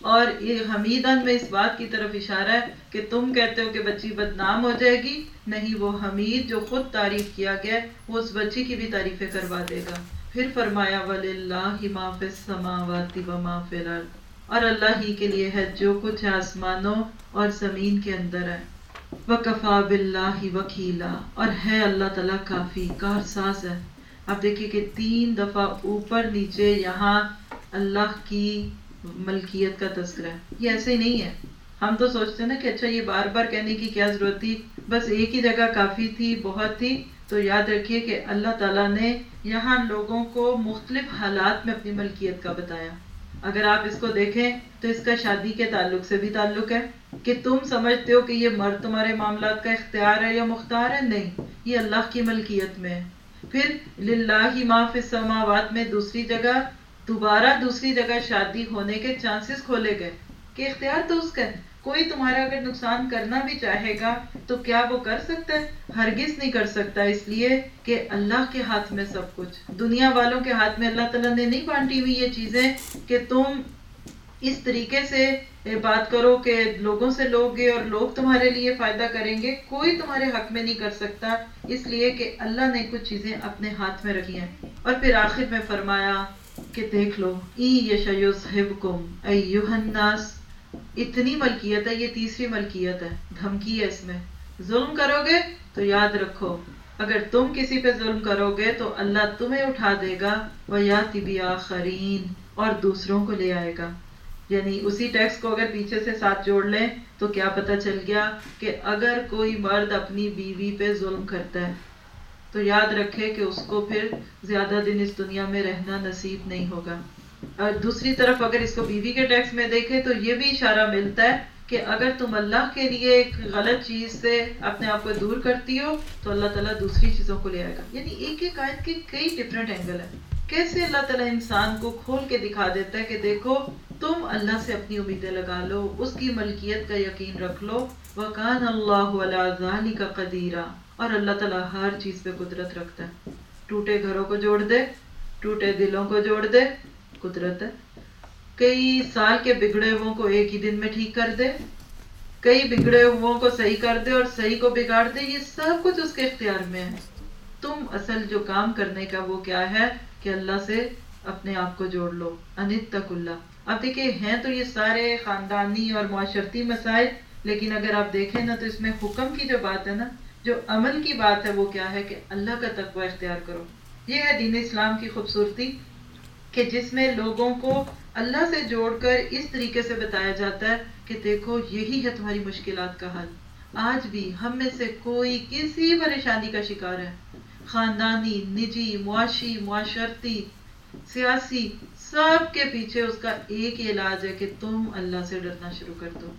اور یہ حمیدن میں اس بات کی طرف اشارہ ہے کہ تم کہتے ہو کہ بچی بدنام ہو جائے گی، نہیں، وہ حمید جو خود تعریف کیا گیا وہ اس بچی کی بھی تعریفیں کروا دے گا۔ پھر فرمایا ولی اللہ السماوات و الارض اور اللہ ہی کے لیے ہے جو کچھ آسمانوں اور زمین کے اندر ہے۔ وکفا باللہ وکیلا۔ اور ہے اللہ تعالیٰ کافی، کار ساز ہے۔ آپ دیکھیے کہ تین دفعہ اوپر نیچے یہاں اللہ کی ملکیت کا تذکرہ ہے۔ یہ ایسے ہی نہیں ہے۔ ہم تو سوچتے ہیں نا کہ اچھا یہ بار بار کہنے کی کیا ضرورت تھی؟ بس ایک ہی جگہ کافی تھی، بہت تھی۔ تو یاد رکھیے کہ اللہ تعالیٰ نے یہاں لوگوں کو مختلف حالات میں اپنی ملکیت کا بتایا۔ اگر آپ اس کو دیکھیں تو اس کا شادی کے تعلق سے بھی تعلق ہے۔ کہ تم سمجھتے ہو کہ یہ مرد تمہارے معاملات کا اختیار ہے یا مختار ہے؟ نہیں، یہ اللہ کی ملکیت میں ہے۔ پھر للہ ما فی السماوات میں دوسری جگہ، دوبارہ دوسری جگہ شادی ہونے کے چانسز کھولے گئے کہ اختیار تو اس کا ہے۔ کوئی تمہارا اگر نقصان کرنا بھی چاہے گا تو کیا وہ کر سکتا ہے؟ ہرگز نہیں کر سکتا، اس لیے کہ اللہ کے ہاتھ میں سب کچھ۔ دنیا والوں کے ہاتھ میں اللہ تعالیٰ نے نہیں بانٹی ہوئی یہ چیزیں کہ تم اس طریقے سے بات کرو کہ لوگوں سے لوگ گے اور لوگ تمہارے لیے فائدہ کریں گے، کوئی تمہارے حق میں نہیں کر سکتا۔ اس لیے کہ اللہ نے کچھ چیزیں اپنے ہاتھ میں رکھی ہیں۔ اور پھر آخر میں فرمایا کہ دیکھ لو، ای الناس۔ اتنی ملکیت ہے، یہ تیسری ملکیت ہے۔ دھمکی ہے اس میں۔ ظلم کرو گے تو یاد رکھو۔ اگر تم کسی پہ ظلم کرو گے تو اللہ تمہیں اٹھا دے گا۔ وہ یا طبیا خرین اور دوسروں کو لے آئے گا۔ یعنی اسی ٹیکس کو اگر پیچھے سے ساتھ جوڑ لیں تو کیا پتہ چل گیا کہ اگر کوئی مرد اپنی بیوی پہ ظلم کرتا ہے، تو یاد رکھے کہ اس کو پھر زیادہ دن اس دنیا میں رہنا نصیب نہیں ہوگا۔ اور دوسری طرف اگر اس کو بیوی کے ٹیکس میں دیکھیں تو یہ بھی اشارہ ملتا ہے کہ اگر تم اللہ کے لیے ایک غلط چیز سے اپنے آپ کو دور کرتی ہو تو اللہ تعالیٰ دوسری چیزوں کو لے آئے گا۔ یعنی ایک ایک آیت کے کئی ڈفرینٹ اینگل ہیں۔ کیسے اللہ تعالیٰ انسان کو کھول کے دکھا دیتا ہے کہ دیکھو تم اللہ سے اپنی امیدیں لگا لو، اس کی ملکیت کا یقین رکھ لو۔ وکان اللہ کا قدیرہ اور اللہ تعالیٰ ہر چیز پہ قدرت رکھتا ہے۔ ٹوٹے گھروں کو جوڑ دے، ٹوٹے دلوں کو جوڑ دے، قدرت ہے۔ کئی سال کے بگڑے ہوئے کو ایک ہی دن میں ٹھیک کر دے، کئی بگڑے ہوئے کو صحیح کر دے اور صحیح کو بگاڑ دے، یہ سب کچھ اس کے اختیار میں ہے۔ تم اصل جو کام کرنے کا وہ کیا ہے کہ اللہ سے اپنے آپ کو جوڑ لو۔ انت تک اللہ۔ اب دیکھیں، ہیں تو یہ سارے خاندانی اور معاشرتی مسائل، لیکن اگر آپ دیکھیں نا تو اس میں حکم کی جو بات ہے نا، جو عمل کی بات ہے، وہ کیا ہے کہ اللہ کا تقوی اختیار کرو۔ یہ ہے دین اسلام کی خوبصورتی کہ جس میں لوگوں کو اللہ سے جوڑ کر اس طریقے سے بتایا جاتا ہے کہ دیکھو، یہی ہے تمہاری مشکلات کا حل۔ آج بھی ہم میں سے کوئی کسی پریشانی کا شکار ہے۔ خاندانی، نجی، معاشی، معاشرتی، سیاسی سب کے پیچھے اس کا ایک ہی علاج ہے کہ تم اللہ سے ڈرنا شروع کر دو۔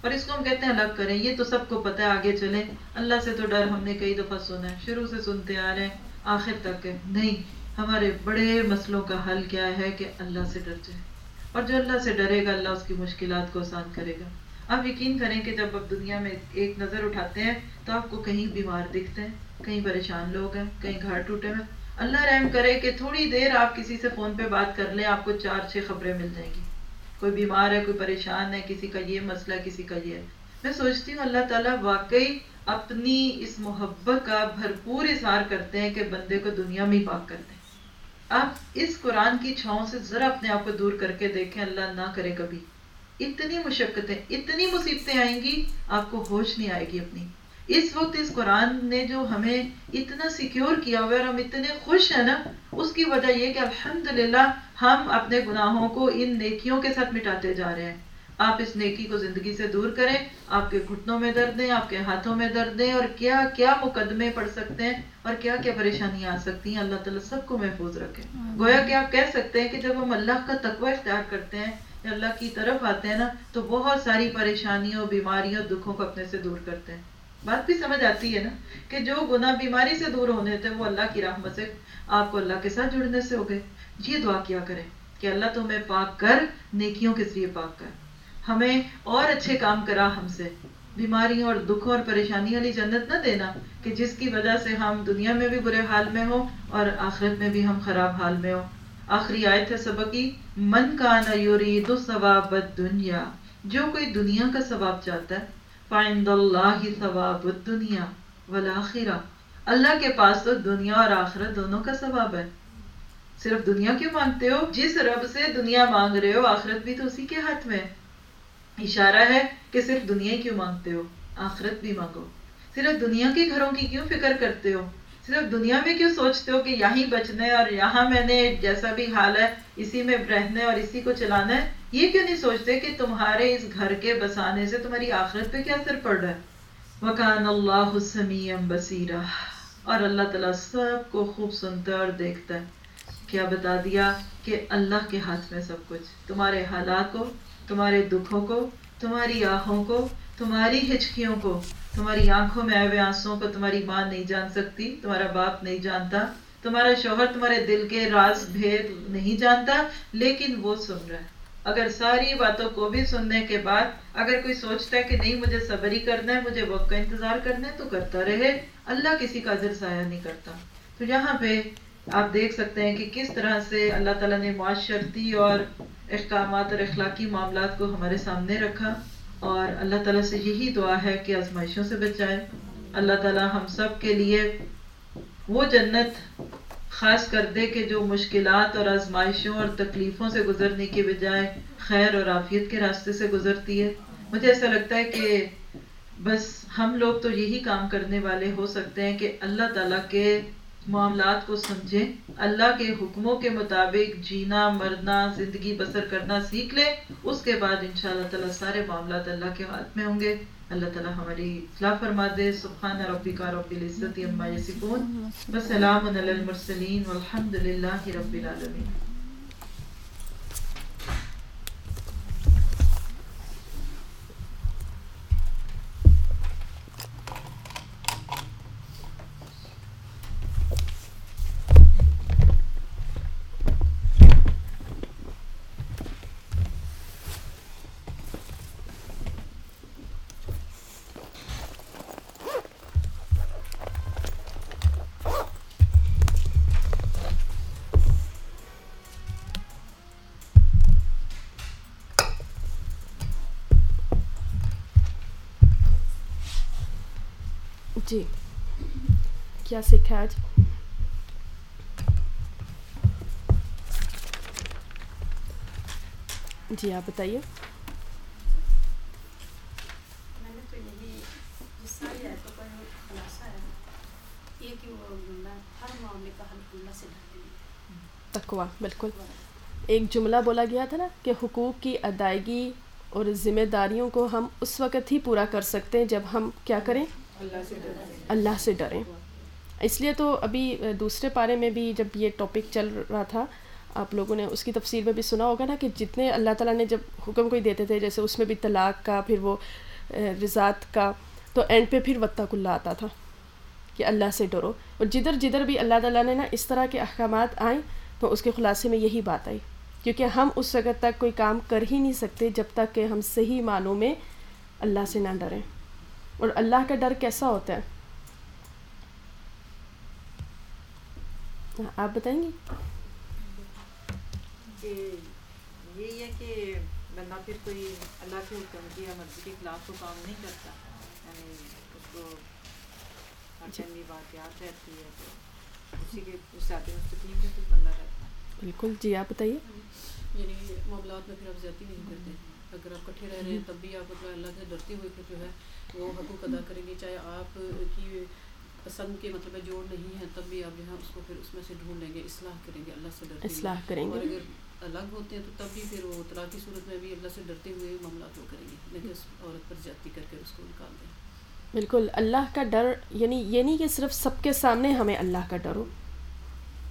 اور اس کو ہم کہتے ہیں الگ کریں۔ یہ تو سب کو پتہ ہے، آگے چلیں۔ اللہ سے تو ڈر ہم نے کئی دفعہ سنا ہے۔ شروع سے سنتے آ رہے ہیں، آخر تک نہیں، ہمارے بڑے مسئلوں کا حل کیا ہے کہ اللہ سے ڈر جائے اور جو اللہ سے ڈرے گا، اللہ اس کی مشکلات کو آسان کرے گا۔ آپ یقین کریں کہ جب آپ دنیا میں ایک نظر اٹھاتے ہیں تو آپ کو کہیں بیمار دکھتے ہیں، کہیں پریشان لوگ ہیں، کہیں گھر ٹوٹے ہوئے اللہ رحم کرے کہ تھوڑی دیر آپ کسی سے فون پہ بات کر لیں، آپ کو چار چھ خبریں مل جائیں گی۔ کوئی بیمار ہے، کوئی پریشان ہے، کسی کا یہ مسئلہ، کسی کا یہ۔ ہے میں سوچتی ہوں اللہ تعالیٰ واقعی اپنی اس محبت کا بھرپور اظہار کرتے ہیں کہ بندے کو دنیا میں ہی پاک کرتے ہیں آپ اس قرآن کی چھاؤں سے ذرا اپنے آپ کو دور کر کے دیکھیں، اللہ نہ کرے کبھی۔ اتنی مشقتیں، اتنی مصیبتیں آئیں گی، آپ کو ہوش نہیں آئے گی اپنی۔ اس وقت اس قرآن نے جو ہمیں اتنا سیکیور کیا ہوا ہے اور ہم اتنے خوش ہیں نا، اس کی وجہ یہ کہ الحمدللہ ہم اپنے گناہوں کو ان نیکیوں کے ساتھ مٹاتے جا رہے ہیں۔ آپ اس نیکی کو زندگی سے دور کریں، آپ کے گھٹنوں میں درد دیں آپ کے ہاتھوں میں درد دیں اور کیا کیا مقدمے پڑ سکتے ہیں اور کیا کیا پریشانیاں آ سکتی ہیں، اللہ تعالیٰ سب کو محفوظ رکھے۔ گویا کہ آپ کہہ سکتے ہیں کہ جب ہم اللہ کا تقوی اختیار کرتے ہیں یا اللہ کی طرف آتے ہیں نا، تو بہت ساری پریشانیوں، بیماریوں، دکھوں کو اپنے سے دور کرتے ہیں۔ بات بھی سمجھ آتی ہے نا کہ جو گناہ بیماری سے دور ہونے تھے وہ اللہ کی رحمت سے آپ کو اللہ کے ساتھ جڑنے سے ہو گئے۔ یہ دعا کیا کریں کہ اللہ تمہیں پاک کر، نیکیوں کے ذریعے پاک کر۔ ہمیں اور اچھے کام کرا ہم سے۔ بیماریوں اور دکھوں اور پریشانی والی جنت نہ دینا کہ جس کی وجہ سے ہم دنیا میں بھی برے حال میں ہو اور آخرت میں بھی ہم خراب حال میں ہو آخری آیت ہے سبقی، من کا نیوری دو ثواب دنیا جو کوئی دنیا کا ثواب چاہتا ہے فائند اللہ ثواب دنیا والآخرہ۔ اللہ کے پاس تو دنیا اور آخرت دونوں کا ثواب ہے۔ صرف دنیا کیوں مانگتے ہو؟ جس رب سے دنیا مانگ رہے ہو، آخرت بھی تو اسی کے ہاتھ میں ہے۔ اشارہ ہے کہ صرف دنیا کیوں مانگتے ہو؟ آخرت بھی مانگو۔ صرف دنیا کے گھروں کی کیوں فکر کرتے ہو؟ صرف دنیا میں کیوں سوچتے ہو کہ یہی بچنا ہے اور یہاں میں نے جیسا بھی حال ہے، اسی میں رہنا ہے اور اسی کو چلانا ہے؟ یہ کیوں نہیں سوچتے کہ تمہارے اس گھر کے بسانے سے تمہاری آخرت پہ کیا اثر پڑ رہا ہے؟ وکان اللہ سمیم بصیرہ اور اللہ تعالیٰ سب کو خوب سنتا اور دیکھتا ہے۔ کیا بتا دیا کہ اللہ کے ہاتھ میں سب کچھ؟ تمہارے حالات کو، تمہارے دکھوں کو، تمہاری آہوں کو تمہاری ہچکیوں کو، تمہاری آنکھوں میں آئے ہوئے آنسوں کو تمہاری ماں نہیں جان سکتی، تمہارا باپ نہیں جانتا، تمہارا شوہر تمہارے دل کے راز بھید نہیں جانتا، لیکن وہ سن رہا ہے۔ اگر ساری باتوں کو بھی سننے کے بعد اگر کوئی سوچتا ہے کہ نہیں، مجھے صبر ہی کرنا ہے، مجھے وقت کا انتظار کرنا ہے، تو کرتا رہے۔ اللہ کسی کا ذر ضائع نہیں کرتا۔ تو یہاں پہ آپ دیکھ سکتے ہیں کہ کس طرح سے اللہ تعالیٰ نے معاشرتی اور احکامات اور اخلاقی معاملات کو ہمارے سامنے رکھا۔ اور اللہ تعالیٰ سے یہی دعا ہے کہ آزمائشوں سے بچائے اللہ تعالیٰ ہم سب کے لیے وہ جنت خاص کر دے کہ جو مشکلات اور آزمائشوں اور تکلیفوں سے گزرنے کے بجائے خیر اور عافیت کے راستے سے گزرتی ہے۔ مجھے ایسا لگتا ہے کہ بس ہم لوگ تو یہی کام کرنے والے ہو سکتے ہیں کہ اللہ تعالیٰ کے معاملات کو سمجھیں۔ اللہ کے حکموں کے مطابق جینا، مرنا، زندگی بسر کرنا سیکھ لیں۔ اس کے بعد ان شاء اللہ تعالیٰ سارے معاملات اللہ کے ہاتھ میں ہوں گے۔ اللہ تعالیٰ ہماری اصلاح فرما دے۔ سبحان ربی کا رب العزت اما یسکون وسلام علی المرسلین۔ والحمد للہ رب العالمین۔ کیا سیکھا آج جی آپ بتائیے اللہ سے تقوا بالکل ایک جملہ بولا گیا تھا نا کہ حقوق کی ادائیگی اور ذمہ داریوں کو ہم اس وقت ہی پورا کر سکتے ہیں جب ہم کیا کریں اللہ سے ڈریں اس لیے تو ابھی دوسرے پارے میں بھی جب یہ ٹاپک چل رہا تھا، آپ لوگوں نے اس کی تفسیر میں بھی سنا ہوگا نا کہ جتنے اللہ تعالیٰ نے جب حکم کوئی دیتے تھے، جیسے اس میں بھی طلاق کا، پھر وہ رضاط کا، تو اینڈ پہ پھر وطق اللہ آتا تھا کہ اللہ سے ڈرو۔ اور جدھر جدھر بھی اللہ تعالیٰ نے نا اس طرح کے احکامات آئیں، تو اس کے خلاصے میں یہی بات آئی۔ کیونکہ ہم اس وقت تک کوئی کام کر ہی نہیں سکتے جب تک کہ ہم صحیح معنوں میں اللہ سے نہ ڈریں۔ اور اللہ کا ڈر کیسا ہوتا ہے؟ آپ بتائیں گی کہ یہی ہے کہ بندہ پھر کوئی اللہ کے حکم کی یا مرضی کے خلاف تو کام نہیں کرتا یعنی اس کو ہر بات یاد رہتی ہے تو اسی کے ساتھ مستقیم میں پھر بندہ رہتا ہے۔ بالکل جی آپ بتائیے۔ یعنی معاملات میں پھر آپ زیادتی نہیں کرتے۔ اگر آپ کٹھے رہ رہے ہیں تب بھی آپ اللہ سے ڈرتے ہوئے پھر جو ہے وہ حقوق ادا کریں گے چاہے آپ کی پسند کے مطلب جوڑ نہیں ہے تب بھی آپ جو ہے اس کو پھر اس میں سے ڈھونڈ لیں گے اصلاح کریں گے اللہ سے ڈرتے اصلاح کریں گے۔ اور اگر الگ ہوتے ہیں تو تب بھی پھر وہ طلاق کی صورت میں بھی اللہ سے ڈرتے ہوئے معاملات وہ کریں گے لیکن اس عورت پر زیادتی کر کے اس کو نکال دیں۔ بالکل اللہ کا ڈر یعنی یہ نہیں کہ صرف سب کے سامنے ہمیں اللہ کا ڈر ہو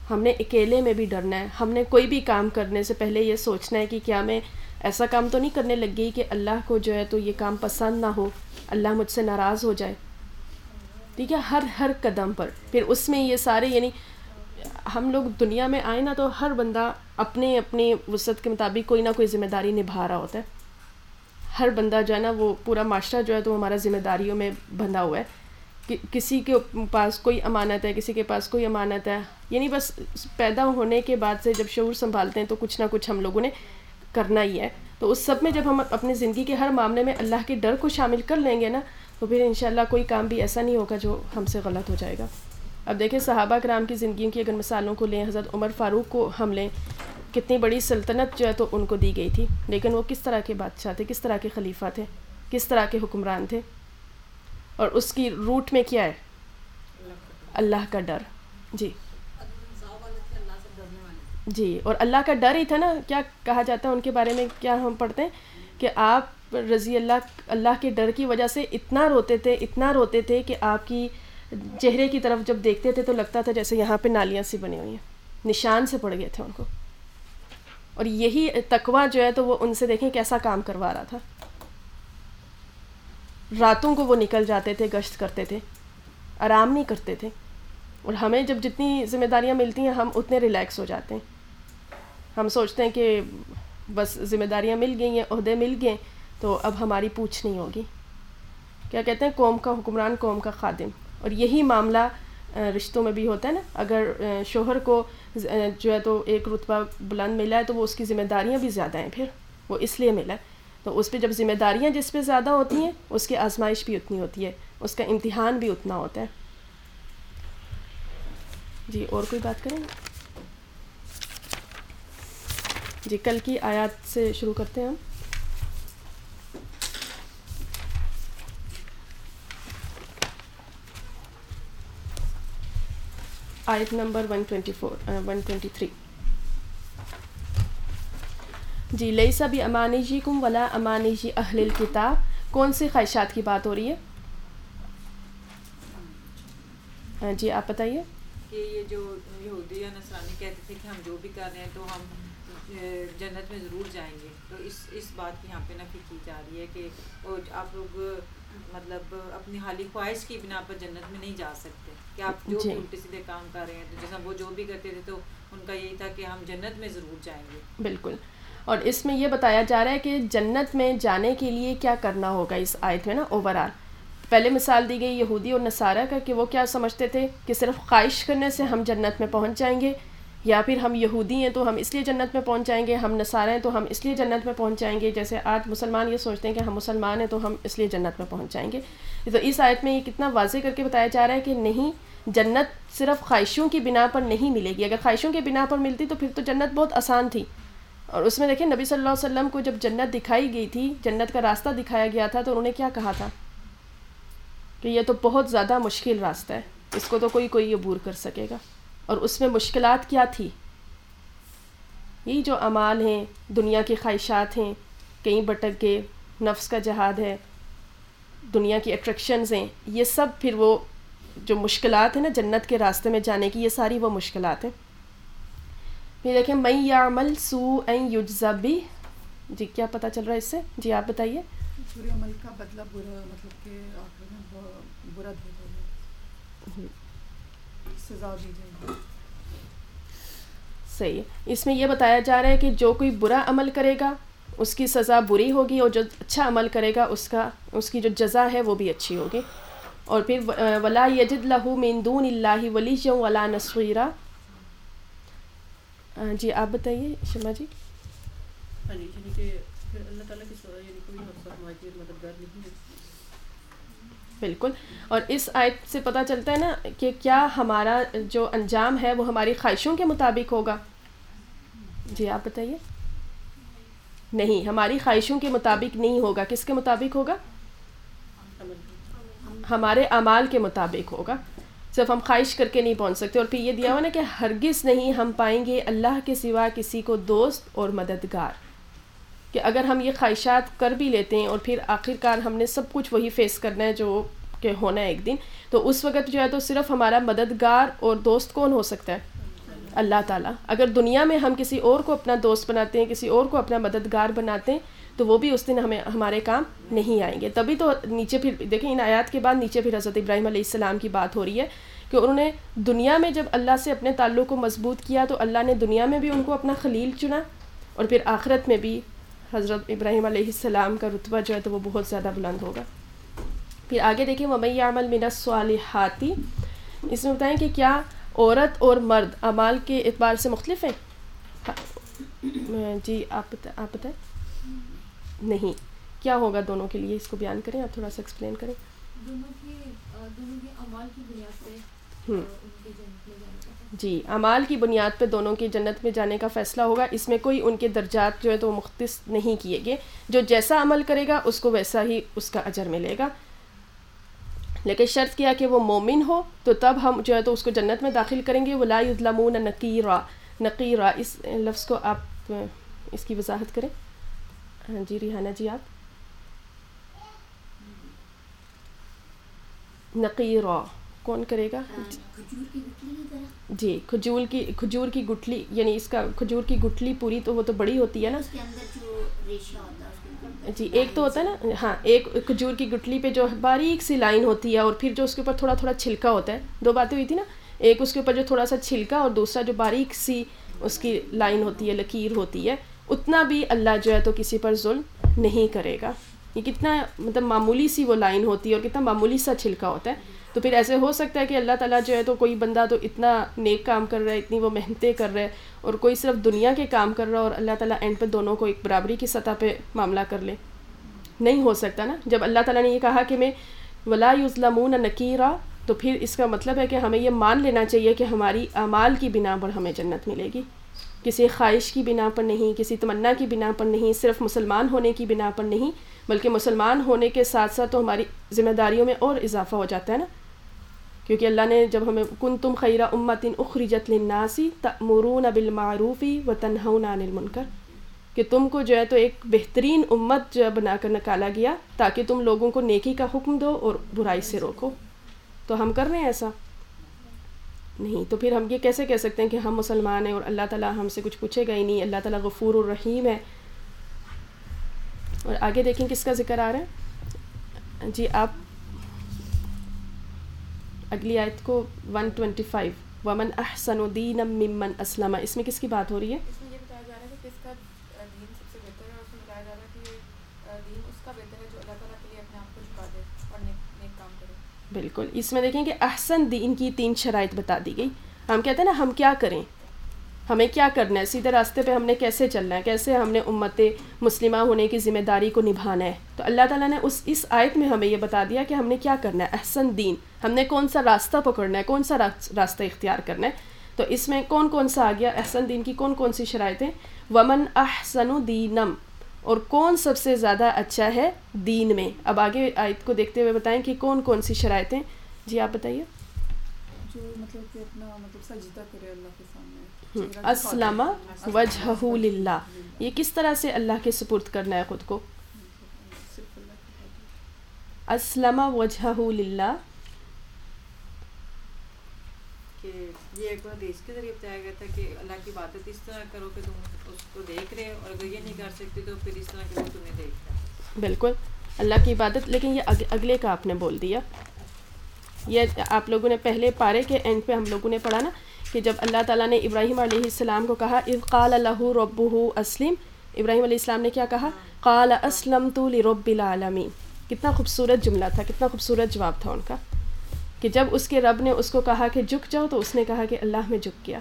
ہم نے اکیلے میں بھی ڈرنا ہے۔ ہم نے کوئی بھی کام کرنے سے پہلے یہ سوچنا ہے کہ کیا میں ایسا کام تو نہیں کرنے لگ گئی کہ اللہ کو جو ہے تو یہ کام پسند نہ ہو اللہ مجھ سے ناراض ہو جائے۔ ٹھیک ہے، ہر ہر قدم پر۔ پھر اس میں یہ سارے یعنی ہم لوگ دنیا میں آئے نا تو ہر بندہ اپنے اپنے وسعت کے مطابق کوئی نہ کوئی ذمہ داری نبھا رہا ہوتا ہے۔ ہر بندہ جو ہے نا، وہ پورا معاشرہ جو ہے تو ہمارا ذمہ داریوں میں بندھا ہوا ہے۔ کہ کسی کے پاس کوئی امانت ہے، کسی کے پاس کوئی امانت ہے۔ یعنی بس پیدا ہونے کے بعد سے جب شعور سنبھالتے ہیں تو کچھ نہ کچھ ہم لوگوں نے کرنا ہی ہے۔ تو اس سب میں جب ہم اپنی زندگی کے ہر معاملے میں اللہ کے ڈر کو شامل کر لیں گے نا تو پھر انشاءاللہ کوئی کام بھی ایسا نہیں ہوگا جو ہم سے غلط ہو جائے گا۔ اب دیکھیں صحابہ کرام کی زندگیوں کی اگر مثالوں کو لیں، حضرت عمر فاروق کو ہم لیں، کتنی بڑی سلطنت جو ہے تو ان کو دی گئی تھی۔ لیکن وہ کس طرح کے بادشاہ تھے؟ کس طرح کے خلیفہ تھے؟ کس طرح کے حکمران تھے؟ اور اس کی روٹ میں کیا ہے؟ اللہ کا ڈر۔ جی۔ جی اور اللہ کا ڈر ہی تھا نا۔ کیا کہا جاتا ہے ان کے بارے میں؟ کیا ہم پڑھتے ہیں کہ آپ رضی اللہ اللہ کے ڈر کی وجہ سے اتنا روتے تھے، اتنا روتے تھے کہ آپ کی چہرے کی طرف جب دیکھتے تھے تو لگتا تھا جیسے یہاں پہ نالیاں سی بنی ہوئی ہیں۔ نشان سے پڑ گئے تھے ان کو۔ اور یہی تقوی جو ہے تو وہ ان سے دیکھیں کیسا کام کروا رہا تھا۔ راتوں کو وہ نکل جاتے تھے، گشت کرتے تھے، آرام نہیں کرتے تھے۔ اور ہمیں جب جتنی ذمہ داریاں ملتی ہیں، ہم اتنے ریلیکس ہو جاتے ہیں۔ ہم سوچتے ہیں کہ بس ذمہ داریاں مل گئی ہیں، عہدے مل گئے تو اب ہماری پوچھ نہیں ہوگی۔ کیا کہتے ہیں؟ قوم کا حکمران، قوم کا خادم۔ اور یہی معاملہ رشتوں میں بھی ہوتا ہے نا۔ اگر شوہر کو جو ہے تو ایک رتبہ بلند ملا ہے تو وہ اس کی ذمہ داریاں بھی زیادہ ہیں۔ پھر وہ اس لیے ملا ہے۔ تو اس پہ جب ذمہ داریاں جس پہ زیادہ ہوتی ہیں، اس کی آزمائش بھی اتنی ہوتی ہے۔ اس کا امتحان بھی اتنا ہوتا ہے۔ جی اور کوئی بات کریں جی کل کی آیات سے شروع کرتے ہیں ہم۔ آیت number one twenty four one twenty three جی لئی سب امانی جی کم ولا امانی جی اہل الکتاب کون سی خواہشات کی بات ہو رہی ہے جی آپ بتائیے کہ یہ جو یہودی یا نصرانی کہتے تھے کہ ہم جو بھی کر رہے ہیں تو ہم جنت میں ضرور جائیں گے۔ تو اس اس بات کی یہاں پہ نفی کی جا رہی ہے کہ آپ لوگ مطلب اپنی حالی خواہش کی بنا پر جنت میں نہیں جا سکتے۔ کہ آپ جو الٹے سیدھے کام کر رہے ہیں تو جیسا وہ جو بھی کرتے تھے تو ان کا یہی تھا کہ ہم جنت میں ضرور جائیں گے۔ بالکل۔ اور اس میں یہ بتایا جا رہا ہے کہ جنت میں جانے کے لیے کیا کرنا ہوگا اس آیت میں نا اوور آل پہلے مثال دی گئی یہودی اور نصارہ کا کہ وہ کیا سمجھتے تھے کہ صرف خواہش کرنے سے ہم جنت میں پہنچ جائیں گے یا پھر ہم یہودی ہیں تو ہم اس لیے جنت میں پہنچ جائیں گے، ہم نصارہ ہیں تو ہم اس لیے جنت میں پہنچ جائیں گے۔ جیسے آج مسلمان یہ سوچتے ہیں کہ ہم مسلمان ہیں تو ہم اس لیے جنت میں پہنچ جائیں گے۔ تو اس آیت میں یہ کتنا واضح کر کے بتایا جا رہا ہے کہ نہیں، جنت صرف خواہشوں کی بنا پر نہیں ملے گی۔ اگر خواہشوں کی بنا پر ملتی تو پھر تو جنت بہت آسان تھی۔ اور اس میں دیکھیں، نبی صلی اللہ علیہ وسلم کو جب جنت دکھائی گئی تھی، جنت کا راستہ دکھایا گیا تھا تو انہوں نے کیا کہا تھا؟ کہ یہ تو بہت زیادہ مشکل راستہ ہے، اس کو تو کوئی کوئی عبور کر سکے گا۔ اور اس میں مشکلات کیا تھی؟ یہی جو اعمال ہیں دنیا کی خواہشات ہیں کہیں بٹک گئے نفس کا جہاد ہے دنیا کی اٹریکشنز ہیں یہ سب پھر وہ جو مشکلات ہیں نا جنت کے راستے میں جانے کی یہ ساری وہ مشکلات ہیں۔ پھر دیکھیں میں یا عمل سو این یوجزبی جی کیا پتہ چل رہا ہے اس سے؟ جی آپ بتائیے۔ برے عمل کا بدلہ برا مطلب کہ آخر میں برا دے سزا دی جائے۔ صحیح۔ ہے اس میں یہ بتایا جا رہا ہے کہ جو کوئی برا عمل کرے گا، اس کی سزا بری ہوگی اور جو اچھا عمل کرے گا، اس کا، اس کی جو جزا ہے وہ بھی اچھی ہوگی۔ اور پھر ولا یجد لہو دون اللہ ولی ولا نصیرہ جی آپ بتائیے شما جی۔, ہاں جی، یعنی اللہ تعالیٰ کی یعنی کوئی مددگار نہیں ہے بالکل۔ اور اس آیت سے پتہ چلتا ہے نا کہ کیا ہمارا جو انجام ہے وہ ہماری خواہشوں کے مطابق ہوگا۔ جی آپ بتائیے۔ نہیں، ہماری خواہشوں کے مطابق نہیں ہوگا۔ کس کے مطابق ہوگا؟ ہمارے اعمال کے مطابق ہوگا۔ صرف ہم خواہش کر کے نہیں پہنچ سکتے۔ اور پھر یہ دیا ہوا نا کہ ہرگز نہیں ہم پائیں گے اللہ کے سوا کسی کو دوست اور مددگار۔ کہ اگر ہم یہ خواہشات کر بھی لیتے ہیں اور پھر آخر کار ہم نے سب کچھ وہی فیس کرنا ہے جو کہ ہونا ہے ایک دن، تو اس وقت جو ہے تو صرف ہمارا مددگار اور دوست کون ہو سکتا ہے؟ اللہ تعالیٰ۔ اگر دنیا میں ہم کسی اور کو اپنا دوست بناتے ہیں، کسی اور کو اپنا مددگار بناتے ہیں، تو وہ بھی اس دن ہمیں، ہمارے کام نہیں آئیں گے۔ تبھی تو نیچے پھر، دیکھیں ان آیات کے بعد نیچے پھر حضرت ابراہیم علیہ السلام کی بات ہو رہی ہے کہ انہوں نے دنیا میں جب اللہ سے اپنے تعلق کو مضبوط کیا، تو اللہ نے دنیا میں بھی ان کو اپنا خلیل چنا اور پھر آخرت میں بھی حضرت ابراہیم علیہ السلام کا رتبہ جو ہے تو وہ بہت زیادہ بلند ہوگا۔ پھر آگے دیکھیں وبئی عمل میرا صالحاتی اس میں بتائیں کہ کیا عورت اور مرد اعمال کے اعتبار سے مختلف ہیں؟ جی آپ بتا آپ بتائیں۔ نہیں کیا ہوگا دونوں کے لیے؟ اس کو بیان کریں آپ تھوڑا سا ایکسپلین کریں۔ جی اعمال کی بنیاد پہ دونوں کی جنت میں جانے کا فیصلہ ہوگا۔ اس میں کوئی ان کے درجات جو ہے تو مختص نہیں کیے گئے۔ جو جیسا عمل کرے گا، اس کو ویسا ہی اس کا اجر ملے گا۔ لیکن شرط کیا کہ وہ مومن ہو، تو تب ہم جو ہے تو اس کو جنت میں داخل کریں گے۔ وہ لا ظلمون نقیرہ نقیرہ اس لفظ کو آپ اس کی وضاحت کریں۔ ہاں جی ریحانہ جی آپ؟ نقیرہ کون کرے گا؟ جی کھجور کی کھجور کی گٹھلی یعنی اس کا کھجور کی گٹھلی پوری تو وہ تو بڑی ہوتی ہے نا۔ جی ایک تو ہوتا ہے نا ہاں ایک کھجور کی گٹھلی پہ جو باریک سی لائن ہوتی ہے اور پھر جو اس کے اوپر تھوڑا تھوڑا چھلکا ہوتا ہے دو باتیں ہوئی تھی نا۔ ایک اس کے اوپر جو تھوڑا سا چھلکا اور دوسرا جو باریک سی اس کی لائن ہوتی ہے لکیر ہوتی ہے اتنا بھی اللہ جو ہے تو کسی پر ظلم نہیں کرے گا۔ یہ کتنا مطلب معمولی سی وہ لائن ہوتی ہے اور کتنا معمولی سا چھلکا ہوتا ہے۔ تو پھر ایسے ہو سکتا ہے کہ اللہ تعالیٰ جو ہے تو کوئی بندہ تو اتنا نیک کام کر رہا ہے، اتنی وہ محنتیں کر رہا ہے اور کوئی صرف دنیا کے کام کر رہا ہے اور اللہ تعالیٰ اینڈ پہ دونوں کو ایک برابری کی سطح پہ معاملہ کر لے۔ نہیں ہو سکتا نا۔ جب اللہ تعالیٰ نے یہ کہا کہ میں ولا یظلمون نکیرا تو پھر اس کا مطلب ہے کہ ہمیں یہ مان لینا چاہیے کہ ہماری اعمال کی بنا پر ہمیں جنت ملے گی۔ کسی خواہش کی بنا پر نہیں، کسی تمنا کی بنا پر نہیں، صرف مسلمان ہونے کی بنا پر نہیں، بلکہ مسلمان ہونے کے ساتھ ساتھ تو ہماری ذمہ داریوں میں اور اضافہ ہو جاتا ہے نا۔ کیونکہ اللہ نے جب ہمیں کن تم خیرہ امتن اخرجت للناسی تأمرون بالمعروفی و تنہون عن المنکر، کہ تم کو جو ہے تو ایک بہترین امت جو ہے بنا کر نکالا گیا تاکہ تم لوگوں کو نیکی کا حکم دو اور برائی سے روکو۔ تو ہم کر رہے ہیں ایسا؟ نہیں، تو پھر ہم یہ کیسے کہہ سکتے ہیں کہ ہم مسلمان ہیں اور اللہ تعالیٰ ہم سے کچھ پوچھے گا ہی نہیں، اللہ تعالیٰ غفور الرحیم ہے۔ اور آگے دیکھیں کس کا ذکر آ رہا ہے۔ جی آپ اگلی آیت کو ون ٹوینٹی فائیو ومن احسن دین ممن اسلم اس میں کس کی بات ہو رہی ہے؟ اس میں یہ بتایا جا رہا ہے کہ کس کا دین سب سے بہتر ہے اور اس میں بتایا جا رہا ہے کہ یہ دین اس کا بہتر ہے جو اللہ تعالیٰ کے لیے اپنے آپ کو جھکا دے اور نیک نیک کام کرے۔ بالکل۔ اس میں دیکھیں کہ احسن دین کی تین شرائط بتا دی گئی۔ ہم کہتے ہیں نا ہم کیا کریں؟ ہمیں کیا کرنا ہے؟ سیدھے راستے پہ ہم نے کیسے چلنا ہے؟ کیسے ہم نے امت مسلمہ ہونے کی ذمہ داری کو نبھانا ہے؟ تو اللہ تعالیٰ نے اس اس آیت میں ہمیں یہ بتا دیا کہ ہم نے کیا کرنا ہے؟ احسن دین۔ ہم نے کون سا راستہ پکڑنا ہے کون سا راستہ اختیار کرنا ہے؟ تو اس میں کون کون سا آ گیا؟ احسن دین کی کون کون سی شرائطیں؟ ومن احسن دینم اور کون سب سے زیادہ اچھا ہے دین میں؟ اب آگے آیت کو دیکھتے ہوئے بتائیں کہ کون کون سی شرائطیں؟ جی آپ بتائیے۔ جو مطلب کہ اپنا مطلب سجدہ کرے اللہ کے سامنے۔ اسلم وجہ للہ۔ یہ کس طرح سے اللہ کے سپرد کرنا ہے خود کو۔ اسلم وجہ للہ۔ کہ یہ ایک حدیث کے ذریعے بتایا گیا تھا کہ اللہ کی عبادت اس طرح کرو کہ تم اس کو دیکھ رہے اور اگر یہ نہیں کر سکتے تو پھر اس طرح کہ وہ تمہیں دیکھ رہا بالکل، اللہ کی عبادت، لیکن یہ اگلے کا آپ نے بول دیا۔ یہ آپ لوگوں نے پہلے پارے کے اینڈ پہ ہم لوگوں نے پڑھا نا کہ جب اللہ تعالیٰ نے ابراہیم علیہ السلام کو کہا قال اللہ رب اسلم ابراہیم علیہ السلام نے کیا کہا؟ قال اسلم تو رب العالمین کتنا خوبصورت جملہ تھا، کتنا خوبصورت جواب تھا ان کا۔ کہ جب اس کے رب نے اس کو کہا کہ جھک جاؤ تو اس نے کہا کہ اللہ میں جھک گیا۔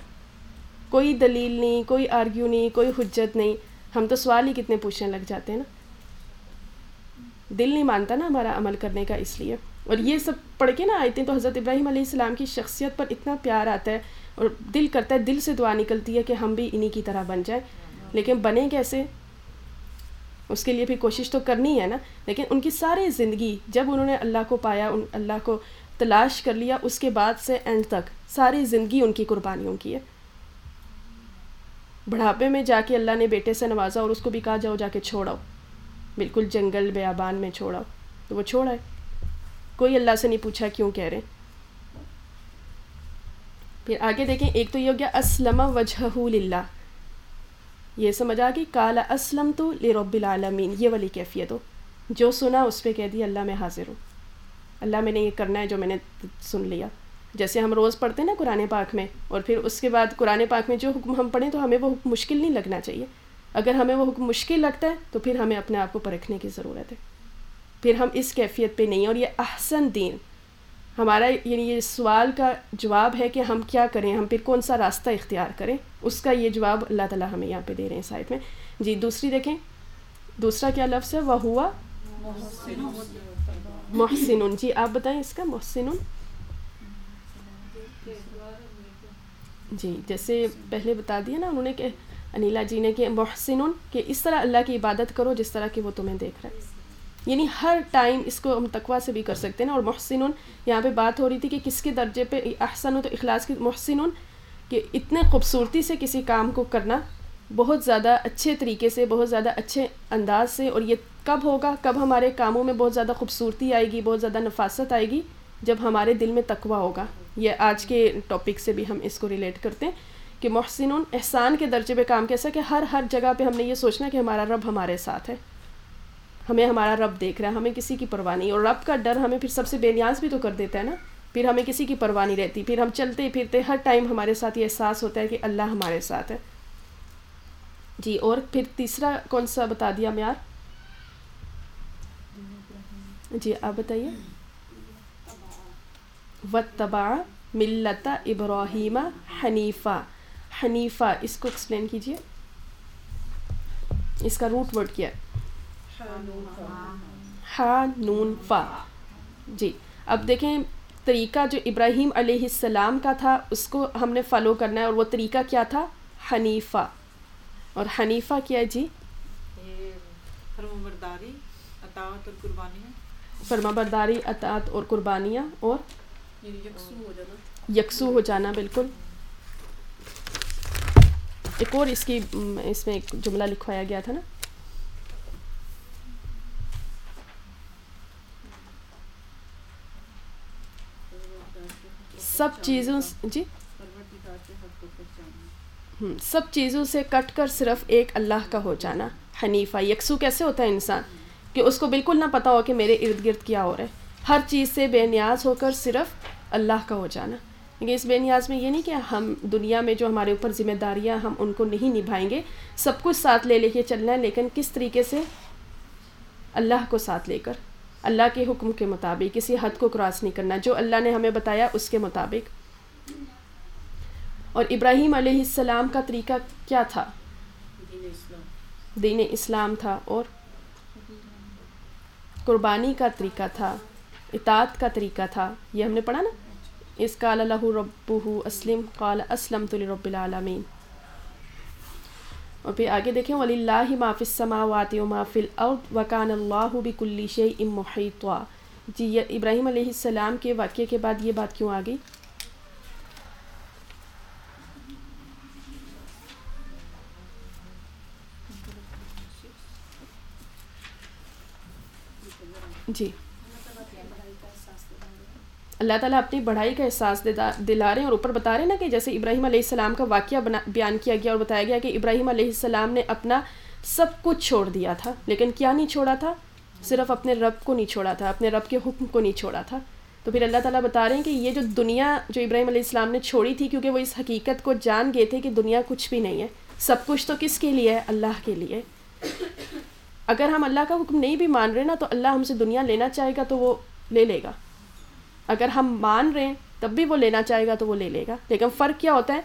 کوئی دلیل نہیں، کوئی آرگیو نہیں، کوئی حجت نہیں۔ ہم تو سوال ہی کتنے پوچھنے لگ جاتے ہیں نا۔ دل نہیں مانتا نا ہمارا عمل کرنے کا اس لیے۔ اور یہ سب پڑھ کے نا آئے تو حضرت ابراہیم علیہ السلام کی شخصیت پر اتنا پیار آتا ہے اور دل کرتا ہے، دل سے دعا نکلتی ہے کہ ہم بھی انہی کی طرح بن جائیں۔ لیکن بنے کیسے؟ اس کے لیے بھی کوشش تو کرنی ہے نا۔ لیکن ان کی ساری زندگی جب انہوں نے اللہ کو پایا، ان اللہ کو تلاش کر لیا، اس کے بعد سے اینڈ تک۔ ساری زندگی ان کی قربانیوں کی ہے۔ بڑھاپے میں جا کے اللہ نے بیٹے سے نوازا اور اس کو بھی کہا، جاؤ، جا کے چھوڑاؤ بالکل جنگل بیابان میں چھوڑاؤ تو وہ چھوڑا ہے کوئی اللہ سے نہیں پوچھا کیوں کہہ رہے پھر آگے دیکھیں، ایک تو یہ ہو گیا، اسلم وجہ للہ۔ یہ سمجھ آ گئی کالا اسلم تو لرب العالمین۔ یہ والی کیفیت ہو۔ جو سنا، اس پہ کہہ دیا اللہ میں حاضر ہوں۔ اللہ میں نے یہ کرنا ہے جو میں نے سن لیا۔ جیسے ہم روز پڑھتے ہیں نا قرآن پاک میں، اور پھر اس کے بعد قرآن پاک میں جو حکم ہم پڑھیں تو ہمیں وہ حکم مشکل نہیں لگنا چاہیے۔ اگر ہمیں وہ حکم مشکل لگتا ہے تو پھر ہمیں اپنے آپ کو پرکھنے کی ضرورت ہے۔ پھر ہم اس کیفیت پہ نہیں اور یہ احسن دین۔ ہمارا یعنی یہ سوال کا جواب ہے کہ ہم کیا کریں، ہم پھر کون سا راستہ اختیار کریں؟ اس کا یہ جواب اللہ تعالیٰ ہمیں یہاں پہ دے رہے ہیں سائٹ میں۔ جی دوسری دیکھیں۔ دوسرا کیا لفظ ہے؟ وہ ہوا محسن جی آپ بتائیں اس کا محسن جی جیسے پہلے بتا دیا نا انہوں نے کہ انیلا جی نے کہ محسن کہ اس طرح اللہ کی عبادت کرو جس طرح کہ وہ تمہیں دیکھ رہا ہے یعنی ہر ٹائم اس کو ہم تقوا سے بھی کر سکتے ہیں نا اور محسن یہاں پہ بات ہو رہی تھی کہ کس کے درجے پہ احسن تو اخلاص کی محسن کہ اتنے خوبصورتی سے کسی کام کو کرنا بہت زیادہ اچھے طریقے سے بہت زیادہ اچھے انداز سے اور یہ کب ہوگا؟ کب ہمارے کاموں میں بہت زیادہ خوبصورتی آئے گی، بہت زیادہ نفاست آئے گی جب ہمارے دل میں تقوی ہوگا؟ یہ آج کے ٹاپک سے بھی ہم اس کو ریلیٹ کرتے ہیں کہ محسنون احسان کے درجے پہ کام کیسا کہ ہر ہر جگہ پہ ہم نے یہ سوچنا کہ ہمارا رب ہمارے ساتھ ہے۔ ہمیں ہمارا رب دیکھ رہا ہے، ہمیں کسی کی پرواہ نہیں۔ اور رب کا ڈر ہمیں پھر سب سے بے نیاز بھی تو کر دیتا ہے نا۔ پھر ہمیں کسی کی پرواہ نہیں رہتی، پھر ہم چلتے پھرتے ہر ٹائم ہمارے ساتھ یہ احساس ہوتا ہے کہ اللہ ہمارے ساتھ ہے۔ جی اور پھر تیسرا کون سا بتا دیا میار جی آپ بتائیے۔ و تبا ملت ابراہیم حنیفہ حنیفہ اس کو ایکسپلین کیجیے اس کا روٹ ورڈ کیا ہے؟ ہا نون فا جی اب دیکھیں طریقہ جو ابراہیم علیہ السلام کا تھا، اس کو ہم نے فالو کرنا ہے، اور وہ طریقہ کیا تھا؟ حنیفہ اور حنیفہ کیا ہے جی؟ فرمبرداری اطاعت اور قربانی۔ فرما برداری اطاعت اور قربانیاں اور یکسو ہو جانا۔ بالکل۔ ایک اور اس کی اس میں ایک جملہ لکھوایا گیا تھا نا۔ سب چیزوں جی؟ سب چیزوں سے کٹ کر صرف ایک اللہ کا ہو جانا۔ حنیفہ یکسو کیسے ہوتا ہے انسان؟ کہ اس کو بالکل نہ پتہ ہو کہ میرے ارد گرد کیا ہو رہا ہے۔ ہر چیز سے بے نیاز ہو کر صرف اللہ کا ہو جانا۔ کیونکہ اس بے نیاز میں یہ نہیں کہ ہم دنیا میں جو ہمارے اوپر ذمہ داریاں ہم ان کو نہیں نبھائیں گے، سب کچھ ساتھ لے لے کے چلنا ہے، لیکن کس طریقے سے؟ اللہ کو ساتھ لے کر۔ اللہ کے حکم کے مطابق، کسی حد کو کراس نہیں کرنا۔ جو اللہ نے ہمیں بتایا، اس کے مطابق۔ اور ابراہیم علیہ السلام کا طریقہ کیا تھا؟ دین اسلام۔ دین اسلام تھا اور قربانی کا طریقہ تھا، اطاعت کا طریقہ تھا، یہ ہم نے پڑھا نا؟ اس قال اللہ رب اسلم، قال اسلم رب العالمین۔ اور پھر آگے دیکھیں ولی اللہ معاف السماوات و معاف الارض وکان اللہ بکل شیء محیطا جی یہ ابراہیم علیہ السلام کے واقعے کے بعد یہ بات کیوں آ گئی؟ جی۔ اللہ تعالیٰ اپنی بڑھائی کا احساس دلا رہے ہیں اور اوپر بتا رہے ہیں نا کہ جیسے ابراہیم علیہ السلام کا واقعہ بنا بیان کیا گیا اور بتایا گیا کہ ابراہیم علیہ السلام نے اپنا سب کچھ چھوڑ دیا تھا۔ لیکن کیا نہیں چھوڑا تھا؟ صرف اپنے رب کو نہیں چھوڑا تھا، اپنے رب کے حکم کو نہیں چھوڑا تھا۔ تو پھر اللہ تعالیٰ بتا رہے ہیں کہ یہ جو دنیا جو ابراہیم علیہ السلام نے چھوڑی تھی، کیونکہ وہ اس حقیقت کو جان گئے تھے کہ دنیا کچھ بھی نہیں ہے۔ سب کچھ تو کس کے لیے ہے؟ اللہ کے لیے۔ اگر ہم اللہ کا حکم نہیں بھی مان رہے نا تو اللہ ہم سے دنیا لینا چاہے گا تو وہ لے لے گا۔ اگر ہم مان رہے ہیں تب بھی وہ لینا چاہے گا تو وہ لے لے گا۔ لیکن فرق کیا ہوتا ہے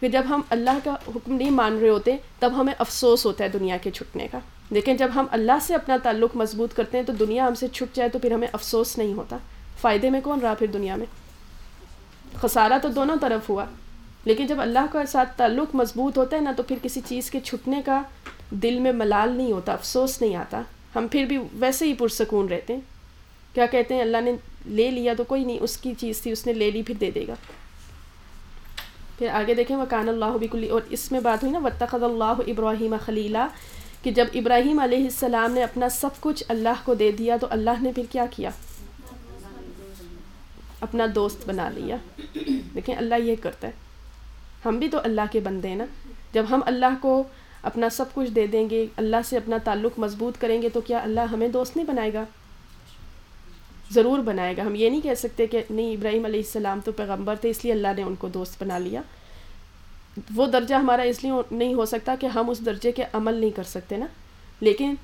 کہ جب ہم اللہ کا حکم نہیں مان رہے ہوتے تب ہمیں افسوس ہوتا ہے دنیا کے چھٹنے کا۔ لیکن جب ہم اللہ سے اپنا تعلق مضبوط کرتے ہیں تو دنیا ہم سے چھٹ جائے تو پھر ہمیں افسوس نہیں ہوتا۔ فائدے میں کون رہا پھر دنیا میں؟ خسارہ تو دونوں طرف ہوا۔ لیکن جب اللہ کا ساتھ تعلق مضبوط ہوتا ہے نا تو پھر کسی چیز کے چھٹنے کا دل میں ملال نہیں ہوتا، افسوس نہیں آتا۔ ہم پھر بھی ویسے ہی پرسکون رہتے ہیں۔ کیا کہتے ہیں، اللہ نے لے لیا تو کوئی نہیں، اس کی چیز تھی، اس نے لے لی، پھر دے دے گا۔ پھر آگے دیکھیں، وکان اللہ بکلی، اور اس میں بات ہوئی نا وطخذ اللہ ابراہیم خلیلہ کہ جب ابراہیم علیہ السلام نے اپنا سب کچھ اللہ کو دے دیا تو اللہ نے پھر کیا کیا؟ اپنا دوست بنا لیا۔ دیکھیں، اللہ یہ کرتا ہے۔ ہم بھی تو اللہ کے بندے ہیں نا۔ جب ہم اللہ کو اپنا سب کچھ دے دیں گے، اللہ سے اپنا تعلق مضبوط کریں گے، تو کیا اللہ ہمیں دوست نہیں بنائے گا؟ ضرور بنائے گا۔ ہم یہ نہیں کہہ سکتے کہ نہیں، ابراہیم علیہ السلام تو پیغمبر تھے، اس لیے اللہ نے ان کو دوست بنا لیا۔ وہ درجہ ہمارا اس لیے نہیں ہو سکتا کہ ہم اس درجے کے عمل نہیں کر سکتے نا۔ لیکن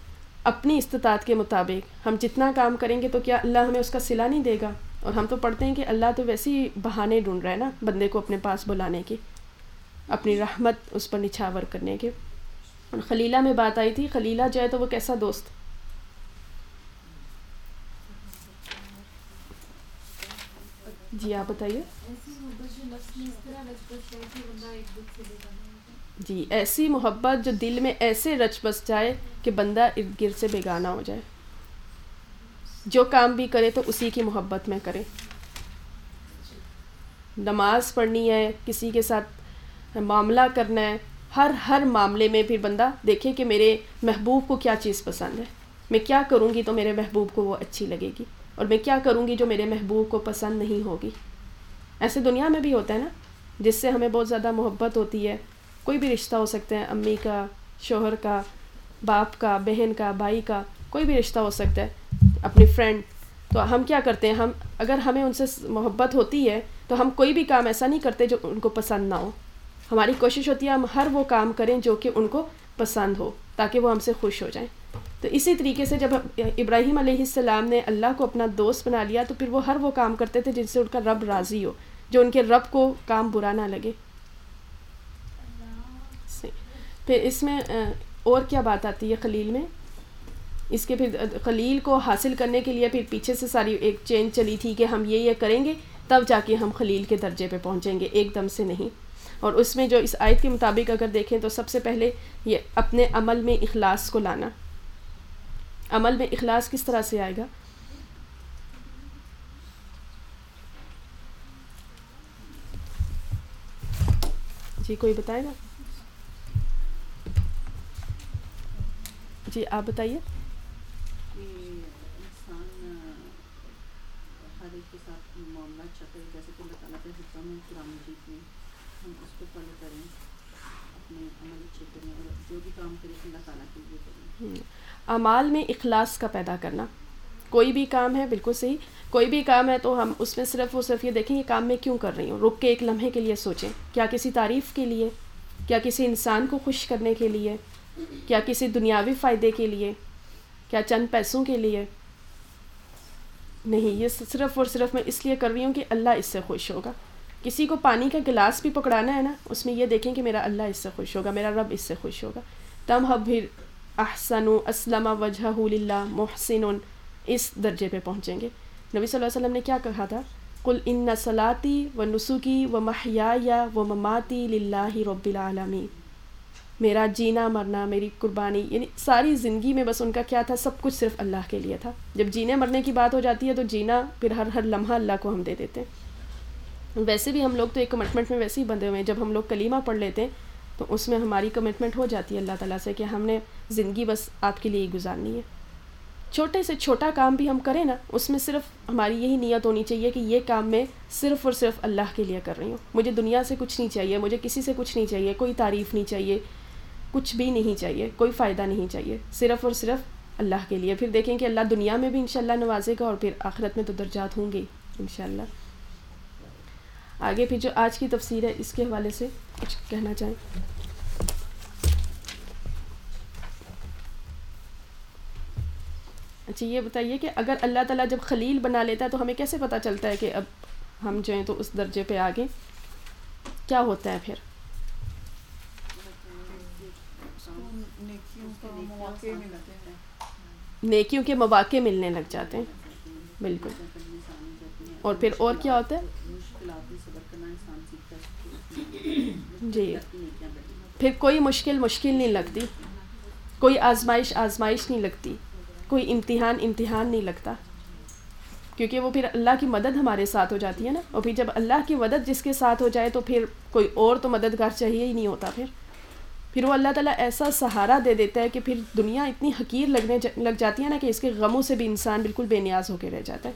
اپنی استطاعت کے مطابق ہم جتنا کام کریں گے تو کیا اللہ ہمیں اس کا صلہ نہیں دے گا؟ اور ہم تو پڑھتے ہیں کہ اللہ تو ویسے ہی بہانے ڈھونڈ رہا ہے نا بندے کو اپنے پاس بلانے کے اپنی رحمت اس پر نچھاور کرنے کے۔ اور خلیلہ میں بات آئی تھی، خلیلہ جو ہے تو وہ کیسا دوست؟ جی آپ بتائیے۔ جی ایسی محبت جو دل میں ایسے رچ بس جائے کہ بندہ ارد گرد سے بیگانہ ہو جائے۔ جو کام بھی کرے تو اسی کی محبت میں کرے۔ نماز پڑھنی ہے، کسی کے ساتھ معاملہ کرنا ہے، ہر ہر معاملے میں پھر بندہ دیکھے کہ میرے محبوب کو کیا چیز پسند ہے۔ میں کیا کروں گی تو میرے محبوب کو وہ اچھی لگے گی؟ اور میں کیا کروں گی جو میرے محبوب کو پسند نہیں ہوگی؟ ایسے دنیا میں بھی ہوتا ہے نا، جس سے ہمیں بہت زیادہ محبت ہوتی ہے۔ کوئی بھی رشتہ ہو سکتا ہے، امی کا، شوہر کا، باپ کا، بہن کا، بھائی کا، کوئی بھی رشتہ ہو سکتا ہے، اپنی فرینڈ۔ تو ہم کیا کرتے ہیں، ہم، اگر ہمیں ان سے محبت ہوتی ہے تو ہم کوئی بھی کام ایسا نہیں کرتے جو ان کو پسند نہ ہو۔ ہماری کوشش ہوتی ہے ہم ہر وہ کام کریں جو کہ ان کو پسند ہو، تاکہ وہ ہم سے خوش ہو جائیں۔ تو اسی طریقے سے جب ابراہیم علیہ السلام نے اللہ کو اپنا دوست بنا لیا، تو پھر وہ ہر وہ کام کرتے تھے جن سے ان کا رب راضی ہو، جو ان کے رب کو کام برا نہ لگے۔ پھر اس میں اور کیا بات آتی ہے خلیل میں؟ اس کے پھر خلیل کو حاصل کرنے کے لیے پھر پیچھے سے ساری ایک چین چلی تھی کہ ہم یہ یہ کریں گے، تب جا کے ہم خلیل کے درجے پہ پہنچیں گے۔ ایک دم سے نہیں۔ اور اس میں جو اس آیت کے مطابق اگر دیکھیں تو سب سے پہلے یہ اپنے عمل میں اخلاص کو لانا۔ عمل میں اخلاص کس طرح سے آئے گا؟ جی کوئی بتائے گا؟ جی آپ بتائیے۔ اعمال میں اخلاص کا پیدا کرنا۔ کوئی بھی کام ہے، بالکل صحیح۔ کوئی بھی کام ہے تو ہم اس میں صرف وہ صرف یہ دیکھیں یہ کام میں کیوں کر رہی ہوں۔ رک کے ایک لمحے کے لیے سوچیں۔ کیا کسی تعریف کے لیے؟ کیا کسی انسان کو خوش کرنے کے لیے؟ کیا کسی دنیاوی فائدے کے لیے؟ کیا چند پیسوں کے لیے؟ نہیں، یہ صرف اور صرف میں اس لیے کر رہی ہوں کہ اللہ اس سے خوش ہوگا۔ کسی کو پانی کا گلاس بھی پکڑانا ہے نا، اس میں یہ دیکھیں کہ میرا اللہ اس سے خوش ہوگا، میرا رب اس سے خوش ہوگا۔ تب ہم پھر احسن اسلم وجہ اللہ محسن اس درجے پہ پہنچیں گے۔ نبی صلی اللہ علیہ وسلم نے کیا کہا تھا؟ کل ان صلاطی و نسخی و محیا و مماتی لاہ رب العالمی میرا جینا مرنا، میری قربانی یعنی ساری زندگی میں بس ان کا کیا تھا؟ سب کچھ صرف اللہ کے لیے تھا۔ جب جینے مرنے کی بات ہو جاتی ہے تو جینا پھر ہر ہر لمحہ اللہ کو ہم دے دیتے ہیں۔ ویسے بھی ہم لوگ تو ایک کمٹمنٹ میں ویسے ہی بندھے ہوئے ہیں۔ جب ہم لوگ کلیمہ پڑھ لیتے ہیں تو اس میں ہماری کمٹمنٹ ہو جاتی ہے اللہ تعالیٰ سے کہ ہم نے زندگی بس آپ کے لیے ہی گزارنی ہے۔ چھوٹے سے چھوٹا کام بھی ہم کریں نا، اس میں صرف ہماری یہی نیت ہونی چاہیے کہ یہ کام میں صرف اور صرف اللہ کے لیے کر رہی ہوں۔ مجھے دنیا سے کچھ نہیں چاہیے، مجھے کسی سے کچھ نہیں چاہیے، کوئی تعریف نہیں چاہیے، کچھ بھی نہیں چاہیے، کوئی فائدہ نہیں چاہیے، صرف اور صرف اللہ کے لیے۔ پھر دیکھیں کہ اللہ دنیا میں بھی انشاءاللہ نوازے گا اور پھر آخرت میں تو درجات ہوں گے انشاءاللہ۔ آگے پھر جو آج کی تفسیر ہے، اس کے حوالے سے کچھ کہنا چاہیں۔ اچھا یہ بتائیے کہ اگر اللہ تعالیٰ جب خلیل بنا لیتا ہے تو ہمیں کیسے پتہ چلتا ہے کہ اب ہم جو ہیں تو اس درجے پہ آگے؟ کیا ہوتا ہے پھر؟ نیکیوں کے مواقع ملنے لگ جاتے ہیں۔ بالکل۔ اور پھر اور کیا ہوتا ہے؟ جی۔ پھر کوئی مشکل مشکل نہیں لگتی۔ کوئی آزمائش آزمائش نہیں لگتی۔ کوئی امتحان امتحان نہیں لگتا۔ کیونکہ وہ پھر اللہ کی مدد ہمارے ساتھ ہو جاتی ہے نا۔ اور پھر جب اللہ کی مدد جس کے ساتھ ہو جائے تو پھر کوئی اور تو مددگار چاہیے ہی نہیں ہوتا پھر۔ پھر وہ اللہ تعالیٰ ایسا سہارا دے دیتا ہے کہ پھر دنیا اتنی حقیر لگنے لگ جاتی ہے نا کہ اس کے غموں سے بھی انسان بالکل بے نیاز ہو کے رہ جاتا ہے۔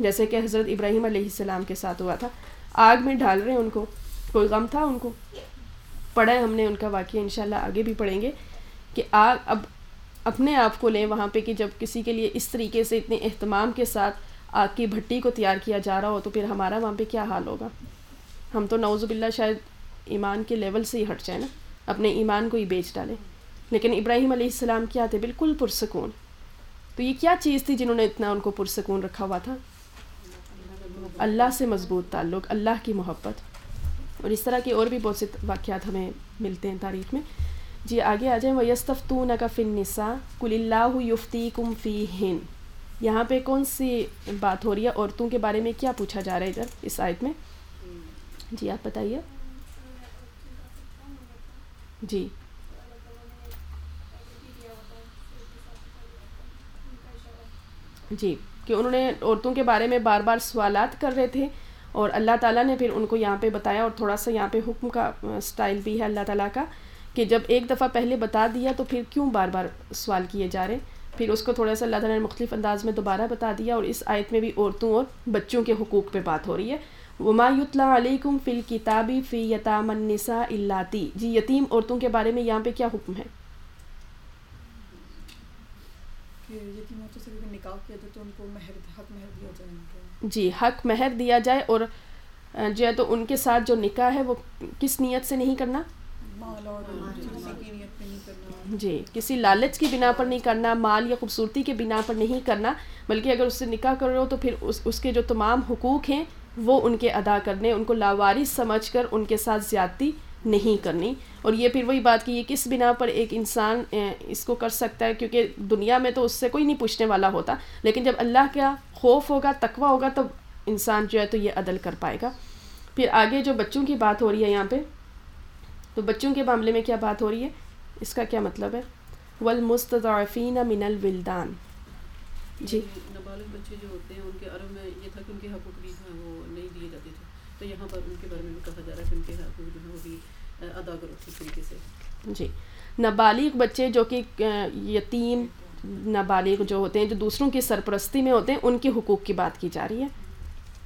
جیسے کہ حضرت ابراہیم علیہ السلام کے ساتھ ہوا تھا۔ آگ میں ڈھال رہے ہیں ان کو۔ کوئی غم تھا ان کو۔ پڑھا ہے ہم نے ان کا واقعہ، انشاءاللہ آگے بھی پڑھیں گے کہ آگ اب اپنے آپ کو لیں وہاں پہ کہ جب کسی کے لیے اس طریقے سے اتنے اہتمام کے ساتھ آگ کی بھٹی کو تیار کیا جا رہا ہو تو پھر ہمارا وہاں پہ کیا حال ہوگا؟ ہم تو نوز باللہ شاید ایمان کے لیول سے ہی ہٹ جائیں نا۔ اپنے ایمان کو ہی بیچ ڈالیں۔ لیکن ابراہیم علیہ السلام کیا تھے؟ بالکل پرسکون۔ تو یہ کیا چیز تھی جنہوں نے اتنا ان کو پرسکون رکھا ہوا تھا؟ اللہ سے مضبوط تعلق، اللہ کی محبت۔ اور اس طرح کے اور بھی بہت سے واقعات ہمیں ملتے ہیں تاریخ میں۔ جی آگے آ جائیں۔ وہ یستفتو کا فن نسا کل اللہ یفتی کم فی ہند یہاں پہ کون سی بات ہو رہی ہے؟ عورتوں کے بارے میں کیا پوچھا جا رہا ہے ادھر اس آیت میں؟ جی آپ بتائیے۔ جی۔ جی کہ انہوں نے عورتوں کے بارے میں بار بار سوالات کر رہے تھے۔ اور اللہ تعالیٰ نے پھر ان کو یہاں پہ بتایا اور تھوڑا سا یہاں پہ حکم کا سٹائل بھی ہے اللہ تعالیٰ کا کہ جب ایک دفعہ پہلے بتا دیا تو پھر کیوں بار بار سوال کیے جا رہے پھر اس کو تھوڑا سا اللہ تعالیٰ نے مختلف انداز میں دوبارہ بتا دیا اور اس آیت میں بھی عورتوں اور بچوں کے حقوق پہ بات ہو رہی ہے۔ وما یتلا علیکم فی الکتابی فی یتام النساء اللاتی جی یتیم عورتوں کے بارے میں یہاں پہ کیا حکم ہے؟ کہ یتیم عورتوں سے نکاح کیا تو ان کو مہر حق مہر دیا جائے ان کو جی حق مہر دیا جائے اور جو جی، ہے تو ان کے ساتھ جو نکاح ہے، وہ کس نیت سے نہیں کرنا؟ جی کسی لالچ کی بنا پر نہیں کرنا، مال یا خوبصورتی کے بنا پر نہیں کرنا، بلکہ اگر اس سے نکاح کر رہے ہو تو پھر اس اس کے جو تمام حقوق ہیں، وہ ان کے ادا کرنے، ان کو لاوارث سمجھ کر ان کے ساتھ زیادتی نہیں کرنی۔ اور یہ پھر وہی بات کہ یہ کس بنا پر ایک انسان اس کو کر سکتا ہے؟ کیونکہ دنیا میں تو اس سے کوئی نہیں پوچھنے والا ہوتا، لیکن جب اللہ کا خوف ہوگا تقوی ہوگا تب انسان جو ہے تو یہ عدل کر پائے گا۔ پھر آگے جو بچوں کی بات ہو رہی ہے یہاں پہ تو بچوں کے معاملے میں کیا بات ہو رہی ہے؟ اس کا کیا مطلب ہے؟ والمستضعفین من الولدان۔ جی۔ نابالغ بچے جو ہوتے ہیں ان کے عرب میں یہ تھا کہ ان کے حقوق بھی ہیں وہ نہیں دیے جاتے تھے۔ تو یہاں پر ان کے بارے میں بھی کہا جا رہا ہے کہ ان کے حقوق جو ہیں وہ بھی ادا کرو اسی طریقے سے۔ جی۔ نابالغ بچے جو کہ یتیم نابالغ جو ہوتے ہیں، جو دوسروں کی سرپرستی میں ہوتے ہیں، ان کے حقوق کی بات کی جا رہی ہے۔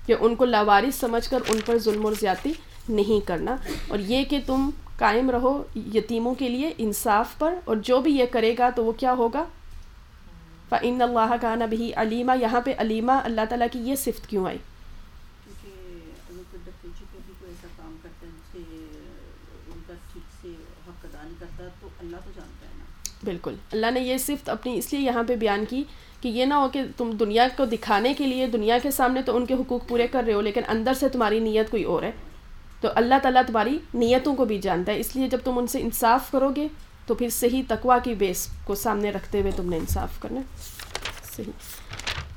کہ ان کو لاوارث سمجھ کر ان پر ظلم و زیادتی نہیں کرنا۔ اور یہ کہ تم قائم رہو یتیموں کے لیے انصاف پر، اور جو بھی یہ کرے گا تو وہ کیا ہوگا؟ فعین اللہ کا نبی علیمہ یہاں پہ علیمہ اللہ تعالیٰ کی یہ صفت کیوں آئی کیونکہ اگر کوئی بچے پہ بھی کوئی ایسا کام کرتا ہے جس سے ان کا ٹھیک سے حق ادا نہیں کرتا تو اللہ تو جانتا ہے نا بالکل۔ اللہ نے یہ صفت اپنی اس لیے یہاں پہ بیان کی کہ یہ نہ ہو کہ تم دنیا کو دکھانے کے لیے دنیا کے سامنے تو ان کے حقوق پورے کر رہے ہو، لیکن اندر سے تمہاری نیت کوئی اور ہے۔ تو اللہ تعالیٰ تمہاری نیتوں کو بھی جانتا ہے۔ اس لیے جب تم ان سے انصاف کرو گے تو پھر صحیح تقوا کی بیس کو سامنے رکھتے ہوئے تم نے انصاف کرنا۔ ہے صحیح۔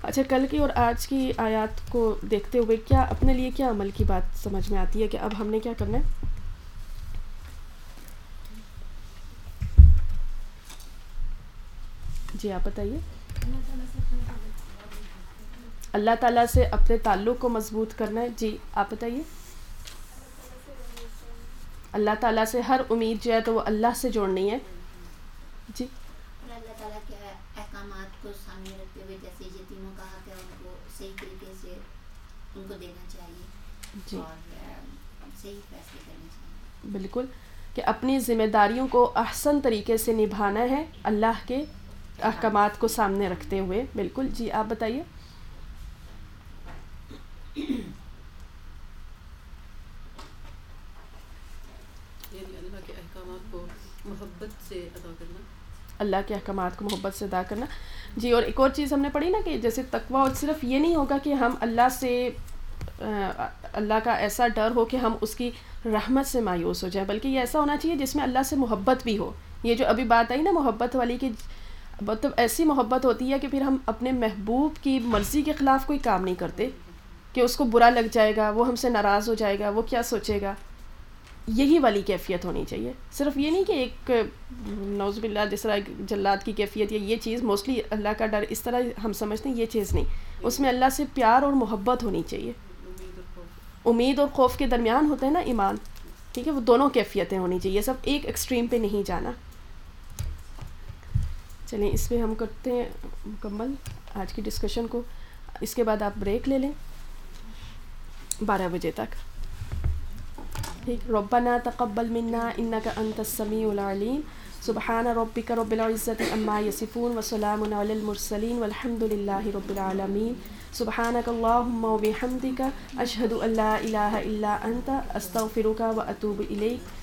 اچھا کل کی اور آج کی آیات کو دیکھتے ہوئے کیا اپنے لیے کیا عمل کی بات سمجھ میں آتی ہے کہ اب ہم نے کیا کرنا ہے؟ جی آپ بتائیے۔ اللہ تعالیٰ سے اپنے تعلق کو مضبوط کرنا ہے۔ جی آپ بتائیے۔ اللہ تعالیٰ سے ہر امید جو ہے تو وہ اللہ سے جوڑنی ہے۔ جی۔ اور اللہ تعالیٰ کے احکامات کو سامنے رکھتے ہوئے جیسے یتیموں کا حق ہے ان کو صحیح طریقے سے ان کو دینا چاہیے۔ جی۔ اور اہ، صحیح فیصلے کرنے چاہیے۔ بالکل۔ کہ اپنی ذمہ داریوں کو احسن طریقے سے نبھانا ہے اللہ کے احکامات کو سامنے رکھتے ہوئے۔ بالکل۔ جی آپ بتائیے۔ یعنی اللہ کے احکامات کو محبت سے ادا کرنا۔ اللہ کے احکامات کو محبت سے ادا کرنا۔ جی اور ایک اور چیز ہم نے پڑھی نا کہ جیسے تقوی اور صرف یہ نہیں ہوگا کہ ہم اللہ سے اللہ کا ایسا ڈر ہو کہ ہم اس کی رحمت سے مایوس ہو جائیں بلکہ یہ ایسا ہونا چاہیے جس میں اللہ سے محبت بھی ہو۔ یہ جو ابھی بات آئی نا محبت والی کہ مطلب ایسی محبت ہوتی ہے کہ پھر ہم اپنے محبوب کی مرضی کے خلاف کوئی کام نہیں کرتے کہ اس کو برا لگ جائے گا، وہ ہم سے ناراض ہو جائے گا، وہ کیا سوچے گا؟ یہی والی کیفیت ہونی چاہیے۔ صرف یہ نہیں کہ ایک نوز باللہ، جس طرح ایک جلاد کی کیفیت یا یہ چیز موسٹلی اللہ کا ڈر، اس طرح ہم سمجھتے ہیں یہ چیز نہیں۔ اس میں اللہ سے پیار اور محبت ہونی چاہیے۔ امید اور خوف امید اور خوف کے درمیان ہوتا ہے نا ایمان، ٹھیک ہے؟ وہ دونوں کیفیتیں ہونی چاہیے۔ سب ایک ایکسٹریم پہ نہیں جانا۔ چلیں، اس میں ہم کرتے ہیں مکمل آج کی ڈسکشن کو۔ اس کے بعد آپ بریک لے لیں۔ بارہ بجے تک۔ ٹھیک۔ ربنا تقبل منا انك انت السميع العليم سبحان ربك رب العزة عما يصفون وسلام على المرسلين والحمد لله رب العالمين سبحانك اللهم وبحمدك أشهد أن لا إله إلا أنت أستغفرك وأتوب إليك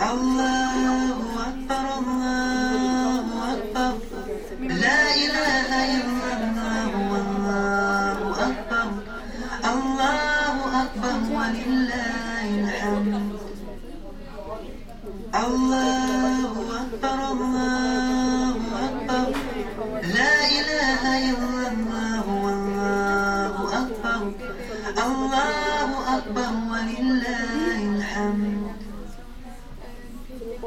الله أكبر الله أكبر. لا إله إلا الله والله أكبر الله أكبر ولله الحمد. ولله الحمد.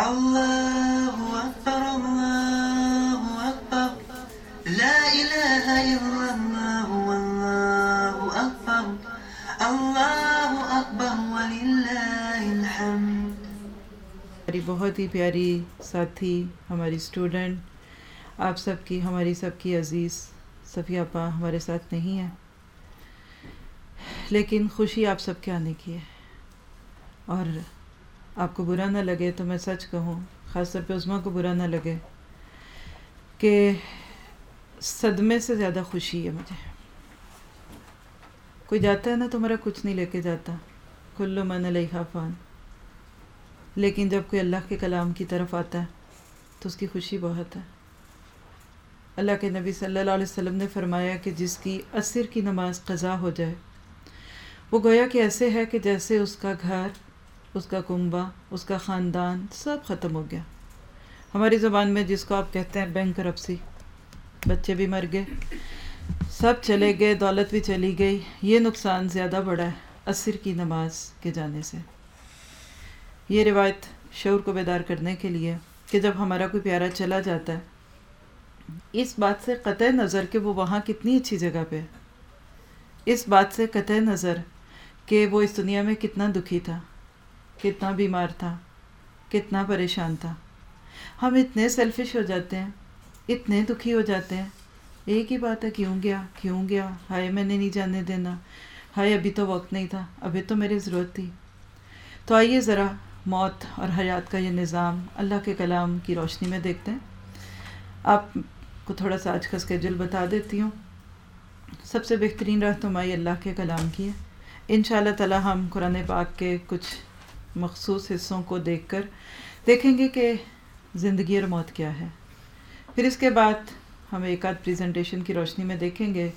الله أكبر الله أكبر لا إله إلا الله والله أكبر الله أكبر ولله الحمد ہماری بہت ہی پیاری ساتھی، ہماری اسٹوڈنٹ آپ سب کی، ہماری سب کی عزیز صفیہ پا ہمارے ساتھ نہیں ہے لیکن خوشی آپ سب کے آنے کی ہے۔ اور آپ کو برا نہ لگے تو میں سچ کہوں، خاص طور پہ عظما کو برا نہ لگے کہ صدمے سے زیادہ خوشی ہے مجھے۔ کوئی جاتا ہے نا تو میرا کچھ نہیں لے کے جاتا کلو من علیہ فان لیکن جب کوئی اللہ کے کلام کی طرف آتا ہے تو اس کی خوشی بہت ہے۔ اللہ کے نبی صلی اللہ علیہ وسلم نے فرمایا کہ جس کی عصر کی نماز قضا ہو جائے، وہ گویا کہ ایسے ہے کہ جیسے اس کا گھر اس کا کنبہ، اس کا خاندان، سب ختم ہو گیا۔ ہماری زبان میں جس کو آپ کہتے ہیں بینک کرپسی، بچے بھی مر گئے، سب چلے گئے، دولت بھی چلی گئی۔ یہ نقصان زیادہ بڑا ہے عصر کی نماز کے جانے سے۔ یہ روایت شعور کو بیدار کرنے کے لیے کہ جب ہمارا کوئی پیارا چلا جاتا ہے، اس بات سے قطع نظر کہ وہ وہاں کتنی اچھی جگہ پہ ہے۔ اس بات سے قطع نظر کہ وہ اس دنیا میں کتنا دکھی تھا۔ کتنا بیمار تھا، کتنا پریشان تھا۔ ہم اتنے سیلفش ہو جاتے ہیں، اتنے دکھی ہو جاتے ہیں۔ ایک ہی بات ہے، کیوں گیا کیوں گیا؟ ہائے، میں نے نہیں جانے دینا۔ ہائے، ابھی تو وقت نہیں تھا، ابھی تو میری ضرورت تھی۔ تو آئیے ذرا موت اور حیات کا یہ نظام اللہ کے کلام کی روشنی میں دیکھتے ہیں۔ آپ کو تھوڑا سا آج کا اسکیجول بتا دیتی ہوں۔ سب سے بہترین رہنمائی اللہ کے کلام کی ہے۔ ان شاء اللہ تعالیٰ ہم قرآن پاک کے کچھ مخصوص حصوں کو دیکھ کر دیکھیں گے کہ زندگی اور موت کیا ہے۔ پھر اس کے بعد ہم ایک آدھ پریزنٹیشن کی روشنی میں دیکھیں گے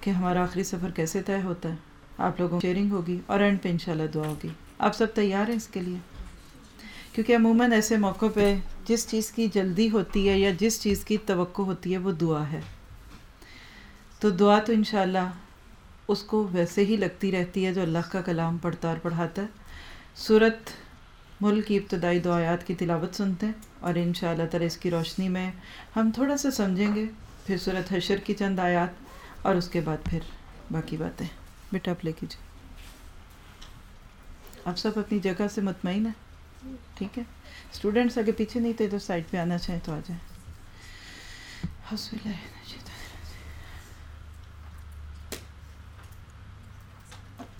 کہ ہمارا آخری سفر کیسے طے ہوتا ہے۔ آپ لوگوں کو شیئرنگ ہوگی اور اینڈ پہ انشاءاللہ دعا ہوگی۔ آپ سب تیار ہیں اس کے لیے؟ کیونکہ عموماً ایسے موقعوں پہ جس چیز کی جلدی ہوتی ہے یا جس چیز کی توقع ہوتی ہے وہ دعا ہے۔ تو دعا تو انشاءاللہ اس کو ویسے ہی لگتی رہتی ہے جو اللہ کا کلام پڑھتا اور پڑھاتا ہے۔ صورت ملک کی ابتدائی دعایات کی تلاوت سنتے ہیں اور ان شاء اللہ تعالیٰ اس کی روشنی میں ہم تھوڑا سا سمجھیں گے، پھر صورت حشر کی چند آیات اور اس کے بعد پھر باقی باتیں۔ بیٹا آپ لے کیجیے۔ آپ سب اپنی جگہ سے مطمئن ہیں؟ ٹھیک ہے۔ اسٹوڈنٹس اگر پیچھے نہیں تھے تو سائڈ پہ آنا چاہیں تو آ جائیں۔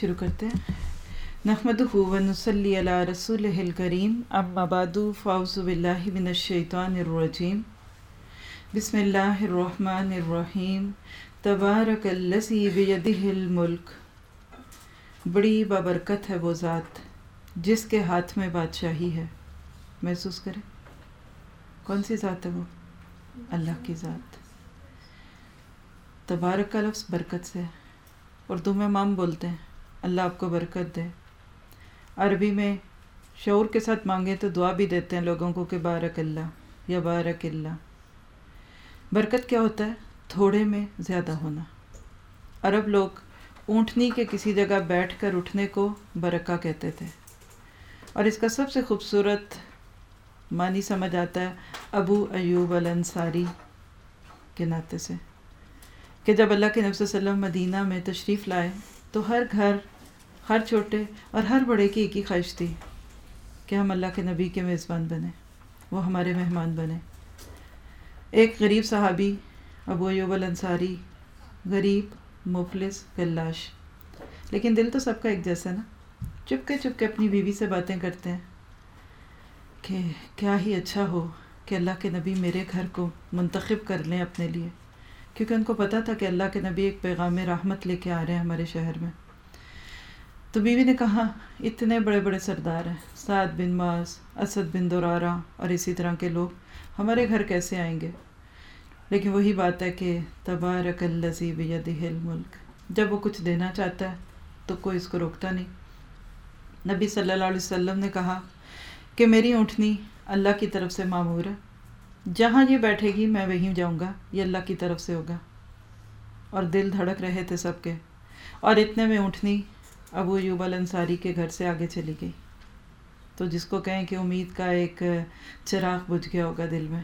شروع کرتے ہیں۔ نحمدہ و علی رسول الکریم، اما بعد، فاعوذ باللہ من الشیطان الرجیم۔ بسم اللہ الرحمن الرحیم۔ تبارک الذی بیدہ الملک۔ بڑی بابرکت ہے وہ ذات جس کے ہاتھ میں بادشاہی ہے۔ محسوس کریں۔ کون سی ذات ہے وہ؟ اللہ کی ذات۔ تبارک کا لفظ برکت سے ہے۔ اردو میں مام بولتے ہیں۔ اللہ آپ کو برکت دے۔ عربی میں شعور کے ساتھ مانگیں تو دعا بھی دیتے ہیں لوگوں کو کہ بارک اللہ یا بارک اللہ۔ برکت کیا ہوتا ہے؟ تھوڑے میں زیادہ ہونا۔ عرب لوگ اونٹنی کے کسی جگہ بیٹھ کر اٹھنے کو برکہ کہتے تھے۔ اور اس کا سب سے خوبصورت معنی سمجھ آتا ہے ابو ایوب الانصاری کے ناطے سے کہ جب اللہ کے نبی صلی اللہ علیہ وسلم مدینہ میں تشریف لائے تو ہر گھر، ہر چھوٹے اور ہر بڑے کی ایک ہی خواہش تھی کہ ہم اللہ کے نبی کے میزبان بنیں، وہ ہمارے مہمان بنے ایک غریب صحابی، ابو ایوب الانصاری، غریب، مفلس، گلاش۔ لیکن دل تو سب کا ایک جیسا نا۔ چپ کے چپ کے اپنی بیوی سے باتیں کرتے ہیں کہ کیا ہی اچھا ہو کہ اللہ کے نبی میرے گھر کو منتخب کر لیں اپنے لیے۔ کیونکہ ان کو پتہ تھا کہ اللہ کے نبی ایک پیغام رحمت لے کے آ رہے ہیں ہمارے شہر میں۔ تو بیوی نے کہا، اتنے بڑے بڑے سردار ہیں، سعد بن معاذ، اسد بن دورارہ اور اسی طرح کے لوگ۔ ہمارے گھر کیسے آئیں گے؟ لیکن وہی بات ہے کہ تبارک الذی بیدہ الملک۔ جب وہ کچھ دینا چاہتا ہے تو کوئی اس کو روکتا نہیں۔ نبی صلی اللہ علیہ وسلم نے کہا کہ میری اونٹنی اللہ کی طرف سے معمور ہے۔ جہاں یہ بیٹھے گی میں وہیں جاؤں گا، یہ اللہ کی طرف سے ہوگا۔ اور دل دھڑک رہے تھے سب کے۔ اور اتنے میں اونٹنی ابو یوب الانصاری کے گھر سے آگے چلی گئی۔ تو جس کو کہیں کہ امید کا ایک چراغ بجھ گیا ہوگا دل میں۔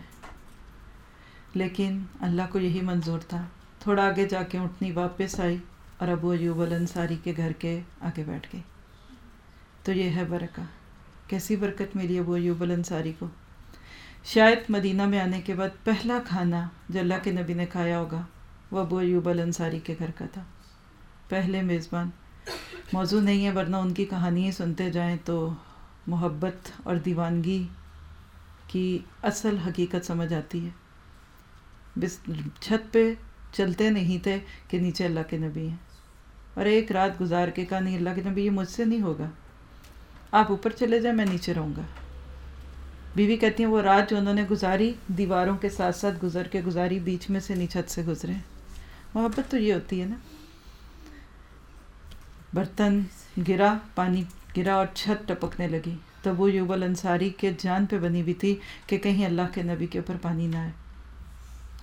لیکن اللہ کو یہی منظور تھا۔ تھوڑا آگے جا کے اونٹنی واپس آئی اور ابو ایوب الانصاری کے گھر کے آگے بیٹھ گئی۔ تو یہ ہے برکہ۔ کیسی برکت ملی ابو ایوب الانصاری کو؟ شاید مدینہ میں آنے کے بعد پہلا کھانا جو اللہ کے نبی نے کھایا ہوگا وہ ابو ایوب الانصاری کے گھر کا تھا۔ پہلے میزبان۔ موضوع نہیں ہے ورنہ ان کی کہانی سنتے جائیں تو محبت اور دیوانگی کی اصل حقیقت سمجھ آتی ہے۔ بس چھت پہ چلتے نہیں تھے کہ نیچے اللہ کے نبی ہیں۔ اور ایک رات گزار کے کہا، نہیں، اللہ کے نبی یہ مجھ سے نہیں ہوگا۔ آپ اوپر چلے جائیں، میں نیچے رہوں گا۔ بیوی کہتی ہیں وہ رات جو انہوں نے گزاری، دیواروں کے ساتھ ساتھ گزر کے گزاری، بیچ میں سے نیچت سے گزرے۔ محبت تو یہ ہوتی ہے نا۔ برتن گرا، پانی گرا اور چھت ٹپکنے لگی۔ تب وہ یوبل انصاری کے جان پہ بنی ہوئی تھی کہ کہیں اللہ کے نبی کے اوپر پانی نہ آئے۔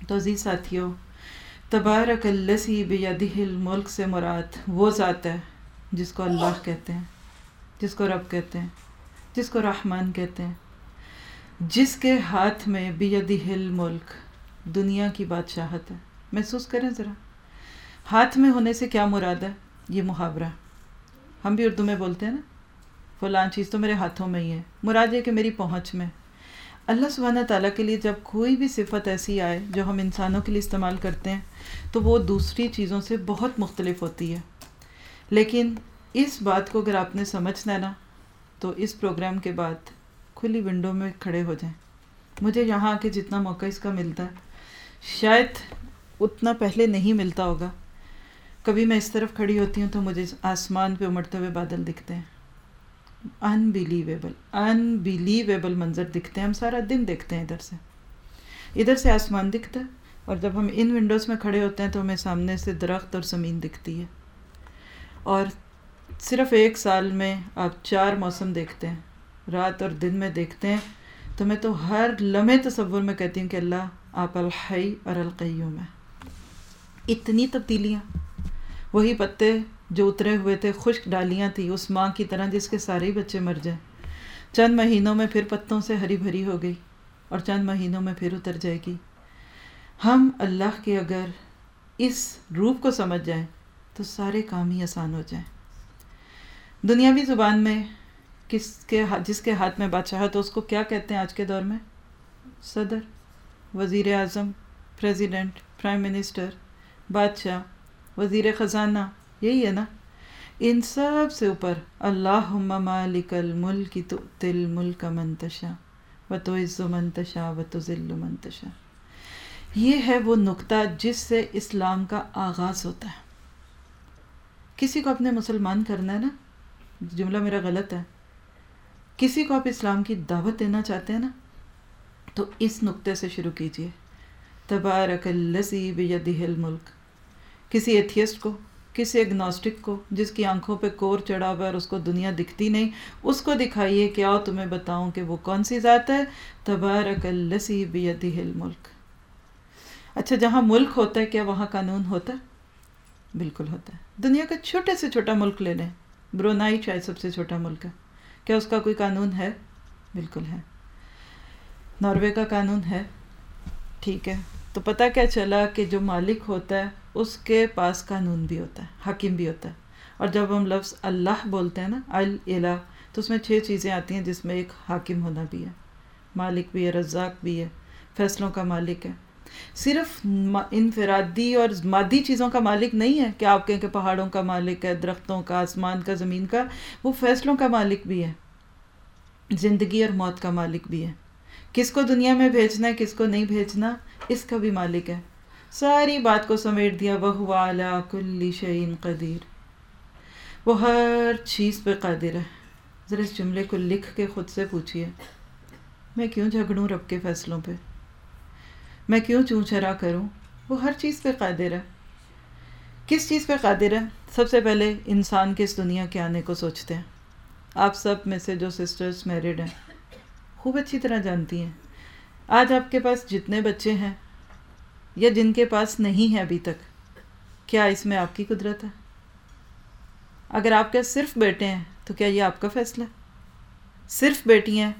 تو عزیز ساتھیوں، تبارک السی بیدہ الملک سے مراد وہ ذات ہے جس کو اللہ کہتے ہیں، جس کو رب کہتے ہیں، جس کو رحمان کہتے ہیں۔ جس کے ہاتھ میں بیدہ الملک دنیا کی بادشاہت ہے۔ محسوس کریں ذرا۔ ہاتھ میں ہونے سے کیا مراد ہے؟ یہ محاورہ۔ ہم بھی اردو میں بولتے ہیں نا۔ فلاں چیز تو میرے ہاتھوں میں ہی ہے۔ مراد یہ کہ میری پہنچ میں۔ اللہ سبحانہ تعالیٰ کے لیے جب کوئی بھی صفت ایسی آئے جو ہم انسانوں کے لیے استعمال کرتے ہیں، تو وہ دوسری چیزوں سے بہت مختلف ہوتی ہے۔ لیکن اس بات کو اگر آپ نے سمجھنا نا، تو اس پروگرام کے بعد کھلی ونڈو میں کھڑے ہو جائیں۔ مجھے یہاں آ کے جتنا موقع اس کا ملتا ہے، شاید اتنا پہلے نہیں ملتا ہوگا۔ کبھی میں اس طرف کھڑی ہوتی ہوں تو مجھے آسمان پہ امڑتے ہوئے بادل دکھتے ہیں۔ ان بلیویبل ان بلیویبل منظر دکھتے ہیں۔ ہم سارا دن دیکھتے ہیں ادھر سے۔ ادھر سے آسمان دکھتا ہے اور جب ہم ان ونڈوز میں کھڑے ہوتے ہیں تو ہمیں سامنے سے درخت اور زمین دکھتی ہے۔ اور صرف ایک سال میں آپ چار موسم دیکھتے ہیں۔ رات اور دن میں دیکھتے ہیں۔ تو میں تو ہر لمحے تصور میں کہتی ہوں کہ اللہ آپ الحی اور القیوم ہے اتنی تبدیلیاں۔ وہی پتے جو اترے ہوئے تھے، خشک ڈالیاں تھیں۔ اس ماں کی طرح جس کے سارے ہی بچے مر جائیں۔ چند مہینوں میں پھر پتوں سے ہری بھری ہو گئی اور چند مہینوں میں پھر اتر جائے گی۔ ہم اللہ کے اگر اس روپ کو سمجھ جائیں تو سارے کام ہی آسان ہو جائیں۔ دنیاوی زبان میں کس کے جس کے ہاتھ میں بادشاہ تو اس کو کیا کہتے ہیں آج کے دور میں؟ صدر، وزیر اعظم پریزیڈنٹ پرائم منسٹر بادشاہ، وزیر خزانہ، یہی ہے نا؟ ان سب سے اوپر اللہ مالک الملک تو تل ملک منتشا و تو عز و منتشا و تو ذل منتشا یہ ہے وہ نقطہ جس سے اسلام کا آغاز ہوتا ہے۔ کسی کو اپنے مسلمان کرنا ہے نا؟ جملہ میرا غلط ہے۔ کسی کو آپ اسلام کی دعوت دینا چاہتے ہیں نا، تو اس نقطے سے شروع کیجیے۔ تبارک الذی بیدہ الملک۔ کسی ایتھیسٹ کو، کسی اگنوسٹک کو، جس کی آنکھوں پہ کور چڑھا ہوا ہے اور اس کو دنیا دکھتی نہیں، اس کو دکھائیے کہ آؤ تمہیں بتاؤں کہ وہ کون سی ذات ہے؟ تبارک الذی بیدہ الملک۔ اچھا جہاں ملک ہوتا ہے، کیا وہاں قانون ہوتا؟ ہے بالکل ہوتا ہے۔ دنیا کا چھوٹے سے چھوٹا ملک لے لیں۔ برونائی شاید سب سے چھوٹا ملک ہے۔ کیا اس کا کوئی قانون ہے؟ بالکل ہے۔ ناروے کا قانون ہے۔ ٹھیک ہے۔ تو پتہ کیا چلا کہ جو مالک ہوتا ہے، اس کے پاس قانون بھی ہوتا ہے، حاکم بھی ہوتا ہے۔ اور جب ہم لفظ اللہ بولتے ہیں نا الہ تو اس میں چھ چیزیں آتی ہیں جس میں ایک حاکم ہونا بھی ہے۔ مالک بھی ہے، رزاق بھی ہے، فیصلوں کا مالک ہے۔ صرف انفرادی اور مادی چیزوں کا مالک نہیں ہے کہ آپ کہیں کہ پہاڑوں کا مالک ہے، درختوں کا، آسمان کا، زمین کا، وہ فیصلوں کا مالک بھی ہے۔ زندگی اور موت کا مالک بھی ہے۔ کس کو دنیا میں بھیجنا ہے، کس کو نہیں بھیجنا، اس کا بھی مالک ہے۔ ساری بات کو سمیٹ دیا وہ اعلیٰ کلی شعین قدیر وہ ہر چیز پہ قادر ہے۔ ذرا اس جملے کو لکھ کے خود سے پوچھیے میں کیوں جھگڑوں رب کے فیصلوں پہ؟ میں کیوں چوں چرا کروں؟ وہ ہر چیز پہ قادر ہے۔ کس چیز پہ قادر ہے؟ سب سے پہلے انسان کے اس دنیا کے آنے کو سوچتے ہیں۔ آپ سب میں سے جو سسٹرز میرڈ ہیں، خوب اچھی طرح جانتی ہیں۔ آج آپ کے پاس جتنے بچے ہیں یا جن کے پاس نہیں ہے ابھی تک، کیا اس میں آپ کی قدرت ہے؟ اگر آپ کے صرف بیٹے ہیں، تو کیا یہ آپ کا فیصلہ ہے؟ صرف بیٹی ہیں،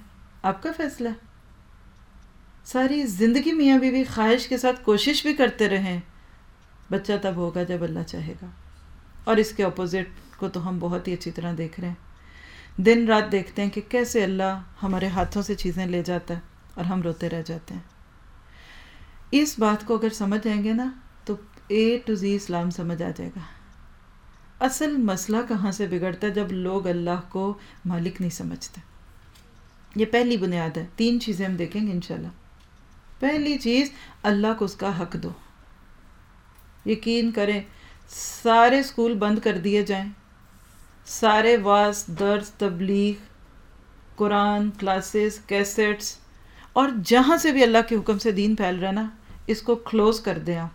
آپ کا فیصلہ ہے۔ ساری زندگی میاں بیوی بھی خواہش کے ساتھ کوشش بھی کرتے رہیں۔ بچہ تب ہوگا جب اللہ چاہے گا۔ اور اس کے اپوزٹ کو تو ہم بہت ہی اچھی طرح دیکھ رہے ہیں۔ دن رات دیکھتے ہیں کہ کیسے اللہ ہمارے ہاتھوں سے چیزیں لے جاتا ہے اور ہم روتے رہ جاتے ہیں۔ اس بات کو اگر سمجھ جائیں گے نا تو اے ٹو زی اسلام سمجھ آ جائے گا۔ اصل مسئلہ کہاں سے بگڑتا ہے جب لوگ اللہ کو مالک نہیں سمجھتے؟ یہ پہلی بنیاد ہے۔ تین چیزیں ہم دیکھیں گے انشاءاللہ۔ پہلی چیز اللہ کو اس کا حق دو۔ یقین کریں، سارے اسکول بند کر دیے جائیں۔ سارے واس، درس، تبلیغ، قرآن، کلاسز، کیسٹس، اور جہاں سے بھی اللہ کے حکم سے دین پھیل رہا ہے نا، اس کو کلوز کر دیں آپ۔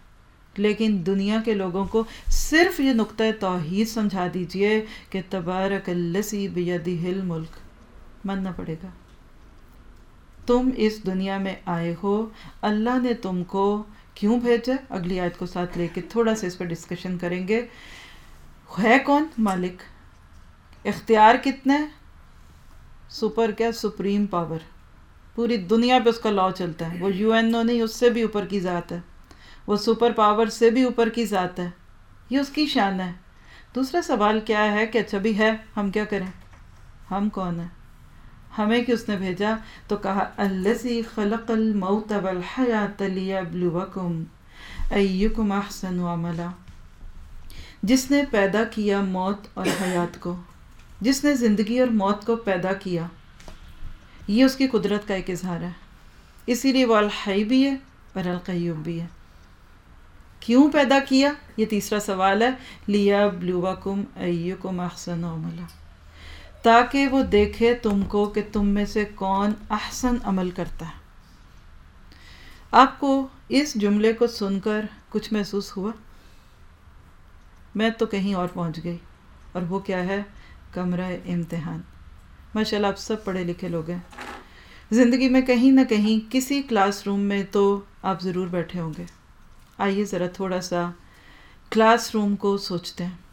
لیکن دنیا کے لوگوں کو صرف یہ نقطۂ توحید سمجھا دیجیے کہ تبارک السی بیدی ہل ملک۔ ماننا پڑے گا۔ تم اس دنیا میں آئے ہو۔ اللہ نے تم کو کیوں بھیجا؟ اگلی آیت کو ساتھ لے کے تھوڑا سا اس پر ڈسکشن کریں گے۔ ہے کون مالک؟ اختیار کتنا ہے؟ سپر کیا؟ Supreme power. پوری دنیا پہ اس کا لا چلتا ہے۔ وہ یو این او نہیں، اس سے بھی اوپر کی ذات ہے۔ وہ سپر پاور سے بھی اوپر کی ذات ہے۔ یہ اس کی شان ہے۔ دوسرا سوال کیا ہے کہ اچھا بھی ہے، ہم کیا کریں؟ ہم کون ہیں؟ ہمیں کہ اس نے بھیجا تو کہا، الذی خلق الموت والحیات لیبلوکم ایکم احسن عملا. جس نے پیدا کیا موت اور حیات کو، جس نے زندگی اور موت کو پیدا کیا، یہ اس کی قدرت کا ایک اظہار ہے۔ اسی لیے وہ الحی بھی ہے اور القیوم بھی ہے۔ کیوں پیدا کیا؟ یہ تیسرا سوال ہے۔ لیا بلوکم ایکم احسن عملا۔ تاکہ وہ دیکھے تم کو کہ تم میں سے کون احسن عمل کرتا ہے۔ آپ کو اس جملے کو سن کر کچھ محسوس ہوا؟ میں تو کہیں اور پہنچ گئی اور وہ کیا ہے؟ کمرہ امتحان۔ ماشاء اللہ آپ سب پڑھے لکھے لوگ ہیں۔ زندگی میں کہیں نہ کہیں کسی کلاس روم میں تو آپ ضرور بیٹھے ہوں گے۔ آئیے ذرا تھوڑا سا کلاس روم کو سوچتے ہیں۔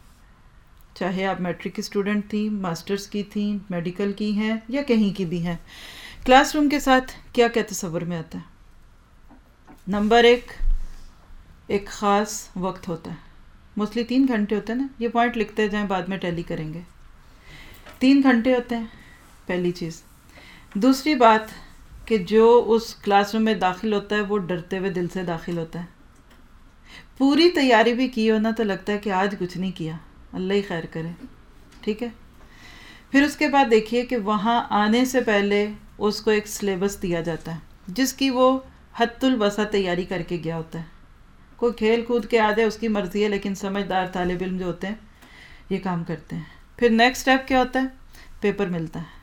چاہے آپ میٹرک کی اسٹوڈنٹ تھیں، ماسٹرز کی تھیں، میڈیکل کی ہیں یا کہیں کی بھی ہیں۔ کلاس روم کے ساتھ کیا کیا تصور میں آتا ہے؟ نمبر ایک ایک خاص وقت ہوتا ہے۔ موسٹلی تین گھنٹے ہوتے ہیں نا، یہ پوائنٹ لکھتے جائیں، بعد میں ٹیلی کریں گے۔ تین گھنٹے ہوتے ہیں، پہلی چیز۔ دوسری بات کہ جو اس کلاس روم میں داخل ہوتا ہے، وہ ڈرتے ہوئے دل سے داخل ہوتا ہے۔ پوری تیاری بھی کی ہو نا، تو لگتا ہے کہ آج کچھ نہیں کیا۔ اللہ ہی خیر کرے۔ ٹھیک ہے؟ پھر اس کے بعد دیکھیے کہ وہاں آنے سے پہلے اس کو ایک سلیبس دیا جاتا ہے، جس کی وہ حت البسا تیاری کر کے گیا ہوتا ہے۔ کوئی کھیل کود کے آ جائے اس کی مرضی ہے، لیکن سمجھدار طالب علم جو ہوتے ہیں، یہ کام کرتے ہیں۔ پھر نیکسٹ اسٹیپ کیا ہوتا ہے؟ پیپر ملتا ہے۔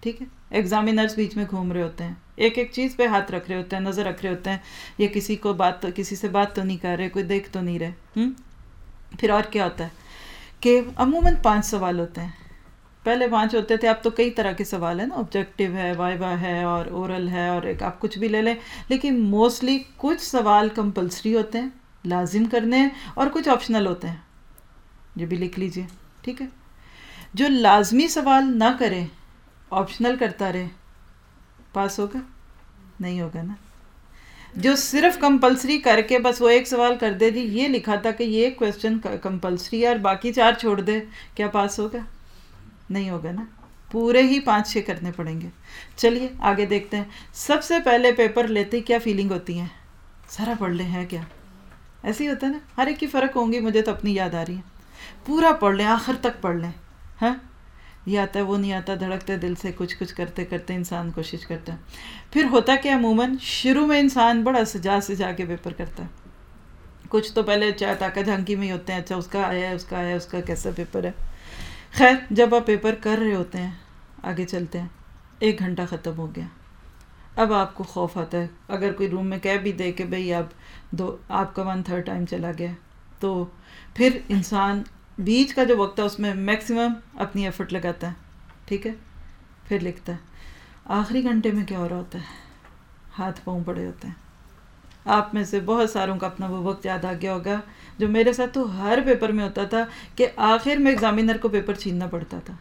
ٹھیک ہے؟ ایگزامینرز بیچ میں گھوم رہے ہوتے ہیں۔ ایک ایک چیز پہ ہاتھ رکھ رہے ہوتے ہیں، نظر رکھ رہے ہوتے ہیں۔ یہ کسی کو بات تو کسی سے بات تو نہیں کر رہے، کوئی دیکھ تو نہیں رہے۔ ہوں پھر اور کیا ہوتا ہے؟ کہ عموماً پانچ سوال ہوتے ہیں۔ پہلے پانچ ہوتے تھے، اب تو کئی طرح کے سوال ہیں نا۔ آبجیکٹیو ہے وائبا ہے اور اورل ہے اور ایک آپ کچھ بھی لے لیں۔ لیکن موسٹلی کچھ سوال کمپلسری ہوتے ہیں، لازم کرنے ہیں اور کچھ آپشنل ہوتے ہیں۔ یہ بھی لکھ لیجیے، ٹھیک ہے؟ جو لازمی سوال نہ کرے آپشنل کرتا رہے، پاس ہوگا؟ نہیں ہوگا نا۔ جو صرف کمپلسری کر کے بس وہ ایک سوال کر دے دی یہ لکھا تھا کہ یہ کوشچن کمپلسری ہے اور باقی چار چھوڑ دے، کیا پاس ہوگا نہیں ہوگا نا؟ پورے ہی پانچ چھ کرنے پڑیں گے۔ چلیے، آگے دیکھتے ہیں۔ سب سے پہلے پیپر لیتے کیا فیلنگ ہوتی ہیں؟ سارا پڑھ لیں، ہے کیا؟ ایسے ہی ہوتا ہے نا؟ ہر ایک کی فرق ہوں گی، مجھے تو اپنی یاد آ رہی ہے۔ پورا پڑھ لیں، آخر تک پڑھ لیں۔ ہاں؟ یہ آتا ہے، وہ نہیں آتا دھڑکتے دل سے، کچھ کچھ کرتے کرتے انسان کوشش کرتا ہے۔ پھر ہوتا کہ عموماً؟ شروع میں انسان بڑا سجا سجا کے پیپر کرتا ہے۔ کچھ تو پہلے اچھا چاہے تاکہ جھانکی میں ہی ہوتے ہیں اچھا اس کا آیا ہے اس کا آیا ہے اس کا کیسا پیپر ہے۔ خیر، جب آپ پیپر کر رہے ہوتے ہیں، آگے چلتے ہیں۔ ایک گھنٹہ ختم ہو گیا۔ اب آپ کو خوف آتا ہے۔ اگر کوئی روم میں کہہ بھی دے کہ بھئی اب دو، آپ کا ون تھرڈ ٹائم چلا گیا تو پھر انسان بیچ کا جو وقت ہے اس میں میکسیمم اپنی ایفرٹ لگاتا ہے، ٹھیک ہے؟ پھر لکھتا ہے، آخری گھنٹے میں کیا ہو رہا ہوتا ہے؟ ہاتھ پاؤں پڑے ہوتے ہیں۔ آپ میں سے بہت ساروں کا اپنا وہ وقت یاد آ گیا ہوگا، جو میرے ساتھ تو ہر پیپر میں ہوتا تھا کہ آخر میں ایگزامینر کو پیپر چھیننا پڑتا تھا۔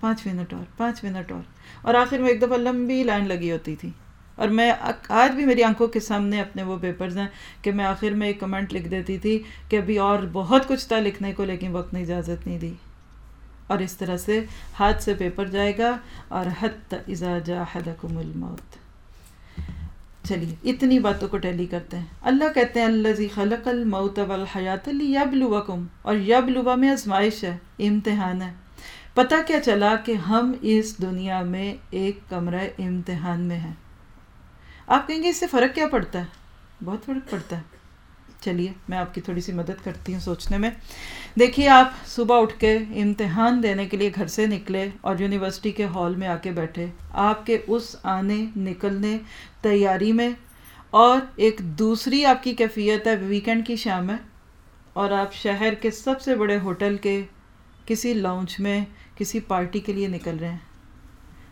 پانچ منٹ اور، پانچ منٹ اور۔ اور آخر میں ایک دفعہ لمبی لائن لگی ہوتی تھی۔ اور میں آج بھی میری آنکھوں کے سامنے اپنے وہ پیپرز ہیں کہ میں آخر میں ایک کمنٹ لکھ دیتی تھی کہ ابھی اور بہت کچھ تھا لکھنے کو لیکن وقت نے اجازت نہیں دی۔ اور اس طرح سے ہاتھ سے پیپر جائے گا اور حت ازا جا حدکم الموت۔ چلیے، اتنی باتوں کو ٹیلی کرتے ہیں۔ اللہ کہتے ہیں اللہ زی خلق الموت والحیات یبلوکم اور یبلوا میں آزمائش ہے، امتحان ہے۔ پتہ کیا چلا کہ ہم اس دنیا میں ایک کمرہ امتحان میں ہیں۔ آپ کہیں گے اس سے فرق کیا پڑتا ہے؟ بہت فرق پڑتا ہے۔ چلیے، میں آپ کی تھوڑی سی مدد کرتی ہوں سوچنے میں۔ دیکھیے، آپ صبح اٹھ کے امتحان دینے کے لیے گھر سے نکلے اور یونیورسٹی کے ہال میں آ کے بیٹھے۔ آپ کے اس آنے نکلنے تیاری میں اور ایک دوسری آپ کی کیفیت ہے، ویکینڈ کی شام ہے اور آپ شہر کے سب سے بڑے ہوٹل کے کسی لاؤنچ میں کسی پارٹی کے لیے نکل رہے ہیں۔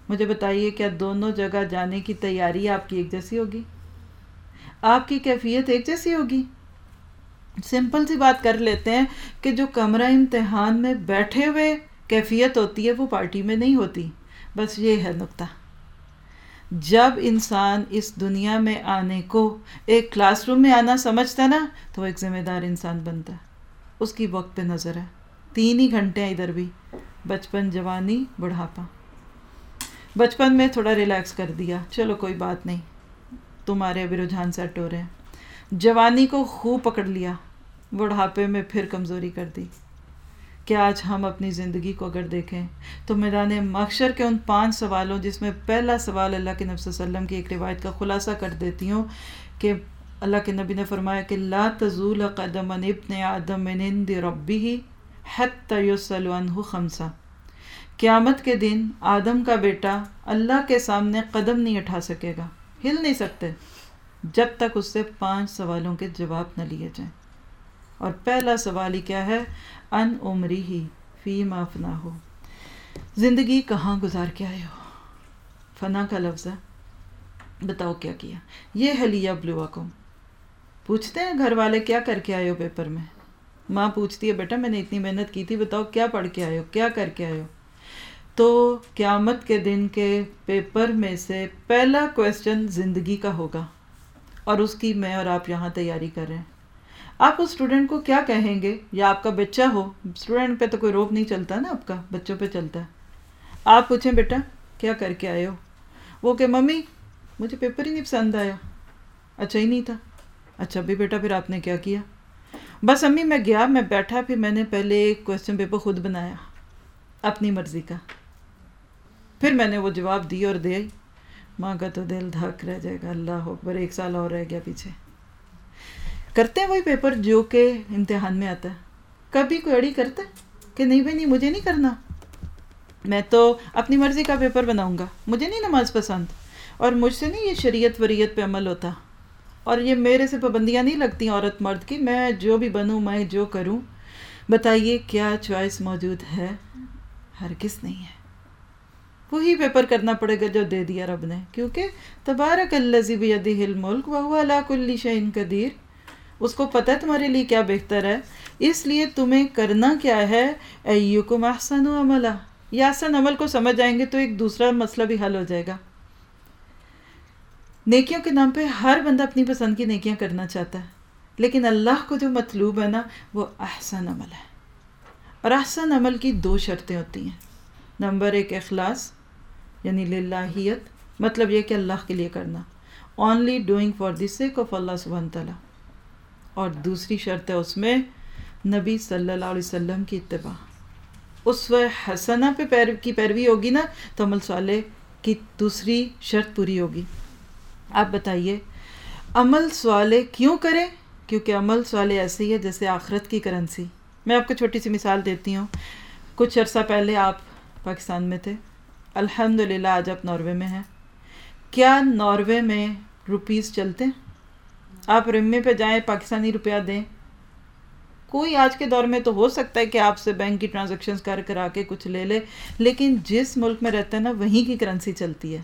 مجھے بتائیے کیا دونوں جگہ جانے کی تیاری آپ کی ایک جیسی ہوگی؟ آپ کی کیفیت ایک جیسی ہوگی؟ سمپل سی بات کر لیتے ہیں کہ جو کمرہ امتحان میں بیٹھے ہوئے کیفیت ہوتی ہے وہ پارٹی میں نہیں ہوتی۔ بس یہ ہے نقطہ۔ جب انسان اس دنیا میں آنے کو ایک کلاس روم میں آنا سمجھتا ہے نا، تو وہ ایک ذمہ دار انسان بنتا ہے۔ اس کی وقت پہ نظر ہے۔ تین ہی گھنٹے ہیں ادھر بھی۔ بچپن جوانی، بڑھاپا۔ بچپن میں تھوڑا ریلیکس کر دیا۔ چلو کوئی بات نہیں۔ تمہارے ابھی رجحان سیٹ ہو رہے ہیں۔ جوانی کو خوب پکڑ لیا۔ بڑھاپے میں پھر کمزوری کر دی۔ کیا آج ہم اپنی زندگی کو اگر دیکھیں تو میدان مخشر کے ان پانچ سوالوں جس میں پہلا سوال اللہ کے نبی صلی اللہ علیہ وسلم کی ایک روایت کا خلاصہ کر دیتی ہوں کہ اللہ کے نبی نے فرمایا کہ لا تزول قدم ابن آدم من عند ربی حتی یسل عنہ خمسہ قیامت کے دن آدم کا بیٹا اللہ کے سامنے قدم نہیں اٹھا سکے گا۔ ہل نہیں سکتے۔ جب تک اس سے پانچ سوالوں کے جواب نہ لیے جائیں۔ اور پہلا سوال ہی کیا ہے؟ ان عمری ہی فی معاف نہ ہو زندگی کہاں گزار کے آئے ہو؟ فنا کا لفظ ہے۔ بتاؤ کیا کیا۔ یہ ہے لیا بلواکم۔ پوچھتے ہیں گھر والے کیا کر کے آئے ہو پیپر میں؟ ماں پوچھتی ہے، بیٹا میں نے اتنی محنت کی تھی، بتاؤ کیا پڑھ کے آئے ہو؟ کیا کر کے آئے ہو؟ تو قیامت کے دن کے پیپر میں سے پہلا کویسچن زندگی کا ہوگا اور اس کی میں اور آپ یہاں تیاری کر رہے ہیں۔ آپ اس اسٹوڈنٹ کو کیا کہیں گے؟ یا آپ کا بچہ ہو؟ اسٹوڈنٹ پہ تو کوئی روک نہیں چلتا نا آپ کا، بچوں پہ چلتا ہے۔ آپ پوچھیں بیٹا، کیا کر کے آئے ہو؟ وہ کہ، ممی، مجھے پیپر ہی نہیں پسند آیا۔ اچھا ہی نہیں تھا۔ اچھا بھی بیٹا، پھر آپ نے کیا کیا؟ بس امی، میں گیا، میں بیٹھا، پھر میں نے پہلے ایک کوشچن پیپر خود بنایا، اپنی مرضی کا۔ پھر میں نے وہ جواب دی اور دے۔ ماں کا تو دل دھک رہ جائے گا، اللہ اکبر، ایک سال اور رہ گیا پیچھے۔ کرتے ہیں وہی پیپر جو کہ امتحان میں آتا ہے۔ کبھی کوئی اڑی کرتا ہے کہ نہیں بھائی، نہیں، مجھے نہیں کرنا۔ میں تو اپنی مرضی کا پیپر بناؤں گا۔ مجھے نہیں نماز پسند۔ اور مجھ سے نہیں، یہ شریعت وریت پہ عمل ہوتا۔ اور یہ میرے سے پابندیاں نہیں لگتی عورت مرد کی۔ میں جو بھی بنوں، میں جو کروں، بتائیے کیا چوائس موجود ہے؟ ہر کس نہیں ہے۔ وہی پیپر کرنا پڑے گا جو دے دیا رب نے۔ کیونکہ تبارک الزی بھی ملک وہ اللہ کلی شعین قدیر۔ اس کو پتہ ہے تمہارے لیے کیا بہتر ہے؟ اس لیے تمہیں کرنا کیا ہے؟ ایوکم احسن و عملہ یہ آسن عمل کو سمجھ جائیں گے تو ایک دوسرا مسئلہ بھی حل ہو جائے گا۔ نیکیوں کے نام پہ ہر بندہ اپنی پسند کی نیکیاں کرنا چاہتا ہے۔ لیکن اللہ کو جو مطلوب ہے نا، وہ احسن عمل ہے۔ اور احسن عمل کی دو شرطیں ہوتی ہیں۔ نمبر ایک اخلاص یعنی للہیت مطلب یہ کہ اللہ کے لیے کرنا۔ Only doing for the sake of Allah سبحانہ تعالیٰ اور دوسری شرط ہے اس میں نبی صلی اللہ علیہ وسلم کی اتباع۔ اس و حسنہ پہ پیر کی پیروی ہوگی نا، تو عمل صالح کی دوسری شرط پوری ہوگی۔ آپ بتائیے، عمل صالح کیوں کریں؟ کیونکہ عمل صالح ایسے ہی ہے جیسے آخرت کی کرنسی۔ میں آپ کو چھوٹی سی مثال دیتی ہوں۔ کچھ عرصہ پہلے آپ پاکستان میں تھے۔ الحمد للہ آج آپ ناروے میں ہیں۔ کیا ناروے میں روپیز چلتے؟ ہیں آپ رمے پہ جائیں، پاکستانی روپیہ دیں۔ کوئی آج کے دور میں تو ہو سکتا ہے کہ آپ سے بینک کی ٹرانزیکشنز کر کرا کے کچھ لے لے، لیکن جس ملک میں رہتا ہے نا، وہیں کی کرنسی چلتی ہے۔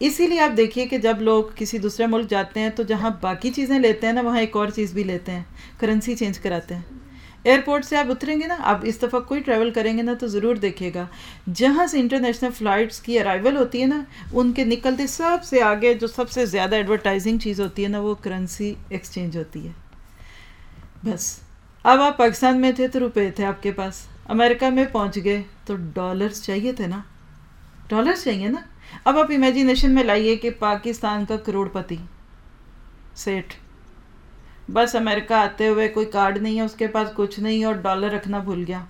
اسی لیے آپ دیکھیے کہ جب لوگ کسی دوسرے ملک جاتے ہیں تو جہاں باقی چیزیں لیتے ہیں نا، وہاں ایک اور چیز بھی لیتے ہیں، کرنسی چینج کراتے ہیں۔ ایئرپورٹ سے آپ اتریں گے نا، آپ اس دفعہ کوئی ٹریول کریں گے نا تو ضرور دیکھیے گا۔ جہاں سے انٹرنیشنل فلائٹس کی ارائیول ہوتی ہے نا، ان کے نکلتے سب سے آگے جو سب سے زیادہ ایڈورٹائزنگ چیز ہوتی ہے نا، وہ کرنسی ایکسچینج ہوتی ہے۔ بس۔ اب آپ پاکستان میں تھے تو روپے تھے آپ کے پاس۔ امریکہ میں پہنچ گئے تو ڈالرز چاہیے تھے نا۔ ڈالرز چاہیے نا۔ اب آپ امیجینیشن میں لائیے کہ پاکستان کا کروڑ پتی سیٹ بس امریکہ آتے ہوئے کوئی کارڈ نہیں ہے، اس کے پاس کچھ نہیں اور ڈالر رکھنا بھول گیا۔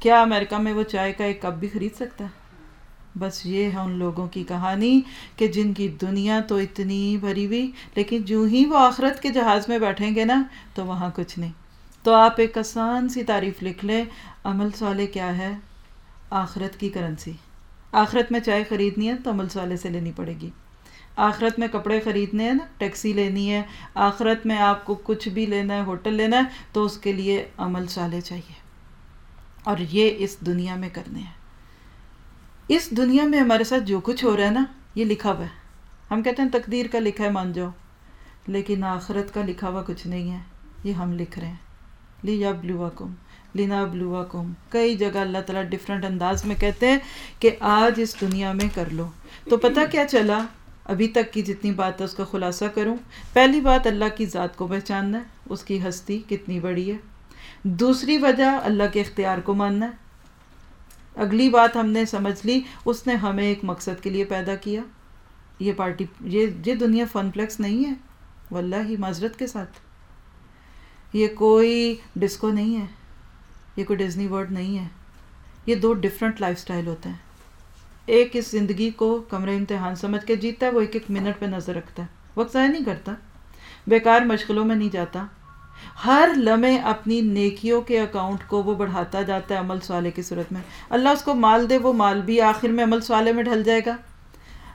کیا امریکہ میں وہ چائے کا ایک کپ بھی خرید سکتا ہے؟ بس یہ ہے ان لوگوں کی کہانی کہ جن کی دنیا تو اتنی بھری ہوئی، لیکن جو ہی وہ آخرت کے جہاز میں بیٹھیں گے نا، تو وہاں کچھ نہیں۔ تو آپ ایک آسان سی تعریف لکھ لیں، عمل سوالے کیا ہے؟ آخرت کی کرنسی۔ آخرت میں چائے خریدنی ہے تو عمل سوالے سے لینی پڑے گی۔ آخرت میں کپڑے خریدنے ہیں نا، ٹیکسی لینی ہے، آخرت میں آپ کو کچھ بھی لینا ہے، ہوٹل لینا ہے، تو اس کے لیے عمل چالے چاہیے۔ اور یہ اس دنیا میں کرنے ہیں۔ اس دنیا میں ہمارے ساتھ جو کچھ ہو رہا ہے نا، یہ لکھا ہوا ہے۔ ہم کہتے ہیں تقدیر کا لکھا ہے، مان جاؤ۔ لیکن آخرت کا لکھا ہوا کچھ نہیں ہے، یہ ہم لکھ رہے ہیں۔ لیا بلوا کم لینا بلوا کم کئی جگہ اللہ تعالیٰ ڈفرینٹ انداز میں کہتے ہیں کہ آج اس دنیا میں کر لو۔ تو پتہ کیا چلا؟ ابھی تک کی جتنی بات ہے اس کا خلاصہ کروں، پہلی بات اللہ کی ذات کو پہچاننا ہے، اس کی ہستی کتنی بڑی ہے۔ دوسری وجہ اللہ کے اختیار کو ماننا ہے۔ اگلی بات ہم نے سمجھ لی، اس نے ہمیں ایک مقصد کے لیے پیدا کیا۔ یہ پارٹی، یہ یہ دنیا فن فلیکس نہیں ہے، واللہ ہی معذرت کے ساتھ۔ یہ کوئی ڈسکو نہیں ہے، یہ کوئی ڈزنی ورڈ نہیں ہے۔ یہ دو ڈفرینٹ لائف سٹائل ہوتے ہیں۔ ایک اس زندگی کو کمرہ امتحان سمجھ کے جیتا ہے، وہ ایک ایک منٹ پہ نظر رکھتا ہے۔ وقت ضائع نہیں کرتا۔ بیکار مشغلوں میں نہیں جاتا۔ ہر لمحے اپنی نیکیوں کے اکاؤنٹ کو وہ بڑھاتا جاتا ہے عمل سوالے کی صورت میں۔ اللہ اس کو مال دے، وہ مال بھی آخر میں عمل سوالے میں ڈھل جائے گا۔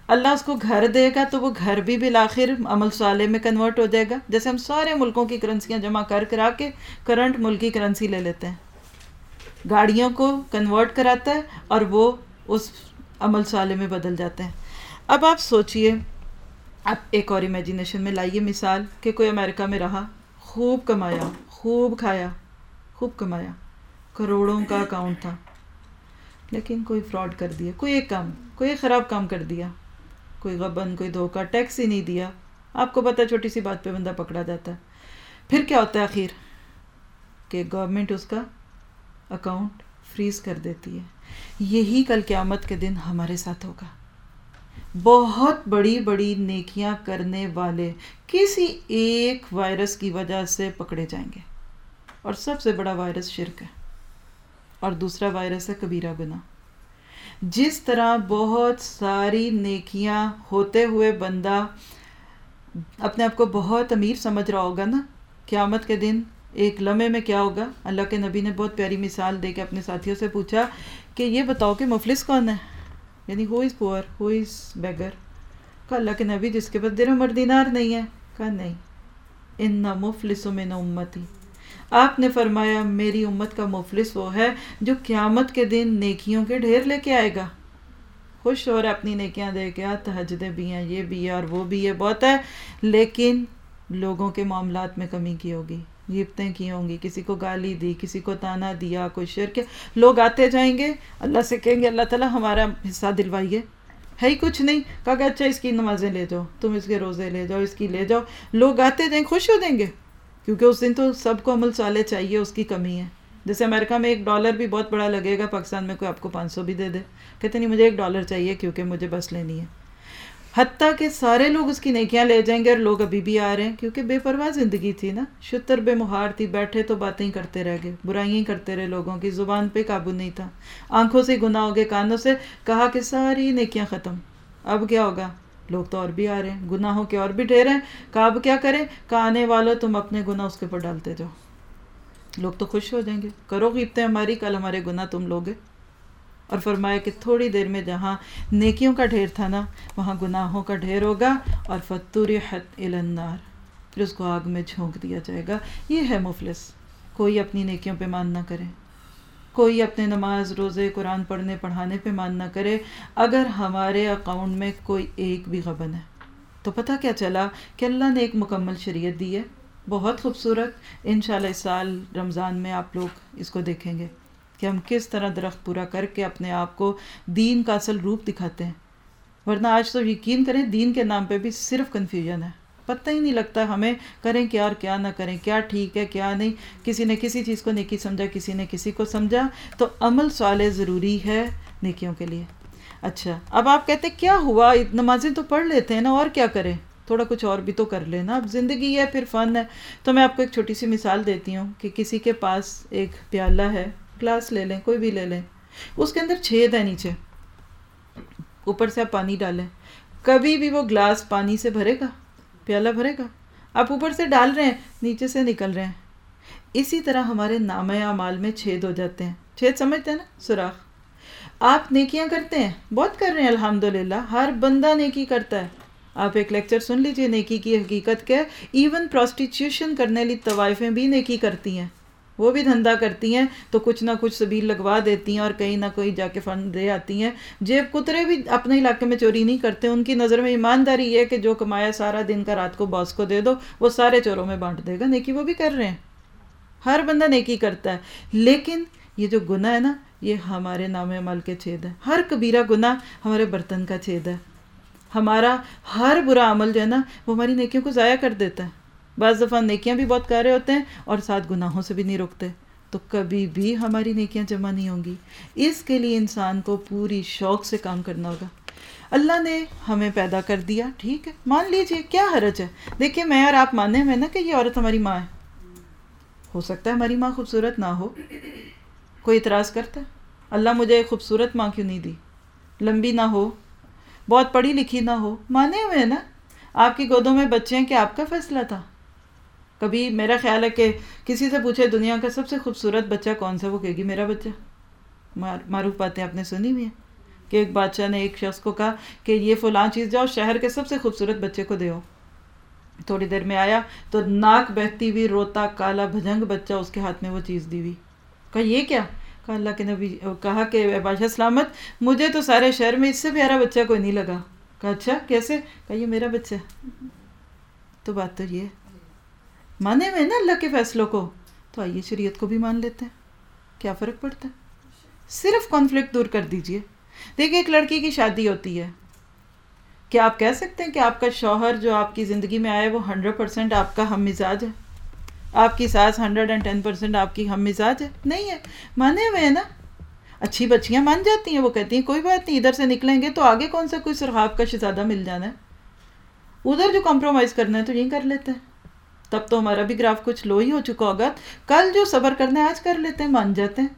اللہ اس کو گھر دے گا تو وہ گھر بھی بالآخر عمل سوالے میں کنورٹ ہو جائے گا۔ جیسے ہم سارے ملکوں کی کرنسیاں جمع کر کرا کے کرنٹ ملک کی کرنسی لے لیتے ہیں۔ گاڑیوں کو کنورٹ کراتا ہے اور وہ اس عمل صالح میں بدل جاتے ہیں۔ اب آپ سوچئے، اب ایک اور امیجنیشن میں لائیے مثال کہ کوئی امریکہ میں رہا، خوب کمایا، خوب کھایا، خوب کمایا۔ کروڑوں کا اکاؤنٹ تھا۔ لیکن کوئی فراڈ کر دیا، کوئی ایک کام، کوئی ایک خراب کام کر دیا۔ کوئی غبن، کوئی دھوکہ ٹیکس ہی نہیں دیا۔ آپ کو پتہ چھوٹی سی بات پہ بندہ پکڑا جاتا ہے۔ پھر کیا ہوتا ہے آخر؟ کہ گورنمنٹ اس کا اکاؤنٹ فریز کر دیتی ہے۔ یہی کل قیامت کے دن ہمارے ساتھ ہوگا۔ بہت بڑی بڑی نیکیاں کرنے والے کسی ایک وائرس کی وجہ سے پکڑے جائیں گے۔ اور سب سے بڑا وائرس شرک ہے۔ اور دوسرا وائرس ہے کبیرہ گناہ۔ جس طرح بہت ساری نیکیاں ہوتے ہوئے بندہ اپنے آپ کو بہت امیر سمجھ رہا ہوگا نا، قیامت کے دن ایک لمحے میں کیا ہوگا؟ اللہ کے نبی نے بہت پیاری مثال دے کے اپنے ساتھیوں سے پوچھا کہ یہ بتاؤ کہ مفلس کون ہے؟ یعنی ہو از پور ہو از بیگر کہا اللہ کے نبی جس کے پاس درم اور دینار نہیں ہے، کہا نہیں۔ ان نہ مفلس میں نہ امتی۔ آپ نے فرمایا، میری امت کا مفلس وہ ہے جو قیامت کے دن نیکیوں کے ڈھیر لے کے آئے گا۔ خوش ہو رہا ہے اپنی نیکیاں دے کے تہجدیں بھی ہیں، یہ بھی ہے اور وہ بھی ہے، بہت ہے۔ لیکن لوگوں کے معاملات میں کمی کی ہوگی۔ گفتیں کی ہوں گی، کسی کو گالی دی، کسی کو تانا دیا، کوئی شرک لوگ آتے جائیں گے، اللہ سے کہیں گے، اللہ تعالیٰ ہمارا حصہ دلوائیے۔ ہے ہی کچھ نہیں۔ کہا کہ اچھا اس کی نمازیں لے جاؤ، تم اس کے روزے لے جاؤ، اس کی لے جاؤ۔ لوگ آتے جائیں، خوش ہو دیں گے۔ کیونکہ اس دن تو سب کو عمل سالے چاہیے، اس کی کمی ہے۔ جیسے امریکہ میں ایک ڈالر بھی بہت بڑا لگے گا، پاکستان میں کوئی آپ کو پانچ سو بھی دے دے۔ کہتے نہیں، مجھے ایک ڈالر چاہیے کیونکہ مجھے بس لینی ہے۔ حتیٰ کہ سارے لوگ اس کی نیکیاں لے جائیں گے اور لوگ ابھی بھی آ رہے ہیں، کیونکہ بے پرواہ زندگی تھی نا۔ شتر بے مہار تھی، بیٹھے تو باتیں ہی کرتے رہ گئے۔ برائیاں ہی کرتے رہے لوگوں کی، زبان پہ قابو نہیں تھا۔ آنکھوں سے گناہ ہو گئے کانوں سے کہا کہ ساری نیکیاں ختم۔ اب کیا ہوگا؟ لوگ تو اور بھی آ رہے ہیں۔ گناہوں کے اور بھی ڈھیر ہیں۔ کہا اب کیا کریں؟ کہ آنے والوں، تم اپنے گناہ اس کے اوپر ڈالتے جاؤ۔ لوگ تو خوش ہو جائیں گے۔ کرو غیبتیں ہماری، کل ہمارے گناہ تم لوگے۔ اور فرمایا کہ تھوڑی دیر میں جہاں نیکیوں کا ڈھیر تھا نا، وہاں گناہوں کا ڈھیر ہوگا اور فتور حت النار، پھر اس کو آگ میں جھونک دیا جائے گا۔ یہ ہے مفلس۔ کوئی اپنی نیکیوں پہ مان نہ کرے۔ کوئی اپنے نماز، روزے، قرآن پڑھنے، پڑھانے پہ مان نہ کرے۔ اگر ہمارے اکاؤنٹ میں کوئی ایک بھی غبن ہے۔ تو پتہ کیا چلا کہ اللہ نے ایک مکمل شریعت دی ہے۔ بہت خوبصورت۔ انشاءاللہ اس سال رمضان میں آپ لوگ اس کو دیکھیں گے۔ کہ ہم کس طرح درخت پورا کر کے اپنے آپ کو دین کا اصل روپ دکھاتے ہیں۔ ورنہ آج تو یقین کریں دین کے نام پہ بھی صرف کنفیوژن ہے۔ پتہ ہی نہیں لگتا ہمیں کریں کیا اور کیا نہ کریں، کیا ٹھیک ہے، کیا نہیں۔ کسی نے کسی چیز کو نیکی سمجھا، کسی نے کسی کو سمجھا۔ تو عمل سوال ضروری ہے نیکیوں کے لیے۔ اچھا اب آپ کہتے کیا ہوا؟ نمازیں تو پڑھ لیتے ہیں نا، اور کیا کریں؟ تھوڑا کچھ اور بھی تو کر لینا۔ اب زندگی ہے، پھر فن ہے۔ تو میں آپ کو ایک چھوٹی سی مثال دیتی ہوں کہ کسی کے پاس ایک پیالہ ہے۔ گلاس لے لیں کوئی بھی لے لیں۔ اس کے اندر چھید ہے نیچے۔ اوپر سے آپ پانی ڈالیں۔ کبھی بھی وہ گلاس پانی سے بھرے گا، پیالہ بھرے گا۔ آپ اوپر سے ڈال رہے ہیں، نیچے سے نکل رہے ہیں۔ اسی طرح ہمارے نام اعمال میں چھید ہو جاتے ہیں۔ چھید سمجھتے ہیں نا؟ سوراخ۔ آپ نیکیاں کرتے ہیں، بہت کر رہے ہیں الحمد للہ ہر بندہ نیکی کرتا ہے۔ آپ ایک لیکچر سن لیجیے، نیکی کی حقیقت کیا ایون پروسٹیچیوشن کرنے لی طوائفیں بھی نیکی کرتی ہیں۔ وہ بھی دھندا کرتی ہیں تو کچھ نہ کچھ سبیل لگوا دیتی ہیں اور کہیں نہ کہیں جا کے فنڈ دے آتی ہیں۔ جیب کترے بھی اپنے علاقے میں چوری نہیں کرتے، ان کی نظر میں ایمانداری یہ ہے کہ جو کمایا سارا دن کا رات کو باس کو دے دو، وہ سارے چوروں میں بانٹ دے گا۔ نیکی وہ بھی کر رہے ہیں۔ ہر بندہ نیکی کرتا ہے۔ لیکن یہ جو گناہ ہے نا، یہ ہمارے نام عمل کے چھید ہے ہر کبیرہ گناہ ہمارے برتن کا چھید ہے۔ ہمارا ہر برا عمل جو ہے نا، وہ ہماری نیکیوں کو ضائع کر دیتا ہے۔ بعض دفعہ نیکیاں بھی بہت کر رہے ہوتے ہیں اور ساتھ گناہوں سے بھی نہیں رکتے تو کبھی بھی ہماری نیکیاں جمع نہیں ہوں گی۔ اس کے لیے انسان کو پوری شوق سے کام کرنا ہوگا۔ اللہ نے ہمیں پیدا کر دیا، ٹھیک ہے؟ مان لیجیے، کیا حرج ہے؟ دیکھیے، میں اور آپ ماننے میں نا کہ یہ عورت ہماری ماں ہے۔ ہو سکتا ہے ہماری ماں خوبصورت نہ ہو۔ کوئی اعتراض کرتا ہے؟ اللہ مجھے ایک خوبصورت ماں کیوں نہیں دی؟ لمبی نہ ہو، بہت پڑھی لکھی نہ ہو۔ مانے ہوئے نا؟ آپ کی گودوں میں بچے ہیں کہ آپ کا فیصلہ تھا؟ کبھی میرا خیال ہے کہ کسی سے پوچھے دنیا کا سب سے خوبصورت بچہ کون سا وہ کہے گی میرا بچہ۔ معروف باتیں آپ نے سنی ہوئی ہیں کہ ایک بادشاہ نے ایک شخص کو کہا کہ یہ فلاں چیز جاؤ، شہر کے سب سے خوبصورت بچے کو دو تھوڑی دیر میں آیا تو ناک بہتی ہوئی روتا کالا بھجنگ بچہ اس کے ہاتھ میں وہ چیز دی ہوئی۔ کہا، یہ کیا؟ کہا، اللہ کے نبی، کہا کہ بادشاہ سلامت، مجھے تو سارے شہر میں اس سے پیارا بچہ کوئی نہیں لگا۔ کہا اچھا کیسے؟ کہا، یہ میرا بچہ۔ ہے تو بات تو یہ ہے۔ مانے ہوئے نا اللہ کے فیصلوں کو تو آئیے شریعت کو بھی مان لیتے ہیں کیا فرق پڑتا ہے صرف کانفلکٹ دور کر دیجیے دیکھیں ایک لڑکی کی شادی ہوتی ہے کیا آپ کہہ سکتے ہیں کہ آپ کا شوہر جو آپ کی زندگی میں آئے وہ ہنڈریڈ پرسینٹ آپ کا ہم مزاج ہے آپ کی ساس ہنڈریڈ اینڈ ٹین پرسینٹ آپ کی ہم مزاج ہے نہیں ہے مانے ہوئے ہیں نا اچھی بچیاں مان جاتی ہیں وہ کہتی ہیں کوئی بات نہیں ادھر سے نکلیں گے تو آگے کون سا کوئی سرحاب کا شہزادہ مل جانا ہے ادھر جو کمپرومائز کرنا ہے تو یہیں کر لیتے ہیں تب تو ہمارا بھی گراف کچھ لو ہی ہو چکا ہوگا۔ کل جو صبر کرنا ہے آج کر لیتے ہیں، مان جاتے ہیں۔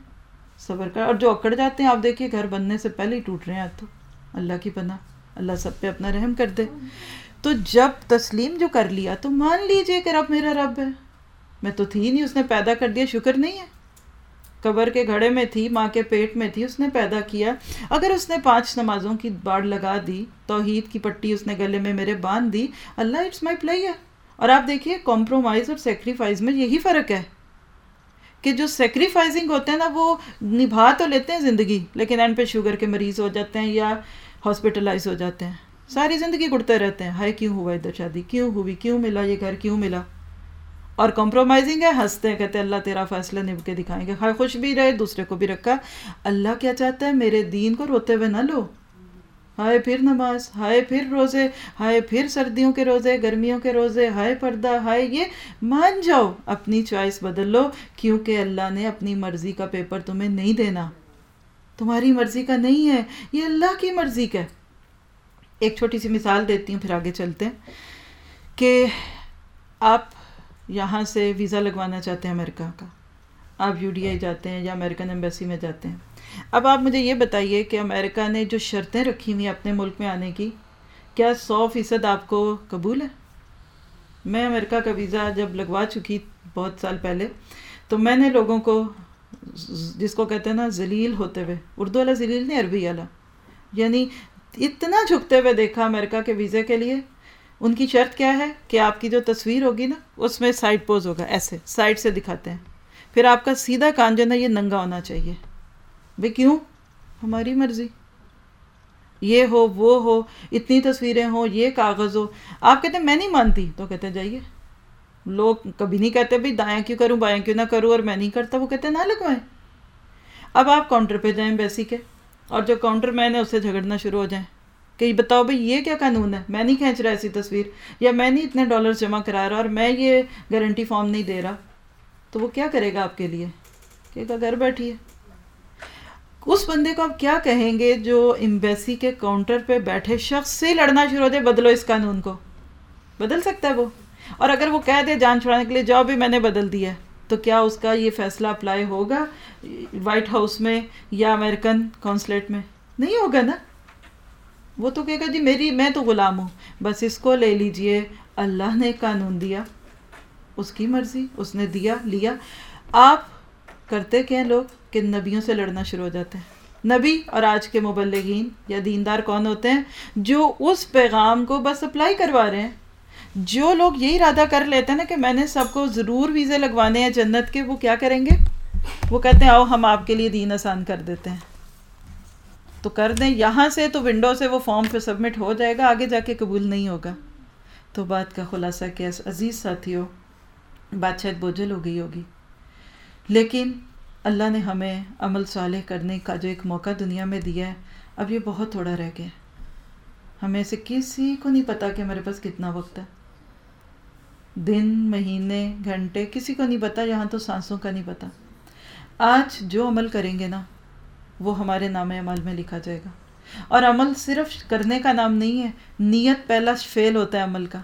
صبر کر، اور جو اکڑ جاتے ہیں، آپ دیکھیے گھر بننے سے پہلے ہی ٹوٹ رہے ہیں تو۔ اللہ کی پناہ، اللہ سب پہ اپنا رحم کر دے۔ تو جب تسلیم جو کر لیا، تو مان لیجیے کہ رب میرا رب ہے۔ میں تو تھی نہیں، اس نے پیدا کر دیا، شکر نہیں ہے۔ قبر کے گھڑے میں تھی، ماں کے پیٹ میں تھی، اس نے پیدا کیا۔ اگر اس نے پانچ نمازوں کی باڑ لگا دی، توحید کی پٹی اس نے گلے میں میرے باندھ دی، اللہ اٹس مائی پلے اور آپ دیکھیے کمپرومائز اور سیکریفائز میں یہی فرق ہے کہ جو سیکریفائزنگ ہوتے ہیں نا، وہ نبھا تو لیتے ہیں زندگی، لیکن اینڈ پہ شوگر کے مریض ہو جاتے ہیں یا ہاسپٹلائز ہو جاتے ہیں۔ ساری زندگی گڑتے رہتے ہیں۔ ہائے، کیوں ہوا ادھر شادی؟ کیوں ہوئی؟ کیوں ملا یہ گھر؟ کیوں ملا؟ اور کمپرومائزنگ ہے، ہنستے ہیں، کہتے ہیں، اللہ تیرا فیصلہ نب کے دکھائیں گے۔ ہائے خوش بھی رہے، دوسرے کو بھی رکھا۔ اللہ کیا چاہتا ہے؟ میرے دین کو روتے ہوئے نہ لو۔ ہائے پھر نماز، ہائے پھر روزے، ہائے پھر سردیوں کے روزے، گرمیوں کے روزے، ہائے پردہ، ہائے یہ۔ مان جاؤ، اپنی چوائس بدل لو، کیونکہ اللہ نے اپنی مرضی کا پیپر تمہیں نہیں دینا۔ تمہاری مرضی کا نہیں ہے، یہ اللہ کی مرضی کا ہے۔ ایک چھوٹی سی مثال دیتی ہوں، پھر آگے چلتے ہیں۔ کہ آپ یہاں سے ویزا لگوانا چاہتے ہیں امریکہ کا۔ آپ یو ڈی آئی جاتے ہیں یا امریکن ایمبیسی میں جاتے ہیں۔ اب آپ مجھے یہ بتائیے کہ امریکہ نے جو شرطیں رکھی ہوئی اپنے ملک میں آنے کی، کیا سو فیصد آپ کو قبول ہے؟ میں امریکہ کا ویزا جب لگوا چکی بہت سال پہلے، تو میں نے لوگوں کو جس کو کہتے ہیں نا، ذلیل ہوتے ہوئے، اردو والا ذلیل نہیں، عربی والا یعنی اتنا جھکتے ہوئے دیکھا امریکہ کے ویزے کے لیے۔ ان کی شرط کیا ہے کہ آپ کی جو تصویر ہوگی نا، اس میں سائڈ پوز ہوگا، ایسے سائڈ سے دکھاتے ہیں۔ پھر آپ کا سیدھا کان جو نا، یہ ننگا ہونا چاہیے۔ بھائی کیوں؟ ہماری مرضی۔ یہ ہو، وہ ہو، اتنی تصویریں ہوں، یہ کاغذ ہو۔ آپ کہتے ہیں میں نہیں مانتی، تو کہتے جائیے۔ لوگ کبھی نہیں کہتے بھائی دائیں کیوں کروں بائیں کیوں نہ کروں، اور میں نہیں کرتا، وہ کہتے نہ لگوائیں۔ اب آپ کاؤنٹر پہ جائیں بیسی کے، اور جو کاؤنٹر مین ہے اس سے جھگڑنا شروع ہو جائیں، کہ بتاؤ بھائی یہ کیا قانون ہے؟ میں نہیں کھینچ رہا ایسی تصویر، یا میں نہیں اتنے ڈالر جمع کرا رہا، اور میں یہ گارنٹی فارم نہیں دے رہا، تو وہ کیا کرے گا آپ کے لیے؟ کہ گھر بیٹھی ہے۔ اس بندے کو آپ کیا کہیں گے جو امبیسی کے کاؤنٹر پہ بیٹھے شخص سے لڑنا شروع ہو جائے بدلو اس قانون کو؟ بدل سکتا ہے وہ؟ اور اگر وہ کہہ دے جان چھڑانے کے لیے جاب بھی میں نے بدل دیا تو کیا اس کا یہ فیصلہ اپلائی ہوگا وائٹ ہاؤس میں یا امریکن کونسلیٹ میں؟ نہیں ہوگا نا؟ وہ تو کہے گا جی میری، میں تو غلام ہوں، بس اس کو لے لیجیے۔ اللہ نے قانون دیا۔ اس کی مرضی، اس نے دیا، لیا۔ آپ کرتے کیا لوگ؟ کہ نبیوں سے لڑنا شروع ہو جاتے ہیں نبی اور آج کے مبلغین یا دیندار کون ہوتے ہیں جو اس پیغام کو بس اپلائی کروا رہے ہیں۔ جو لوگ یہی ارادہ کر لیتے ہیں نا کہ میں نے سب کو ضرور ویزے لگوانے ہیں جنت کے، وہ کیا کریں گے؟ وہ کہتے ہیں، آؤ ہم آپ کے لیے دین آسان کر دیتے ہیں۔ تو کر دیں، یہاں سے تو ونڈو سے وہ فارم پہ سبمٹ ہو جائے گا، آگے جا کے قبول نہیں ہوگا۔ تو بات کا خلاصہ کیا عزیز ساتھی ہو بات شاید بوجھل ہو گئی ہوگی۔ لیکن اللہ نے ہمیں عمل صالح کرنے کا جو ایک موقع دنیا میں دیا ہے، اب یہ بہت تھوڑا رہ گیا۔ ہمیں سے کسی کو نہیں پتا کہ ہمارے پاس کتنا وقت ہے۔ دن، مہینے، گھنٹے، کسی کو نہیں پتا، یہاں تو سانسوں کا نہیں پتا۔ آج جو عمل کریں گے نا، وہ ہمارے نام عمل میں لکھا جائے گا۔ اور عمل صرف کرنے کا نام نہیں ہے، نیت پہلا فیل ہوتا ہے عمل کا۔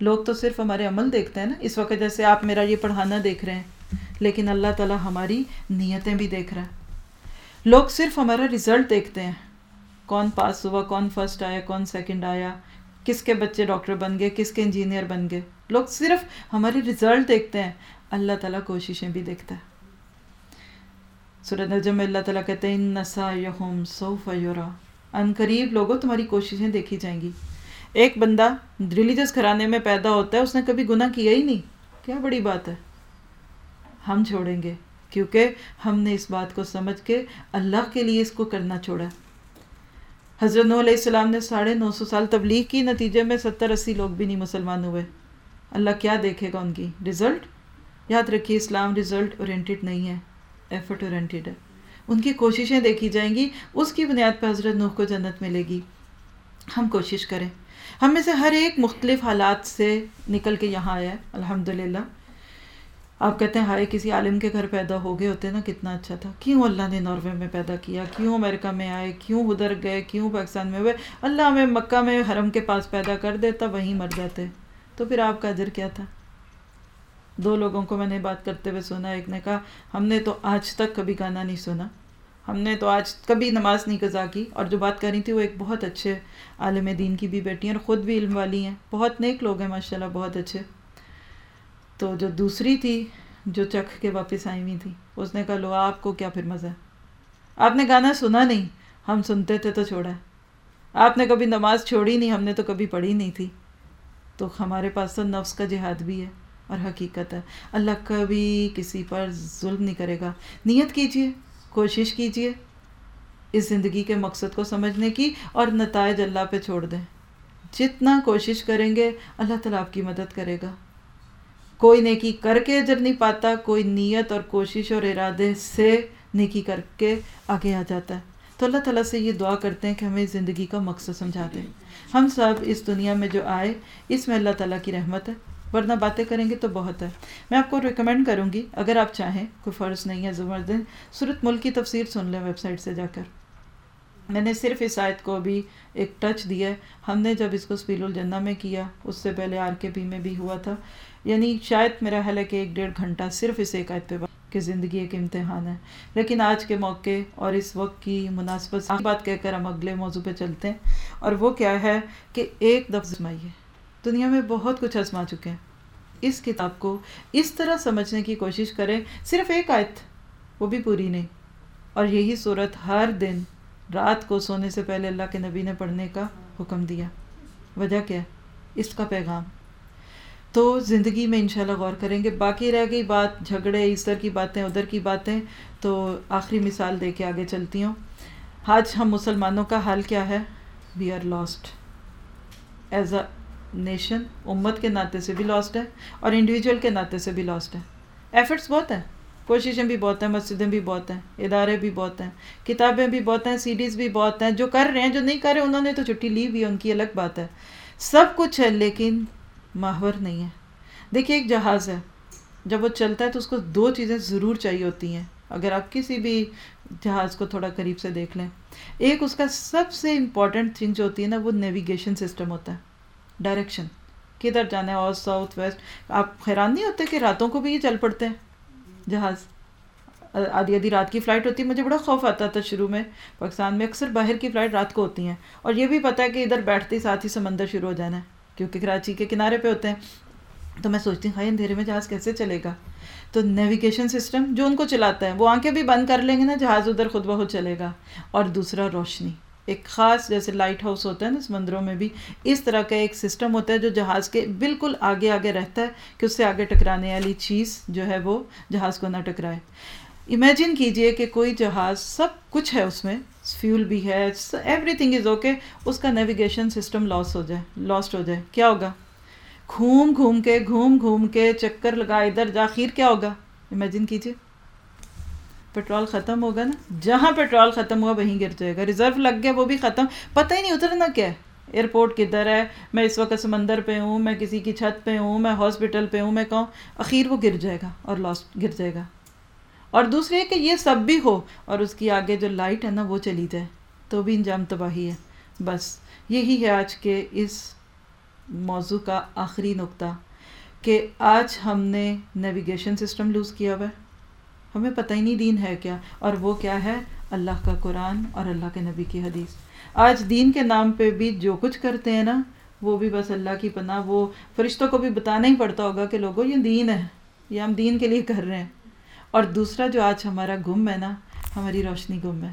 لوگ تو صرف ہمارے عمل دیکھتے ہیں نا، اس وقت جیسے آپ میرا یہ پڑھانا دیکھ رہے ہیں۔ لیکن اللہ تعالیٰ ہماری نیتیں بھی دیکھ رہا ہے۔ لوگ صرف ہمارا رزلٹ دیکھتے ہیں۔ کون پاس ہوا، کون فرسٹ آیا، کون سیکنڈ آیا، کس کے بچے ڈاکٹر بن گئے، کس کے انجینئر بن گئے۔ لوگ صرف ہماری رزلٹ دیکھتے ہیں۔ اللہ تعالیٰ کوششیں بھی دیکھتا ہے۔ نجم میں اللہ تعالیٰ کہتے ہیں، ان نسا یہم صوف یورا ان قریب لوگوں تمہاری کوششیں دیکھی جائیں گی۔ ایک بندہ ریلیجس گھرانے میں پیدا ہوتا ہے، اس نے کبھی گناہ کیا ہی نہیں۔ کیا بڑی بات ہے۔ ہم چھوڑیں گے۔ کیونکہ ہم نے اس بات کو سمجھ کے اللہ کے لیے اس کو کرنا چھوڑا۔ حضرت نو علیہ السلام نے ساڑھے نو سو سال تبلیغ کی، نتیجے میں ستر اسی لوگ بھی نہیں مسلمان ہوئے۔ اللہ کیا دیکھے گا ان کی؟ رزلٹ یاد رکھیے، اسلام رزلٹ اورینٹیڈ نہیں ہے ایفرٹ اورینٹیڈ ہے۔ ان کی کوششیں دیکھی جائیں گی، اس کی بنیاد پہ حضرت نوح کو جنت ملے گی۔ ہم کوشش کریں۔ ہم میں سے ہر ایک مختلف حالات سے نکل کے یہاں آیا ہے الحمد للہ آپ کہتے ہیں، ہائے کسی عالم کے گھر پیدا ہو گئے ہوتے نا، کتنا اچھا تھا۔ کیوں اللہ نے ناروے میں پیدا کیا؟ کیوں امریکہ میں آئے؟ کیوں ادھر گئے؟ کیوں پاکستان میں ہوئے؟ اللہ ہمیں مکہ میں حرم کے پاس پیدا کر دیتا، وہیں مر جاتے۔ تو پھر آپ کا اجر کیا تھا؟ دو لوگوں کو میں نے بات کرتے ہوئے سنا، ایک نے کہا، ہم نے تو آج تک کبھی گانا نہیں سنا۔ ہم نے تو آج کبھی نماز نہیں قضا کی۔ اور جو بات کر رہی تھی، وہ ایک بہت اچھے عالم دین کی بھی بیٹی ہیں اور خود بھی علم والی ہیں۔ بہت نیک لوگ ہیں ماشاء اللہ بہت اچھے۔ تو جو دوسری تھی، جو چکھ کے واپس آئی ہوئی تھی، اس نے کہا، لو، آپ کو کیا پھر مزہ ہے؟ آپ نے گانا سنا نہیں، ہم سنتے تھے تو چھوڑا ہے۔ آپ نے کبھی نماز چھوڑی نہیں، ہم نے تو کبھی پڑھی نہیں تھی۔ تو ہمارے پاس تو نفس کا جہاد بھی ہے اور حقیقت ہے۔ اللہ کبھی کسی پر ظلم نہیں کرے گا۔ نیت کیجیے، کوشش کیجیے اس زندگی کے مقصد کو سمجھنے کی اور نتائج اللہ پہ چھوڑ دیں۔ جتنا کوشش کریں گے، اللہ تعالیٰ آپ کی مدد کرے گا۔ کوئی نیکی کر کے اجر نہیں پاتا، کوئی نیت اور کوشش اور ارادے سے نیکی کر کے آگے آ جاتا ہے۔ تو اللہ تعالیٰ سے یہ دعا کرتے ہیں کہ ہمیں زندگی کا مقصد سمجھا دیں۔ ہم سب اس دنیا میں جو آئے، اس میں اللہ تعالیٰ کی رحمت ہے۔ ورنہ باتیں کریں گے تو بہت ہے۔ میں آپ کو ریکمینڈ کروں گی، اگر آپ چاہیں، کوئی فرض نہیں ہے زبردن صورت ملک کی تفسیر سن لیں ویب سائٹ سے جا کر۔ میں نے صرف اس آیت کو بھی ایک ٹچ دیا ہے۔ ہم نے جب اس کو سپیل الجنہ میں کیا، اس سے پہلے آر کے پی میں بھی ہوا تھا۔ یعنی شاید میرا حل ہے کہ ایک ڈیڑھ گھنٹہ صرف اس ایک آیت پہ کہ زندگی ایک امتحان ہے۔ لیکن آج کے موقع اور اس وقت کی مناسبت بات کہہ کر ہم اگلے موضوع پہ چلتے ہیں۔ اور وہ کیا ہے کہ ایک دفعہ ہے دنیا میں بہت کچھ آزما چکے ہیں۔ اس کتاب کو اس طرح سمجھنے کی کوشش کریں، صرف ایک آیت، وہ بھی پوری نہیں۔ اور یہی صورت ہر دن، رات کو سونے سے پہلے اللہ کے نبی نے پڑھنے کا حکم دیا۔ وجہ کیا اس کا پیغام۔ تو زندگی میں انشاءاللہ غور کریں گے۔ باقی رہ گئی بات، جھگڑے ادھر کی باتیں، ادھر کی باتیں۔ تو آخری مثال دے کے آگے چلتی ہوں۔ آج ہم مسلمانوں کا حال کیا ہے؟ We are lost as a nation امت کے ناطے سے بھی لاسٹ ہے اور انڈیویجول کے ناطے سے بھی لاسٹ ہے۔ ایفرٹس بہت ہیں، کوششیں بھی بہت ہیں، مسجدیں بھی بہت ہیں، ادارے بھی بہت ہیں، کتابیں بھی بہت ہیں سیڈیز بھی بہت ہیں۔ جو کر رہے ہیں، جو نہیں کر رہے، انہوں نے تو چھٹی لی بھی ان کی الگ بات ہے۔ سب کچھ ہے، لیکن ماہور نہیں ہے۔ دیکھیے، ایک جہاز ہے۔ جب وہ چلتا ہے تو اس کو دو چیزیں ضرور چاہیے ہوتی ہیں۔ اگر آپ کسی بھی جہاز کو تھوڑا قریب سے دیکھ لیں۔ ایک اس کا سب سے امپورٹنٹ تھنگ جو ہوتی ہے نا، وہ نیویگیشن سسٹم ہوتا ہے۔ ڈائریکشن کدھر جانا ہے؟ اور ساؤتھ ویسٹ آپ حیران نہیں ہوتے کہ راتوں کو بھی یہ چل پڑتے ہیں؟ جہاز۔ آدھی آدھی رات کی فلائٹ ہوتی ہے۔ مجھے بڑا خوف آتا تھا شروع میں۔ پاکستان میں اکثر باہر کی فلائٹ رات کو ہوتی ہیں۔ اور یہ بھی پتہ ہے کہ ادھر بیٹھتے ہی ساتھ ہی سمندر شروع ہو جانا ہے۔ کیونکہ کراچی کے کنارے پہ ہوتے ہیں۔ تو میں سوچتی ہوں ہائی اندھیرے میں جہاز کیسے چلے گا؟ تو نیویگیشن سسٹم جو ان کو چلاتا ہے، وہ آنکھیں بھی بند کر لیں گے نا، جہاز ادھر خود بخود چلے گا۔ اور دوسرا، روشنی۔ ایک خاص جیسے لائٹ ہاؤس ہوتا ہے نا سمندروں میں بھی اس طرح کا ایک سسٹم ہوتا ہے جو جہاز کے بالکل آگے آگے رہتا ہے کہ اس سے آگے ٹکرانے والی چیز جو ہے وہ جہاز کو نہ ٹکرائے۔ امیجن کیجیے کہ کوئی جہاز سب کچھ ہے اس میں فیول بھی ہے. ایوری تھنگ از اوکے اس کا نیویگیشن سسٹم لاس ہو جائے. لاسٹ ہو جائے. کیا ہوگا؟ گھوم گھوم کے، گھوم گھوم کے چکر لگا، ادھر جاخیر کیا ہوگا؟ امیجن کیجیے پیٹرول ختم ہوگا نا؟ جہاں پیٹرول ختم ہوا وہیں گر جائے گا. ریزرو لگ گیا، وہ بھی ختم. پتہ ہی نہیں اترنا کیا ہے. ایئرپورٹ کدھر ہے؟ میں اس وقت سمندر پہ ہوں، میں کسی کی چھت پہ ہوں، میں ہاسپٹل پہ ہوں، میں کہوں؟ اخیر وہ گر جائے گا اور لاسٹ گر جائے گا. اور دوسری ہے کہ یہ سب بھی ہو اور اس کی آگے جو لائٹ ہے نا وہ چلی جائے، تو بھی انجام تباہی ہے۔ بس یہی ہے آج کے اس موضوع کا آخری نقطہ کہ آج ہم نے نیویگیشن سسٹم لوز کیا ہوا ہے۔ ہمیں پتہ ہی نہیں دین ہے کیا اور وہ کیا ہے؟ اللہ کا قرآن اور اللہ کے نبی کی حدیث۔ آج دین کے نام پہ بھی جو کچھ کرتے ہیں نا، وہ بھی بس اللہ کی پناہ، وہ فرشتوں کو بھی بتانا ہی پڑتا ہوگا کہ لوگوں، یہ دین ہے، یہ ہم دین کے لیے کر رہے ہیں۔ اور دوسرا جو آج ہمارا گم ہے نا، ہماری روشنی گم ہے،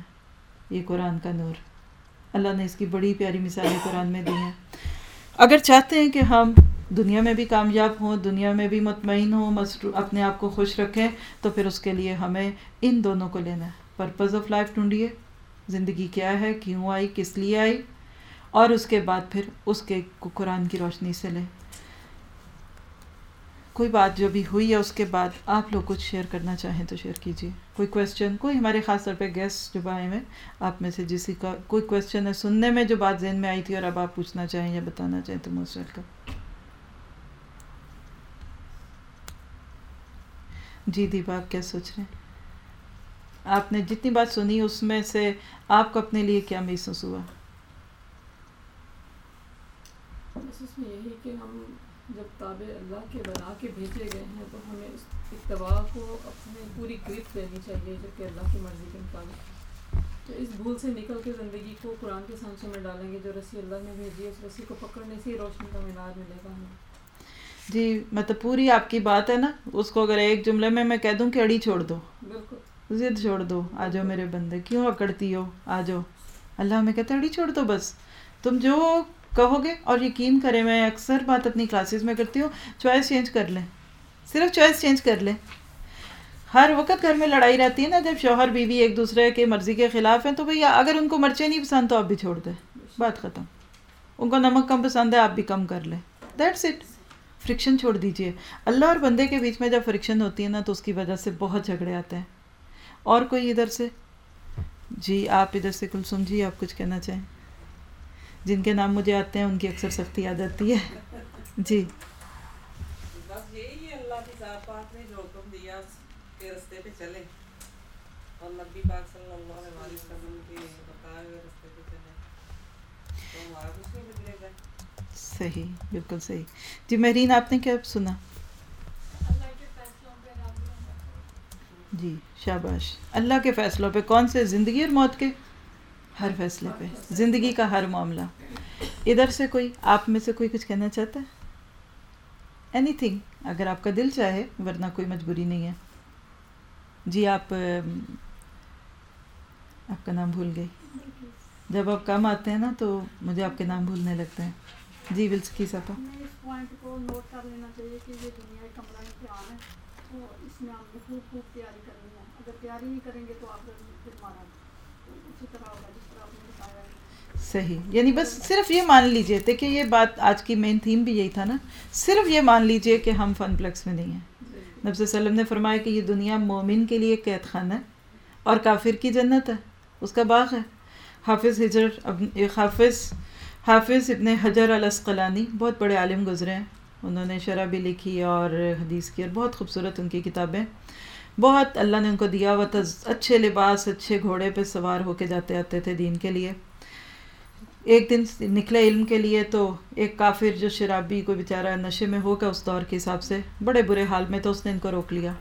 یہ قرآن کا نور۔ اللہ نے اس کی بڑی پیاری مثالیں قرآن میں دی ہیں۔ اگر چاہتے ہیں کہ ہم دنیا میں بھی کامیاب ہوں، دنیا میں بھی مطمئن ہوں مصرو اپنے آپ کو خوش رکھیں، تو پھر اس کے لیے ہمیں ان دونوں کو لینا ہے۔ پرپز آف لائف ڈھونڈیے۔ زندگی کیا ہے؟ کیوں آئی؟ کس لیے آئی؟ اور اس کے بعد پھر اس کے قرآن کی روشنی سے لیں۔ کوئی بات جو بھی ہوئی ہے اس کے بعد آپ لوگ کچھ شیئر کرنا چاہیں تو شیئر کیجیے۔ کوئی کویشچن کوئی ہمارے خاص طور پہ گیسٹ جو آئے ہوئے، آپ میں سے جسی کا کوئی کویشچن ہے سننے میں جو بات ذہن میں آئی تھی اور اب آپ پوچھنا چاہیں یا بتانا چاہیں تو موسٹ ویلکم جی دیپا، آپ کیا سوچ رہے ہیں؟ آپ نے جتنی بات سنی، اس میں سے آپ کو اپنے لیے کیا محسوس ہوا؟ بس اس میں یہی کہ ہم تابع اللہ کے بنا کے بھیجے گئے ہیں تو ہمیں اس اتباع کو اپنے پوری گرفت دینی چاہیے جو کہ اللہ کی مرضی کے مطابق تو اس بھول سے نکل کے زندگی کو قرآن کے سانچوں میں ڈالیں گے جو رسی اللہ نے بھیجی ہے اس رسی کو پکڑنے سے ہی روشنی کا مینار ملے گا ہمیں۔ جی مطلب پوری آپ کی بات ہے نا اس کو اگر ایک جملے میں میں کہہ دوں کہ اڑی چھوڑ دو۔ بالکل۔ ضد چھوڑ دو۔ آ جاؤ میرے بندے کیوں اکڑتی ہو؟ آ جاؤ۔ اللہ ہمیں کہتے اڑی چھوڑ دو بس۔ تم جو کہو گے اور یقین کریں، میں اکثر بات اپنی کلاسز میں کرتی ہوں چوائس چینج کر لیں۔ صرف چوائس چینج کر لیں۔ ہر وقت گھر میں لڑائی رہتی ہے نا، جب شوہر، بیوی ایک دوسرے کے مرضی کے خلاف ہیں، تو بھئی اگر ان کو مرچیں نہیں پسند تو آپ بھی چھوڑ دیں۔ بات ختم۔ ان کو نمک کم پسند ہے، آپ بھی کم کر لیں۔ دیٹس اٹ فرکشن چھوڑ دیجیے۔ اللہ اور بندے کے بیچ میں جب فرکشن ہوتی ہے نا، تو اس کی وجہ سے بہت جھگڑے آتے ہیں۔ اور کوئی ادھر سے؟ جی آپ ادھر سے کل سمجھیے، آپ کچھ کہنا چاہیں۔ جن کے نام مجھے آتے ہیں ان کی اکثر سختی آ جاتی ہے۔ جی۔ بس یہی ہے اللہ کی ذات پاک نے جو حکم دیا اس کے رستے پہ چلے اور نبی پاک صلی اللہ علیہ وسلم کے بتائے ہوئے رستے پہ چلے تو ہمارا کچھ نہیں بگڑے گا۔ صحیح بالکل صحیح۔ جی مہرین آپ نے کیا سنا؟ اللہ کے فیصلوں پہ راضی ہونا۔ جی شاباش۔ اللہ کے فیصلوں پہ کون سے؟ زندگی اور موت کے؟ ہر فیصلے پہ۔ زندگی کا ہر معاملہ۔ ادھر سے کوئی آپ میں سے کوئی کچھ کہنا چاہتا ہے؟ اینی تھنگ اگر آپ کا دل چاہے، ورنہ کوئی مجبوری نہیں ہے۔ جی آپ آپ کا نام بھول گئی۔ جب آپ کم آتے ہیں نا، تو مجھے آپ کے نام بھولنے لگتے ہیں۔ جی ولس کی اس پوائنٹ کو نوٹ کر لینا چاہیے کہ یہ دنیا امتحان ہے۔ تو اس میں ہم نے خوب خوب تیاری کرنی ہے۔ اگر تیاری نہیں کریں گے تو آپ پھر مارا اسی طرح ہوگا جس طرح آپ نے بتایا ہے صحیح۔ یعنی بس صرف یہ مان لیجیے دیکھیں یہ بات آج کی مین تھیم بھی یہی تھا نا۔ صرف یہ مان لیجیے کہ ہم فن پلیکس میں نہیں ہیں۔ نبی صلی اللہ علیہ وسلم نے فرمایا کہ یہ دنیا مومن کے لیے قید خانہ ہے اور کافر کی جنت ہے۔ اس کا باغ ہے۔ حافظ حجر حافظ حافظ ابن حجر الاسقلانی بہت بڑے عالم گزرے ہیں۔ انہوں نے شرح بھی لکھی اور حدیث کی اور بہت خوبصورت ان کی کتابیں۔ بہت اللہ نے ان کو دیا۔ ہوا تھا اچھے لباس، اچھے گھوڑے پہ سوار ہو کے جاتے آتے تھے دین کے لیے۔ ایک دن نکلے علم کے لیے تو ایک کافر جو شرابی کوئی بیچارہ نشے میں ہوگا اس دور کے حساب سے، بڑے برے حال میں تو اس نے ان کو روک لیا۔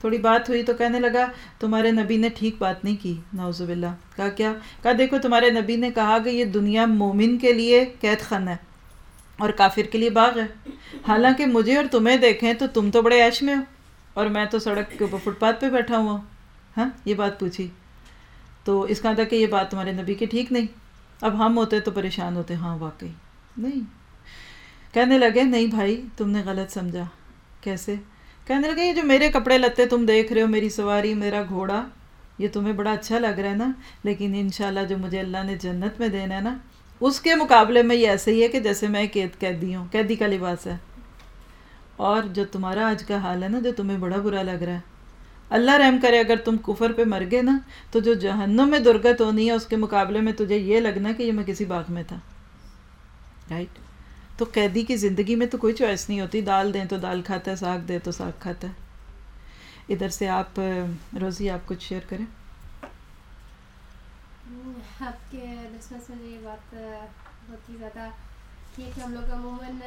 تھوڑی بات ہوئی تو کہنے لگا، تمہارے نبی نے ٹھیک بات نہیں کی۔ نعوذ باللہ۔ کہا کیا؟ کہا، دیکھو، تمہارے نبی نے کہا کہ یہ دنیا مومن کے لیے قید خانہ ہے اور کافر کے لیے باغ ہے۔ حالانکہ مجھے اور تمہیں دیکھیں تو تم تو بڑے عیش میں ہو اور میں تو سڑک کے اوپر فٹ پاتھ پہ بیٹھا ہوا ہوں۔ ہاں یہ بات پوچھی۔ تو اس کا تھا کہ یہ بات تمہارے نبی کی ٹھیک نہیں۔ اب ہم ہوتے تو پریشان ہوتے ہاں واقعی۔ نہیں۔ کہنے لگے، نہیں بھائی، تم نے غلط سمجھا۔ کیسے؟ کہنے لگے، یہ جو میرے کپڑے لتے تم دیکھ رہے ہو، میری سواری، میرا گھوڑا، یہ تمہیں بڑا اچھا لگ رہا ہے نا۔ لیکن انشاءاللہ جو مجھے اللہ نے جنت میں دینا ہے نا، اس کے مقابلے میں یہ ایسے ہی ہے کہ جیسے میں قید، قیدی ہوں۔ قیدی کا لباس ہے۔ اور جو تمہارا آج کا حال ہے نا، جو تمہیں بڑا برا لگ رہا ہے۔ اللہ رحم کرے، اگر تم کفر پہ مر گئے نا، تو جو جہنم میں درگت ہونی ہے، اس کے مقابلے میں تجھے یہ لگنا کہ یہ میں کسی باغ میں تھا۔ رائٹ تو قیدی کی زندگی میں تو کوئی چوائس نہیں ہوتی، دال دیں تو دال کھاتا ہے، ساگ دیں تو ساگ کھاتا ہے۔ ادھر سے آپ، روزی، آپ کچھ شیئر کریں۔ آپ کے ڈسکس میں یہ بات بہت ہی زیادہ تھی کہ ہم لوگ عموماً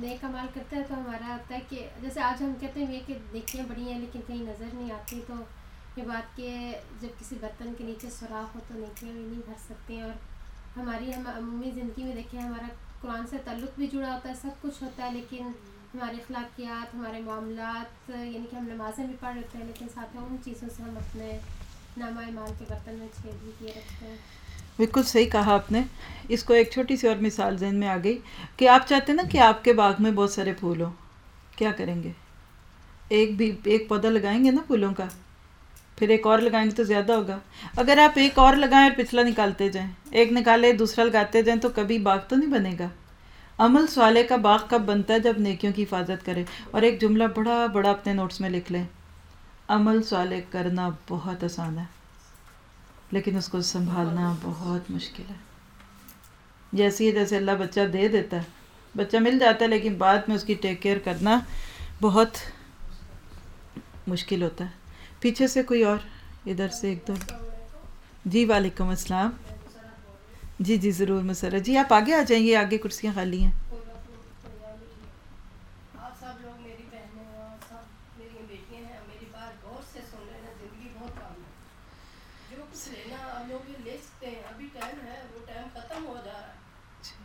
نیک عمال کرتے ہیں تو ہمارا ہوتا ہے کہ جیسے آج ہم کہتے ہیں یہ کہ نیکیاں بڑی ہیں لیکن کہیں نظر نہیں آتی تو یہ بات کہ جب کسی برتن کے نیچے سوراخ ہو تو نیکیاں بھی نہیں بھر سکتے ہیں اور ہماری، ہم عمومی زندگی میں دیکھیں ہمارا قرآن سے تعلق بھی جڑا ہوتا ہے، سب کچھ ہوتا ہے لیکن ہمارے اخلاقیات، ہمارے معاملات یعنی کہ ہم نمازیں بھی پڑھ لیتے ہیں لیکن ساتھ میں ان چیزوں سے ہم اپنے نامہ مال کے برتن میں چھید بھی کیے رکھتے ہیں۔ بالکل صحیح کہا آپ نے۔ اس کو ایک چھوٹی سی اور مثال ذہن میں آ گئی کہ آپ چاہتے ہیں نا کہ آپ کے باغ میں بہت سارے پھول ہوں۔ کیا کریں گے؟ ایک بھی، ایک پودا لگائیں گے نا پھولوں کا؟ پھر ایک اور لگائیں گے تو زیادہ ہوگا۔ اگر آپ ایک اور لگائیں اور پچھلا نکالتے جائیں، ایک نکالے، دوسرا لگاتے جائیں، تو کبھی باغ تو نہیں بنے گا۔ عمل سوالے کا باغ کب بنتا ہے جب نیکیوں کی حفاظت کرے؟ اور ایک جملہ بڑا بڑا اپنے نوٹس میں لکھ لیں۔ عمل سوالے کرنا بہت آسان ہے۔ لیکن اس کو سنبھالنا بہت مشکل ہے۔ جیسے ہی جیسے اللہ بچہ دے دیتا ہے، بچہ مل جاتا ہے، لیکن بعد میں اس کی ٹیک کیئر کرنا بہت مشکل ہوتا ہے۔ پیچھے سے کوئی اور؟ ادھر سے ایک دو۔ جی وعلیکم السلام۔ جی جی ضرور مسرت جی آپ آگے آ جائیں گے آگے کرسیاں خالی ہیں آپ سب لوگ میری بہنیں ہیں اور سب میری بیٹیاں ہیں میری بات غور سے سن لینا زندگی بہت کام ہے جو کچھ لینا آپ لوگ یہ لے سکتے ہیں ابھی ٹائم ہے وہ ٹائم ختم ہو جا رہا ہے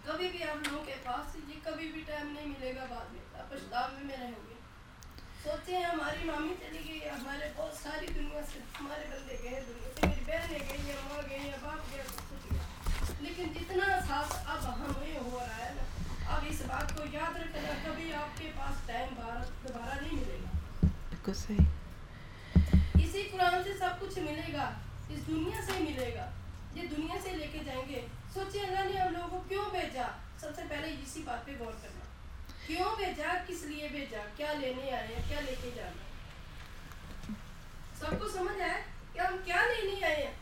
کبھی بھی آپ لوگوں کے پاس یہ کبھی بھی ٹائم نہیں ملے گا بعد میں آپ پچھتاوے میں رہو گے سوچے ہیں ہماری مامی چلی گئی ہمارے بہت ساری دنیا سے ہمارے بندے گئے دنیا سے میری بہنیں گئی ہیں ماں گئی ہیں باپ گیا سب کچھ گیا لیکن جتنا ساتھ اب ہمیں ہو رہا ہے نا اب اس بات کو یاد رکھنا کبھی آپ کے پاس ٹائم دوبارہ نہیں ملے گا بالکل صحیح۔ اسی قرآن سے سب کچھ ملے گا، اس دنیا سے ملے گا۔ یہ دنیا سے لے کے جائیں گے۔ سوچے اللہ نے ہم لوگوں کو کیوں بھیجا؟ سب سے پہلے اسی بات پہ غور کرنا۔ کیوں بھیجا؟ کس لیے بھیجا؟ کیا لینے آئے ہیں؟ کیا لے کے جانا سب کو سمجھ آئے کہ ہم کیا لینے آئے ہیں؟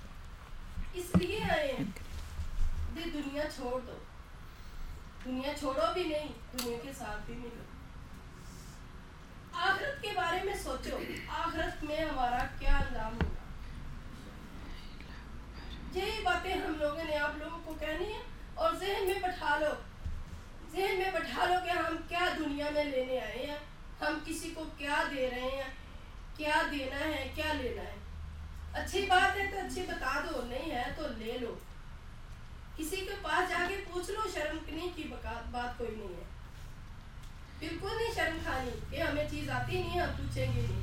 اس لیے آئے ہیں؟ یہ دنیا چھوڑ دو۔ دنیا چھوڑو بھی نہیں، دنیا کے ساتھ بھی ملو۔ آخرت کے بارے میں سوچو۔ آخرت میں ہمارا کیا انجام ہوگا؟ یہی باتیں ہم لوگوں نے آپ لوگوں کو کہنی ہے اور ذہن میں بٹھا لو۔ ذہن میں بٹھا لو کہ ہم کیا دنیا میں لینے آئے ہیں۔ ہم کسی کو کیا دے رہے ہیں؟ کیا دینا ہے؟ کیا لینا ہے؟ اچھی بات ہے تو اچھی بتا دو، نہیں ہے تو لے لو۔ کسی کے پاس جا کے پوچھ لو، شرم کرنے کی بات کوئی نہیں ہے۔ بالکل نہیں شرم کھانی کہ ہمیں چیز آتی نہیں ہم پوچھیں گے نہیں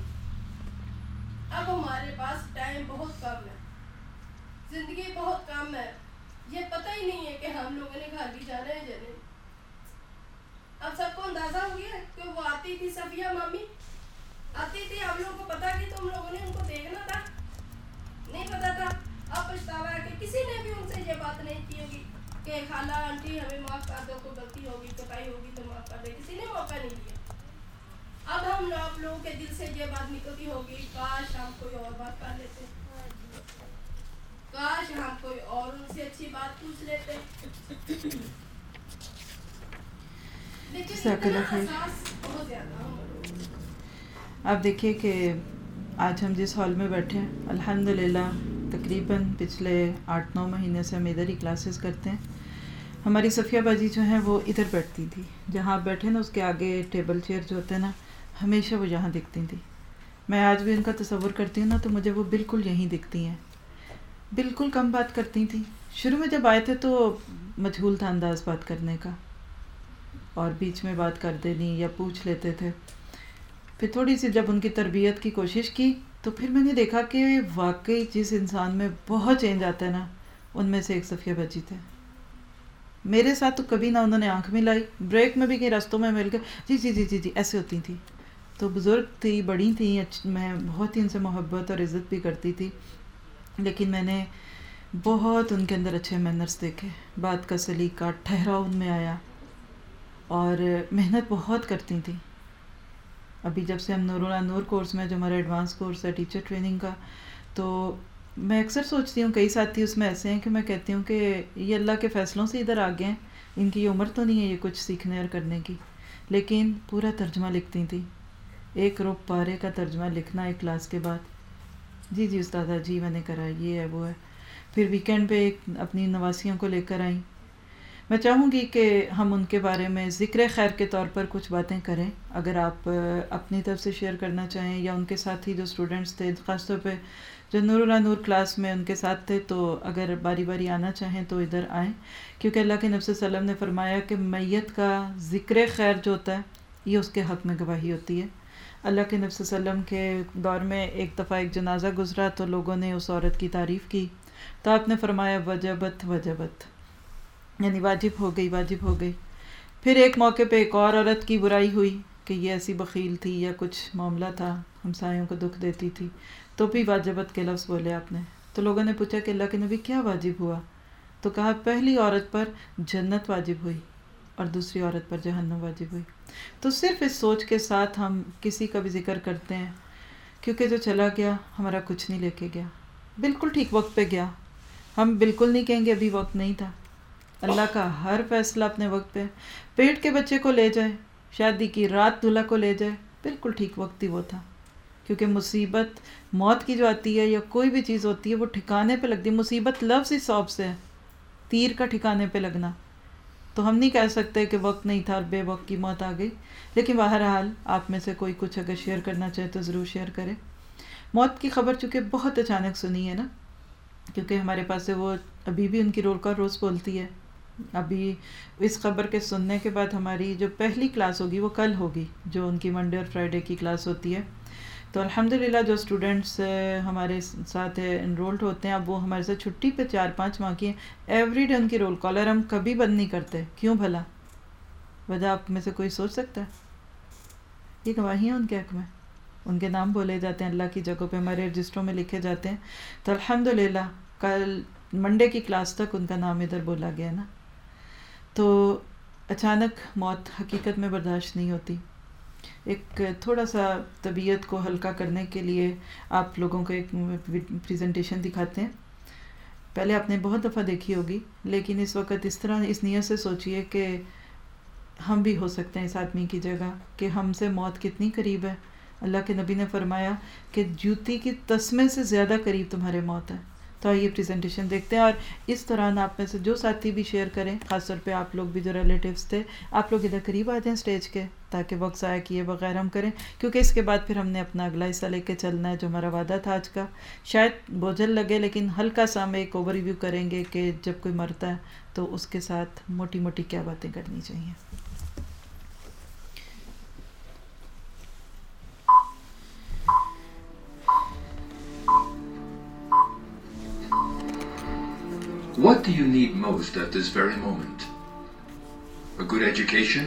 اب ہمارے پاس ٹائم بہت کم ہے زندگی بہت کم ہے یہ پتہ ہی نہیں ہے کہ ہم لوگوں نے گھر بھی جانا ہے جانے اب سب کو اندازہ ہو گیا کہ وہ آتی تھی صفیہ مامی آتی تھی آپ لوگوں کو پتا کہ تم لوگوں نے ان کو دیکھنا تھا نہیں پتا تھا اب پچھتاوا ہے کہ کسی نے بھی ان سے یہ بات نہیں کی ہوگی کہ خالہ آنٹی ہمیں معاف کر دو کوئی غلطی ہوگی کٹائی ہوگی تو معاف کر دے۔ کسی نے موقع نہیں دیا۔ اب ہم آپ لوگوں کے دل سے یہ بات نکلتی ہوگی کاش ہم کوئی اور بات کر لیتے۔ کاش ہم کوئی اور ان سے اچھی بات پوچھ لیتے۔ آپ دیکھیے کہ آج ہم جس ہال میں بیٹھے ہیں الحمد للہ تقریباً پچھلے آٹھ نو مہینے سے ہم ادھر ہی کلاسز کرتے ہیں۔ ہماری صفیہ باجی جو ہیں وہ ادھر بیٹھتی تھی جہاں آپ بیٹھے نا، اس کے آگے ٹیبل چیئر جو ہوتے ہیں نا، ہمیشہ وہ یہاں دکھتی تھی میں آج بھی ان کا تصور کرتی ہوں نا، تو مجھے وہ بالکل یہیں دکھتی ہیں۔ بالکل کم بات کرتی تھیں۔ شروع میں جب آئے تھے تو مجھول تھا انداز بات کرنے کا۔ اور بیچ میں بات کر دینی یا پوچھ لیتے تھے۔ پھر تھوڑی سی جب ان کی تربیت کی کوشش کی، تو پھر میں نے دیکھا کہ واقعی جس انسان میں بہت چینج آتا ہے نا، ان میں سے ایک صفیہ بچی تھے۔ میرے ساتھ تو کبھی نہ انہوں نے آنکھ ملائی بریک میں بھی کہیں رستوں میں مل کے جی جی جی جی جی ایسے ہوتی تھیں تو بزرگ تھی، بڑی تھیں میں بہت ہی ان سے محبت اور عزت بھی کرتی تھی۔ لیکن میں نے بہت ان کے اندر اچھے مینرس دیکھے۔ بات کا سلیقہ ٹھہراؤ ان میں آیا۔ اور محنت بہت کرتی تھیں ابھی جب سے ہم نور نور کورس میں، جو ہمارا ایڈوانس کورس ہے ٹیچر ٹریننگ کا، تو میں اکثر سوچتی ہوں، کئی ساتھی اس میں ایسے ہیں کہ میں کہتی ہوں کہ یہ اللہ کے فیصلوں سے ادھر آگے ہیں، ان کی عمر تو نہیں ہے یہ کچھ سیکھنے اور کرنے کی۔ لیکن پورا ترجمہ لکھتی تھیں۔ ایک روپ پارے کا ترجمہ لکھنا ایک کلاس کے بعد۔ جی جی استادہ جی میں نے کرا، یہ ہے، وہ ہے۔ پھر ویکینڈ پہ ایک اپنی نواسیوں کو لے کر آئیں۔ میں چاہوں گی کہ ہم ان کے بارے میں ذکر خیر کے طور پر کچھ باتیں کریں۔ اگر آپ اپنی طرف سے شیئر کرنا چاہیں یا ان کے ساتھ ہی جو اسٹوڈنٹس تھے، خاص طور پہ جو نور اللہ نور کلاس میں ان کے ساتھ تھے، تو اگر باری باری آنا چاہیں تو ادھر آئیں۔ کیونکہ اللہ کے نفس وسلم نے فرمایا کہ میت کا ذکر خیر جو ہوتا ہے، یہ اس کے حق میں گواہی ہوتی ہے۔ اللہ کے نفس وسلم کے دور میں ایک دفعہ ایک جنازہ گزرا تو لوگوں نے اس عورت کی تعریف کی۔ تو آپ نے فرمایا، وجبت وجبت۔ یعنی واجب ہو گئی، واجب ہو گئی۔ پھر ایک موقع پہ ایک اور عورت کی برائی ہوئی کہ یہ ایسی بخیل تھی یا کچھ معاملہ تھا، ہمسایوں کو دکھ دیتی تھی۔ تو بھی واجبت کے لفظ بولے آپ نے۔ تو لوگوں نے پوچھا کہ اللہ کے نبی کیا واجب ہوا؟ تو کہا، پہلی عورت پر جنت واجب ہوئی اور دوسری عورت پر جہنم واجب ہوئی۔ تو صرف اس سوچ کے ساتھ ہم کسی کا بھی ذکر کرتے ہیں، کیونکہ جو چلا گیا، ہمارا کچھ نہیں لے کے گیا۔ بالکل ٹھیک وقت پہ گیا۔ ہم بالکل نہیں کہیں گے، ابھی وقت نہیں تھا۔ اللہ کا ہر فیصلہ اپنے وقت پہ۔ پیٹ کے بچے کو لے جائے، شادی کی رات دلہا کو لے جائے، بالکل ٹھیک وقت ہی وہ تھا۔ کیونکہ مصیبت موت کی جو آتی ہے یا کوئی بھی چیز ہوتی ہے، وہ ٹھکانے پہ لگتی ہے۔ مصیبت لفظ ہی سوب سے ہے۔ تیر کا ٹھکانے پہ لگنا۔ تو ہم نہیں کہہ سکتے کہ وقت نہیں تھا اور بے وقت کی موت آ گئی۔ لیکن بہرحال آپ میں سے کوئی کچھ اگر شیئر کرنا چاہے تو ضرور شیئر کرے موت کی خبر چونکہ بہت اچانک سنی ہے نا، کیونکہ ہمارے پاس سے وہ ابھی بھی ان کی رول کا روز بولتی ہے۔ ابھی اس خبر کے سننے کے بعد ہماری جو پہلی کلاس ہوگی، وہ کل ہوگی، جو ان کی منڈے اور فرائیڈے کی کلاس ہوتی ہے۔ تو الحمد للہ جو اسٹوڈنٹس ہمارے ساتھ انرولڈ ہوتے ہیں، اب وہ ہمارے ساتھ چھٹی پہ چار پانچ ماہ کی ہیں۔ ایوری ڈے ان کی رول کالر ہم کبھی بند نہیں کرتے۔ کیوں بھلا؟ وجہ آپ میں سے کوئی سوچ سکتا ہے؟ یہ گواہی ہیں ان کے حق میں۔ ان کے نام بولے جاتے ہیں، اللہ کی جگہوں پہ ہمارے رجسٹروں میں لکھے جاتے ہیں۔ تو الحمد للہ کل منڈے کی کلاس تک ان کا نام ادھر بولا گیا نا۔ تو اچانک موت حقیقت میں برداشت نہیں ہوتی۔ ایک تھوڑا سا طبیعت کو ہلکا کرنے کے لیے آپ لوگوں کو ایک پریزنٹیشن دکھاتے ہیں۔ پہلے آپ نے بہت دفعہ دیکھی ہوگی، لیکن اس وقت اس طرح، اس نیت سے سوچئے کہ ہم بھی ہو سکتے ہیں اس آدمی کی جگہ، کہ ہم سے موت کتنی قریب ہے۔ اللہ کے نبی نے فرمایا کہ جوتی کی تسمے سے زیادہ قریب تمہارے موت ہے۔ تو آئیے پریزنٹیشن دیکھتے ہیں اور اس دوران آپ میں سے جو ساتھی بھی شیئر کریں، خاص طور پہ آپ لوگ بھی جو ریلیٹیوس تھے، آپ لوگ ادھر قریب آ جائیں اسٹیج کے تاکہ وقت ضائع کیے بغیر ہم کریں۔ کیونکہ اس کے بعد پھر ہم نے اپنا اگلا حصہ لے کے چلنا ہے جو ہمارا وعدہ تھا آج کا۔ شاید بوجھل لگے لیکن ہلکا سا ہم ایک اوور ریویو کریں گے کہ جب کوئی مرتا ہے تو اس کے ساتھ موٹی موٹی کیا باتیں کرنی چاہیے۔ What do you need most at this very moment? A good education?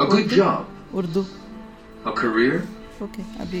A good job? Urdu. A career? Okay, abhi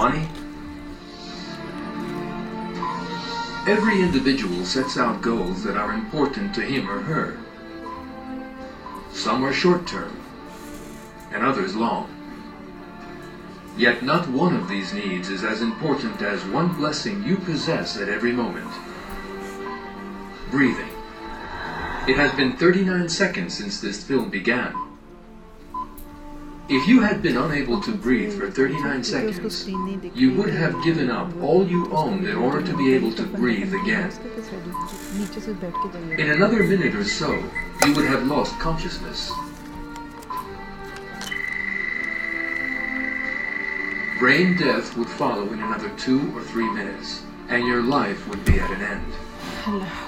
Money? Every individual sets out goals that are important to him or her. Some are short term, and others long. Yet not one of these needs is as important as one blessing you possess at every moment. Breathing. It has been 39 seconds since this film began. If you had been unable to breathe for 39 seconds, you would have given up all you owned in order to be able to breathe again. In another minute or so, you would have lost consciousness. Brain death would follow in another two or three minutes, and your life would be at an end.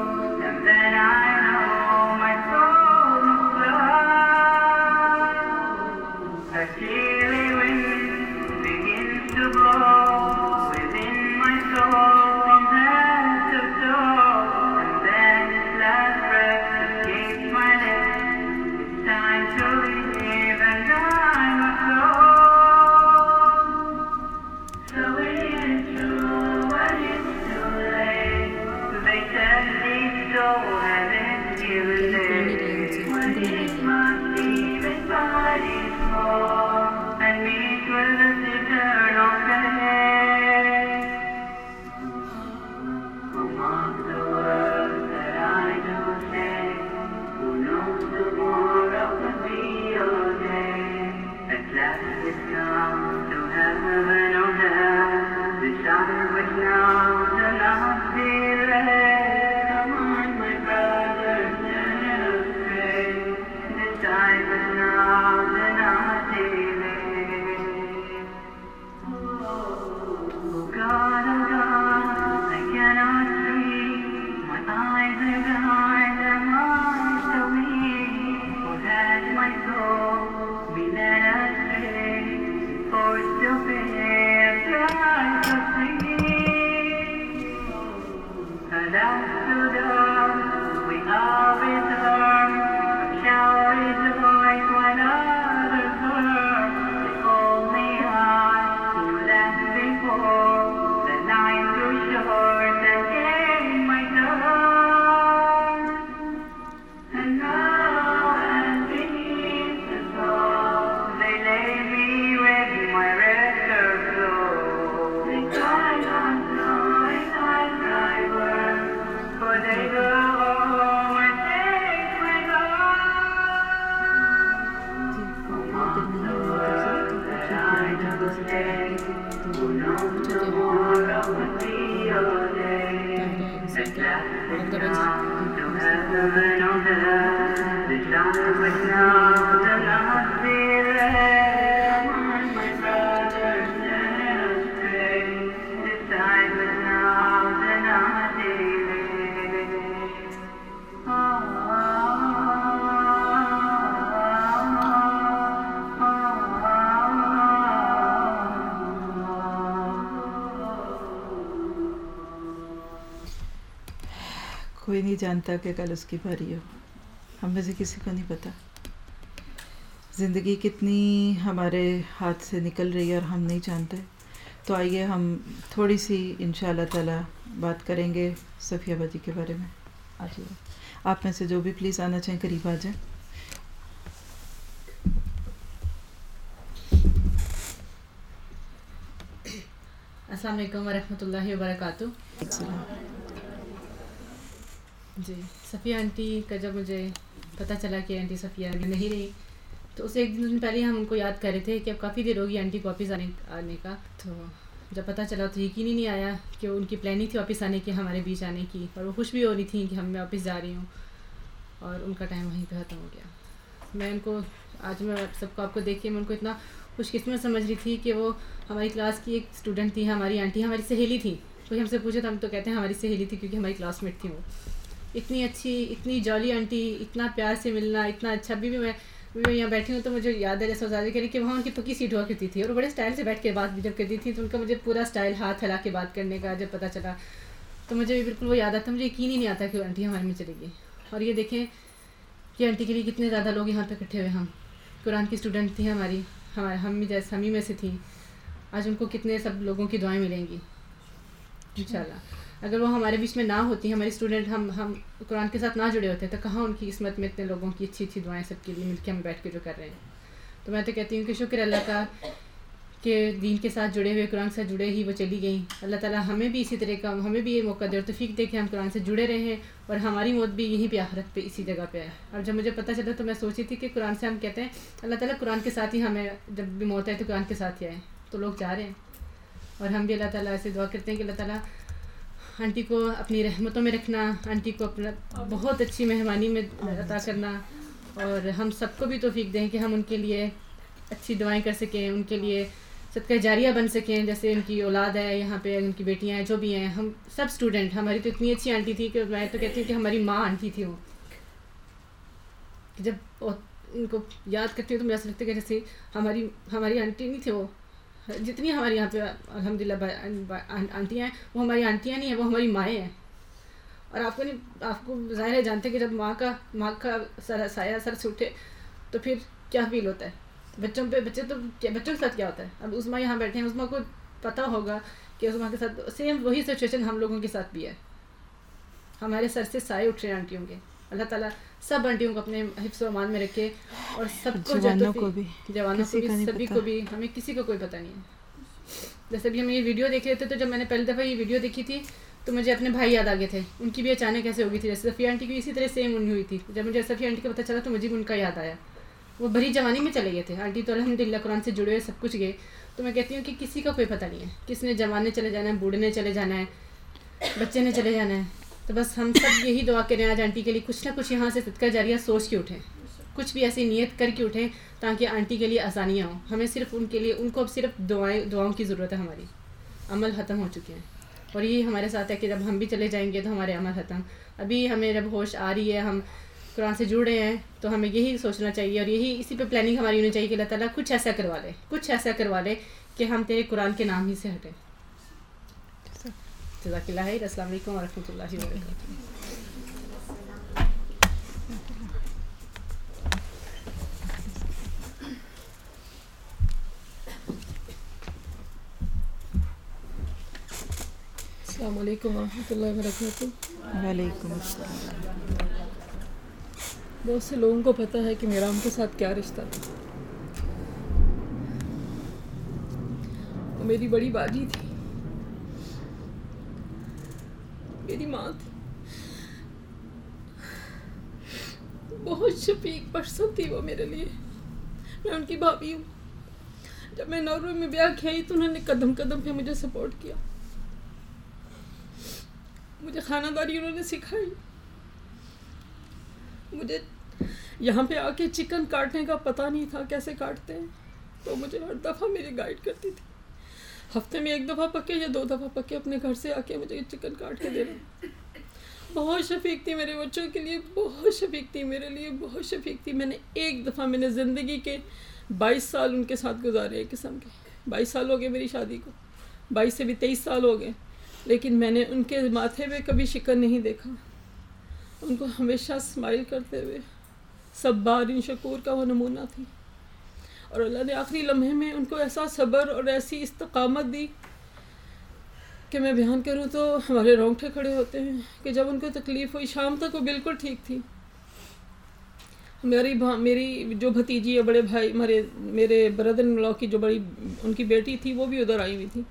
Thank you. جانتا کہ کل اس کی بھاری ہو۔ ہم میں سے کسی کو نہیں پتہ زندگی کتنی ہمارے ہاتھ سے نکل رہی ہے اور ہم نہیں جانتے۔ تو آئیے ہم تھوڑی سی ان شاء اللہ تعالیٰ بات کریں گے صفیہ بدی کے بارے میں۔ آج آپ میں سے جو بھی پلیز آنا چاہیں قریب آ جائیں۔ السلام علیکم ورحمۃ اللہ وبرکاتہ۔ جی صفیہ آنٹی کا جب مجھے پتہ چلا کہ آنٹی صفیہ ابھی نہیں رہی، تو اسے ایک دن پہلے ہم ان کو یاد کر رہے تھے کہ اب کافی دیر ہوگی آنٹی کو واپس آنے آنے کا۔ تو جب پتہ چلا تو یقین ہی نہیں آیا کہ ان کی پلاننگ تھی واپس آنے کی، ہمارے بیچ آنے کی، اور وہ خوش بھی ہو رہی تھیں کہ ہم میں واپس جا رہی ہوں۔ اور ان کا ٹائم وہیں پہ ختم ہو گیا۔ میں ان کو، آج میں سب کو آپ کو دیکھ کے میں ان کو اتنا خوش قسمت سمجھ رہی تھی کہ وہ ہماری کلاس کی ایک اسٹوڈنٹ تھی ہماری آنٹی ہماری سہیلی تھی کوئی ہم سے پوچھے تو ہم تو کہتے ہیں ہماری سہیلی تھی کیونکہ ہماری کلاس میٹ تھی وہ۔ اتنی اچھی اتنی جولی آنٹی اتنا پیار سے ملنا اتنا اچھا۔ بھی, بھی میں میں یہاں بیٹھی ہوں تو مجھے یاد ہے جیسے زیادہ کری کہ وہاں ان کی پکی سیٹ ہوا کرتی تھی اور بڑے اسٹائل سے بیٹھ کے بات بھی جب کرتی تھی تو ان کا مجھے پورا اسٹائل ہاتھ ہلا کے بات کرنے کا جب پتہ چلا۔ تو مجھے بھی بالکل وہ یاد آتا مجھے یقین ہی نہیں آتا کہ وہ آنٹی ہمارے میں چلے گئی۔ اور یہ دیکھیں کہ آنٹی کے لیے کتنے زیادہ لوگ یہاں پہ اکٹھے ہوئے ہم۔ قرآن کی اسٹوڈنٹ تھیں ہماری ہمارے ہم جیسے ہم ہی میں سے تھیں۔ آج ان کو کتنے سب لوگوں کی دعائیں ملیں گی۔ ان شاء اللہ اگر وہ ہمارے بیچ میں نہ ہوتی ہمارے اسٹوڈنٹ ہم ہم قرآن کے ساتھ نہ جڑے ہوتے، تو کہاں ان کی قسمت میں اتنے لوگوں کی اچھی اچھی دعائیں سب کے لیے مل کے ہم بیٹھ کے جو کر رہے ہیں؟ تو میں تو کہتی ہوں کہ شکر اللہ کا کہ دین کے ساتھ جڑے ہوئے، قرآن کے ساتھ جڑے ہی وہ چلی گئیں۔ اللہ تعالیٰ ہمیں بھی اسی طرح کا، ہمیں بھی یہ موقع دے اور تفیق دے کہ ہم قرآن سے جڑے رہیں اور ہماری موت بھی یہیں پہ آخرت پہ اسی جگہ پہ ہے اور جب مجھے پتہ چلا تو میں سوچی تھی کہ قرآن سے ہم کہتے ہیں، اللہ تعالیٰ قرآن کے ساتھ ہی ہمیں جب بھی موت آئے تو قرآن کے ساتھ ہی آئے۔ تو لوگ جا رہے ہیں۔ اور ہم بھی اللہ تعالیٰ سے دعا کرتے ہیں کہ اللہ تعالیٰ آنٹی کو اپنی رحمتوں میں رکھنا، آنٹی کو اپنا بہت اچھی مہمانی میں عطا کرنا اور ہم سب کو بھی توفیق دیں کہ ہم ان کے لیے اچھی دعائیں کر سکیں، ان کے لیے صدقہ جاریہ بن سکیں، جیسے ان کی اولاد ہے، یہاں پہ ان کی بیٹیاں ہیں، جو بھی ہیں۔ ہم سب اسٹوڈنٹ ہماری تو اتنی اچھی آنٹی تھی کہ میں تو کہتی ہوں کہ ہماری ماں آنٹی تھی وہ۔ جب ان کو یاد کرتی ہوں تو مجھے ایسا لگتا ہے کہ جیسے ہماری ہماری آنٹی نہیں تھے وہ۔ جتنی ہماری یہاں پہ الحمد للہ آنٹیاں ہیں، وہ ہماری آنٹیاں نہیں ہیں، وہ ہماری مائیں ہیں۔ اور آپ کو نہیں آپ کو ظاہر ہے جانتے کہ جب ماں کا ماں کا سر سایہ سر سے اٹھے تو پھر کیا فیل ہوتا ہے؟ بچوں پہ بچے تو بچوں کے ساتھ کیا ہوتا ہے؟ اب اس ماں یہاں بیٹھے ہیں اس ماں کو پتہ ہوگا کہ اس ماں کے ساتھ سیم وہی سچویشن ہم لوگوں کے ساتھ بھی ہے۔ ہمارے سر سے سائے اٹھ رہے ہیں آنٹیوں کے۔ اللہ تعالیٰ سب آنٹیوں کو اپنے حفظ و امان میں رکھے اور سب کو جوانوں کو بھی جوانوں کو بھی سبھی کو بھی ہمیں کسی کو کوئی پتہ نہیں ہے۔ جیسے بھی ہم یہ ویڈیو دیکھ رہے تھے تو جب میں نے پہلی دفعہ یہ ویڈیو دیکھی تھی تو مجھے اپنے بھائی یاد آگے تھے۔ ان کی بھی اچانک ایسے ہوگی تھی۔ جیسے صفیہ آنٹی کی اسی طرح سیم ان ہوئی تھی۔ جب مجھے صفیہ آنٹی کا پتہ چلا تو مجھے بھی ان کا یاد آیا۔ وہ بھری جوانی میں چلے گئے تھے۔ آنٹی تو الحمد للہ قرآن سے جڑے ہوئے سب کچھ گئے۔ تو میں کہتی ہوں کہ کسی کا کوئی پتہ نہیں ہے۔ کس نے جوانے چلے جانا ہے بوڑھے نے چلے جانا ہے بچے نے چلے جانا ہے۔ تو بس ہم سب یہی دعا کریں آج آنٹی کے لیے کچھ نہ کچھ یہاں سے صدقہ جاریہ سوچ کے اٹھیں۔ کچھ بھی ایسی نیت کر کے اٹھیں تاکہ آنٹی کے لیے آسانیاں ہوں۔ ہمیں صرف ان کے لیے، ان کو اب صرف دعائیں، دعاؤں کی ضرورت ہے ہماری۔ عمل ختم ہو چکے ہیں۔ اور یہ ہمارے ساتھ ہے کہ جب ہم بھی چلے جائیں گے تو ہمارے عمل ختم۔ ابھی ہمیں جب ہوش آ رہی ہے، ہم قرآن سے جڑے ہیں، تو ہمیں یہی سوچنا چاہیے اور یہی اسی پہ پلاننگ ہماری ہونی چاہیے کہ اللہ تعالیٰ کچھ ایسا کروا لے، کچھ ایسا کروا لے کہ ہم تیرے قرآن کے نام ہی سے ہٹیں۔ جزاک السلام علیکم ورحمۃ اللہ وبرکاتہ السلام علیکم ورحمۃ اللہ وبرکاتہ وعلیکم السلام بہت سے لوگوں کو پتہ ہے کہ میرا ان کے ساتھ کیا رشتہ تھا۔ میری بڑی باجی تھی۔ میری ماں تھی۔ بہت شفیق پرسن تھی وہ میرے لیے۔ میں ان کی بھابھی ہوں۔ جب میں ناروے میں بیاہ کھائی تو انہوں نے قدم قدم پہ مجھے سپورٹ کیا۔ مجھے خانہ داری انہوں نے سکھائی۔ مجھے یہاں پہ آ کے چکن کاٹنے کا پتہ نہیں تھا کیسے کاٹتے ہیں۔ تو مجھے ہر دفعہ میری گائیڈ کرتی تھی۔ ہفتے میں ایک دفعہ پکے یا دو دفعہ پکے اپنے گھر سے آ کے مجھے چکن کاٹ کے دے بہت شفیق تھی میرے بچوں کے لیے، بہت شفیق تھی میرے لیے، بہت شفیق تھی۔ میں نے ایک دفعہ میں نے زندگی کے بائیس سال ان کے ساتھ گزارے ایک قسم کے۔ بائیس سال ہو گئے میری شادی کو۔ بائیس سے بھی تیئیس سال ہو گئے۔ لیکن میں نے ان کے ماتھے پہ کبھی شکن نہیں دیکھا۔ ان کو ہمیشہ اسمائل کرتے ہوئے، سب بار شکور کا وہ نمونہ تھی۔ اور اللہ نے آخری لمحے میں ان کو ایسا صبر اور ایسی استقامت دی کہ میں بیان کروں تو ہمارے رونگٹے کھڑے ہوتے ہیں کہ جب ان کو تکلیف ہوئی، شام تک وہ بالکل ٹھیک تھی۔ میری میری جو بھتیجی ہے بڑے بھائی، ہمارے، میرے بردر لا کی جو بڑی، ان کی بیٹی تھی، وہ بھی ادھر آئی ہوئی تھی۔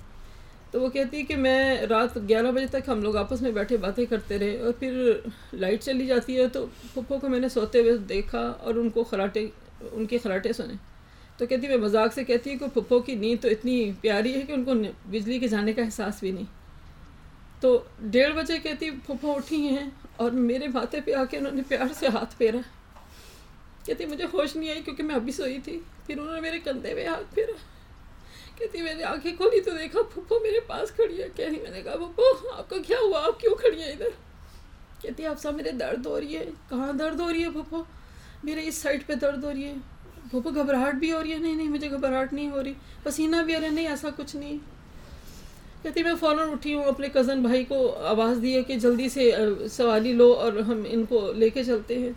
تو وہ کہتی کہ میں رات گیارہ بجے تک ہم لوگ آپس میں بیٹھے باتیں کرتے رہے اور پھر لائٹ چلی جاتی ہے تو پھپھو کو میں نے سوتے ہوئے دیکھا اور ان کو خراٹے ان کے خراٹے سنے تو کہتی میں مذاق سے کہتی ہوں کہ پھپھو کی نیند تو اتنی پیاری ہے کہ ان کو بجلی کے جانے کا احساس بھی نہیں۔ تو ڈیڑھ بجے کہتی پھپھو اٹھی ہیں اور میرے ماتھے پہ آ کے انہوں نے پیار سے ہاتھ پھیرا۔ کہتی مجھے ہوش نہیں آئی کیونکہ میں ابھی سوئی تھی۔ پھر انہوں نے میرے کندھے پہ ہاتھ پھیرا۔ کہتی میں نے آنکھیں کھولی تو دیکھا پھپھو میرے پاس کھڑی ہے کہتی میں نے کہا پھپھو آپ کو کیا ہوا؟ آپ کیوں کھڑی ہیں ادھر؟ کہتی آپ سب میرے درد ہو رہی ہے۔ کہاں درد ہو رہی ہے پھپھو میرے اس سائڈ پہ درد ہو رہی ہے۔ پھپھو گھبراہٹ بھی ہو رہی ہے۔ نہیں نہیں، مجھے گھبراہٹ نہیں ہو رہی۔ پسینہ بھی آ رہا ہے نہیں، ایسا کچھ نہیں۔ کہتی میں فوراً اٹھی ہوں، اپنے کزن بھائی کو آواز دی ہے کہ جلدی سے سوالی لو اور ہم ان کو لے کے چلتے ہیں۔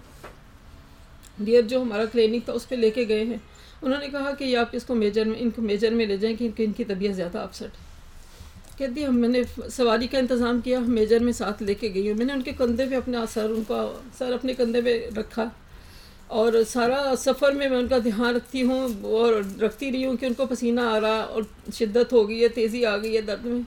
ڈیئر جو ہمارا کلینک تھا، اس پہ لے کے گئے ہیں۔ انہوں نے کہا کہ یہ آپ اس کو میجر میں، ان کو میجر میں لے جائیں کہ ان کی طبیعت زیادہ اپسٹ ہے۔ کہتی ہم، میں نے سواری کا انتظام کیا میجر میں ساتھ لے کے گئی ہوں۔ میں نے ان کے کندھے پہ اپنا سر، ان کا سر اپنے کندھے پہ رکھا۔ اور سارا سفر میں میں ان کا دھیان رکھتی ہوں اور رکھتی رہی ہوں کہ ان کو پسینہ آ رہا اور شدت ہو گئی ہے، تیزی آ گئی ہے درد میں۔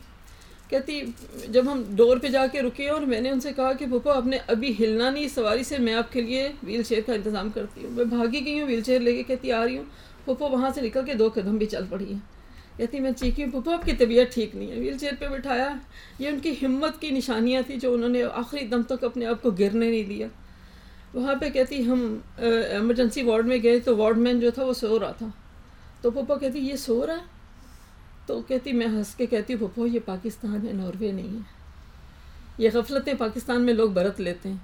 کہتی، جب ہم ڈور پہ جا کے رکے اور میں نے ان سے کہا کہ پھپھو آپ نے ابھی ہلنا نہیں، سواری سے میں آپ کے لیے ویل چیئر کا انتظام کرتی ہوں۔ میں بھاگی گئی ہوں، ویل چیئر لے کے کہتی، آ رہی ہوں۔ پھپھو وہاں سے نکل کے دو قدم بھی چل پڑی ہیں۔ کہتی، میں چیخی ہوں۔ پھپھو آپ کی طبیعت ٹھیک نہیں ہے۔ ویل چیئر پہ بٹھایا۔ یہ ان کی ہمت کی نشانیاں تھیں جو انہوں نے آخری دم تک اپنے آپ کو گرنے نہیں دیا۔ وہاں پہ کہتی ہم ایمرجنسی وارڈ میں گئے تو وارڈ مین جو تھا وہ سو رہا تھا۔ تو پھپھو کہتی یہ سو رہا ہے؟ تو کہتی میں ہنس کے کہتی ہوں پھپھو یہ پاکستان ہے ناروے نہیں ہے۔ یہ غفلتیں پاکستان میں لوگ برت لیتے ہیں۔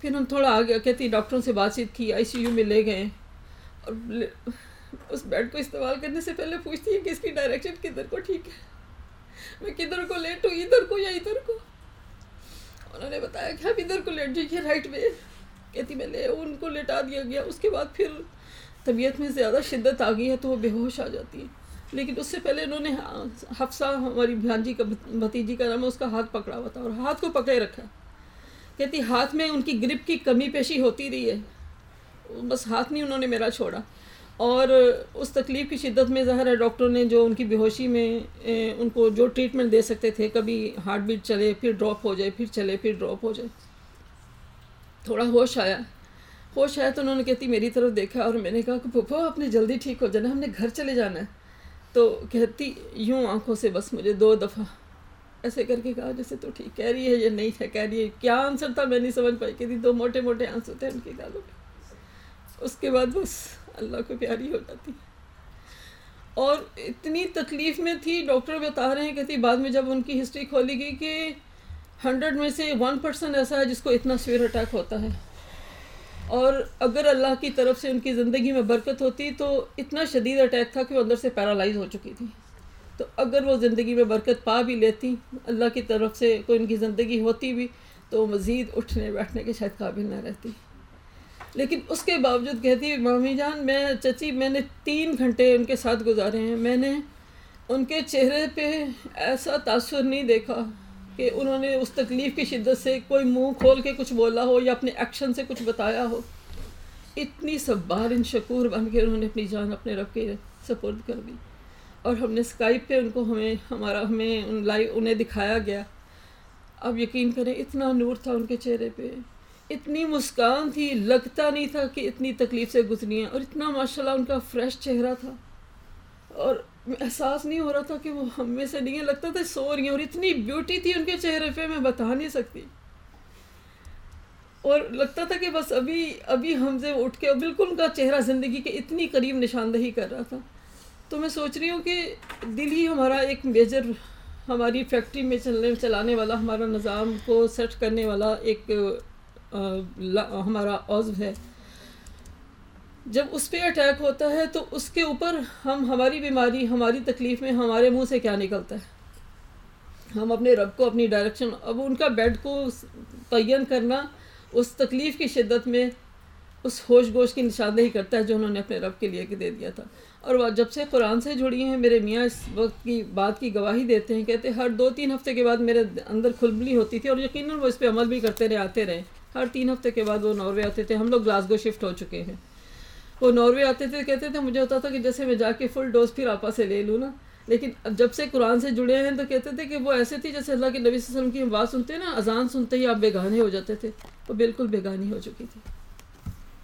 پھر ہم تھوڑا آگے کہتی ڈاکٹروں سے بات چیت کی آئی سی یو میں لے گئے۔ اور اس بیڈ کو استعمال کرنے سے پہلے پوچھتی ہے کہ اس کی ڈائریکشن کدھر کو ٹھیک ہے؟ میں کدھر کو لیٹ ہوں ادھر کو یا ادھر کو؟ انہوں نے بتایا کہ آپ ادھر کو لیٹ جائیے رائٹ میں کہتی میں لے ان کو لیٹا دیا گیا، اس کے بعد پھر طبیعت میں زیادہ شدت آ گئی ہے تو وہ بے ہوش آ جاتی ہے لیکن اس سے پہلے انہوں نے حفصہ، ہماری بھانجی کا، بھتیجی کا نام ہے، اس کا ہاتھ پکڑا ہوا تھا اور ہاتھ کو پکڑے رکھا۔ کہتی ہاتھ میں ان کی گرپ کی کمی پیشی ہوتی رہی ہے۔ بس ہاتھ نہیں انہوں نے میرا چھوڑا۔ اور اس تکلیف کی شدت میں ظاہر ہے ڈاکٹر نے جو ان کی بے ہوشی میں ان کو جو ٹریٹمنٹ دے سکتے تھے، کبھی ہارٹ بیٹ چلے، پھر ڈراپ ہو جائے، پھر چلے، پھر ڈراپ ہو جائے۔ تھوڑا ہوش آیا۔ ہوش آیا تو انہوں نے کہتی، میری طرف دیکھا اور میں نے کہا کہ پھپھو آپ نے جلدی ٹھیک ہو جانا، ہم نے گھر چلے جانا ہے۔ تو کہتی، یوں آنکھوں سے بس مجھے دو دفعہ۔ ایسے کر کے کہا، جیسے تو ٹھیک کہہ رہی ہے یا نہیں ہے کہہ رہی ہے۔ کیا آنسر تھا؟ میں نہیں سمجھ پائی۔ کہ دو موٹے موٹے آنسو تھے ان کی گالوں پہ اس کے بعد بس اللہ کو پیاری ہو جاتی۔ اور اتنی تکلیف میں تھی، ڈاکٹر بتا رہے ہیں، کہتی، بعد میں جب ان کی ہسٹری کھولی گئی کہ ہنڈریڈ میں سے ون پرسینٹ ایسا ہے جس کو اتنا سویر اٹیک ہوتا ہے۔ اور اگر اللہ کی طرف سے ان کی زندگی میں برکت ہوتی تو اتنا شدید اٹیک تھا کہ وہ اندر سے پیرالائز ہو چکی تھی۔ تو اگر وہ زندگی میں برکت پا بھی لیتی، اللہ کی طرف سے کوئی ان کی زندگی ہوتی بھی، تو وہ مزید اٹھنے، بیٹھنے کے شاید قابل نہ رہتی۔ لیکن اس کے باوجود کہتی مامی جان، میں، چچی، میں نے تین گھنٹے ان کے ساتھ گزارے ہیں۔ میں نے ان کے چہرے پہ ایسا تاثر نہیں دیکھا۔ کہ انہوں نے اس تکلیف کی شدت سے کوئی منہ کھول کے کچھ بولا ہو یا اپنے ایکشن سے کچھ بتایا ہو، اتنی سب بار ان شکور بن کے انہوں نے اپنی جان اپنے رب کے سپورٹ کر دی۔ اور ہم نے اسکائپ پہ ان کو ہمیں، ہمارا، ہمیں ان لائیو انہیں دکھایا گیا۔ اب یقین کریں، اتنا نور تھا ان کے چہرے پہ۔ اتنی مسکان تھی، لگتا نہیں تھا کہ اتنی تکلیف سے گزری ہیں۔ اور اتنا ماشاء اللہ ان کا فریش چہرہ تھا۔ اور احساس نہیں ہو رہا تھا کہ وہ ہم میں سے نہیں لگتا تھا سو رہی ہیں اور اتنی بیوٹی تھی ان کے چہرے پہ، میں بتا نہیں سکتی۔ اور لگتا تھا کہ بس ابھی ابھی ہم سے اٹھ کے بالکل ان کا چہرہ زندگی کے اتنی قریب نشاندہی کر رہا تھا۔ تو میں سوچ رہی ہوں کہ دل ہی ہمارا ایک میجر ہماری فیکٹری میں چلنے، چلانے والا، ہمارا نظام کو سیٹ کرنے والا ایک ہمارا عضو ہے۔ جب اس پہ اٹیک ہوتا ہے تو اس کے اوپر ہم ہماری بیماری، ہماری تکلیف میں ہمارے منہ سے کیا نکلتا ہے؟ ہم اپنے رب کو، اپنی ڈائریکشن اب ان کا بیڈ کو تعین کرنا اس تکلیف کی شدت میں اس ہوش گوش کی نشاندہی کرتا ہے جو انہوں نے اپنے رب کے لیے دے دیا تھا۔ اور وہ جب سے قرآن سے جڑی ہیں، میرے میاں اس وقت کی بات کی گواہی دیتے ہیں، کہتے ہر دو تین ہفتے کے بعد میرے اندر کھلبلی ہوتی تھی اور یقیناً وہ اس پہ عمل بھی کرتے رہے، آتے رہے۔ ہر تین ہفتے کے بعد وہ ناروے آتے تھے۔ ہم لوگ گلاسگو شفٹ ہو چکے ہیں۔ وہ ناروے آتے تھے، کہتے تھے، مجھے ہوتا تھا کہ جیسے میں جا کے فل ڈوز پھر آپا سے لے لوں نا۔ لیکن جب سے قرآن سے جڑے ہیں تو کہتے تھے کہ وہ ایسے تھی جیسے اللہ کے نبی صلی اللہ علیہ وسلم کی ہم بات سنتے ہیں نا، اذان سنتے ہی آپ بیگانے ہو جاتے تھے۔ وہ بالکل بیگانی ہو چکی تھی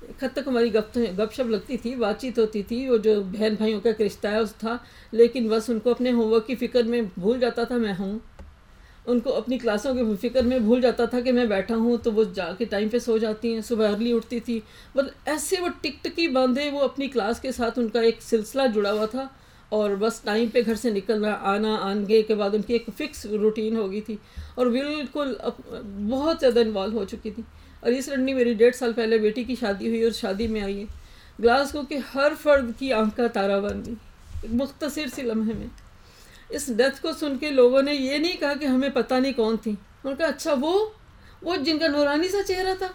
ایک حد تک ہماری گپ گپ شپ لگتی تھی، بات چیت ہوتی تھی۔ وہ جو بہن بھائیوں کا ایک رشتہ ہے، اس تھا۔ لیکن بس ان کو اپنے ہوم ورک کی فکر میں بھول جاتا تھا، میں ہوں۔ ان کو اپنی کلاسوں کی فکر میں بھول جاتا تھا کہ میں بیٹھا ہوں تو وہ جا کے ٹائم پہ سو جاتی ہیں، صبح ارلی اٹھتی تھی۔ بس ایسے وہ ٹک ٹکی باندھے، وہ اپنی کلاس کے ساتھ ان کا ایک سلسلہ جڑا ہوا تھا اور بس ٹائم پہ گھر سے نکلنا آنا آنگے کے بعد ان کی ایک فکس روٹین ہو گئی تھی اور بالکل بہت زیادہ انوالو ہو چکی تھی۔ اور اس رنڈی میری ڈیڑھ سال پہلے بیٹی کی شادی ہوئی اور شادی میں آئی ہے گلاس کو ہر فرد کی آنکھ کا تارا بن گئی۔ ایک مختصر سی لمحے میں۔ اس ڈیتھ کو سن کے لوگوں نے یہ نہیں کہا کہ ہمیں پتہ نہیں کون تھی۔ انہوں نے کہا اچھا وہ وہ جن کا نورانی سا چہرہ تھا،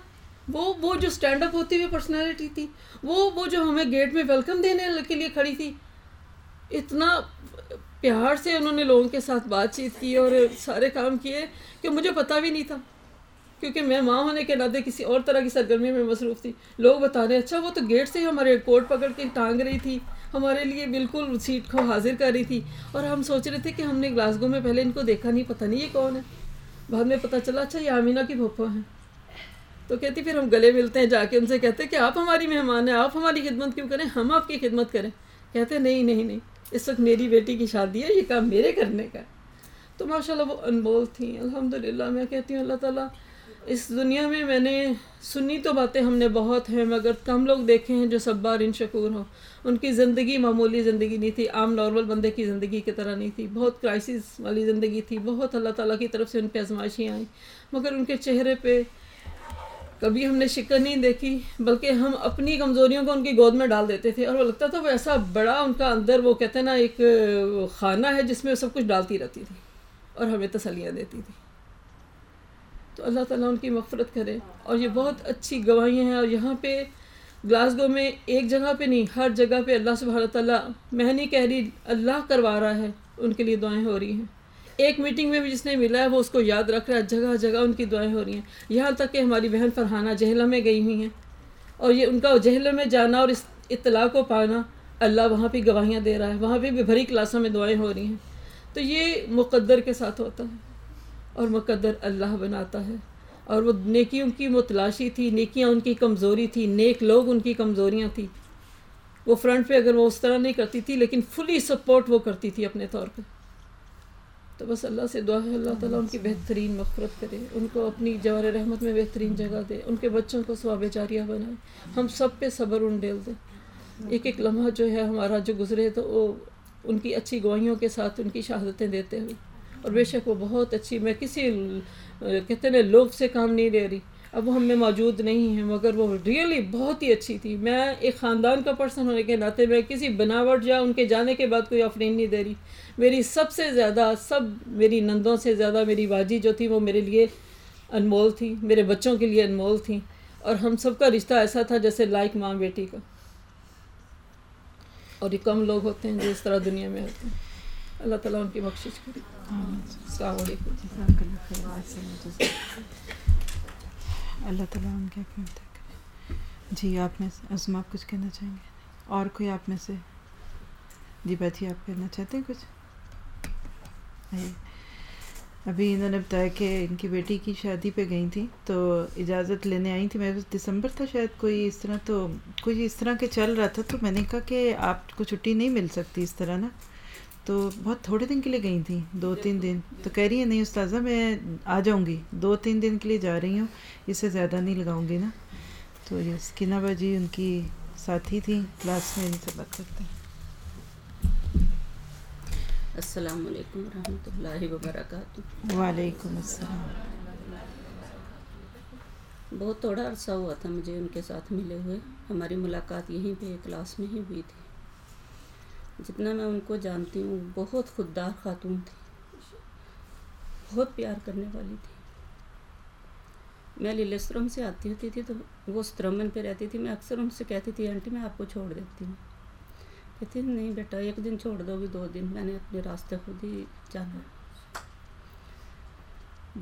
وہ وہ جو اسٹینڈ اپ ہوتی ہوئی پرسنالٹی تھی، وہ وہ جو ہمیں گیٹ میں ویلکم دینے کے لیے کھڑی تھی۔ اتنا پیار سے انہوں نے لوگوں کے ساتھ بات چیت کی اور سارے کام کیے کہ مجھے پتہ بھی نہیں تھا۔ کیونکہ میں ماں ہونے کے ناطے کسی اور طرح کی سرگرمی میں مصروف تھی۔ لوگ بتا رہے اچھا وہ تو گیٹ سے ہی ہمارے کوٹ پکڑ کے ٹانگ رہی تھی۔ ہمارے لیے بالکل سیٹ کو حاضر کر رہی تھی اور ہم سوچ رہے تھے کہ ہم نے گلاسگو میں پہلے ان کو دیکھا نہیں، پتہ نہیں یہ کون ہے۔ بعد میں پتہ چلا اچھا یہ آمینہ کی بھوپا ہیں۔ تو کہتی، پھر ہم گلے ملتے ہیں، جا کے ان سے کہتے ہیں کہ آپ ہماری مہمان ہیں، آپ ہماری خدمت کیوں کریں؟ ہم آپ کی خدمت کریں۔ کہتے، نہیں نہیں نہیں، اس وقت میری بیٹی کی شادی ہے، یہ کام میرے کرنے کا ہے۔ تو ماشاء اللہ وہ انمول تھیں۔ الحمد للہ میں کہتی ہوں، اللہ تعالیٰ، اس دنیا میں میں نے سنی تو باتیں ہم نے بہت ہیں، مگر کم لوگ دیکھے ہیں جو سب بار ان شکور ہوں۔ ان کی زندگی معمولی زندگی نہیں تھی، عام نارمل بندے کی زندگی کی طرح نہیں تھی۔ بہت کرائسس والی زندگی تھی، بہت اللہ تعالیٰ کی طرف سے ان پہ آزمائشیں آئیں۔ مگر ان کے چہرے پہ کبھی ہم نے شکر نہیں دیکھی، بلکہ ہم اپنی کمزوریوں کو ان کی گود میں ڈال دیتے تھے۔ اور وہ لگتا تھا وہ ایسا بڑا ان کا اندر وہ کہتے ہیں نا، ایک خانہ ہے جس میں وہ سب کچھ ڈالتی رہتی تھی اور ہمیں تسلیاں دیتی تھی۔ تو اللہ تعالیٰ ان کی مغفرت کرے۔ اور یہ بہت اچھی گواہیاں ہیں اور یہاں پہ گلاسگو میں ایک جگہ پہ نہیں، ہر جگہ پہ اللہ سبحانہ تعالیٰ میں نہیں کہہ رہی اللہ کروا رہا ہے، ان کے لیے دعائیں ہو رہی ہیں۔ ایک میٹنگ میں بھی جس نے ملا ہے، وہ اس کو یاد رکھ رہا ہے، جگہ جگہ ان کی دعائیں ہو رہی ہیں۔ یہاں تک کہ ہماری بہن فرحانہ جہلہ میں گئی ہوئی ہیں۔ اور یہ ان کا جہلم میں جانا اور اس اطلاع کو پانا اللہ وہاں پہ گواہیاں دے رہا ہے، وہاں پہ بھی بھری کلاسوں میں دعائیں ہو رہی ہیں۔ تو یہ مقدر کے ساتھ ہوتا ہے اور مقدر اللہ بناتا ہے۔ اور وہ نیکیوں کی متلاشی تھی، نیکیاں ان کی کمزوری تھی، نیک لوگ ان کی کمزوریاں تھیں۔ وہ فرنٹ پہ اگر وہ اس طرح نہیں کرتی تھی، لیکن فلی سپورٹ وہ کرتی تھی اپنے طور پہ۔ تو بس اللہ سے دعا ہے، اللہ تعالیٰ ان کی بہترین مغفرت کرے، ان کو اپنی جوار رحمت میں بہترین جگہ دے، ان کے بچوں کو سواب جاریہ بنائے۔ ہم سب پہ صبر ان ڈیل دے۔ ایک ایک لمحہ جو ہے ہمارا جو گزرے تو وہ ان کی اچھی گواہیوں کے ساتھ ان کی شہادتیں دیتے ہوئے۔ اور بے شک وہ بہت اچھی، میں کسی کہتے ہیں لوگ سے کام نہیں لے رہی۔ اب وہ ہم میں موجود نہیں ہیں، مگر وہ ریئلی بہت ہی اچھی تھی۔ میں ایک خاندان کا پرسن ہونے کے ناطے میں کسی بناوٹ یا ان کے جانے کے بعد کوئی آفرین نہیں دے رہی۔ میری سب سے زیادہ، سب میری نندوں سے زیادہ میری باجی جو تھی، وہ میرے لیے انمول تھی، میرے بچوں کے لیے انمول تھیں اور ہم سب کا رشتہ ایسا تھا جیسے لائک ماں بیٹی کا۔ اور یہ کم لوگ ہوتے ہیں جو اس طرح دنیا میں ہوتے ہیں۔ اللہ تعالیٰ ان کی بخش کرے۔ السلام علیکم اللہ تعالیٰ ان کے جی آپ میں عظم آپ کچھ کہنا چاہیں گے؟ اور کوئی آپ میں سے؟ جی بیٹھی، آپ کہنا چاہتے ہیں کچھ؟ ابھی انہوں نے بتایا کہ ان کی بیٹی کی شادی پہ گئی تھیں، تو اجازت لینے آئی تھی میں دسمبر تھا شاید، کوئی اس طرح تو، کوئی اس طرح کے چل رہا تھا، تو میں نے کہا کہ آپ کو چھٹی نہیں مل سکتی اس طرح، نا؟ تو بہت تھوڑے دن کے لیے گئی تھیں دو تین دن۔ تو کہہ رہی ہیں نہیں استاذہ میں آ جاؤں گی۔ دو تین دن کے لیے جا رہی ہوں اس سے زیادہ نہیں لگاؤں گی نا۔ تو یہ سکینہ باجی ان کی ساتھی تھیں۔ کلاس میں ان سے بات کرتے ہیں۔ السلام علیکم ورحمۃ اللہ وبرکاتہ۔ وعلیکم السلام۔ بہت تھوڑا عرصہ ہوا تھا مجھے ان کے ساتھ ملے ہوئے۔ ہماری ملاقات یہیں پہ کلاس میں ہی ہوئی تھی۔ جتنا میں ان کو جانتی ہوں، بہت خوددار خاتون تھی۔ بہت پیار کرنے والی تھی۔ میں لیلسترم سے آتی ہوتی تھی تو وہ استرمن پہ رہتی تھی۔ میں اکثر ان سے کہتی تھی، آنٹی، میں آپ کو چھوڑ دیتی ہوں۔ کہتی نہیں بیٹا، ایک دن چھوڑ دو گی، دو دن۔ میں نے اپنے راستے خود ہی جانا۔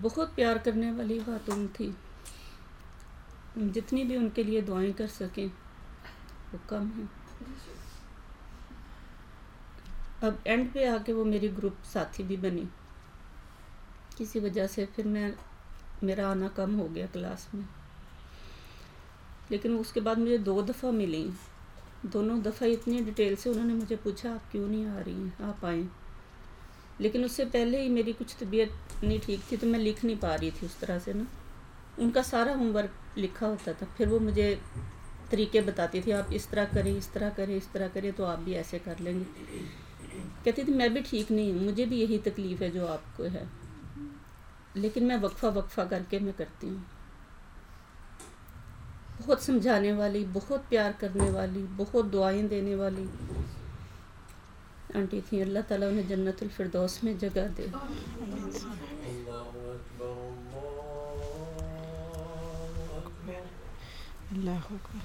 بہت پیار کرنے والی خاتون تھی۔ جتنی بھی ان کے لیے دعائیں کر سکیں، وہ کم ہیں۔ اب اینڈ پہ آ کے وہ میری گروپ ساتھی بھی بنی۔ کسی وجہ سے پھر میں، میرا آنا کم ہو گیا کلاس میں۔ لیکن اس کے بعد مجھے دو دفعہ ملی۔ دونوں دفعہ اتنی ڈیٹیل سے انہوں نے مجھے پوچھا، آپ کیوں نہیں آ رہی ہیں؟ آپ آئیں۔ لیکن اس سے پہلے ہی میری کچھ طبیعت نہیں ٹھیک تھی تو میں لکھ نہیں پا رہی تھی اس طرح سے نا۔ ان کا سارا ہوم ورک لکھا ہوتا تھا۔ پھر وہ مجھے طریقے بتاتی تھی، آپ اس طرح کریں، اس طرح کریں، اس طرح کریں تو آپ بھی ایسے کر لیں گے۔ کہتی تھی میں بھی ٹھیک نہیں ہوں مجھے بھی یہی تکلیف ہے جو آپ کو ہے. لیکن میں وقفہ وقفہ کر کے میں کرتی ہوں۔ بہت سمجھانے والی بہت پیار کرنے والی بہت دعائیں دینے والی۔ آنٹی تھیں اللہ تعالیٰ انہیں جنت الفردوس میں جگہ دے۔ اللہ اکبر۔ اللہ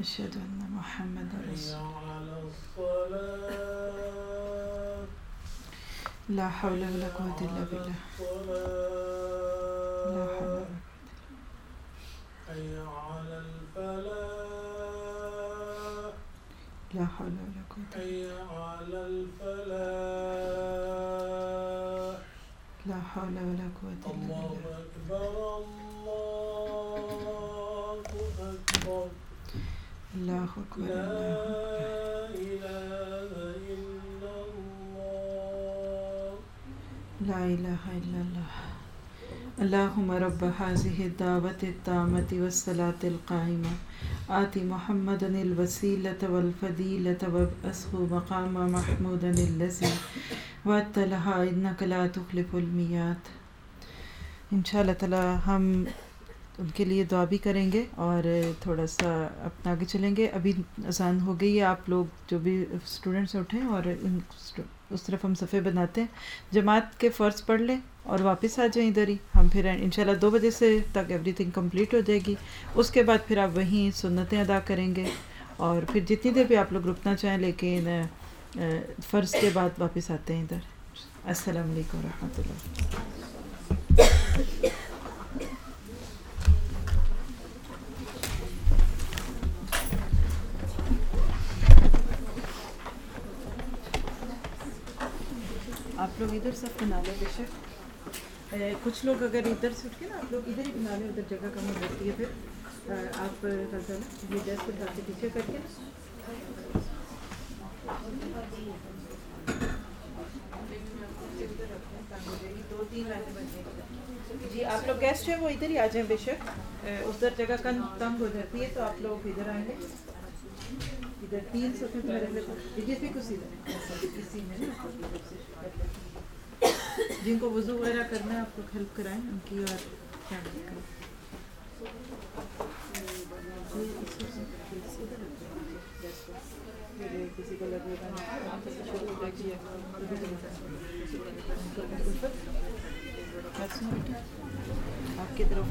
اشہد أن محمد رسول لا حول ولا قوة إلا بالله. لا حول ولا لا حول ولا قوة لا حول ولا قوة إلا بالله. الله أكبر الله أكبر. الله أكبر لا إله إلا الله. لا إله إلا الله. اللهم رب هذه الدعوة التامة والصلاة القائمة. آتی محمد الوسیلة والفضیلة وابعثه مقام محمود الذي وعدتلها انك لا تخلف المیات۔ انشاءاللہ تعالی ہم ان کے لیے دعا بھی کریں گے اور تھوڑا سا اپنا آگے چلیں گے۔ ابھی آسان ہو گئی ہے، آپ لوگ جو بھی اسٹوڈنٹس اٹھیں اور ان اس طرف ہم صفحے بناتے ہیں۔ جماعت کے فرض پڑھ لیں اور واپس آ جائیں ادھر ہی۔ ہم پھر انشاءاللہ دو بجے سے تک ایوری تھنگ کمپلیٹ ہو جائے گی۔ اس کے بعد پھر آپ وہیں سنتیں ادا کریں گے۔ اور پھر جتنی دیر بھی آپ لوگ رکنا چاہیں، لیکن فرض کے بعد واپس آتے ہیں ادھر۔ السلام علیکم ورحمۃ اللہ۔ لوگ ادھر سب بنا لیں بے شک کچھ لوگ اگر ادھر سے اٹھ کے نا آپ لوگ ادھر ہی بنا لیں ادھر جگہ کم ہو جاتی ہے پھر آپ یہ ڈیسک اٹھا کے پیچھے کر کے دو تین جی آپ لوگ گیسٹ ہیں وہ ادھر ہی آ جائیں بے شک ادھر جگہ کم تنگ ہو جاتی ہے تو آپ لوگ ادھر آئیں گے ادھر تین سو جس بھی کسی اسی میں جن کو وضو وغیرہ کرنا ہے آپ لوگ ہیلپ کرائیں ان کی اور کسی کو لگے گا آپ کی طرف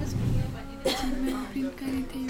میں کر رہی تھی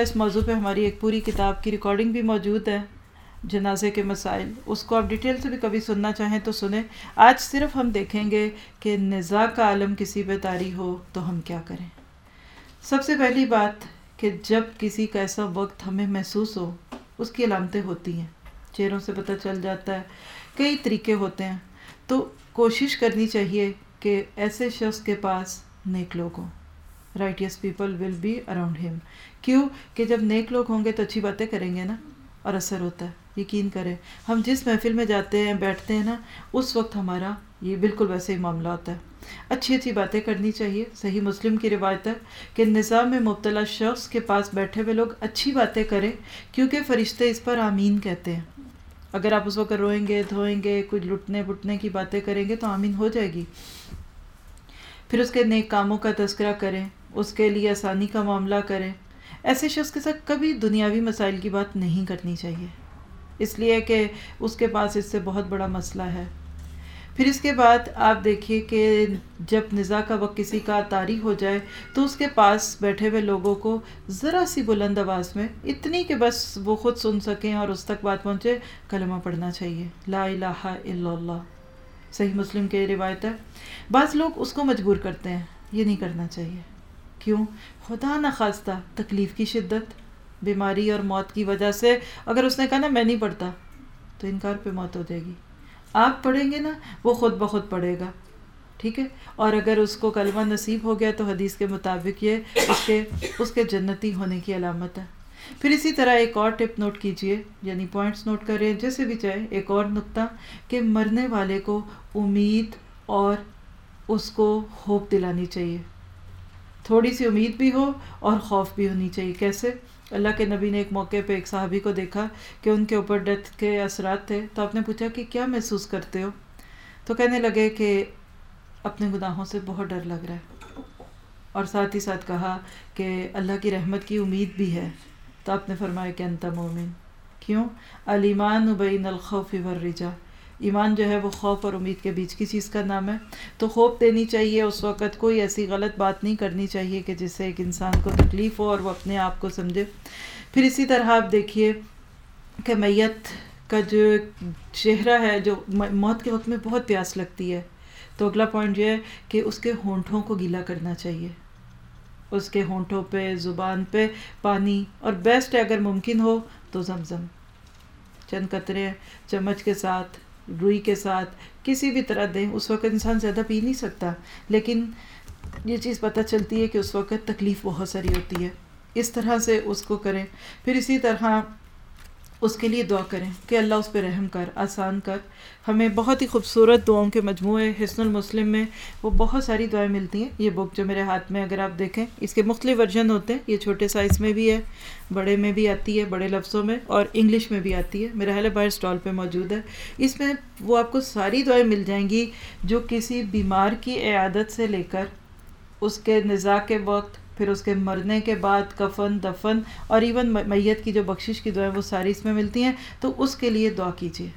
اس موضوع پہ ہماری ایک پوری کتاب کی ریکارڈنگ بھی موجود ہے، جنازے کے مسائل۔ اس کو آپ ڈیٹیل سے بھی کبھی سننا چاہیں تو سنیں۔ آج صرف ہم دیکھیں گے کہ نزا کا عالم کسی پہ تاری ہو تو ہم کیا کریں۔ سب سے پہلی بات کہ جب کسی کا ایسا وقت ہمیں محسوس ہو، اس کی علامتیں ہوتی ہیں۔ چہروں سے پتہ چل جاتا ہے، کئی طریقے ہوتے ہیں۔ تو کوشش کرنی چاہیے کہ ایسے شخص کے پاس نیک لوگ ہوں۔ Righteous people will be around ہم کیوں کہ جب نیک لوگ ہوں گے تو اچھی باتیں کریں گے نا؟ اور اثر ہوتا ہے، یقین کریں۔ ہم جس محفل میں جاتے ہیں، بیٹھتے ہیں نا، اس وقت ہمارا یہ بالکل ویسے ہی معاملہ ہوتا ہے۔ اچھی اچھی باتیں کرنی چاہیے۔ صحیح مسلم کی روایت ہے کہ نظام میں مبتلا شخص کے پاس بیٹھے ہوئے لوگ اچھی باتیں کریں، کیونکہ فرشتے اس پر آمین کہتے ہیں۔ اگر آپ اس وقت روئیں گے، دھوئیں گے کچھ لٹنے بٹنے کی باتیں کریں گے تو آمین ہو جائے گی۔ پھر اس کے نیک کاموں کا تذکرہ کریں، اس کے لیے آسانی کا معاملہ کریں۔ ایسے شخص کے ساتھ کبھی دنیاوی مسائل کی بات نہیں کرنی چاہیے۔ اس لیے کہ اس کے پاس اس سے بہت بڑا مسئلہ ہے۔ پھر اس کے بعد آپ دیکھیے کہ جب نزا کا وقت کسی کا طاری ہو جائے تو اس کے پاس بیٹھے ہوئے لوگوں کو ذرا سی بلند آواز میں اتنی کہ بس وہ خود سن سکیں اور اس تک بات پہنچے، کلمہ پڑھنا چاہیے۔ لا الہ الا اللہ۔ صحیح مسلم کے روایت ہے۔ بعض لوگ اس کو مجبور کرتے ہیں، یہ نہیں کرنا چاہیے۔ کیوں؟ خدا نخواستہ، تکلیف کی شدت، بیماری اور موت کی وجہ سے اگر اس نے کہا نا میں نہیں پڑھتا، تو انکار پہ موت ہو جائے گی۔ آپ پڑھیں گے نا، وہ خود بخود پڑھے گا۔ ٹھیک ہے؟ اور اگر اس کو کلمہ نصیب ہو گیا تو حدیث کے مطابق یہ اس کے اس کے جنتی ہونے کی علامت ہے۔ پھر اسی طرح ایک اور ٹپ نوٹ کیجیے یعنی پوائنٹس نوٹ کریں، جیسے بھی چاہے، ایک اور نقطہ کہ مرنے والے کو امید اور اس کو ہوپ دلانی چاہیے۔ تھوڑی سی امید بھی ہو اور خوف بھی ہونی چاہیے۔ کیسے؟ اللہ کے نبی نے ایک موقع پہ ایک صحابی کو دیکھا کہ ان کے اوپر ڈیتھ کے اثرات تھے۔ تو آپ نے پوچھا کہ کیا محسوس کرتے ہو؟ تو کہنے لگے کہ اپنے گناہوں سے بہت ڈر لگ رہا ہے۔ اور ساتھ ہی ساتھ کہا کہ اللہ کی رحمت کی امید بھی ہے۔ تو آپ نے فرمایا کہ انت مومن۔ کیوں؟ علیمان بین الخوف والرجا ایمان جو ہے وہ خوف اور امید کے بیچ کی چیز کا نام ہے۔ تو خوف دینی چاہیے، اس وقت کوئی ایسی غلط بات نہیں کرنی چاہیے کہ جس سے ایک انسان کو تکلیف ہو اور وہ اپنے آپ کو سمجھے۔ پھر اسی طرح آپ دیکھیے کہ میت کا جو چہرہ ہے، جو موت کے وقت میں بہت پیاس لگتی ہے۔ تو اگلا پوائنٹ یہ ہے کہ اس کے ہونٹوں کو گیلا کرنا چاہیے۔ اس کے ہونٹوں پہ، زبان پہ پانی۔ اور بیسٹ ہے اگر ممکن ہو تو زمزم۔ چند قطرے چمچ کے ساتھ۔ روئی کے ساتھ کسی بھی طرح دیں، اس وقت انسان زیادہ پی نہیں سکتا۔ لیکن یہ چیز پتہ چلتی ہے کہ اس وقت تکلیف بہت ساری ہوتی ہے۔ اس طرح سے اس کو کریں۔ پھر اسی طرح اس کے لیے دعا کریں کہ اللہ اس پہ رحم کر، آسان کر۔ ہمیں بہت ہی خوبصورت دعاؤں کے مجموعے حسن المسلم میں وہ بہت ساری دعائیں ملتی ہیں۔ یہ بک جو میرے ہاتھ میں اگر آپ دیکھیں، اس کے مختلف ورژن ہوتے ہیں۔ یہ چھوٹے سائز میں بھی ہے، بڑے میں بھی آتی ہے، بڑے لفظوں میں، اور انگلش میں بھی آتی ہے۔ میرا حال باہر اسٹال پہ موجود ہے۔ اس میں وہ آپ کو ساری دعائیں مل جائیں گی جو کسی بیمار کی عیادت سے لے کر، اس کے نزا کے وقت پھر اس کے مرنے کے بعد کفن، دفن اور ایون میت کی جو بخشش کی دعائیں وہ ساری اس میں ملتی ہیں، تو اس کے لیے دعا کیجیے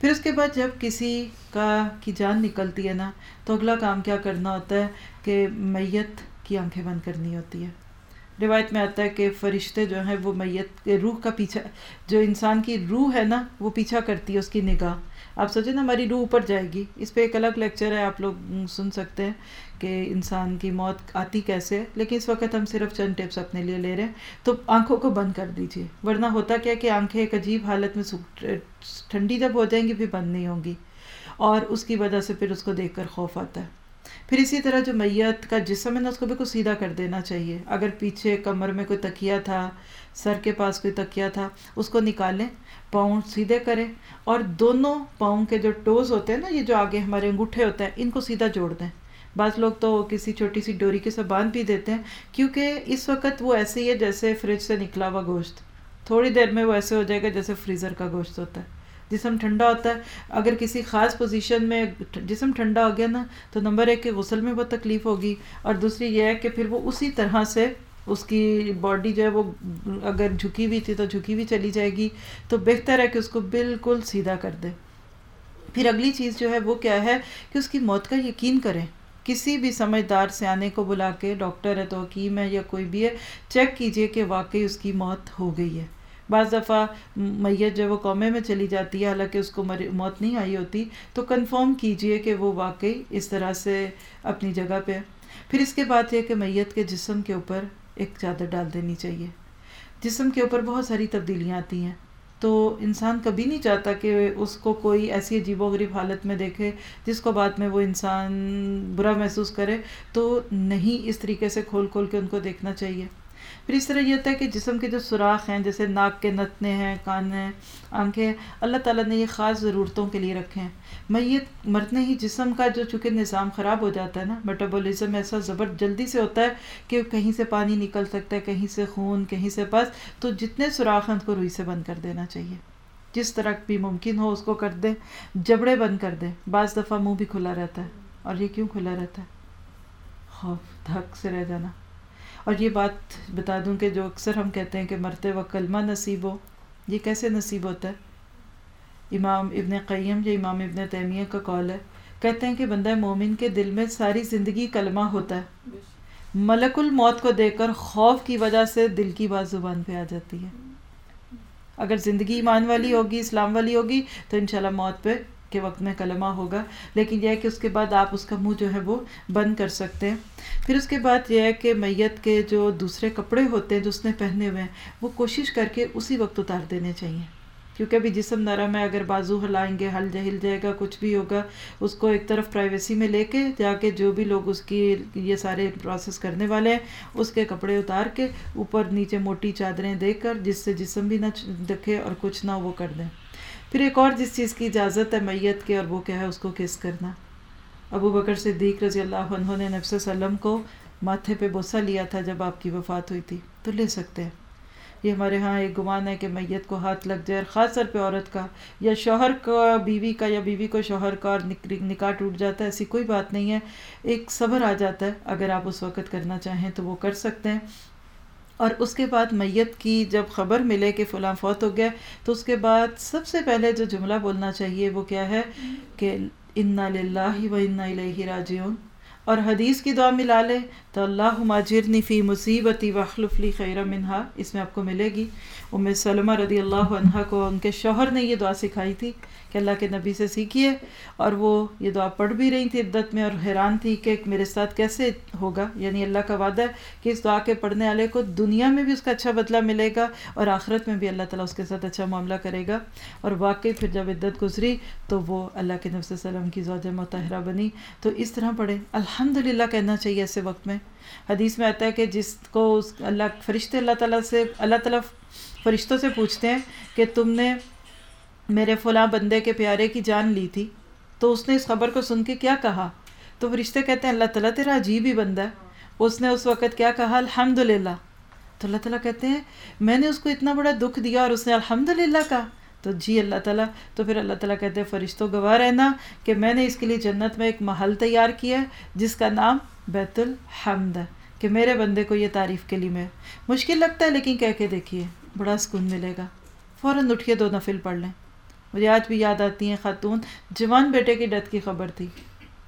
پھر اس کے بعد جب کسی کا، کی جان نکلتی ہے نا، تو اگلا کام کیا کرنا ہوتا ہے کہ میت کی آنکھیں بند کرنی ہوتی ہے روایت میں آتا ہے کہ فرشتے جو ہیں وہ میت کے روح کا پیچھا، جو انسان کی روح ہے نا، وہ پیچھا کرتی ہے اس کی نگاہ۔ آپ سوچیں نا، ہماری روح اوپر جائے گی۔ اس پہ ایک الگ لیکچر ہے، آپ لوگ سن سکتے ہیں۔ کہ انسان کی موت آتی کیسے لیکن اس وقت ہم صرف چند ٹپس اپنے لیے لے رہے ہیں۔ تو آنکھوں کو بند کر دیجیے ورنہ ہوتا کیا کہ آنکھیں ایک عجیب حالت میں ٹھنڈی جب ہو جائیں گی پھر بند نہیں ہوں گی، اور اس کی وجہ سے پھر اس کو دیکھ کر خوف آتا ہے۔ پھر اسی طرح جو میت کا جسم ہے نا، اس کو بالکل سیدھا کر دینا چاہیے۔ اگر پیچھے کمر میں کوئی تکیہ تھا، سر کے پاس کوئی تکیہ تھا، اس کو نکالیں، پاؤں سیدھے کریں، اور دونوں پاؤں کے جو ٹوز ہوتے ہیں نا، یہ جو آگے ہمارے انگوٹھے ہوتے ہیں، ان کو سیدھا جوڑ دیں۔ بعض لوگ تو کسی چھوٹی سی ڈوری کے ساتھ باندھ بھی دیتے ہیں، کیونکہ اس وقت وہ ایسے ہی ہے جیسے فریج سے نکلا ہوا گوشت۔ تھوڑی دیر میں وہ ایسے ہو جائے گا جیسے فریزر کا گوشت ہوتا ہے۔ جسم ٹھنڈا ہوتا ہے۔ اگر کسی خاص پوزیشن میں جسم ٹھنڈا ہو گیا نا، تو نمبر ایک کہ غسل میں بہت تکلیف ہوگی۔ اور دوسری یہ ہے کہ پھر وہ اسی طرح سے اس کی باڈی جو ہے وہ اگر جھکی ہوئی تھی تو جھکی ہوئی چلی جائے گی۔ تو بہتر ہے کہ اس کو بالکل سیدھا کر دے۔ پھر اگلی چیز جو ہے وہ کیا ہے کہ اس کی موت کا یقین کریں۔ کسی بھی سمجھدار سے آنے کو بلا کے ڈاکٹر ہے تو حکیم ہے یا کوئی بھی ہے، چیک کیجیے کہ واقعی اس کی موت ہو گئی ہے۔ بعض دفعہ میت جو وہ قومے میں چلی جاتی ہے، حالانکہ اس کو موت نہیں آئی ہوتی، تو کنفرم کیجیے کہ وہ واقعی اس طرح سے اپنی جگہ پہ ہے۔ پھر اس کے بعد یہ کہ میت کے جسم کے اوپر ایک چادر ڈال دینی چاہیے۔ جسم کے اوپر بہت ساری تبدیلیاں آتی ہیں۔ تو انسان کبھی نہیں چاہتا کہ اس کو کوئی ایسی عجیب و غریب حالت میں دیکھے جس کو بعد میں وہ انسان برا محسوس کرے تو نہیں اس طریقے سے کھول کھول کے ان کو دیکھنا چاہیے۔ پھر اس طرح یہ ہوتا ہے کہ جسم کے جو سوراخ ہیں، جیسے ناک کے نتنے ہیں، کان ہیں، آنکھیں اللہ تعالیٰ نے یہ خاص ضرورتوں کے لیے رکھے ہیں۔ میت مرنے ہی جسم کا جو چونکہ نظام خراب ہو جاتا ہے نا میٹابولزم ایسا زبر جلدی سے ہوتا ہے کہ کہیں سے پانی نکل سکتا ہے، کہیں سے خون، کہیں سے پس، تو جتنے سوراخ ہیں ان کو روئی سے بند کر دینا چاہیے۔ جس طرح بھی ممکن ہو اس کو کر دیں، جبڑے بند کر دیں۔ بعض دفعہ منہ بھی کھلا رہتا ہے اور یہ کیوں کھلا رہتا ہے؟ خوف، دھک سے رہ جانا۔ اور یہ بات بتا دوں کہ جو اکثر ہم کہتے ہیں کہ مرتے وقت کلمہ نصیب ہو، یہ کیسے نصیب ہوتا ہے؟ امام ابن قیم یا امام ابن تیمیہ کا قول ہے، کہتے ہیں کہ بندہ مومن کے دل میں ساری زندگی کلمہ ہوتا ہے۔ ملک الموت کو دیکھ کر خوف کی وجہ سے دل کی بات زبان پہ آ جاتی ہے۔ اگر زندگی ایمان والی ہوگی، اسلام والی ہوگی، تو انشاءاللہ موت پہ کے وقت میں کلمہ ہوگا۔ لیکن یہ ہے کہ اس کے بعد آپ اس کا منہ جو ہے وہ بند کر سکتے ہیں۔ پھر اس کے بعد یہ ہے کہ میت کے جو دوسرے کپڑے ہوتے ہیں جو اس نے پہنے ہوئے ہیں، وہ کوشش کر کے اسی وقت اتار دینے چاہیے۔ کیونکہ ابھی جسم نرم ہے، اگر بازو ہلائیں گے، ہل ہل جائے گا، کچھ بھی ہوگا، اس کو ایک طرف پرائیویسی میں لے کے جا کے جو بھی لوگ اس کی یہ سارے پروسیس کرنے والے ہیں، اس کے کپڑے اتار کے اوپر نیچے موٹی چادریں دے کر، جس سے جسم بھی نہ دکھے اور کچھ نہ وہ کر دیں۔ پھر ایک اور جس چیز کی اجازت ہے میت کے اور وہ کیا ہے، اس کو کس کرنا۔ ابو بکر صدیق رضی اللہ عنہ نے نفس وسلم کو ماتھے پہ بوسہ لیا تھا جب آپ کی وفات ہوئی تھی۔ تو لے سکتے ہیں۔ یہ ہمارے ہاں ایک گمان ہے کہ میت کو ہاتھ لگ جائے اور خاص طور پہ عورت کا یا شوہر کا بیوی کا یا بیوی کو شوہر کا اور نکاح ٹوٹ جاتا ہے، ایسی کوئی بات نہیں ہے۔ ایک صبر آ جاتا ہے۔ اگر آپ اس وقت کرنا چاہیں تو وہ کر سکتے ہیں۔ اور اس کے بعد میت کی جب خبر ملے کہ فلاں فوت ہو گیا، تو اس کے بعد سب سے پہلے جو جملہ بولنا چاہیے وہ کیا ہے کہ انا لاہ و انا الیہ راجعون۔ اور حدیث کی دعا ملا لے تو اللہ ماجرنی فی مصیبتی وخلف لی خیر منہا۔ اس میں آپ کو ملے گی۔ ام سلمہ رضی اللہ عنہ کو ان کے شوہر نے یہ دعا سکھائی تھی کہ اللہ کے نبی سے سیکھیے اور وہ یہ دعا پڑھ بھی رہی تھی عدت میں اور حیران تھی کہ میرے ساتھ کیسے ہوگا؟ یعنی اللہ کا وعدہ ہے کہ اس دعا کے پڑھنے والے کو دنیا میں بھی اس کا اچھا بدلہ ملے گا اور آخرت میں بھی اللہ تعالیٰ اس کے ساتھ اچھا معاملہ کرے گا۔ اور واقعی پھر جب عدت گزری تو وہ اللہ کے نفس وسلم کی زوجہ متحرہ بنی۔ تو اس طرح پڑھے الحمد للہ کہنا چاہیے ایسے وقت میں۔ حدیث میں آتا ہے کہ جس کو اس اللہ، فرشتے اللہ تعالیٰ سے، اللہ تعالیٰ فرشتوں سے پوچھتے ہیں کہ تم نے میرے فلاں بندے کے پیارے کی جان لی تھی، تو اس نے اس خبر کو سن کے کیا کہا؟ تو فرشتے کہتے ہیں، اللہ تعالیٰ تیرا عجیب ہی بندہ ہے۔ اس نے اس وقت کیا کہا؟ الحمد للہ تو اللہ تعالیٰ کہتے ہیں، میں نے اس کو اتنا بڑا دکھ دیا اور اس نے الحمد للہ کہا۔ تو جی اللہ تعالیٰ، تو پھر اللہ تعالیٰ کہتے ہیں، فرشتوں گواہ رہنا کہ میں نے اس کے لیے جنت میں ایک محل تیار کیا ہے، جس کا نام بیت الحمد ہے کہ میرے بندے کو یہ تعریف کے لیے میں، مشکل لگتا ہے لیکن کہہ کے دیکھیے۔ بڑا سکون ملے گا۔ فوراً اٹھیے دو نفل پڑھ لیں۔ مجھے آج بھی یاد آتی ہیں، خاتون جوان بیٹے کی ڈیتھ کی خبر تھی۔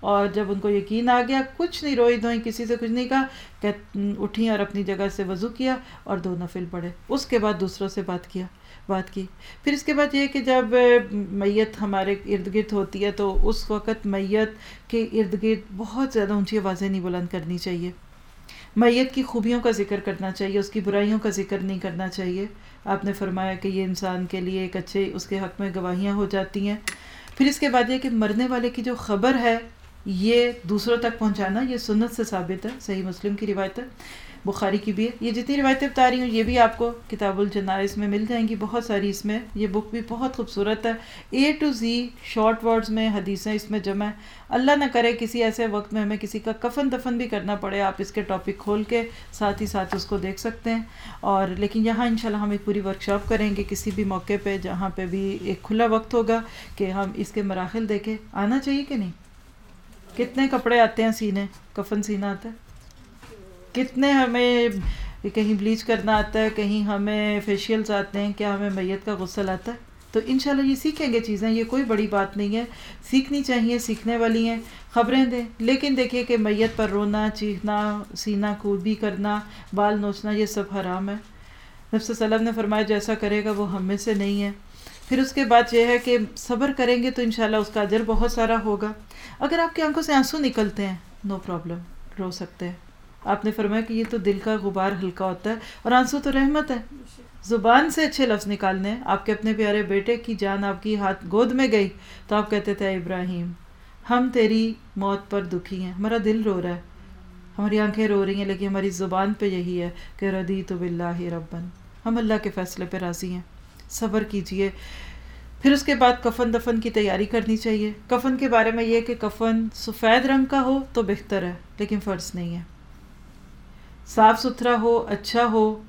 اور جب ان کو یقین آ گیا، کچھ نہیں روئی دھوئی کسی سے کچھ نہیں کہا۔ کہ اٹھیں اور اپنی جگہ سے وضو کیا اور دو نفل پڑھے۔ اس کے بعد دوسروں سے بات کیا، بات کی۔ پھر اس کے بعد یہ کہ جب میت ہمارے ارد گرد ہوتی ہے، تو اس وقت میت کے ارد گرد بہت زیادہ اونچی آوازیں نہیں بلند کرنی چاہیے۔ میت کی خوبیوں کا ذکر کرنا چاہیے، اس کی برائیوں کا ذکر نہیں کرنا چاہیے۔ آپ نے فرمایا کہ یہ انسان کے لیے ایک اچھے، اس کے حق میں گواہیاں ہو جاتی ہیں۔ پھر اس کے بعد یہ کہ مرنے والے کی جو خبر ہے، یہ دوسروں تک پہنچانا، یہ سنت سے ثابت ہے، صحیح مسلم کی روایت ہے۔ بخاری کی بھی ہے۔ یہ جتنی روایتیں بتا رہی ہوں، یہ بھی آپ کو کتاب الجنائز میں مل جائیں گی۔ بہت ساری اس میں، یہ بک بھی بہت خوبصورت ہے۔ A to Z short words میں حدیثیں اس میں جمع ہے اللہ نہ کرے کسی ایسے وقت میں ہمیں کسی کا کفن دفن بھی کرنا پڑے، آپ اس کے ٹاپک کھول کے ساتھ ہی ساتھ اس کو دیکھ سکتے ہیں۔ اور لیکن یہاں انشاءاللہ ہم ایک پوری ورک شاپ کریں گے کسی بھی موقع پہ جہاں پہ بھی ایک کھلا وقت ہوگا کہ ہم اس کے مراحل دیکھیں۔ آنا چاہیے کہ نہیں؟ کتنے کپڑے آتے ہیں سینے؟ کفن سینا آتا ہے۔ کتنے ہمیں کہیں بلیچ کرنا آتا ہے، کہیں ہمیں فیشیلز آتے ہیں، کیا ہمیں میت کا غسل آتا ہے؟ تو انشاءاللہ یہ سیکھیں گے چیزیں، یہ کوئی بڑی بات نہیں ہے۔ سیکھنی چاہیے، سیکھنے والی ہیں، خبریں دیں۔ لیکن دیکھیے کہ میت پر رونا، چیخنا، سینہ بھی کرنا، بال نوچنا، یہ سب حرام ہے۔ نفس وسلم نے فرمایا، جیسا کرے گا وہ ہم میں سے نہیں ہے۔ پھر اس کے بعد یہ ہے کہ صبر کریں گے تو انشاءاللہ اس کا اجر بہت سارا ہوگا۔ اگر آپ کی آنکھوں سے آنسو نکلتے ہیں نو پرابلم رو سکتے ہیں۔ آپ نے فرمایا کہ یہ تو دل کا غبار ہلکا ہوتا ہے اور آنسو تو رحمت ہے۔ زبان سے اچھے لفظ نکالنے، آپ کے اپنے پیارے بیٹے کی جان آپ کی ہاتھ گود میں گئی تو آپ کہتے تھے ابراہیم، ہم تیری موت پر دکھی ہیں، ہمارا دل رو رہا ہے۔ ہماری آنکھیں رو رہی ہیں، لیکن ہماری زبان پہ یہی ہے کہ ردی تو بلّہ ربن، ہم اللہ کے فیصلے پہ راضی ہیں۔ صبر کیجیے۔ پھر اس کے بعد کفن دفن کی تیاری کرنی چاہیے۔ کفن کے بارے میں یہ کہ کفن سفید رنگ کا ہو تو بہتر ہے، لیکن فرض نہیں ہے۔ صاف ستھرا ہو اچھا ہو،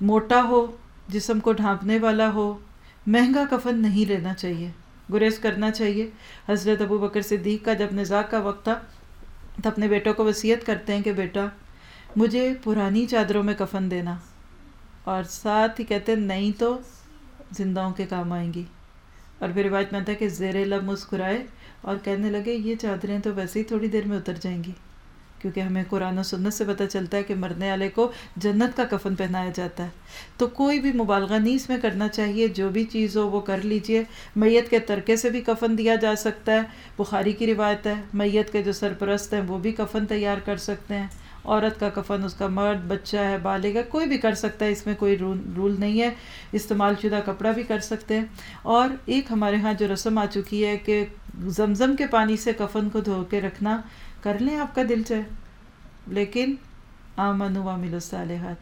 موٹا ہو، جسم کو ڈھانپنے والا ہو، مہنگا کفن نہیں لینا چاہیے، گریز کرنا چاہیے۔ حضرت ابو بکر صدیق کا جب نزاق کا وقت تھا، تو اپنے بیٹوں کو وصیت کرتے ہیں کہ بیٹا، مجھے پرانی چادروں میں کفن دینا۔ اور ساتھ ہی کہتے ہیں، نہیں تو زندہوں کے کام آئیں گی۔ اور پھر روایت میں تھا کہ زیر لب مسکرائے اور کہنے لگے، یہ چادریں تو ویسے ہی تھوڑی دیر میں اتر جائیں گی۔ کیونکہ ہمیں قرآن و سنت سے پتہ چلتا ہے کہ مرنے والے کو جنت کا کفن پہنایا جاتا ہے۔ تو کوئی بھی مبالغہ نہیں اس میں کرنا چاہیے، جو بھی چیز ہو وہ کر لیجیے۔ میت کے ترکے سے بھی کفن دیا جا سکتا ہے، بخاری کی روایت ہے، میت کے جو سرپرست ہیں وہ بھی کفن تیار کر سکتے ہیں۔ عورت کا کفن، اس کا مرد، بچہ ہے، بالغ ہے، کوئی بھی کر سکتا ہے، اس میں کوئی رول رول نہیں ہے۔ استعمال شدہ کپڑا بھی کر سکتے ہیں۔ اور ایک ہمارے ہاں جو رسم آ چکی ہے کہ زمزم کے پانی سے کفن کو دھو کے رکھنا کر لیں آپ کا دل چاہے۔ لیکن آمن وامل الصالحات۔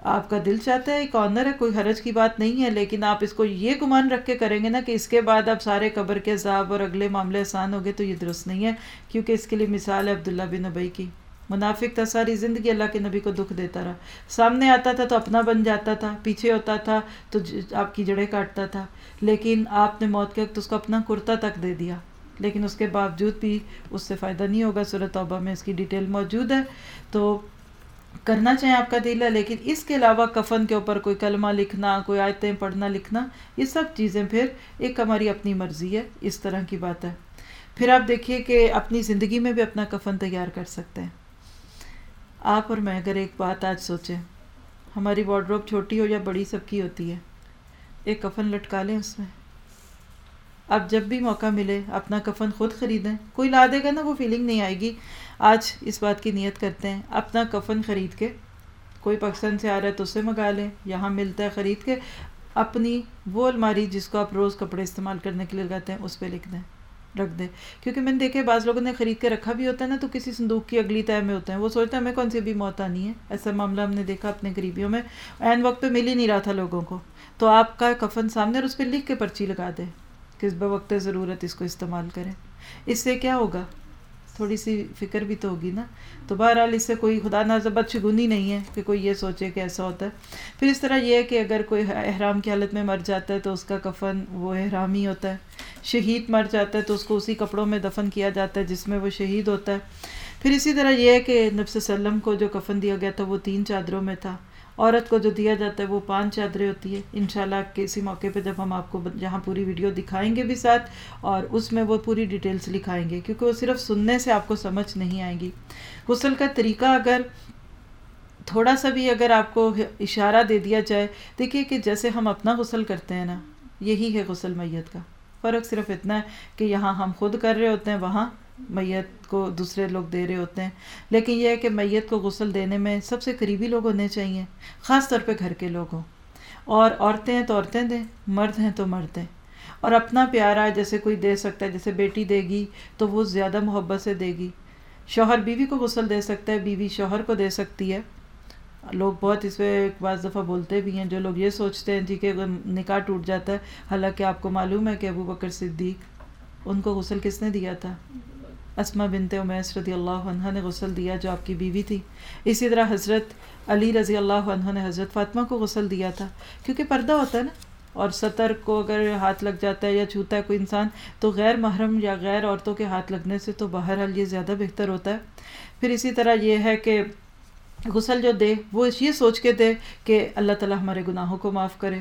آپ کا دل چاہتا ہے، ایک آنر ہے، کوئی حرج کی بات نہیں ہے، لیکن آپ اس کو یہ گمان رکھ کے کریں گے نا کہ اس کے بعد اب سارے قبر کے عذاب اور اگلے معاملے آسان ہو گئے تو یہ درست نہیں ہے۔ کیونکہ اس کے لیے مثال ہے عبداللہ بن ابئی کی۔ منافق تھا، ساری زندگی اللہ کے نبی کو دکھ دیتا رہا۔ سامنے آتا تھا تو اپنا بن جاتا تھا، پیچھے ہوتا تھا تو آپ کی جڑیں کاٹتا تھا۔ لیکن آپ نے موت کے وقت اس کو اپنا کرتا تک دے دیا۔ لیکن اس کے باوجود بھی اس سے فائدہ نہیں ہوگا صورت توبہ میں اس کی ڈیٹیل موجود ہے۔ تو کرنا چاہیں آپ کا دل ہے لیکن اس کے علاوہ کفن کے اوپر کوئی کلمہ لکھنا، کوئی آیتیں پڑھنا، لکھنا، یہ سب چیزیں پھر ایک ہماری اپنی مرضی ہے، اس طرح کی بات ہے۔ پھر آپ دیکھیے کہ اپنی زندگی میں بھی اپنا کفن تیار کر سکتے ہیں۔ آپ اور میں اگر ایک بات آج سوچیں، ہماری وارڈروب چھوٹی ہو یا بڑی، سب کی ہوتی ہے۔ ایک کفن لٹکا لیں اس میں۔ اب جب بھی موقع ملے اپنا کفن خود خریدیں، کوئی لا دے گا نا وہ فیلنگ نہیں آئے گی۔ آج اس بات کی نیت کرتے ہیں، اپنا کفن خرید کے، کوئی پاکستان سے آ رہا ہے تو اسے منگا لیں، یہاں ملتا ہے خرید کے۔ اپنی وہ الماری جس کو آپ روز کپڑے استعمال کرنے کے لیے لگاتے ہیں، اس پہ لکھ دیں، رکھ دیں۔ کیونکہ میں نے دیکھے بعض لوگوں نے خرید کے رکھا بھی ہوتا ہے نا، تو کسی صندوق کی اگلی طے میں ہوتے ہیں وہ سوچتے ہیں ہمیں کون سی بھی موت آنی ہے؟ ایسا معاملہ ہم نے دیکھا اپنے قریبیوں میں۔ عین وقت پہ مل ہی نہیں رہا تھا لوگوں کو۔ تو آپ کا کفن سامنے اور اس پہ لکھ کے پرچی لگا دیں۔ کس بوقت ضرورت اس کو استعمال کریں۔ اس سے کیا ہوگا؟ تھوڑی سی فکر بھی تو ہوگی نا۔ تو بہرحال اس سے کوئی خدا نازبت شگونی نہیں ہے کہ کوئی یہ سوچے کہ ایسا ہوتا ہے۔ پھر اس طرح یہ ہے کہ اگر کوئی احرام کی حالت میں مر جاتا ہے تو اس کا کفن وہ احرام ہی ہوتا ہے۔ شہید مر جاتا ہے تو اس کو اسی کپڑوں میں دفن کیا جاتا ہے جس میں وہ شہید ہوتا ہے۔ پھر اسی طرح یہ ہے کہ نبس وسلم کو جو کفن دیا گیا تھا وہ تین چادروں میں تھا۔ عورت کو جو دیا جاتا ہے وہ پانچ چادریں ہوتی ہے انشاءاللہ کسی موقع پہ جب ہم آپ کو جہاں پوری ویڈیو دکھائیں گے بھی ساتھ اور اس میں وہ پوری ڈیٹیلز لکھائیں گے کیونکہ وہ صرف سننے سے آپ کو سمجھ نہیں آئیں گی۔ غسل کا طریقہ اگر تھوڑا سا بھی اگر آپ کو اشارہ دے دیا جائے، دیکھیے کہ جیسے ہم اپنا غسل کرتے ہیں نا، یہی ہے غسل میت کا۔ فرق صرف اتنا ہے کہ یہاں ہم خود کر رہے ہوتے ہیں، وہاں میت کو دوسرے لوگ دے رہے ہوتے ہیں۔ لیکن یہ ہے کہ میت کو غسل دینے میں سب سے قریبی لوگ ہونے چاہیے، خاص طور پہ گھر کے لوگ ہوں اور عورتیں ہیں تو عورتیں دیں، مرد ہیں تو مرد دیں۔ اور اپنا پیارا جیسے کوئی دے سکتا ہے، جیسے بیٹی دے گی تو وہ زیادہ محبت سے دے گی۔ شوہر بیوی کو غسل دے سکتا ہے، بیوی شوہر کو دے سکتی ہے۔ لوگ بہت اس پہ بعض دفعہ بولتے بھی ہیں، جو لوگ یہ سوچتے ہیں جی کہ نکاح ٹوٹ جاتا ہے، حالانکہ آپ کو معلوم ہے کہ ابو بکر صدیق، ان کو غسل کس نے دیا تھا؟ اسما بنت امیس رضی اللہ عنہ نے غسل دیا جو آپ کی بیوی تھی۔ اسی طرح حضرت علی رضی اللہ عنہ نے حضرت فاطمہ کو غسل دیا تھا۔ کیونکہ پردہ ہوتا ہے نا، اور سطر کو اگر ہاتھ لگ جاتا ہے یا چھوتا ہے کوئی انسان، تو غیر محرم یا غیر عورتوں کے ہاتھ لگنے سے تو بہرحال یہ زیادہ بہتر ہوتا ہے۔ پھر اسی طرح یہ ہے کہ غسل جو دے، وہ یہ سوچ کے دے کہ اللہ تعالیٰ ہمارے گناہوں کو معاف کرے۔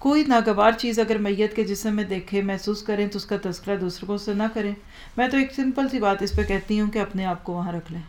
کوئی ناگوار چیز اگر میت کے جسم میں دیکھے، محسوس کریں تو اس کا تذکرہ دوسروں سے نہ کریں۔ میں تو ایک سمپل سی بات اس پہ کہتی ہوں کہ اپنے آپ کو وہاں رکھ لیں۔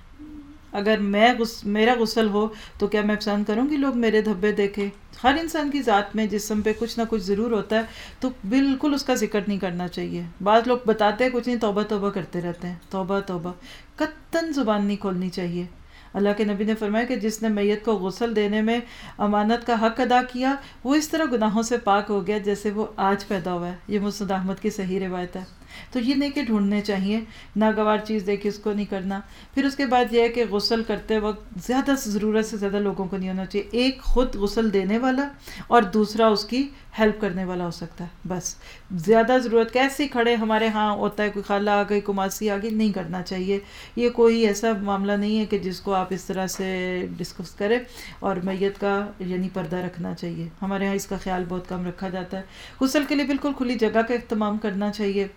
اگر میں غس، میرا غسل ہو تو کیا میں پسند کروں گی لوگ میرے دھبے دیکھیں؟ ہر انسان کی ذات میں جسم پہ کچھ نہ کچھ ضرور ہوتا ہے، تو بالکل اس کا ذکر نہیں کرنا چاہیے۔ بعض لوگ بتاتے ہیں کچھ نہیں، توبہ توبہ کرتے رہتے ہیں۔ توبہ توبہ۔ قطن زبان نہیں کھولنی چاہیے۔ اللہ کے نبی نے فرمایا کہ جس نے میت کو غسل دینے میں امانت کا حق ادا کیا، وہ اس طرح گناہوں سے پاک ہو گیا جیسے وہ آج پیدا ہوا ہے۔ یہ مسد احمد کی صحیح روایت ہے۔ تو یہ نہیں کہ ڈھونڈنے چاہیے، ناگوار چیز دیکھ کے اس کو نہیں کرنا۔ پھر اس کے بعد یہ ہے کہ غسل کرتے وقت زیادہ سے ضرورت سے زیادہ لوگوں کو نہیں ہونا چاہیے۔ ایک خود غسل دینے والا اور دوسرا اس کی ہیلپ کرنے والا ہو سکتا ہے، بس۔ زیادہ ضرورت کیسے کھڑے، ہمارے ہاں ہوتا ہے، کوئی خالہ آ گئی کماسی آ گئی نہیں کرنا چاہیے۔ یہ کوئی ایسا معاملہ نہیں ہے کہ جس کو آپ اس طرح سے ڈسکس کریں اور میت کا یعنی پردہ رکھنا چاہیے۔ ہمارے ہاں اس کا خیال بہت کم رکھا جاتا ہے۔ غسل کے لیے بالکل کھلی جگہ کا اہتمام کرنا چاہیے۔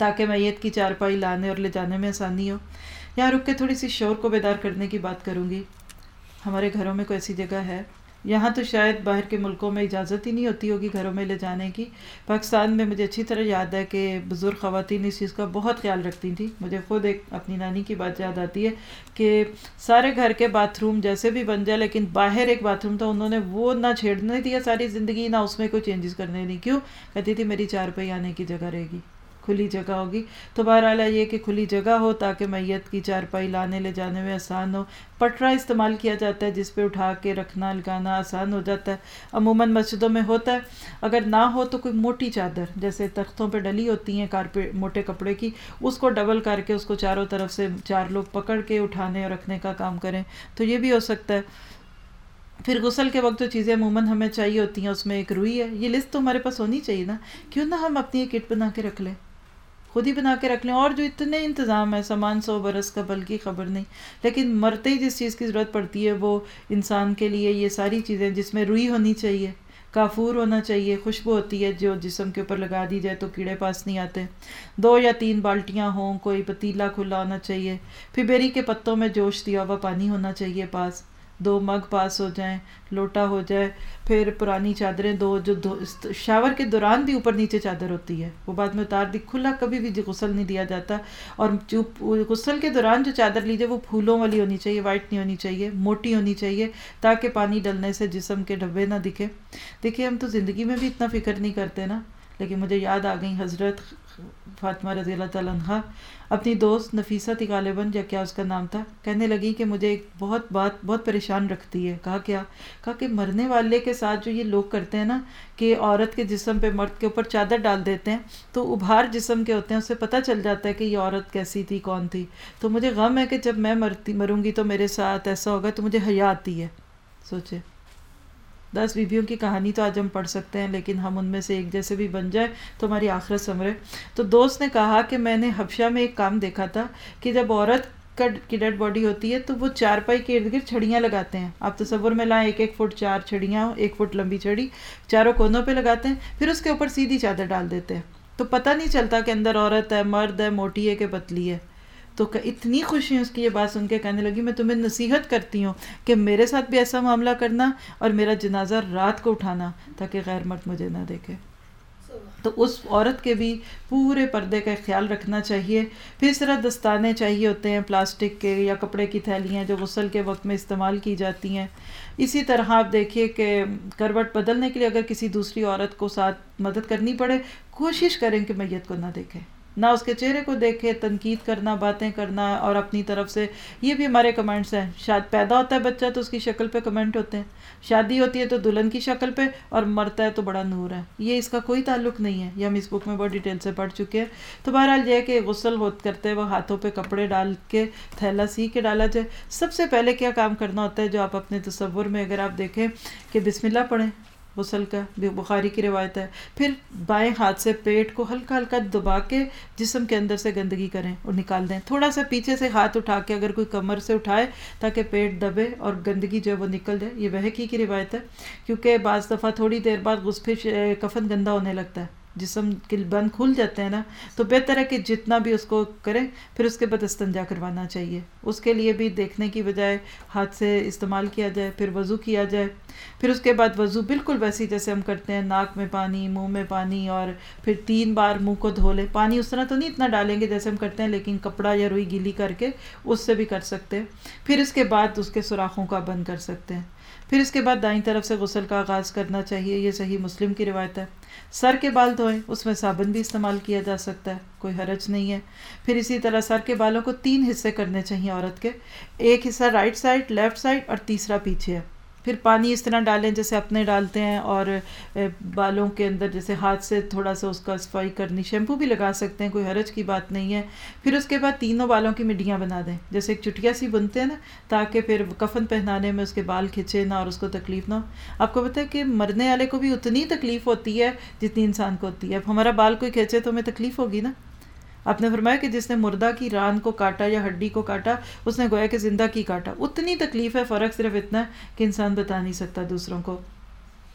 تاکہ میت کی چارپائی لانے اور لے جانے میں آسانی ہو۔ یہاں رک کے تھوڑی سی شور کو بیدار کرنے کی بات کروں گی۔ ہمارے گھروں میں کوئی ایسی جگہ ہے؟ یہاں تو شاید باہر کے ملکوں میں اجازت ہی نہیں ہوتی ہوگی گھروں میں لے جانے کی۔ پاکستان میں مجھے اچھی طرح یاد ہے کہ بزرگ خواتین اس چیز کا بہت خیال رکھتی تھیں۔ مجھے خود ایک اپنی نانی کی بات یاد آتی ہے کہ سارے گھر کے باتھ روم جیسے بھی بن جائے، لیکن باہر ایک باتھ روم تھا، انہوں نے وہ نہ چھیڑنے دیا، ساری زندگی نہ اس میں کوئی چینجز کرنے نہیں کیوں؟ کہتی تھی میری چار پہ آنے کی جگہ رہے گی۔ کھلی جگہ ہوگی۔ تو بہرحال یہ کہ کھلی جگہ ہو تاکہ میت کی چارپائی لانے لے جانے میں آسان ہو۔ پٹرا استعمال کیا جاتا ہے جس پہ اٹھا کے رکھنا، لگانا آسان ہو جاتا ہے۔ عموماً مسجدوں میں ہوتا ہے۔ اگر نہ ہو تو کوئی موٹی چادر، جیسے تختوں پہ ڈلی ہوتی ہیں کارپیٹ موٹے کپڑے کی، اس کو ڈبل کر کے، اس کو چاروں طرف سے چار لوگ پکڑ کے اٹھانے اور رکھنے کا کام کریں۔ تو یہ بھی ہو سکتا ہے۔ پھر غسل کے وقت جو چیزیں عموماً ہمیں چاہیے ہوتی ہیں، اس میں ایک روئی ہے۔ یہ لسٹ تو ہمارے پاس ہونی چاہیے نا۔ کیوں نہ ہم اپنی ایک کٹ بنا کے رکھ لیں؟ خود ہی بنا کے رکھ لیں اور جو اتنے انتظام ہے سامان سو برس کا، بلکہ خبر نہیں۔ لیکن مرتے ہی جس چیز کی ضرورت پڑتی ہے، وہ انسان کے لیے یہ ساری چیزیں جس میں روئی ہونی چاہیے۔ کافور ہونا چاہیے، خوشبو ہوتی ہے جو جسم کے اوپر لگا دی جائے تو کیڑے پاس نہیں آتے۔ دو یا تین بالٹیاں ہوں، کوئی پتیلا کھلا ہونا چاہیے۔ پھر بیری کے پتوں میں جوش، دیا ہوا پانی ہونا چاہیے پاس۔ دو مگ پاس ہو جائیں، لوٹا ہو جائے، پھر پرانی چادریں دو جو دو شاور کے دوران بھی اوپر نیچے چادر ہوتی ہے۔ وہ بعد میں اتار دی، کھلا کبھی بھی جی غسل نہیں دیا جاتا۔ اور جو غسل کے دوران جو چادر لیجیے وہ پھولوں والی ہونی چاہیے وائٹ نہیں ہونی چاہیے، موٹی ہونی چاہیے، تاکہ پانی ڈلنے سے جسم کے ڈبے نہ دکھے۔ دیکھیے، ہم تو زندگی میں بھی اتنا فکر نہیں کرتے نا، لیکن مجھے یاد آ گئی حضرت فاطمہ رضی اللہ تعالیٰ عنہ اپنی دوست نفیسہ تھی غالباً یا کیا اس کا نام تھا، کہنے لگی کہ مجھے ایک بہت بات، بہت پریشان رکھتی ہے۔ کہا کیا؟ کہا کہ مرنے والے کے ساتھ جو یہ لوگ کرتے ہیں نا، کہ عورت کے جسم پہ مرد کے اوپر چادر ڈال دیتے ہیں، تو ابھار جسم کے ہوتے ہیں، اسے پتہ چل جاتا ہے کہ یہ عورت کیسی تھی، کون تھی۔ تو مجھے غم ہے کہ جب میں مرتی، مروں گی تو میرے ساتھ ایسا ہوگا، تو مجھے حیا آتی ہے۔ سوچے۔ دس بیویوں کی کہانی تو آج ہم پڑھ سکتے ہیں، لیکن ہم ان میں سے ایک جیسے بھی بن جائے تو ہماری آخرت سمرے۔ تو دوست نے کہا کہ میں نے حبشہ میں ایک کام دیکھا تھا کہ جب عورت کی ڈیڈ باڈی ہوتی ہے تو وہ چار پائی کے ارد گرد چھڑیاں لگاتے ہیں۔ آپ تصور میں لائیں، ایک ایک فٹ چار چھڑیاں، ایک فٹ لمبی چھڑی چاروں کونوں پہ لگاتے ہیں، پھر اس کے اوپر سیدھی چادر ڈال دیتے ہیں۔ تو پتہ نہیں چلتا کہ اندر عورت ہے، مرد ہے، موٹی ہے کہ پتلی ہے۔ تو اتنی خوشی اس کی یہ بات سن کے کہنے لگی، میں تمہیں نصیحت کرتی ہوں کہ میرے ساتھ بھی ایسا معاملہ کرنا اور میرا جنازہ رات کو اٹھانا تاکہ غیر مرد مجھے نہ دیکھے۔ تو اس عورت کے بھی پورے پردے کا خیال رکھنا چاہیے۔ پھر اس طرح دستانے چاہیے ہوتے ہیں، پلاسٹک کے یا کپڑے کی تھیلیاں جو غسل کے وقت میں استعمال کی جاتی ہیں۔ اسی طرح آپ دیکھیے کہ کروٹ بدلنے کے لیے اگر کسی دوسری عورت کو ساتھ مدد کرنی پڑے، کوشش کریں کہ میت کو نہ دیکھیں نہ اس کے چہرے کو دیکھے تنقید کرنا، باتیں کرنا اور اپنی طرف سے، یہ بھی ہمارے کمنٹس ہیں۔ شاید پیدا ہوتا ہے بچہ تو اس کی شکل پہ کمنٹ ہوتے ہیں۔ شادی ہوتی ہے تو دلہن کی شکل پہ اور مرتا ہے تو بڑا نور ہے۔ یہ اس کا کوئی تعلق نہیں ہے۔ یہ ہم اس بک میں بہت ڈیٹیل سے پڑھ چکے ہیں۔ تو بہرحال یہ ہے کہ غسل ہو کرتے وہ ہاتھوں پہ کپڑے ڈال کے، تھیلا سی کے ڈالا جائے۔ سب سے پہلے کیا کام کرنا ہوتا ہے جو آپ اپنے تصور میں اگر آپ دیکھیں کہ بسم اللہ پڑھیں۔ غسل کا، بخاری کی روایت ہے۔ پھر بائیں ہاتھ سے پیٹ کو ہلکا ہلکا دبا کے جسم کے اندر سے گندگی کریں اور نکال دیں۔ تھوڑا سا پیچھے سے ہاتھ اٹھا کے اگر کوئی کمر سے اٹھائے تاکہ پیٹ دبے اور گندگی جو ہے وہ نکل جائے۔ یہ وہ کی روایت ہے، کیونکہ بعض دفعہ تھوڑی دیر بعد غسفش کفن گندا ہونے لگتا ہے۔ جسم کے بند کھل جاتے ہیں نا، تو بہتر ہے کہ جتنا بھی اس کو کریں، پھر اس کے بعد استنجا کروانا چاہیے۔ اس کے لیے بھی دیکھنے کی بجائے ہاتھ سے استعمال کیا جائے، پھر وضو کیا جائے۔ پھر اس کے بعد وضو بالکل ویسی جیسے ہم کرتے ہیں، ناک میں پانی، منہ میں پانی، اور پھر تین بار منہ کو دھو لیں۔ پانی اس طرح تو نہیں اتنا ڈالیں گے جیسے ہم کرتے ہیں، لیکن کپڑا یا روئی گیلی کر کے اس سے بھی کر سکتے ہیں۔ پھر اس کے بعد اس کے سوراخوں کا بند کر سکتے ہیں۔ پھر اس کے بعد دائیں طرف سے غسل کا آغاز کرنا چاہیے، یہ صحیح مسلم کی روایت ہے۔ سر کے بال دھوئیں، اس میں صابن بھی استعمال کیا جا سکتا ہے، کوئی حرج نہیں ہے۔ پھر اسی طرح سر کے بالوں کو تین حصے کرنے چاہیے عورت کے، ایک حصہ رائٹ سائڈ لیفٹ سائڈ اور تیسرا پیچھے۔ ہے پھر پانی اس طرح ڈالیں جیسے اپنے ڈالتے ہیں اور بالوں کے اندر جیسے ہاتھ سے تھوڑا سا اس کا صفائی کرنی، شیمپو بھی لگا سکتے ہیں، کوئی حرج کی بات نہیں ہے۔ پھر اس کے بعد تینوں بالوں کی مڈیاں بنا دیں۔ جیسے ایک چٹیا سی بنتے ہیں نا، تاکہ پھر کفن پہنانے میں اس کے بال کھنچے نہ اور اس کو تکلیف نہ ہو۔ آپ کو پتہ ہے کہ مرنے والے کو بھی اتنی تکلیف ہوتی ہے جتنی انسان کو ہوتی ہے۔ اب ہمارا بال کوئی کھینچے تو ہمیں تکلیف ہوگی نا۔ آپ نے فرمایا کہ جس نے مردہ کی ران کو کاٹا یا ہڈی کو کاٹا، اس نے گویا کہ زندہ کی کاٹا۔ اتنی تکلیف ہے، فرق صرف اتنا کہ انسان بتا نہیں سکتا دوسروں کو۔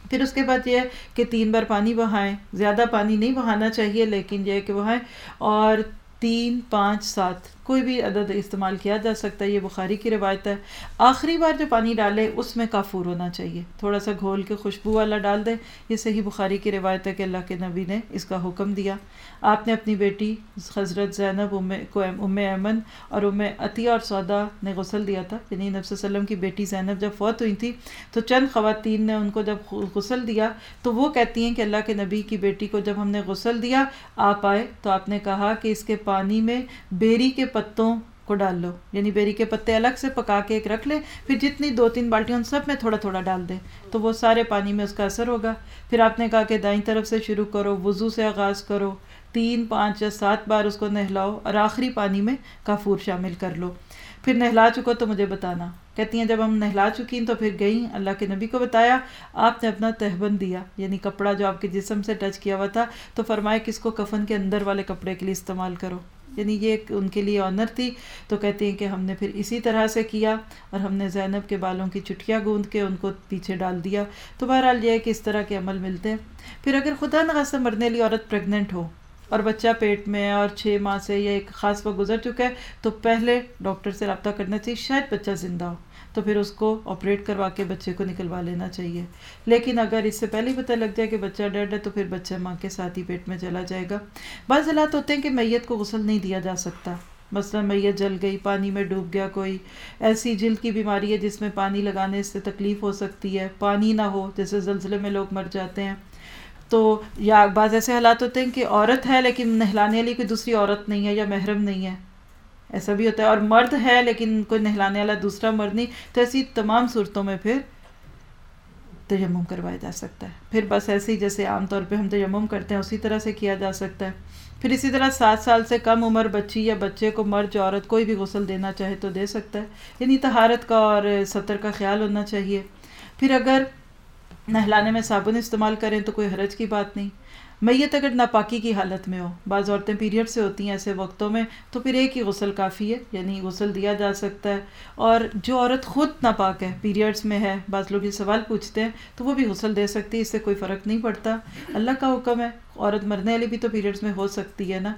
پھر اس کے بعد یہ ہے کہ تین بار پانی بہائیں۔ زیادہ پانی نہیں بہانا چاہیے، لیکن یہ ہے کہ بہائیں۔ اور تین، پانچ، سات۔ کوئی بھی عدد استعمال کیا جا سکتا ہے، یہ بخاری کی روایت ہے۔ آخری بار جو پانی ڈالے، اس میں کافور ہونا چاہیے۔ تھوڑا سا گھول کے خوشبو والا ڈال دیں۔ یہ صحیح بخاری کی روایت ہے کہ اللہ کے نبی نے اس کا حکم دیا۔ آپ نے اپنی بیٹی حضرت زینب، ام کو ام ایمن اور ام عطیہ اور سودا نے غسل دیا تھا۔ یعنی نبی صلی اللہ علیہ وسلم کی بیٹی زینب جب فوت ہوئی تھی، تو چند خواتین نے ان کو جب غسل دیا، تو وہ کہتی ہیں کہ اللہ کے نبی کی بیٹی کو جب ہم نے غسل دیا، آپ آئے تو آپ نے کہا کہ اس کے پانی میں بیری کے پتوں کو ڈال لو۔ یعنی بیری کے پتے الگ سے پکا کے ایک رکھ لیں پھر جتنی دو تین بالٹیاں ان سب میں تھوڑا تھوڑا ڈال دیں تو وہ سارے پانی میں اس کا اثر ہوگا۔ پھر آپ نے کہا کہ دائیں طرف سے شروع کرو، وضو سے آغاز کرو۔ تین، پانچ یا سات بار اس کو نہلاؤ اور آخری پانی میں کافور شامل کر لو۔ پھر نہلا چکو تو مجھے بتانا۔ کہتی ہیں، جب ہم نہلا چکی تو پھر گئیں۔ اللہ کے نبی کو بتایا، آپ نے اپنا تہبند دیا۔ یعنی کپڑا جو آپ کے جسم سے ٹچ کیا ہوا تھا، تو فرمائے کس کو کفن کے اندر والے کپڑے کے لیے استعمال کرو۔ یعنی یہ ان کے لیے آنر تھی۔ تو کہتے ہیں کہ ہم نے پھر اسی طرح سے کیا اور ہم نے زینب کے بالوں کی چٹکیاں گوند کے ان کو پیچھے ڈال دیا۔ تو بہرحال یہ ہے کہ اس طرح کے عمل ملتے ہیں۔ پھر اگر خدا نخواستہ مرنے والی عورت پریگننٹ ہو اور بچہ پیٹ میں اور چھ ماہ سے یا ایک خاص وقت گزر چکا ہے، تو پہلے ڈاکٹر سے رابطہ کرنا چاہیے، شاید بچہ زندہ ہو۔ تو پھر اس کو آپریٹ کروا کے بچے کو نکلوا لینا چاہیے۔ لیکن اگر اس سے پہلے ہی پتہ لگ جائے کہ بچہ ڈیڈ ہے تو پھر بچہ ماں کے ساتھ ہی پیٹ میں چلا جائے گا۔ بعض حالات ہوتے ہیں کہ میت کو غسل نہیں دیا جا سکتا۔ مثلا میت جل گئی، پانی میں ڈوب گیا کوئی۔ ایسی جلد کی بیماری ہے جس میں پانی لگانے سے تکلیف ہو سکتی ہے۔ پانی نہ ہو، جیسے زلزلے میں لوگ مر جاتے ہیں۔ تو یا بعض ایسے حالات ہوتے ہیں کہ عورت ہے لیکن نہلانے والی کوئی دوسری عورت نہیں ہے یا محرم نہیں ہے۔ ایسا بھی ہوتا ہے۔ اور مرد ہے لیکن کوئی نہلانے والا دوسرا مرد نہیں۔ تو ایسی تمام صورتوں میں پھر تیمم کروایا جا سکتا ہے۔ پھر بس ایسے ہی جیسے عام طور پہ ہم تیمم کرتے ہیں، اسی طرح سے کیا جا سکتا ہے۔ پھر اسی طرح سات سال سے کم عمر بچی یا بچے کو مرد، عورت کوئی بھی غسل دینا چاہے تو دے سکتا ہے۔ یعنی تہارت کا اور سطر کا خیال ہونا چاہیے۔ پھر اگر نہلانے میں صابن استعمال کریں تو کوئی حرج کی بات نہیں۔ میت اگر ناپاکی کی حالت میں ہو بعض عورتیں پیریڈ سے ہوتی ہیں ایسے وقتوں میں، تو پھر ایک ہی غسل کافی ہے یعنی غسل دیا جا سکتا ہے۔ اور جو عورت خود ناپاک ہے پیریڈس میں ہے، بعض لوگ یہ سوال پوچھتے ہیں، تو وہ بھی غسل دے سکتی ہے، اس سے کوئی فرق نہیں پڑتا۔ اللہ کا حکم ہے، عورت مرنے والی بھی تو پیریڈس میں ہو سکتی ہے نا۔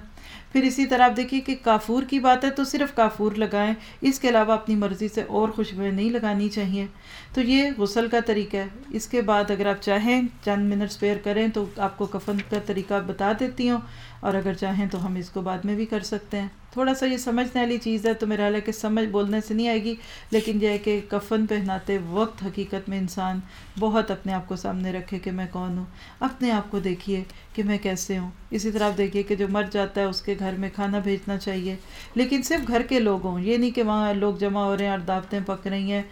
پھر اسی طرح آپ دیکھیے کہ کافور کی بات ہے تو صرف کافور لگائیں، اس کے علاوہ اپنی مرضی سے اور خوشبوئیں نہیں لگانی چاہیے۔ تو یہ غسل کا طریقہ ہے۔ اس کے بعد اگر آپ چاہیں چند منٹ اسپیئر کریں تو آپ کو کفن کا طریقہ بتا دیتی ہوں اور اگر چاہیں تو ہم اس کو بعد میں بھی کر سکتے ہیں۔ تھوڑا سا یہ سمجھنے والی چیز ہے تو میرا حال ہے کہ سمجھ بولنے سے نہیں آئے گی، لیکن یہ ہے کہ کفن پہناتے وقت حقیقت میں انسان بہت اپنے آپ کو سامنے رکھے کہ میں کون ہوں۔ اپنے آپ کو دیکھیے کہ میں کیسے ہوں۔ اسی طرح آپ دیکھیے کہ جو مر جاتا ہے، اس کے گھر میں کھانا بھیجنا چاہیے۔ لیکن صرف گھر کے لوگ ہوں یہ نہیں کہ وہاں لوگ جمع ہو رہے ہیں اور دعوتیں پک رہی ہیں۔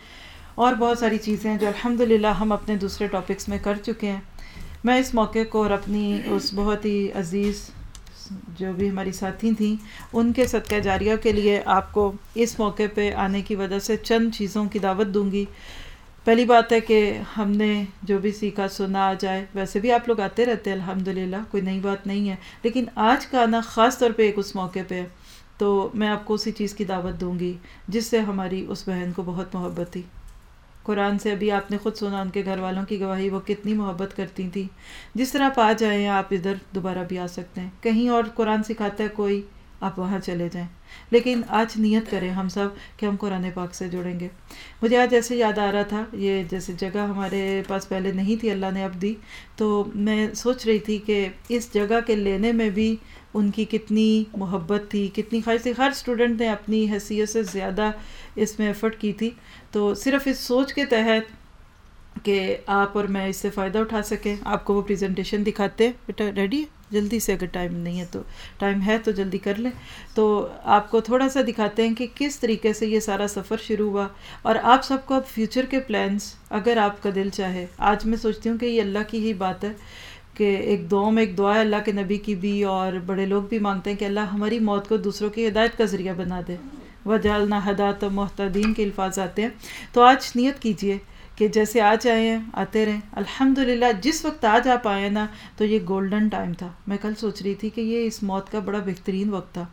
اور بہت ساری چیزیں ہیں جو الحمد ہم اپنے دوسرے ٹاپکس میں کر چکے ہیں۔ میں اس موقع کو اور اپنی اس بہت ہی عزیز جو بھی ہماری ساتھی تھیں، ان کے صدقہ جاریہ کے لیے آپ کو اس موقع پہ آنے کی وجہ سے چند چیزوں کی دعوت دوں گی۔ پہلی بات ہے کہ ہم نے جو بھی سیکھا سنا، آ جائے۔ ویسے بھی آپ لوگ آتے رہتے ہیں الحمد للہ کوئی نئی بات نہیں ہے۔ لیکن آج کا آنا خاص طور پہ ایک اس موقع پہ ہے تو میں آپ کو اسی چیز کی دعوت دوں گی، جس سے ہماری اس بہن کو بہت محبت تھی۔ قرآن سے ابھی آپ نے خود سنا ان کے گھر والوں کی گواہی، وہ کتنی محبت کرتی تھیں جس طرح آپ آ جائیں، آپ ادھر دوبارہ بھی آ سکتے ہیں۔ کہیں اور قرآن سکھاتا ہے، کوئی آپ وہاں چلے جائیں۔ لیکن آج نیت کریں ہم سب کہ ہم قرآن پاک سے جڑیں گے۔ مجھے آج ایسے یاد آ رہا تھا، یہ جیسے جگہ ہمارے پاس پہلے نہیں تھی، اللہ نے اب دی۔ تو میں سوچ رہی تھی کہ اس جگہ کے لینے میں بھی ان کی کتنی محبت تھی، کتنی خواہش تھی۔ ہر اسٹوڈنٹ نے اپنی حیثیت سے زیادہ اس میں ایفرٹ کی تھی۔ تو صرف اس سوچ کے تحت کہ آپ اور میں اس سے فائدہ اٹھا سکیں۔ آپ کو وہ پریزنٹیشن دکھاتے بیٹا ریڈی جلدی سے اگر ٹائم نہیں ہے تو ٹائم ہے تو جلدی کر لیں۔ تو آپ کو تھوڑا سا دکھاتے ہیں کہ کس طریقے سے یہ سارا سفر شروع ہوا۔ اور آپ سب کو اب فیوچر کے پلانس اگر آپ کا دل چاہے۔ آج میں سوچتی ہوں کہ یہ اللہ کی ہی بات ہے کہ ایک دعا میں ایک دعا ہے اللہ کے نبی کی بھی۔ اور بڑے لوگ بھی مانگتے ہیں کہ اللہ ہماری موت کو دوسروں کی ہدایت کا ذریعہ بنا دے۔ و جالنا حدات و محتدین کے الفاظ آتے ہیں۔ تو آج نیت کیجیے کہ جیسے آج آئے ہیں، آتے رہیں۔ الحمد للہ جس وقت آج آپ آئے نا، تو یہ گولڈن ٹائم تھا۔ میں کل سوچ رہی تھی کہ یہ اس موت کا بڑا بہترین وقت تھا۔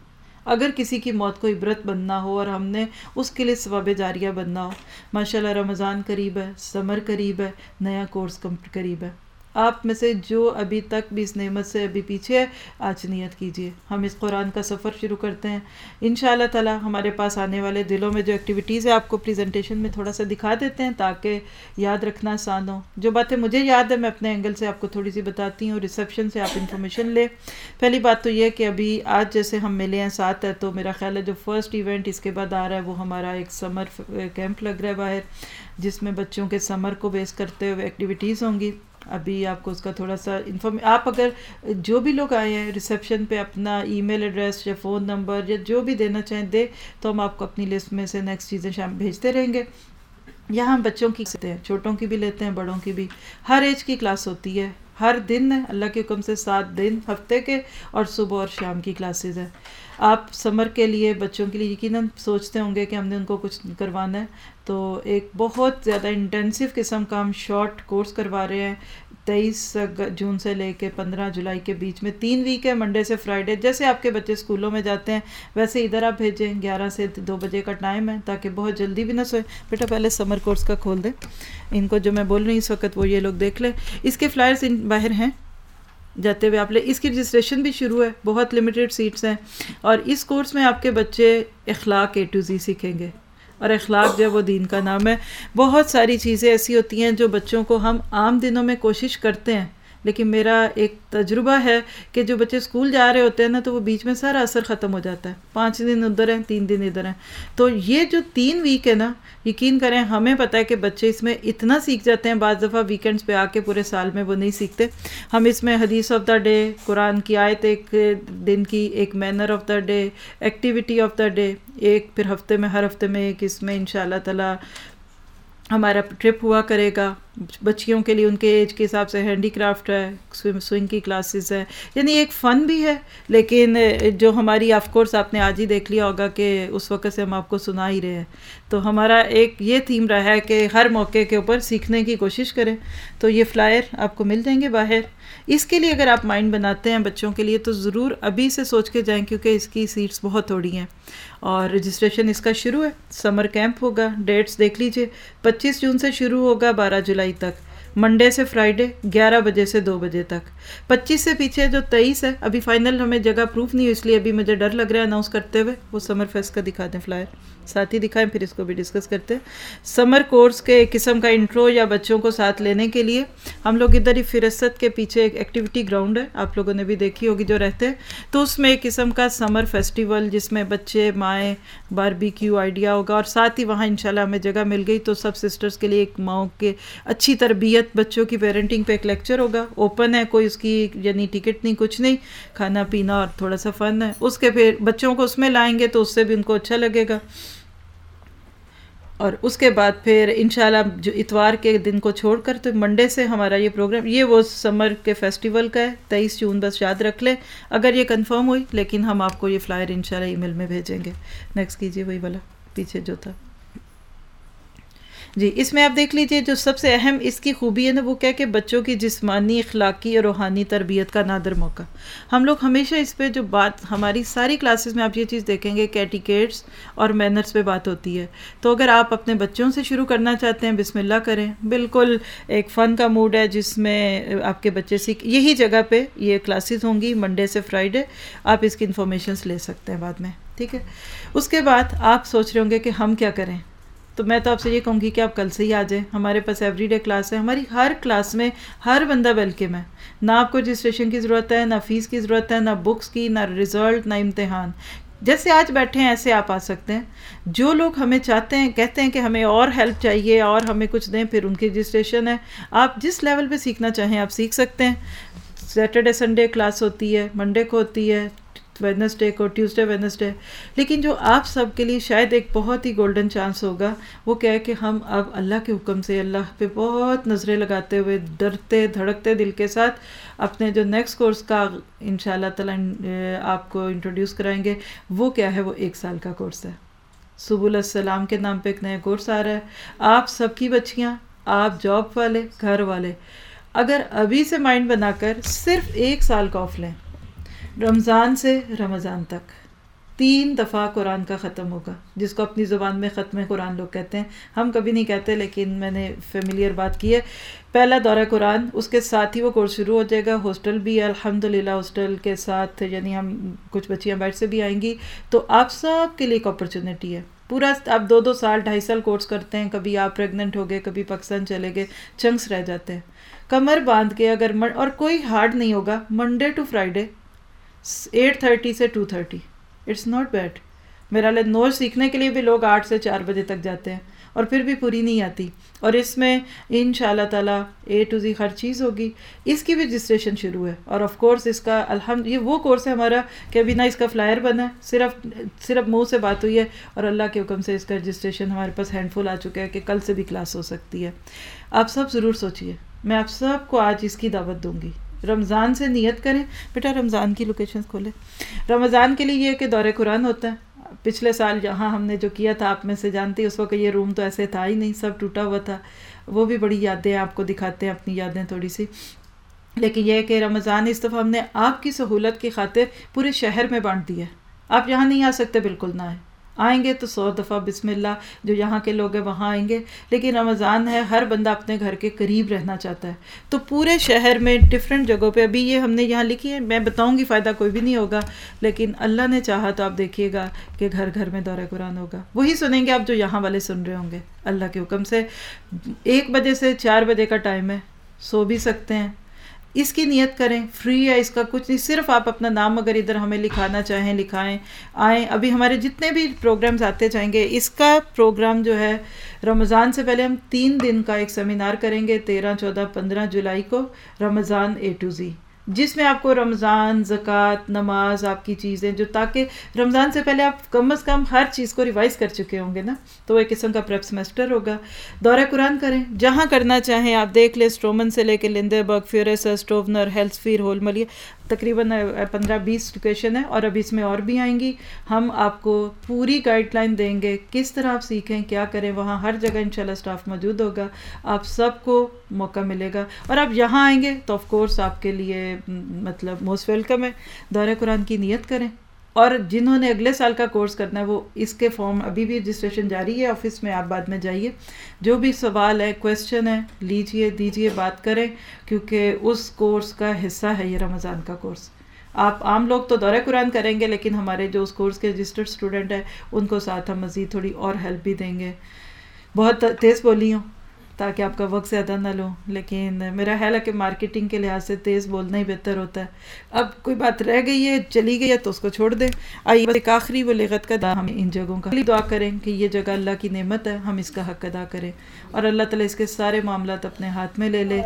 اگر کسی کی موت کو عبرت بننا ہو اور ہم نے اس کے لیے ثواب جاریہ بننا ہو ماشاء اللہ رمضان قریب ہے، سمر قریب ہے، نیا کورس قریب ہے۔ آپ میں سے جو ابھی تک بھی اس نعمت سے ابھی پیچھے ہے، آج نیت کیجیے۔ ہم اس قرآن کا سفر شروع کرتے ہیں۔ ان شاء اللہ تعالیٰ ہمارے پاس آنے والے دلوں میں جو ایکٹیویٹیز ہے آپ کو پریزنٹیشن میں تھوڑا سا دکھا دیتے ہیں تاکہ یاد رکھنا آسان ہو۔ جو باتیں مجھے یاد ہے میں اپنے اینگل سے آپ کو تھوڑی سی بتاتی ہوں ریسیپشن سے آپ انفارمیشن لیں۔ پہلی بات تو یہ کہ ابھی آج جیسے ہم ملے ہیں، ساتھ ہے تو میرا خیال ہے جو فرسٹ ایونٹ اس کے بعد آ رہا ہے، وہ ہمارا ایک سمر کیمپ لگ رہا ہے، باہر، جس میں بچوں کے سمر کو بیس کرتے ہوئے ایکٹیویٹیز ہوں گی۔ ابھی آپ کو اس کا تھوڑا سا انفارم آپ اگر جو بھی لوگ آئے ہیں ریسیپشن پہ اپنا ای میل ایڈریس یا فون نمبر یا جو بھی دینا چاہیں دے، تو ہم آپ کو اپنی لسٹ میں سے نیکسٹ چیزیں شام بھیجتے رہیں گے۔ یہاں ہم بچوں کی لیتے ہیں، چھوٹوں کی بھی لیتے ہیں، بڑوں کی بھی۔ ہر ایج کی کلاس ہوتی ہے۔ ہر دن اللہ کے حکم سے سات دن، ہفتے کے اور صبح اور شام کی کلاسز ہیں۔ آپ سمر کے لیے بچوں کے لیے یقیناً سوچتے ہوں گے کہ ہم نے ان کو کچھ کروانا ہے۔ تو ایک بہت زیادہ انٹینسو قسم کا ہم شارٹ کورس کروا رہے ہیں۔ تیئیس جون سے لے کے پندرہ جولائی کے بیچ میں تین ویک ہے منڈے سے فرائیڈے جیسے آپ کے بچے اسکولوں میں جاتے ہیں، ویسے ادھر آپ بھیجیں، گیارہ سے دو بجے کا ٹائم ہے تاکہ بہت جلدی بھی نہ سوئے۔ بیٹا پہلے سمر کورس کا کھول دیں۔ ان کو جو میں بول رہی ہوں، اس وقت وہ یہ لوگ دیکھ لیں۔ اس کے فلائرس ان باہر ہیں۔ جاتے ہوئے آپ لے اس کی رجسٹریشن بھی شروع ہے، بہت لمیٹیڈ سیٹس ہیں۔ اور اس کورس میں آپ کے بچے اخلاق اے ٹو زی سیکھیں گے۔ اور اخلاق جو ہے وہ دین کا نام ہے۔ بہت ساری چیزیں ایسی ہوتی ہیں جو بچوں کو ہم عام دنوں میں کوشش کرتے ہیں۔ لیکن میرا ایک تجربہ ہے کہ جو بچے اسکول جا رہے ہوتے ہیں نا تو وہ بیچ میں سارا اثر ختم ہو جاتا ہے۔ پانچ دن ادھر ہیں، تین دن ادھر ہیں۔ تو یہ جو تین ویک ہے نا، یقین کریں ہمیں پتہ ہے کہ بچے اس میں اتنا سیکھ جاتے ہیں۔ بعض دفعہ ویکینڈس پہ آ کے پورے سال میں وہ نہیں سیکھتے۔ ہم اس میں حدیث آف دا ڈے قرآن کی آیت ایک دن کی، ایک manner of the day activity of the day ایک پھر ہفتے میں، ہر ہفتے میں ایک اس میں ان شاء اللہ تعالیٰ ہمارا ٹرپ ہوا کرے گا۔ بچیوں کے لیے ان کے ایج کے حساب سے ہینڈی کرافٹ ہے سوئنگ کی کلاسز ہے یعنی ایک فن بھی ہے، لیکن جو ہماری آف کورس آپ نے آج ہی دیکھ لیا ہوگا کہ اس وقت سے ہم آپ کو سنا ہی رہے ہیں۔ تو ہمارا ایک یہ تھیم رہا ہے کہ ہر موقع کے اوپر سیکھنے کی کوشش کریں۔ تو یہ فلائر آپ کو مل جائیں گے باہر۔ اس کے لیے اگر آپ مائنڈ بناتے ہیں بچوں کے لیے تو ضرور ابھی سے سوچ کے جائیں کیونکہ اس کی سیٹس بہت تھوڑی ہیں۔ اور رجسٹریشن اس کا شروع ہے۔ سمر کیمپ ہوگا۔ ڈیٹس دیکھ لیجیے۔ پچیس جون سے شروع ہوگا، بارہ جولائی تک۔ منڈے سے فرائیڈے گیارہ بجے سے دو بجے تک۔ پچیس سے پیچھے جو تیئیس ہے، ابھی فائنل ہمیں جگہ پروف نہیں ہوئی، اس لیے ابھی مجھے ڈر لگ رہا ہے اناؤنس کرتے ہوئے۔ وہ سمر فیسٹ کا دکھا دیں فلائر ساتھ ہی دکھائیں، پھر اس کو بھی ڈسکس کرتے ہیں۔ سمر کورس کے ایک قسم کا انٹرو یا بچوں کو ساتھ لینے کے لیے۔ ہم لوگ ادھر ہی فرست کے پیچھے ایک ایکٹیویٹی گراؤنڈ ہے، آپ لوگوں نے بھی دیکھی ہوگی جو رہتے ہیں۔ تو اس میں ایک قسم کا سمر فیسٹیول جس میں بچے، مائیں بار بی کیو آئیڈیا ہوگا۔ اور ساتھ ہی وہاں انشاءاللہ ہمیں جگہ مل گئی، تو سب سسٹرز کے لیے ایک ماؤں کے اچھی تربیت بچوں کی پیرنٹنگ پہ ایک لیکچر ہوگا۔ اوپن ہے، کوئی اس کی یعنی ٹکٹ نہیں، کچھ نہیں۔ کھانا پینا اور تھوڑا سا فن ہے۔ اس کے پھر بچوں کو اس میں لائیں گے تو اس سے بھی ان کو اچھا لگے گا۔ اور اس کے بعد پھر انشاءاللہ جو اتوار کے دن کو چھوڑ کر تو منڈے سے ہمارا یہ پروگرام یہ وہ سمر کے فیسٹیول کا ہے۔ تیئیس جون، بس یاد رکھ لیں۔ اگر یہ کنفرم ہوئی، لیکن ہم آپ کو یہ فلائر انشاءاللہ ای میل میں بھیجیں گے۔ نیکسٹ کیجیے، وہی والا پیچھے جو تھا۔ جی اس میں آپ دیکھ لیجیے، جو سب سے اہم اس کی خوبی ہے نا، وہ کیا کہ بچوں کی جسمانی، اخلاقی اور روحانی تربیت کا نادر موقع۔ ہم لوگ ہمیشہ اس پہ جو بات، ہماری ساری کلاسز میں آپ یہ چیز دیکھیں گے کیٹیکیٹس اور مینرس پہ بات ہوتی ہے۔ تو اگر آپ اپنے بچوں سے شروع کرنا چاہتے ہیں، بسم اللہ کریں۔ بالکل ایک فن کا موڈ ہے، جس میں آپ کے بچے سیکھ، یہی جگہ پہ یہ کلاسز ہوں گی منڈے سے فرائیڈے آپ اس کی انفارمیشنس لے سکتے ہیں بعد میں، ٹھیک ہے؟ اس کے بعد آپ سوچ رہے ہوں گے کہ ہم کیا کریں۔ تو میں تو آپ سے یہ کہوں گی کہ آپ کل سے ہی آ جائیں۔ ہمارے پاس ایوری ڈے کلاس ہے۔ ہماری ہر کلاس میں ہر بندہ ویلکم ہے۔ نہ آپ کو رجسٹریشن کی ضرورت ہے، نہ فیس کی ضرورت ہے، نہ بکس کی، نہ رزلٹ نہ امتحان۔ جیسے آج بیٹھے ہیں، ایسے آپ آ سکتے ہیں۔ جو لوگ ہمیں چاہتے ہیں، کہتے ہیں کہ ہمیں اور ہیلپ چاہیے، اور ہمیں کچھ دیں، پھر ان کی رجسٹریشن ہے۔ آپ جس لیول پہ سیکھنا چاہیں، آپ سیکھ سکتے ہیں۔ سیٹرڈے سنڈے کلاس ہوتی ہے منڈے کو ہوتی ہے۔ ویڈنسڈے کو ٹیوزڈے ویڈنسڈے لیکن جو آپ سب کے لیے شاید ایک بہت ہی گولڈن چانس ہوگا وہ کیا ہے کہ ہم اب اللہ کے حکم سے اللہ پہ بہت نظریں لگاتے ہوئے ڈرتے دھڑکتے دل کے ساتھ اپنے جو نیکسٹ کورس کا ان شاء اللہ تعالیٰ آپ کو انٹروڈیوس کرائیں گے وہ کیا ہے وہ ایک سال کا کورس ہے سب السلام کے نام پہ ایک نیا کورس آ رہا ہے آپ سب کی بچیاں آپ جاب والے گھر والے اگر ابھی سے مائنڈ بنا کر صرف ایک سال کا آف لیں رمضان سے رمضان تک۔ تین دفعہ قرآن کا ختم ہوگا، جس کو اپنی زبان میں ختم قرآن لوگ کہتے ہیں۔ ہم کبھی نہیں کہتے، لیکن میں نے فیملیئر بات کی ہے۔ پہلا دورہ قرآن، اس کے ساتھ ہی وہ کورس شروع ہو جائے گا۔ ہاسٹل بھی ہے الحمد للہ ہاسٹل کے ساتھ یعنی ہم کچھ بچیاں بیٹھ سے بھی آئیں گی۔ تو آپ سب کے لیے ایک اپرچونیٹی ہے۔ پورا آپ دو دو سال، ڈھائی سال کورس کرتے ہیں۔ کبھی آپ پریگننٹ ہو گئے، کبھی پاکستان چلے گئے چنکس رہ جاتے ہیں۔ کمر باندھ کے اگر اور کوئی ہارڈ نہیں ہوگا Monday to Friday eight thirty سے two thirty it's not bad میرا لے نوٹ سیکھنے کے لیے بھی لوگ آٹھ سے چار بجے تک جاتے ہیں اور پھر بھی پوری نہیں آتی اور اس میں ان شاء اللہ تعالیٰ اے ٹو زی ہر چیز ہوگی۔ اس کی بھی رجسٹریشن شروع ہے اور آف کورس اس کا الحمد یہ وہ کورس ہے ہمارا کہ ابھی نہ اس کا فلائر بنا ہے، صرف صرف منہ سے بات ہوئی ہے اور اللہ کے حکم سے اس کا رجسٹریشن ہمارے پاس ہینڈ فل آ چکا ہے کہ کل سے بھی کلاس ہو سکتی ہے۔ آپ سب ضرور سوچیے میں آپ سب کو آج اس کی دعوت دوں گی۔ رمضان سے نیت کریں۔ بیٹا، رمضان کی لوکیشن کھولے۔ رمضان کے لیے یہ کہ دور قرآن ہوتا ہے۔ پچھلے سال جہاں ہم نے جو کیا تھا، آپ میں سے جانتے اس وقت یہ روم تو ایسے تھا ہی نہیں، سب ٹوٹا ہوا تھا۔ وہ بھی بڑی یادیں آپ کو دکھاتے ہیں، اپنی یادیں تھوڑی سی۔ لیکن یہ کہ رمضان اس دفعہ ہم نے آپ کی سہولت کی خاطر پورے شہر میں بانٹ دیا آپ یہاں نہیں آ سکتے، بالکل نہ آئے۔ آئیں گے تو سو دفعہ بسم اللہ جو یہاں کے لوگ ہیں وہاں آئیں گے۔ لیکن رمضان ہے، ہر بندہ اپنے گھر کے قریب رہنا چاہتا ہے۔ تو پورے شہر میں ڈفرینٹ جگہوں پہ، ابھی یہ ہم نے یہاں لکھی ہے، میں بتاؤں گی فائدہ کوئی بھی نہیں ہوگا۔ لیکن اللہ نے چاہا تو آپ دیکھیے گا کہ گھر گھر میں دورہ قرآن ہوگا۔ وہی سنیں گے آپ جو یہاں والے سن رہے ہوں گے۔ اللہ کے حکم سے، ایک بجے سے چار بجے کا ٹائم ہے، سو بھی سکتے ہیں۔ اس کی نیت کریں فری ہے، اس کا کچھ نہیں، صرف آپ اپنا نام اگر ادھر ہمیں لکھانا چاہیں، لکھائیں، آئیں۔ ابھی ہمارے جتنے بھی پروگرامز آتے جائیں گے، اس کا پروگرام جو ہے، رمضان سے پہلے ہم تین دن کا ایک سیمینار کریں گے، تیرہ، چودہ، پندرہ جولائی کو، رمضان اے ٹو زی جس میں آپ کو رمضان، زکوٰۃ، نماز، آپ کی چیزیں جو تاکہ رمضان سے پہلے آپ کم از کم ہر چیز کو ریوائز کر چکے ہوں گے نا، تو وہ ایک قسم کا پریپ سمیسٹر ہوگا۔ دورہ قرآن کریں، جہاں کرنا چاہیں آپ دیکھ لیں اسٹرومن سے لے کے لندے برگ فیورس اسٹوونر ہیلتھ فیر، ہول ملیہ۔ تقریباً پندرہ بیس لوکیشن ہے اور اب اس میں اور بھی آئیں گی۔ ہم آپ کو پوری گائیڈ لائن دیں گے کس طرح آپ سیکھیں، کیا کریں، وہاں ہر جگہ انشاءاللہ اسٹاف موجود ہوگا۔ آپ سب کو موقع ملے گا۔ اور آپ یہاں آئیں گے تو آف کورس آپ کے لیے مطلب موسٹ ویلکم ہے۔ دورہ قرآن کی نیت کریں۔ اور جنہوں نے اگلے سال کا کورس کرنا ہے، وہ اس کے فارم ابھی بھی رجسٹریشن جاری ہے آفس میں آپ بعد میں جائیے۔ جو بھی سوال ہے کویشچن ہے، لیجیے، دیجیے، بات کریں، کیونکہ اس کورس کا حصہ ہے یہ رمضان کا کورس آپ عام لوگ تو دورہ قرآن کریں گے، لیکن ہمارے جو اس کورس کے رجسٹرڈ اسٹوڈنٹ ہیں، ان کو ساتھ ہم مزید تھوڑی اور ہیلپ بھی دیں گے۔ بہت تیز بولی ہوں۔ تاکہ آپ کا وقت زیادہ نہ لوں لیکن میرا خیال ہے کہ مارکیٹنگ کے لحاظ سے تیز بولنا ہی بہتر ہوتا ہے۔ اب کوئی بات رہ گئی ہے، چلی گئی ہے تو اس کو چھوڑ دیں۔ آئیے ایک آخری وہ لغت کا ہم ان جگہوں کا۔ دعا کریں کہ یہ جگہ اللہ کی نعمت ہے، ہم اس کا حق ادا کریں۔ اور اللہ تعالیٰ اس کے سارے معاملات اپنے ہاتھ میں لے لے۔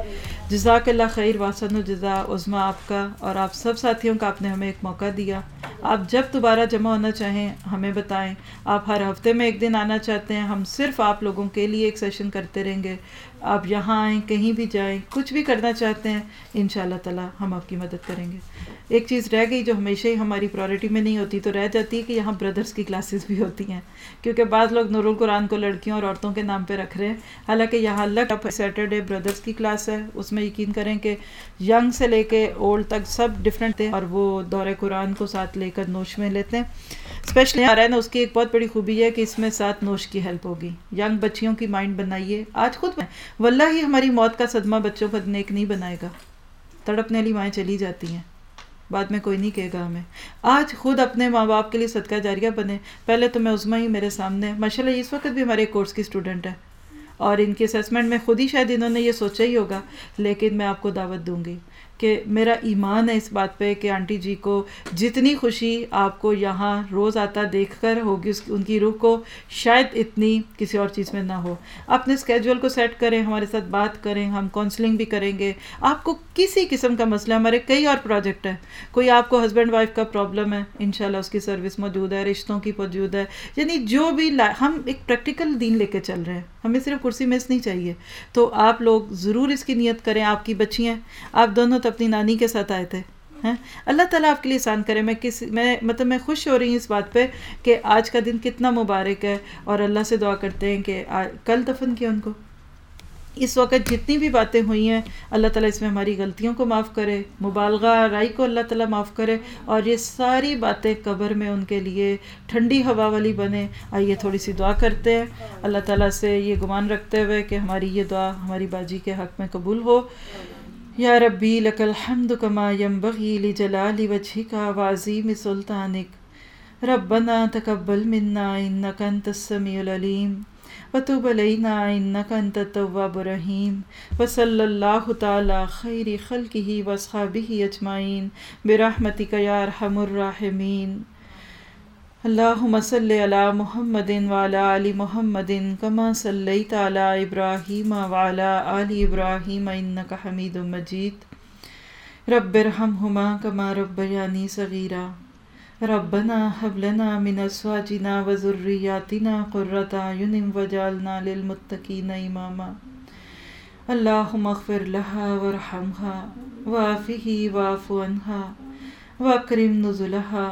جزاک اللہ خیر واسن و جزا عظما آپ کا۔ اور آپ سب ساتھیوں کا آپ نے ہمیں ایک موقع دیا۔ آپ جب دوبارہ جمع ہونا چاہیں، ہمیں بتائیں۔ آپ ہر ہفتے میں ایک دن آنا چاہتے ہیں۔ ہم صرف آپ لوگوں کے لیے ایک سیشن کرتے رہیں گے۔ آپ یہاں آئیں، کہیں بھی جائیں، کچھ بھی کرنا چاہتے ہیں ان شاء اللہ تعالیٰ ہم آپ کی مدد کریں گے۔ ایک چیز رہ گئی جو ہمیشہ ہی ہماری پرائرٹی میں نہیں ہوتی، تو رہ جاتی ہے کہ یہاں بردرس کی کلاسز بھی ہوتی ہیں۔ کیونکہ بعض لوگ نور القرآن کو لڑکیوں اور عورتوں کے نام پہ رکھ رہے ہیں۔ حالانکہ یہاں اللہ سیٹرڈے بردرس کی کلاس ہے، اس میں یقین کریں کہ ینگ سے لے کے اولڈ تک سب ڈفرینٹ تھے اور وہ دور قرآن کو ساتھ لے کر نوش میں لیتے ہیں۔ اسپیشلی آ رہا ہے نا اس کی ایک بہت بڑی خوبی ہے کہ اس میں ساتھ نوش کی ہیلپ ہوگی۔ ینگ بچیوں کی مائنڈ بنائیے۔ آج خود میں، واللہ ہی ہماری موت کا صدمہ بچوں کو نیک نہیں بنائے گا۔ تڑپنے والی مائیں چلی جاتی ہیں۔ بعد میں کوئی نہیں کہے گا ہمیں۔ آج خود اپنے ماں باپ کے لیے صدقہ جاریہ بنے۔ پہلے تو میں عظما ہی میرے سامنے۔ ماشاء اللہ اس وقت بھی ہمارے کورس کی اسٹوڈنٹ ہے۔ اور ان کے اسسمنٹ میں خود ہی شاید انہوں نے یہ سوچا ہی ہوگا، لیکن میں آپ کو دعوت دوں گی۔ کہ میرا ایمان ہے اس بات پہ کہ آنٹی جی کو جتنی خوشی آپ کو یہاں روز آتا دیکھ کر ہوگی، اس ان کی روح کو شاید اتنی کسی اور چیز میں نہ ہو۔ اپنے اسکیجول کو سیٹ کریں، ہمارے ساتھ بات کریں، ہم کاؤنسلنگ بھی کریں گے۔ آپ کو کسی قسم کا مسئلہ، ہمارے کئی اور پروجیکٹ ہیں۔ کوئی آپ کو ہسبینڈ وائف کا پرابلم ہے، انشاءاللہ اس کی سروس موجود ہے، رشتوں کی موجود ہے۔ یعنی جو بھی ہم ایک پریکٹیکل دین لے کے چل رہے ہیں۔ ہمیں صرف کرسی مس نہیں چاہیے۔ تو آپ لوگ ضرور اس کی نیت کریں۔ آپ کی بچیاں آپ دونوں اپنی نانی کے ساتھ آئے تھے اللہ تعالیٰ آپ کے لیے آسان کرے، میں کس، میں مطلب میں خوش ہو رہی ہوں اس بات پہ کہ آج کا دن کتنا مبارک ہے اور اللہ سے دعا کرتے ہیں کہ کل دفن کیا ان کو۔ اس وقت جتنی بھی باتیں ہوئی ہیں، اللہ تعالیٰ اس میں ہماری غلطیوں کو معاف کرے، مبالغہ رائی کو اللہ تعالیٰ معاف کرے اور یہ ساری باتیں قبر میں ان کے لیے ٹھنڈی ہوا والی بنے آئیے تھوڑی سی دعا کرتے ہیں۔ اللہ تعالیٰ سے یہ گمان رکھتے ہوئے کہ ہماری یہ دعا، ہماری باجی کے حق میں قبول ہو۔ یا ربی لک الحمد کما ينبغي لجلال وجهك وعظیم سلطانك ربنا تقبل منا انك انت السميع العليم وتوب علينا انك انت التواب الرحيم وصلى الله تعالى خير خلقه واصحابه اجمعين برحمتك يا ارحم الراحمين اللهم صل على محمد وعلى ال محمد كما صليت على ابراهيم وعلى ال ابراهيم انك حميد مجيد رب ارحمهما كما ربياني صغيرا ربنا هب لنا من ازواجنا وذرياتنا قرة اعين واجعلنا للمتقين اماما. اللهم اغفر لها وارحمها وعافه واعف عنها واكرم نزلها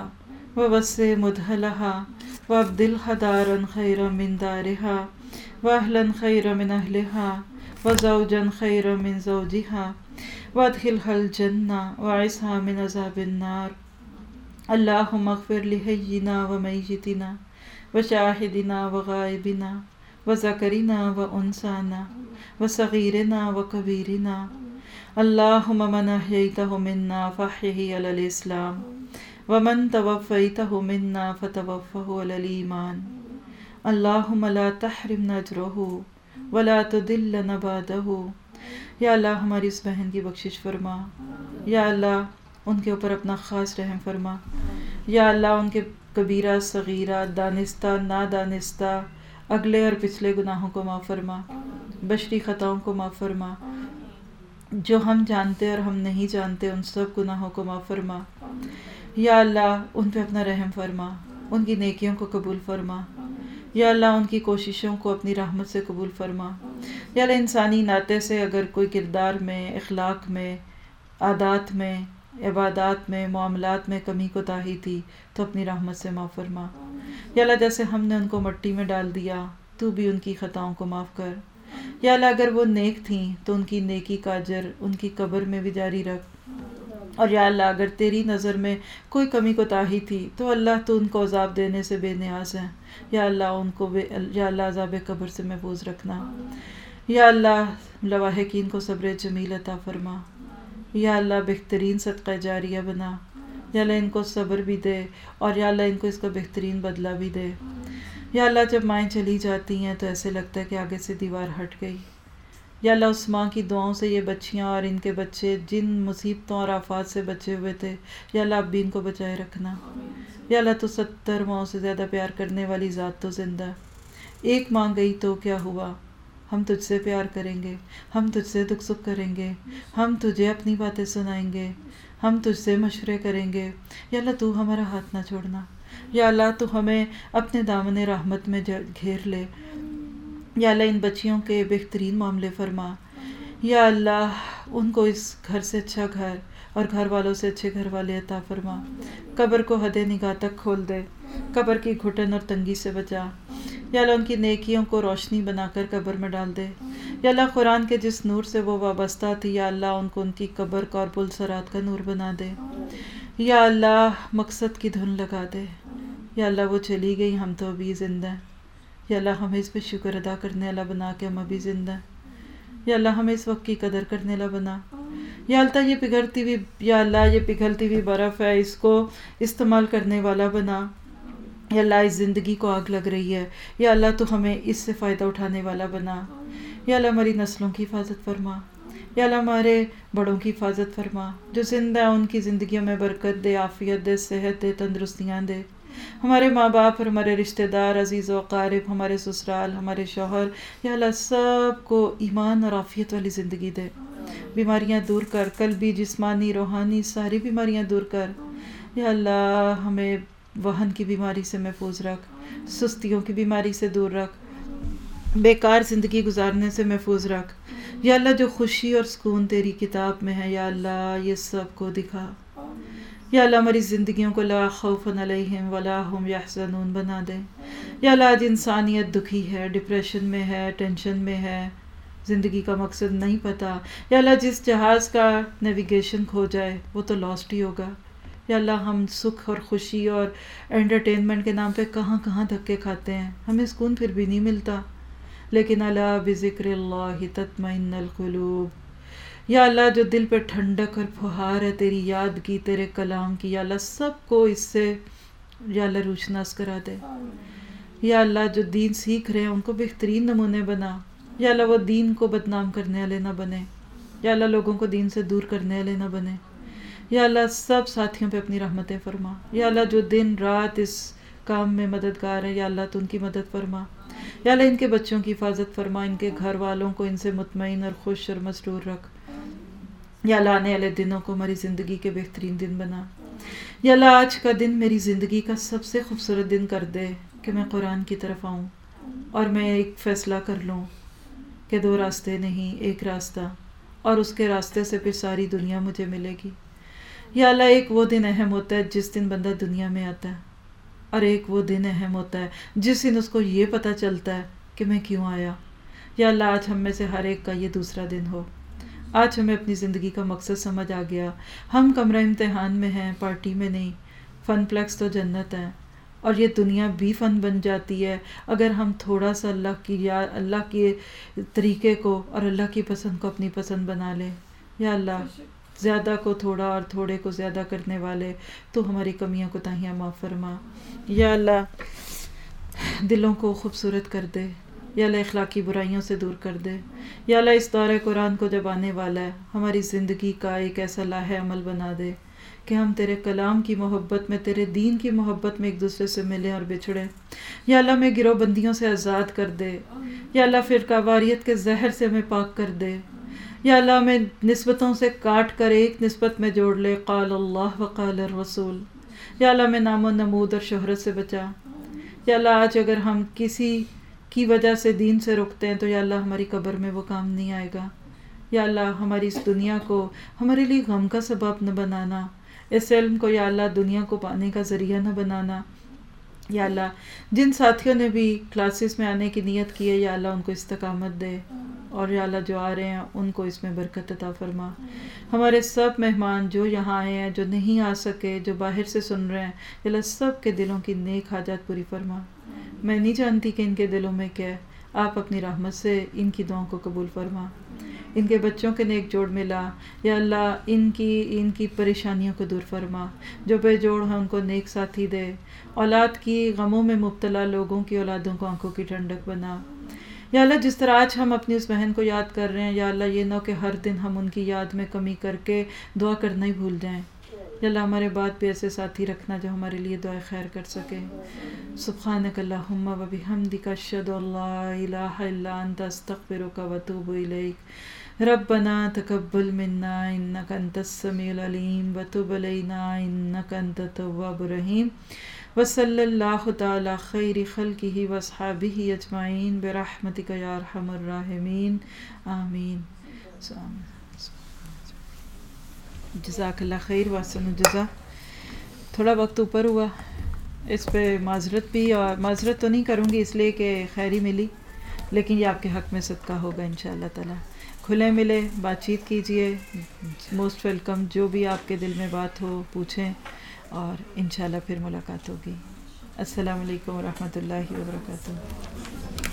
ووسع مدخلها وابدلها دارا خيرا من دارها واهلا خيرا من اهلها وزوجا خيرا من زوجہا زوجها وادخلها الجنة وعصها من عذاب النار. اللہ مغفر لحینا و میتنا و شاہدنا اللهم اغفر لحينا وميتنا وشاهدنا وغائبنا وذكرنا وأنسانا وصغيرنا وكبيرنا اللهم من أحييته منا فأحيه على الإسلام ومن توفيته منا فتوفه على الإيمان اللهم لا تحرمنا أجره ولا تدلنا بعده یا اللہ ہماری اس بہن کی بخشش فرما. یا اللہ ان کے اوپر اپنا خاص رحم فرما. یا اللہ ان کے کبیرہ، صغیرہ، دانستہ، نادانستہ، اگلے اور پچھلے گناہوں کو معاف فرما. بشری خطاؤں کو معاف فرما. جو ہم جانتے اور ہم نہیں جانتے ان سب گناہوں کو معاف فرما. یا اللہ ان پہ اپنا رحم فرما، ان کی نیکیوں کو قبول فرما۔ یا اللہ ان کی کوششوں کو اپنی رحمت سے قبول فرما۔ یا اللہ انسانی ناطے سے اگر کوئی کردار میں، اخلاق میں، عادات میں، عبادات میں، معاملات میں کمی کو تاہی تھی، تو اپنی رحمت سے معاف فرما۔ یا اللہ جیسے ہم نے ان کو مٹی میں ڈال دیا، تو بھی ان کی خطاؤں کو معاف کر۔ یا اللہ اگر وہ نیک تھیں، تو ان کی نیکی کا اجر ان کی قبر میں بھی جاری رکھ۔ اور یا اللہ اگر تیری نظر میں کوئی کمی کو تاہی تھی، تو اللہ تو ان کو عذاب دینے سے بے نیاز ہے یا اللہ ان کو بے یا اللہ عذاب قبر سے محفوظ رکھنا۔ یا اللہ لواحقین کو صبر جمیل عطا فرما۔ یا اللہ بہترین صدقہ جاریہ بنا۔ یا اللہ ان کو صبر بھی دے اور یا اللہ ان کو اس کا بہترین بدلہ بھی دے۔ یا اللہ جب مائیں چلی جاتی ہیں تو ایسے لگتا ہے کہ آگے سے دیوار ہٹ گئی۔ یا اللہ اس ماں کی دعاؤں سے یہ بچیاں اور ان کے بچے، جن مصیبتوں اور آفات سے بچے ہوئے تھے، یا اللہ اب بھی ان کو بچائے رکھنا۔ یا اللہ تو ستر ماؤں سے زیادہ پیار کرنے والی ذات تو زندہ۔ ایک ماں گئی تو کیا ہوا؟ ہم تجھ سے پیار کریں گے، ہم تجھ سے دکھ سکھ کریں گے، ہم تجھے اپنی باتیں سنائیں گے، ہم تجھ سے مشورے کریں گے۔ یا اللہ تو ہمارا ہاتھ نہ چھوڑنا۔ یا اللہ تو ہمیں اپنے دامن رحمت میں گھیر لے۔ یا اللہ ان بچیوں کے بہترین معاملے فرما۔ یا اللہ ان کو اس گھر سے اچھا گھر اور گھر والوں سے اچھے گھر والے عطا فرما۔ قبر کو حد نگاہ تک کھول دے۔ قبر کی گھٹن اور تنگی سے بچا۔ یا اللہ ان کی نیکیوں کو روشنی بنا کر قبر میں ڈال دے۔ یا اللہ قرآن کے جس نور سے وہ وابستہ تھی، یا اللہ ان کو ان کی قبر کا اور پل سرات کا نور بنا دے۔ یا اللہ مقصد کی دھن لگا دے۔ یا اللہ وہ چلی گئی، ہم تو ابھی زندہ ہیں۔ یا اللہ ہمیں اس پہ شکر ادا کرنے والا بنا کے ہم ابھی زندہ ہیں۔ یا اللہ ہمیں اس وقت کی قدر کرنے والا بنا۔ یا اللہ یہ پگھلتی ہوئی، یا اللہ یہ پگھلتی ہوئی برف ہے، اس کو استعمال کرنے والا بنا۔ یا اللہ اس زندگی کو آگ لگ رہی ہے۔ یا اللہ تو ہمیں اس سے فائدہ اٹھانے والا بنا۔ یا اللہ ہماری نسلوں کی حفاظت فرما۔ یا اللہ ہمارے بڑوں کی حفاظت فرما۔ جو زندہ ہیں، ان کی زندگیوں میں برکت دے، عافیت دے، صحت دے، تندرستیاں دے۔ ہمارے ماں باپ اور ہمارے رشتہ دار، عزیز و قارب، ہمارے سسرال، ہمارے شوہر، یا اللہ سب کو ایمان اور عافیت والی زندگی دے۔ بیماریاں دور کر، قلبی، جسمانی، روحانی، ساری بیماریاں دور کر۔ یا اللہ ہمیں وہن کی بیماری سے محفوظ رکھ، سستیوں کی بیماری سے دور رکھ، بیکار زندگی گزارنے سے محفوظ رکھ۔ یا اللہ جو خوشی اور سکون تیری کتاب میں ہے، یا اللہ یہ سب کو دکھا۔ یا اللہ ہماری زندگیوں کو لا خوف علیہم ولا هم یحزنون بنا دے۔ یا اللہ آج انسانیت دکھی ہے ڈپریشن میں ہے ٹینشن میں ہے۔ زندگی کا مقصد نہیں پتہ یا اللہ جس جہاز کا نیویگیشن کھو جائے، وہ تو لاسٹ ہی ہوگا۔ یا اللہ ہم سکھ اور خوشی اور انٹرٹینمنٹ کے نام پہ کہاں کہاں دھکے کھاتے ہیں۔ ہمیں سکون پھر بھی نہیں ملتا۔ لیکن اللہ بذکر اللہ تطمئن القلوب۔ یا اللہ جو دل پہ ٹھنڈک اور پھہار ہے تیری یاد کی تیرے کلام کی یا اللہ سب کو اس سے یا اللہ روشناس کرا دے یا اللہ جو دین سیکھ رہے ہیں ان کو بہترین نمونے بنا یا اللہ وہ دین کو بدنام کرنے والے نہ بنے یا اللہ لوگوں کو دین سے دور کرنے والے نہ بنے یا اللہ سب ساتھیوں پہ اپنی رحمتیں فرما یا اللہ جو دن رات اس کام میں مددگار ہے یا اللہ تو ان کی مدد فرما یا اللہ ان کے بچوں کی حفاظت فرما ان کے گھر والوں کو ان سے مطمئن اور خوش اور مسرور رکھ یا اللہ آنے والے دنوں کو ہماری زندگی کے بہترین دن بنا۔ یا اللہ آج کا دن میری زندگی کا سب سے خوبصورت دن کر دے کہ میں قرآن کی طرف آؤں اور میں ایک فیصلہ کر لوں کہ دو راستے نہیں، ایک راستہ اور اس کے راستے سے پھر ساری دنیا مجھے ملے گی۔ یا اللہ ایک وہ دن اہم ہوتا ہے جس دن بندہ دنیا میں آتا ہے اور ایک وہ دن اہم ہوتا ہے جس دن اس کو یہ پتہ چلتا ہے کہ میں کیوں آیا۔ یا اللہ آج ہم میں سے ہر ایک کا یہ دوسرا دن ہو۔ آج ہمیں اپنی زندگی کا مقصد سمجھ آ گیا۔ ہم کمرہ امتحان میں ہیں، پارٹی میں نہیں۔ فن پلیکس تو جنت ہے۔ اور یہ دنیا بھی فن بن جاتی ہے۔ اگر ہم تھوڑا سا اللہ کی یا اللہ کے طریقے کو اور اللہ کی پسند کو اپنی پسند بنا لیں۔ یا اللہ، زیادہ کو تھوڑا اور تھوڑے کو زیادہ کرنے والے، تو ہماری کمیاں کو تاہیاں معاف فرما۔ یا اللہ، دلوں کو خوبصورت کر دے۔ یا اللہ اخلاقی برائیوں سے دور کر دے۔ یا اللہ اس دور قرآن کو جب آنے والا ہے، ہماری زندگی کا ایک ایسا لاہ عمل بنا دے کہ ہم تیرے کلام کی محبت میں، تیرے دین کی محبت میں ایک دوسرے سے ملیں اور بچھڑیں۔ یا اللہ میں گروہ بندیوں سے آزاد کر دے۔ یا اللہ فرقہ واریت کے زہر سے ہمیں پاک کر دے۔ یا اللہ میں نسبتوں سے کاٹ کر ایک نسبت میں جوڑ لے۔ قال اللہ و قال الرسول۔ یا اللہ میں نام و نمود اور شہرت سے بچا۔ یا اللہ آج اگر ہم کسی کی وجہ سے دین سے رکتے ہیں تو یا اللہ ہماری قبر میں وہ کام نہیں آئے گا؟ یا اللہ ہماری اس دنیا کو ہمارے لیے غم کا سبب نہ بنانا؟ اس علم کو یا اللہ دنیا کو پانے کا ذریعہ نہ بنانا؟ یا اللہ جن ساتھیوں نے بھی کلاسز میں آنے کی نیت کی ہے، یا اللہ ان کو استقامت دے۔ اور یا اللہ جو آ رہے ہیں، ان کو اس میں برکت عطا فرما۔ ہمارے سب مہمان جو یہاں آئے ہیں، جو نہیں آ سکے، جو باہر سے سن رہے ہیں، یا اللہ سب کے دلوں کی نیک حاجات پوری فرما۔ میں نہیں جانتی کہ ان کے دلوں میں کیا ہے۔ آپ اپنی رحمت سے ان کی دعاؤں کو قبول فرما۔ ان کے بچوں کے نیک جوڑ ملا یا اللہ، ان کی ان کی پریشانیوں کو دور فرما۔ جو بے جوڑ ہیں، ان کو نیک ساتھی دے۔ اولاد کی غموں میں مبتلا لوگوں کی اولادوں کو آنکھوں کی ٹھنڈک بنا۔ یا اللہ، جس طرح آج ہم اپنی اس بہن کو یاد کر رہے ہیں، یا اللہ، یہ نہ کہ ہر دن ہم ان کی یاد میں کمی کر کے دعا کرنا ہی بھول جائیں۔ یا اللہ ہمارے بعد بھی ایسے ساتھی رکھنا جو ہمارے لیے دعائیں خیر کر سکے۔ سبحانک اللہم و بحمدک اشہد اللہ الہ الا انت، استغفرک و اتوب الیک۔ ربنا تقبل منا، انک انت السمیع العلیم وتب علینا انک انت التواب الرحیم۔ وصلی اللہ تعالی خیر خلقہ واصحابہ اجمعین، برحمتک یا ارحم الراحمین۔ آمین۔ جزاک اللہ خیر واسن جزا تھوڑا وقت اوپر ہوا، اس پہ معذرت بھی، اور معذرت تو نہیں کروں گی اس لیے کہ خیری ملی، لیکن یہ آپ کے حق میں صدقہ ہوگا ان شاء اللہ تعالیٰ۔ کھلے ملے، بات چیت کیجیے موسٹ ویلکم جو بھی آپ کے دل میں بات ہو، پوچھیں، اور انشاءاللہ پھر ملاقات ہوگی۔ السلام علیکم ورحمۃ اللہ وبرکاتہ۔